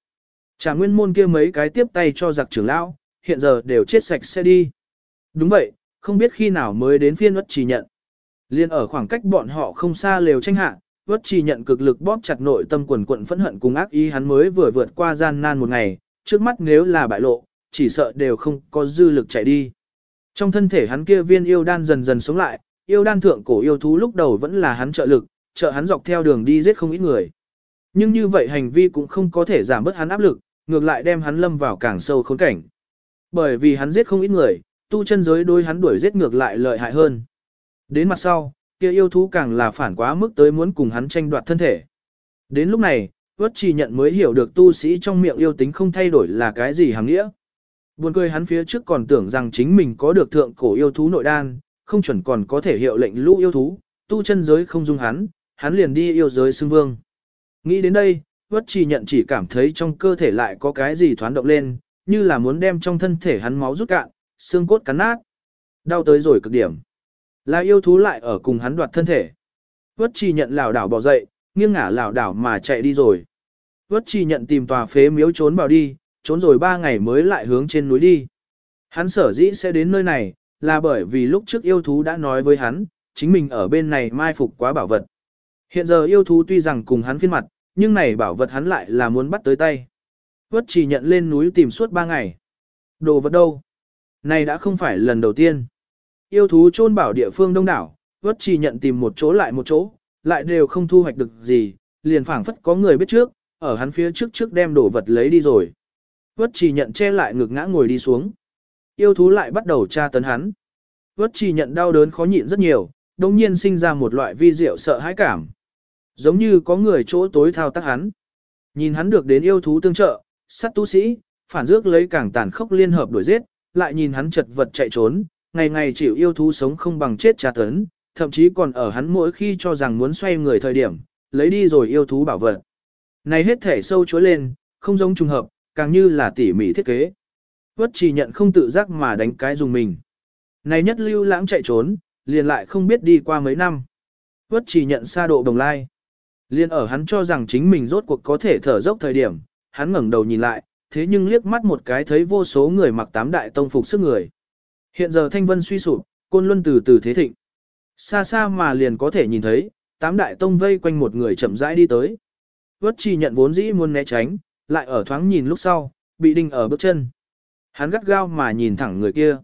Trả nguyên môn kia mấy cái tiếp tay cho giặc trưởng lão, hiện giờ đều chết sạch sẽ đi. Đúng vậy, không biết khi nào mới đến phiên ất chỉ nhận. Liên ở khoảng cách bọn họ không xa lều tranh hạ, ất chỉ nhận cực lực bóp chặt nội tâm quần quận phẫn hận cùng ác ý hắn mới vừa vượt qua gian nan một ngày, trước mắt nếu là bại lộ, chỉ sợ đều không có dư lực chạy đi. Trong thân thể hắn kia viên yêu đan dần dần sống lại, yêu đan thượng cổ yêu thú lúc đầu vẫn là hắn trợ lực, trợ hắn dọc theo đường đi giết không ít người. Nhưng như vậy hành vi cũng không có thể giảm bớt hắn áp lực, ngược lại đem hắn lâm vào càng sâu khốn cảnh. Bởi vì hắn giết không ít người, tu chân giới đôi hắn đuổi giết ngược lại lợi hại hơn. Đến mặt sau, kia yêu thú càng là phản quá mức tới muốn cùng hắn tranh đoạt thân thể. Đến lúc này, Vất Chỉ nhận mới hiểu được tu sĩ trong miệng yêu tính không thay đổi là cái gì hàng nghĩa. Buồn cười hắn phía trước còn tưởng rằng chính mình có được thượng cổ yêu thú nội đan, không chuẩn còn có thể hiệu lệnh lũ yêu thú, tu chân giới không dung hắn, hắn liền đi yêu giới xưng vương. Nghĩ đến đây, Vất Chỉ nhận chỉ cảm thấy trong cơ thể lại có cái gì thoáng động lên, như là muốn đem trong thân thể hắn máu rút cạn, xương cốt cắn nát. Đau tới rồi cực điểm. Là yêu thú lại ở cùng hắn đoạt thân thể. Vất Chỉ nhận lảo đảo bỏ dậy, nghiêng ngả lảo đảo mà chạy đi rồi. Vất Chỉ nhận tìm tòa phế miếu trốn vào đi, trốn rồi ba ngày mới lại hướng trên núi đi. Hắn sở dĩ sẽ đến nơi này, là bởi vì lúc trước yêu thú đã nói với hắn, chính mình ở bên này mai phục quá bảo vật. Hiện giờ yêu thú tuy rằng cùng hắn phiên mặt, nhưng này bảo vật hắn lại là muốn bắt tới tay. Vất chỉ nhận lên núi tìm suốt ba ngày. Đồ vật đâu? Này đã không phải lần đầu tiên. yêu thú chôn bảo địa phương đông đảo, vất chỉ nhận tìm một chỗ lại một chỗ, lại đều không thu hoạch được gì, liền phảng phất có người biết trước, ở hắn phía trước trước đem đồ vật lấy đi rồi. Vất chỉ nhận che lại ngực ngã ngồi đi xuống. Yêu thú lại bắt đầu tra tấn hắn. Vất chỉ nhận đau đớn khó nhịn rất nhiều, đồng nhiên sinh ra một loại vi diệu sợ hãi cảm. Giống như có người chỗ tối thao tác hắn. Nhìn hắn được đến yêu thú tương trợ, sát tu sĩ, phản dước lấy càng tàn khốc liên hợp đuổi giết, lại nhìn hắn chật vật chạy trốn, ngày ngày chịu yêu thú sống không bằng chết tra tấn, thậm chí còn ở hắn mỗi khi cho rằng muốn xoay người thời điểm, lấy đi rồi yêu thú bảo vật. Này hết thể sâu chối lên, không giống trùng hợp, càng như là tỉ mỉ thiết kế. Vất chỉ nhận không tự giác mà đánh cái dùng mình. Này nhất lưu lãng chạy trốn, liền lại không biết đi qua mấy năm. Vất chỉ nhận xa độ đồng lai. Liên ở hắn cho rằng chính mình rốt cuộc có thể thở dốc thời điểm, hắn ngẩng đầu nhìn lại, thế nhưng liếc mắt một cái thấy vô số người mặc tám đại tông phục sức người. Hiện giờ thanh vân suy sụp, côn luân từ từ thế thịnh. Xa xa mà liền có thể nhìn thấy, tám đại tông vây quanh một người chậm rãi đi tới. Vất chỉ nhận vốn dĩ muốn né tránh, lại ở thoáng nhìn lúc sau, bị đinh ở bước chân. Hắn gắt gao mà nhìn thẳng người kia.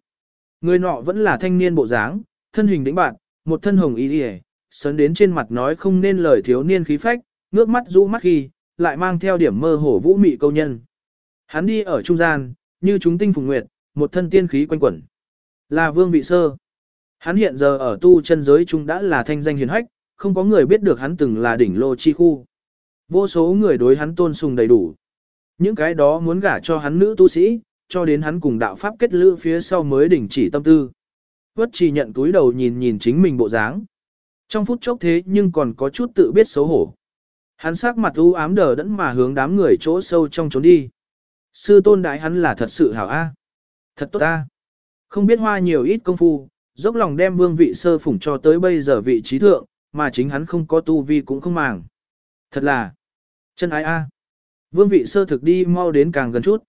Người nọ vẫn là thanh niên bộ dáng, thân hình đĩnh bạn, một thân hồng y yề, sấn đến trên mặt nói không nên lời thiếu niên khí phách, ngước mắt rũ mắt khi, lại mang theo điểm mơ hổ vũ mị câu nhân. Hắn đi ở trung gian, như chúng tinh phùng nguyệt, một thân tiên khí quanh quẩn. Là vương vị sơ. Hắn hiện giờ ở tu chân giới trung đã là thanh danh hiền hách, không có người biết được hắn từng là đỉnh lô chi khu. Vô số người đối hắn tôn sùng đầy đủ. Những cái đó muốn gả cho hắn nữ tu sĩ, cho đến hắn cùng đạo pháp kết lữ phía sau mới đình chỉ tâm tư. Vất chỉ nhận túi đầu nhìn nhìn chính mình bộ dáng. Trong phút chốc thế nhưng còn có chút tự biết xấu hổ. Hắn sắc mặt u ám đờ đẫn mà hướng đám người chỗ sâu trong trốn đi. Sư tôn đại hắn là thật sự hảo A. Thật tốt A. Không biết hoa nhiều ít công phu, dốc lòng đem vương vị sơ phủng cho tới bây giờ vị trí thượng, mà chính hắn không có tu vi cũng không màng. Thật là, chân ái A. Vương vị sơ thực đi mau đến càng gần chút.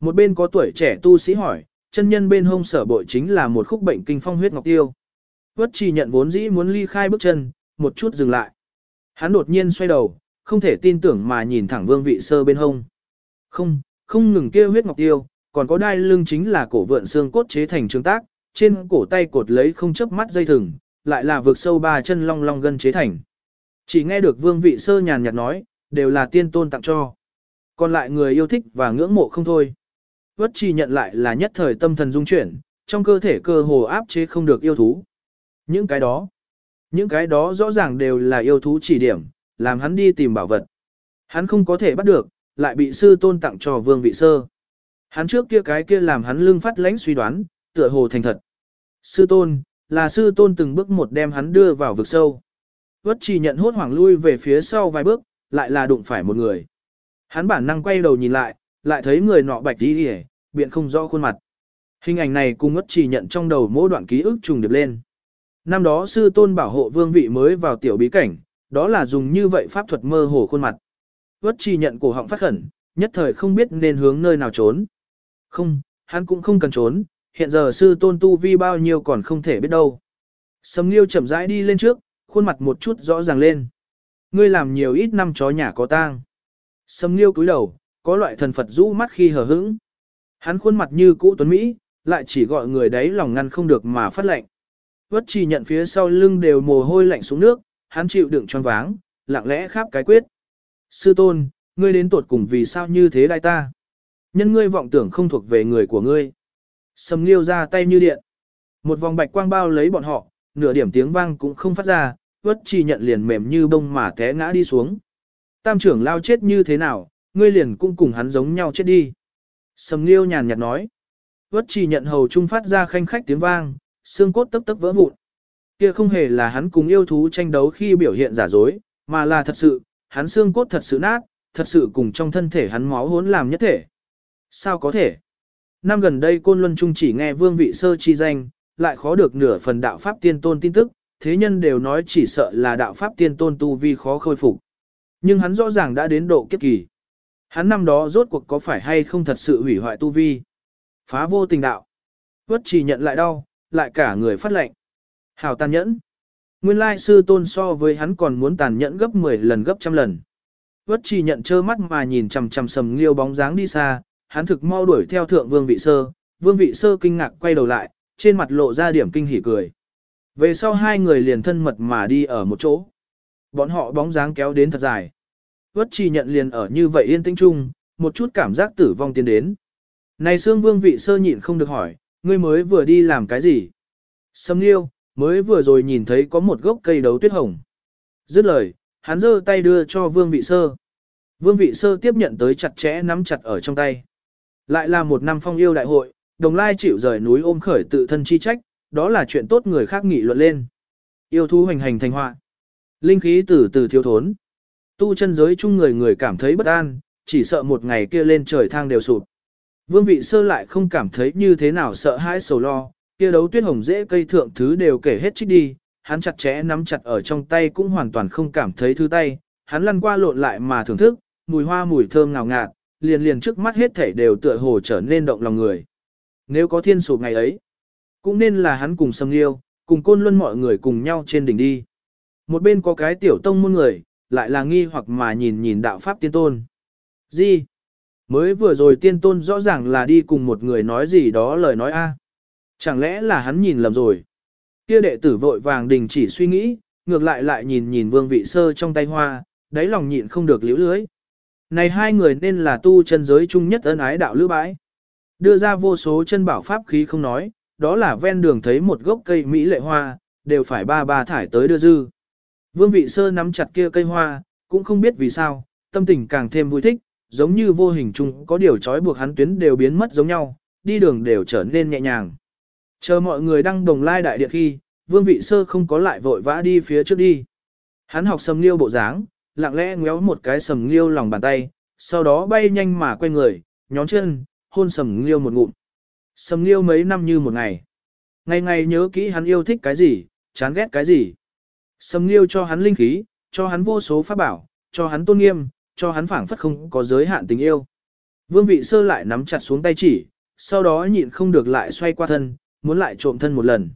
Một bên có tuổi trẻ tu sĩ hỏi, chân nhân bên hông sở bội chính là một khúc bệnh kinh phong huyết ngọc tiêu. Vất chỉ nhận vốn dĩ muốn ly khai bước chân, một chút dừng lại. Hắn đột nhiên xoay đầu, không thể tin tưởng mà nhìn thẳng vương vị sơ bên hông. Không, không ngừng kia huyết ngọc tiêu, còn có đai lưng chính là cổ vượn xương cốt chế thành trương tác, trên cổ tay cột lấy không chấp mắt dây thừng, lại là vượt sâu ba chân long long gân chế thành. Chỉ nghe được vương vị sơ nhàn nhạt nói, đều là tiên tôn tặng cho. Còn lại người yêu thích và ngưỡng mộ không thôi. Vất trì nhận lại là nhất thời tâm thần dung chuyển, trong cơ thể cơ hồ áp chế không được yêu thú. Những cái đó, những cái đó rõ ràng đều là yêu thú chỉ điểm, làm hắn đi tìm bảo vật. Hắn không có thể bắt được, lại bị sư tôn tặng cho vương vị sơ. Hắn trước kia cái kia làm hắn lưng phát lãnh suy đoán, tựa hồ thành thật. Sư tôn, là sư tôn từng bước một đem hắn đưa vào vực sâu. Vất chỉ nhận hốt hoảng lui về phía sau vài bước, lại là đụng phải một người. Hắn bản năng quay đầu nhìn lại, lại thấy người nọ bạch đi hề, biện không rõ khuôn mặt. Hình ảnh này cùng ngất chỉ nhận trong đầu mỗi đoạn ký ức trùng điệp lên. Năm đó sư tôn bảo hộ vương vị mới vào tiểu bí cảnh, đó là dùng như vậy pháp thuật mơ hồ khuôn mặt. Ngất chỉ nhận cổ họng phát khẩn, nhất thời không biết nên hướng nơi nào trốn. Không, hắn cũng không cần trốn, hiện giờ sư tôn tu vi bao nhiêu còn không thể biết đâu. Sầm liêu chậm rãi đi lên trước, khuôn mặt một chút rõ ràng lên. Ngươi làm nhiều ít năm chó nhà có tang. Sầm Nghiêu cúi đầu, có loại thần Phật rũ mắt khi hờ hững. Hắn khuôn mặt như cũ tuấn Mỹ, lại chỉ gọi người đấy lòng ngăn không được mà phát lệnh. Vất chỉ nhận phía sau lưng đều mồ hôi lạnh xuống nước, hắn chịu đựng choáng váng, lặng lẽ khắp cái quyết. Sư tôn, ngươi đến tuột cùng vì sao như thế đại ta? Nhân ngươi vọng tưởng không thuộc về người của ngươi. Sầm nghiêu ra tay như điện. Một vòng bạch quang bao lấy bọn họ, nửa điểm tiếng vang cũng không phát ra, vất chỉ nhận liền mềm như bông mà té ngã đi xuống. Tam trưởng lao chết như thế nào, ngươi liền cũng cùng hắn giống nhau chết đi. Sầm nghiêu nhàn nhạt nói. Vất chỉ nhận hầu trung phát ra khanh khách tiếng vang, xương cốt tấp tấp vỡ vụn. Kia không hề là hắn cùng yêu thú tranh đấu khi biểu hiện giả dối, mà là thật sự, hắn xương cốt thật sự nát, thật sự cùng trong thân thể hắn máu hỗn làm nhất thể. Sao có thể? Năm gần đây Côn Luân Trung chỉ nghe vương vị sơ chi danh, lại khó được nửa phần đạo pháp tiên tôn tin tức, thế nhân đều nói chỉ sợ là đạo pháp tiên tôn tu vi khó khôi phục. Nhưng hắn rõ ràng đã đến độ kiếp kỳ. Hắn năm đó rốt cuộc có phải hay không thật sự hủy hoại tu vi. Phá vô tình đạo. Quất chỉ nhận lại đau, lại cả người phát lệnh. Hào tàn nhẫn. Nguyên lai sư tôn so với hắn còn muốn tàn nhẫn gấp 10 lần gấp trăm lần. Quất chỉ nhận trơ mắt mà nhìn chằm chằm sầm liêu bóng dáng đi xa, hắn thực mau đuổi theo thượng vương vị sơ, vương vị sơ kinh ngạc quay đầu lại, trên mặt lộ ra điểm kinh hỉ cười. Về sau hai người liền thân mật mà đi ở một chỗ. Bọn họ bóng dáng kéo đến thật dài. Vất chi nhận liền ở như vậy yên tĩnh chung, một chút cảm giác tử vong tiến đến. Này xương Vương vị sơ nhịn không được hỏi, ngươi mới vừa đi làm cái gì? Sâm Liêu, mới vừa rồi nhìn thấy có một gốc cây đấu tuyết hồng. Dứt lời, hắn giơ tay đưa cho Vương vị sơ. Vương vị sơ tiếp nhận tới chặt chẽ nắm chặt ở trong tay. Lại là một năm phong yêu đại hội, đồng lai chịu rời núi ôm khởi tự thân chi trách, đó là chuyện tốt người khác nghị luận lên. Yêu thú hành hành thành họa. Linh khí từ từ thiếu thốn. Tu chân giới chung người người cảm thấy bất an, chỉ sợ một ngày kia lên trời thang đều sụp. Vương vị sơ lại không cảm thấy như thế nào sợ hãi sầu lo, kia đấu tuyết hồng dễ cây thượng thứ đều kể hết trích đi, hắn chặt chẽ nắm chặt ở trong tay cũng hoàn toàn không cảm thấy thứ tay, hắn lăn qua lộn lại mà thưởng thức, mùi hoa mùi thơm ngào ngạt, liền liền trước mắt hết thảy đều tựa hồ trở nên động lòng người. Nếu có thiên sụp ngày ấy, cũng nên là hắn cùng Sâm Liêu, cùng côn luân mọi người cùng nhau trên đỉnh đi. Một bên có cái tiểu tông môn người, lại là nghi hoặc mà nhìn nhìn đạo pháp tiên tôn. Gì? Mới vừa rồi tiên tôn rõ ràng là đi cùng một người nói gì đó lời nói a. Chẳng lẽ là hắn nhìn lầm rồi? Kia đệ tử vội vàng đình chỉ suy nghĩ, ngược lại lại nhìn nhìn vương vị sơ trong tay hoa, đáy lòng nhịn không được liễu lưới. Này hai người nên là tu chân giới chung nhất ân ái đạo lữ bãi. Đưa ra vô số chân bảo pháp khí không nói, đó là ven đường thấy một gốc cây mỹ lệ hoa, đều phải ba ba thải tới đưa dư. Vương vị sơ nắm chặt kia cây hoa, cũng không biết vì sao, tâm tình càng thêm vui thích, giống như vô hình chung có điều trói buộc hắn tuyến đều biến mất giống nhau, đi đường đều trở nên nhẹ nhàng. Chờ mọi người đang đồng lai đại điện khi, vương vị sơ không có lại vội vã đi phía trước đi. Hắn học sầm liêu bộ dáng, lặng lẽ ngéo một cái sầm liêu lòng bàn tay, sau đó bay nhanh mà quay người, nhón chân, hôn sầm liêu một ngụm. Sầm liêu mấy năm như một ngày. Ngày ngày nhớ kỹ hắn yêu thích cái gì, chán ghét cái gì. Sầm liêu cho hắn linh khí, cho hắn vô số pháp bảo, cho hắn tôn nghiêm, cho hắn phảng phất không có giới hạn tình yêu. Vương vị sơ lại nắm chặt xuống tay chỉ, sau đó nhịn không được lại xoay qua thân, muốn lại trộm thân một lần.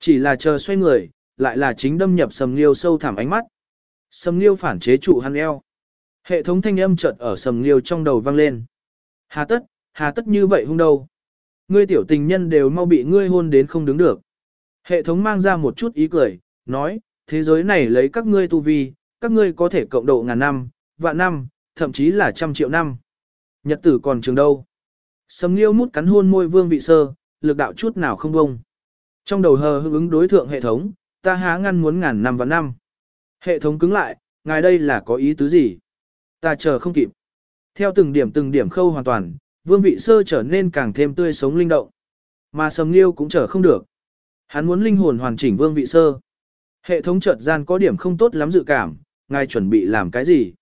Chỉ là chờ xoay người, lại là chính đâm nhập sầm liêu sâu thẳm ánh mắt. Sầm liêu phản chế trụ hắn eo. Hệ thống thanh âm chợt ở sầm liêu trong đầu vang lên. Hà tất, hà tất như vậy hung đâu. Ngươi tiểu tình nhân đều mau bị ngươi hôn đến không đứng được. Hệ thống mang ra một chút ý cười, nói, thế giới này lấy các ngươi tu vi, các ngươi có thể cộng độ ngàn năm, vạn năm, thậm chí là trăm triệu năm. Nhật tử còn trường đâu. Sầm Nghiêu mút cắn hôn môi Vương Vị Sơ, lực đạo chút nào không bông. Trong đầu hờ hững ứng đối thượng hệ thống, ta há ngăn muốn ngàn năm vạn năm. Hệ thống cứng lại, ngài đây là có ý tứ gì? Ta chờ không kịp. Theo từng điểm từng điểm khâu hoàn toàn, Vương Vị Sơ trở nên càng thêm tươi sống linh động. Mà Sầm Nghiêu cũng chờ không được. Hắn muốn linh hồn hoàn chỉnh Vương Vị Sơ. Hệ thống chợt gian có điểm không tốt lắm dự cảm, ngài chuẩn bị làm cái gì?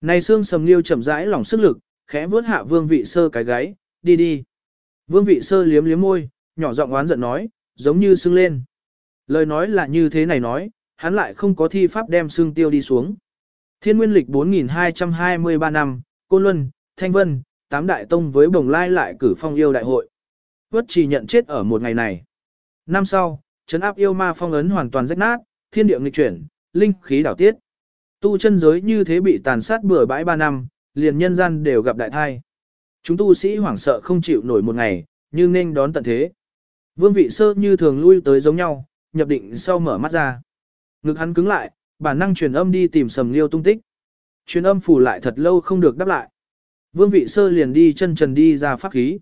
Này xương sầm liêu chậm rãi lòng sức lực, khẽ vuốt hạ vương vị sơ cái gáy, đi đi. Vương vị sơ liếm liếm môi, nhỏ giọng oán giận nói, giống như sưng lên. Lời nói là như thế này nói, hắn lại không có thi pháp đem xương tiêu đi xuống. Thiên nguyên lịch 4223 năm, Côn Luân, Thanh Vân, tám đại tông với bồng lai lại cử phong yêu đại hội. Vất chỉ nhận chết ở một ngày này. Năm sau, chấn áp yêu ma phong ấn hoàn toàn rách nát, thiên địa nghịch chuyển, linh khí đảo tiết. Tu chân giới như thế bị tàn sát bừa bãi ba năm, liền nhân gian đều gặp đại thai. Chúng tu sĩ hoảng sợ không chịu nổi một ngày, nhưng nên đón tận thế. Vương vị sơ như thường lui tới giống nhau, nhập định sau mở mắt ra. Ngực hắn cứng lại, bản năng truyền âm đi tìm sầm liêu tung tích. Truyền âm phủ lại thật lâu không được đáp lại. Vương vị sơ liền đi chân trần đi ra pháp khí.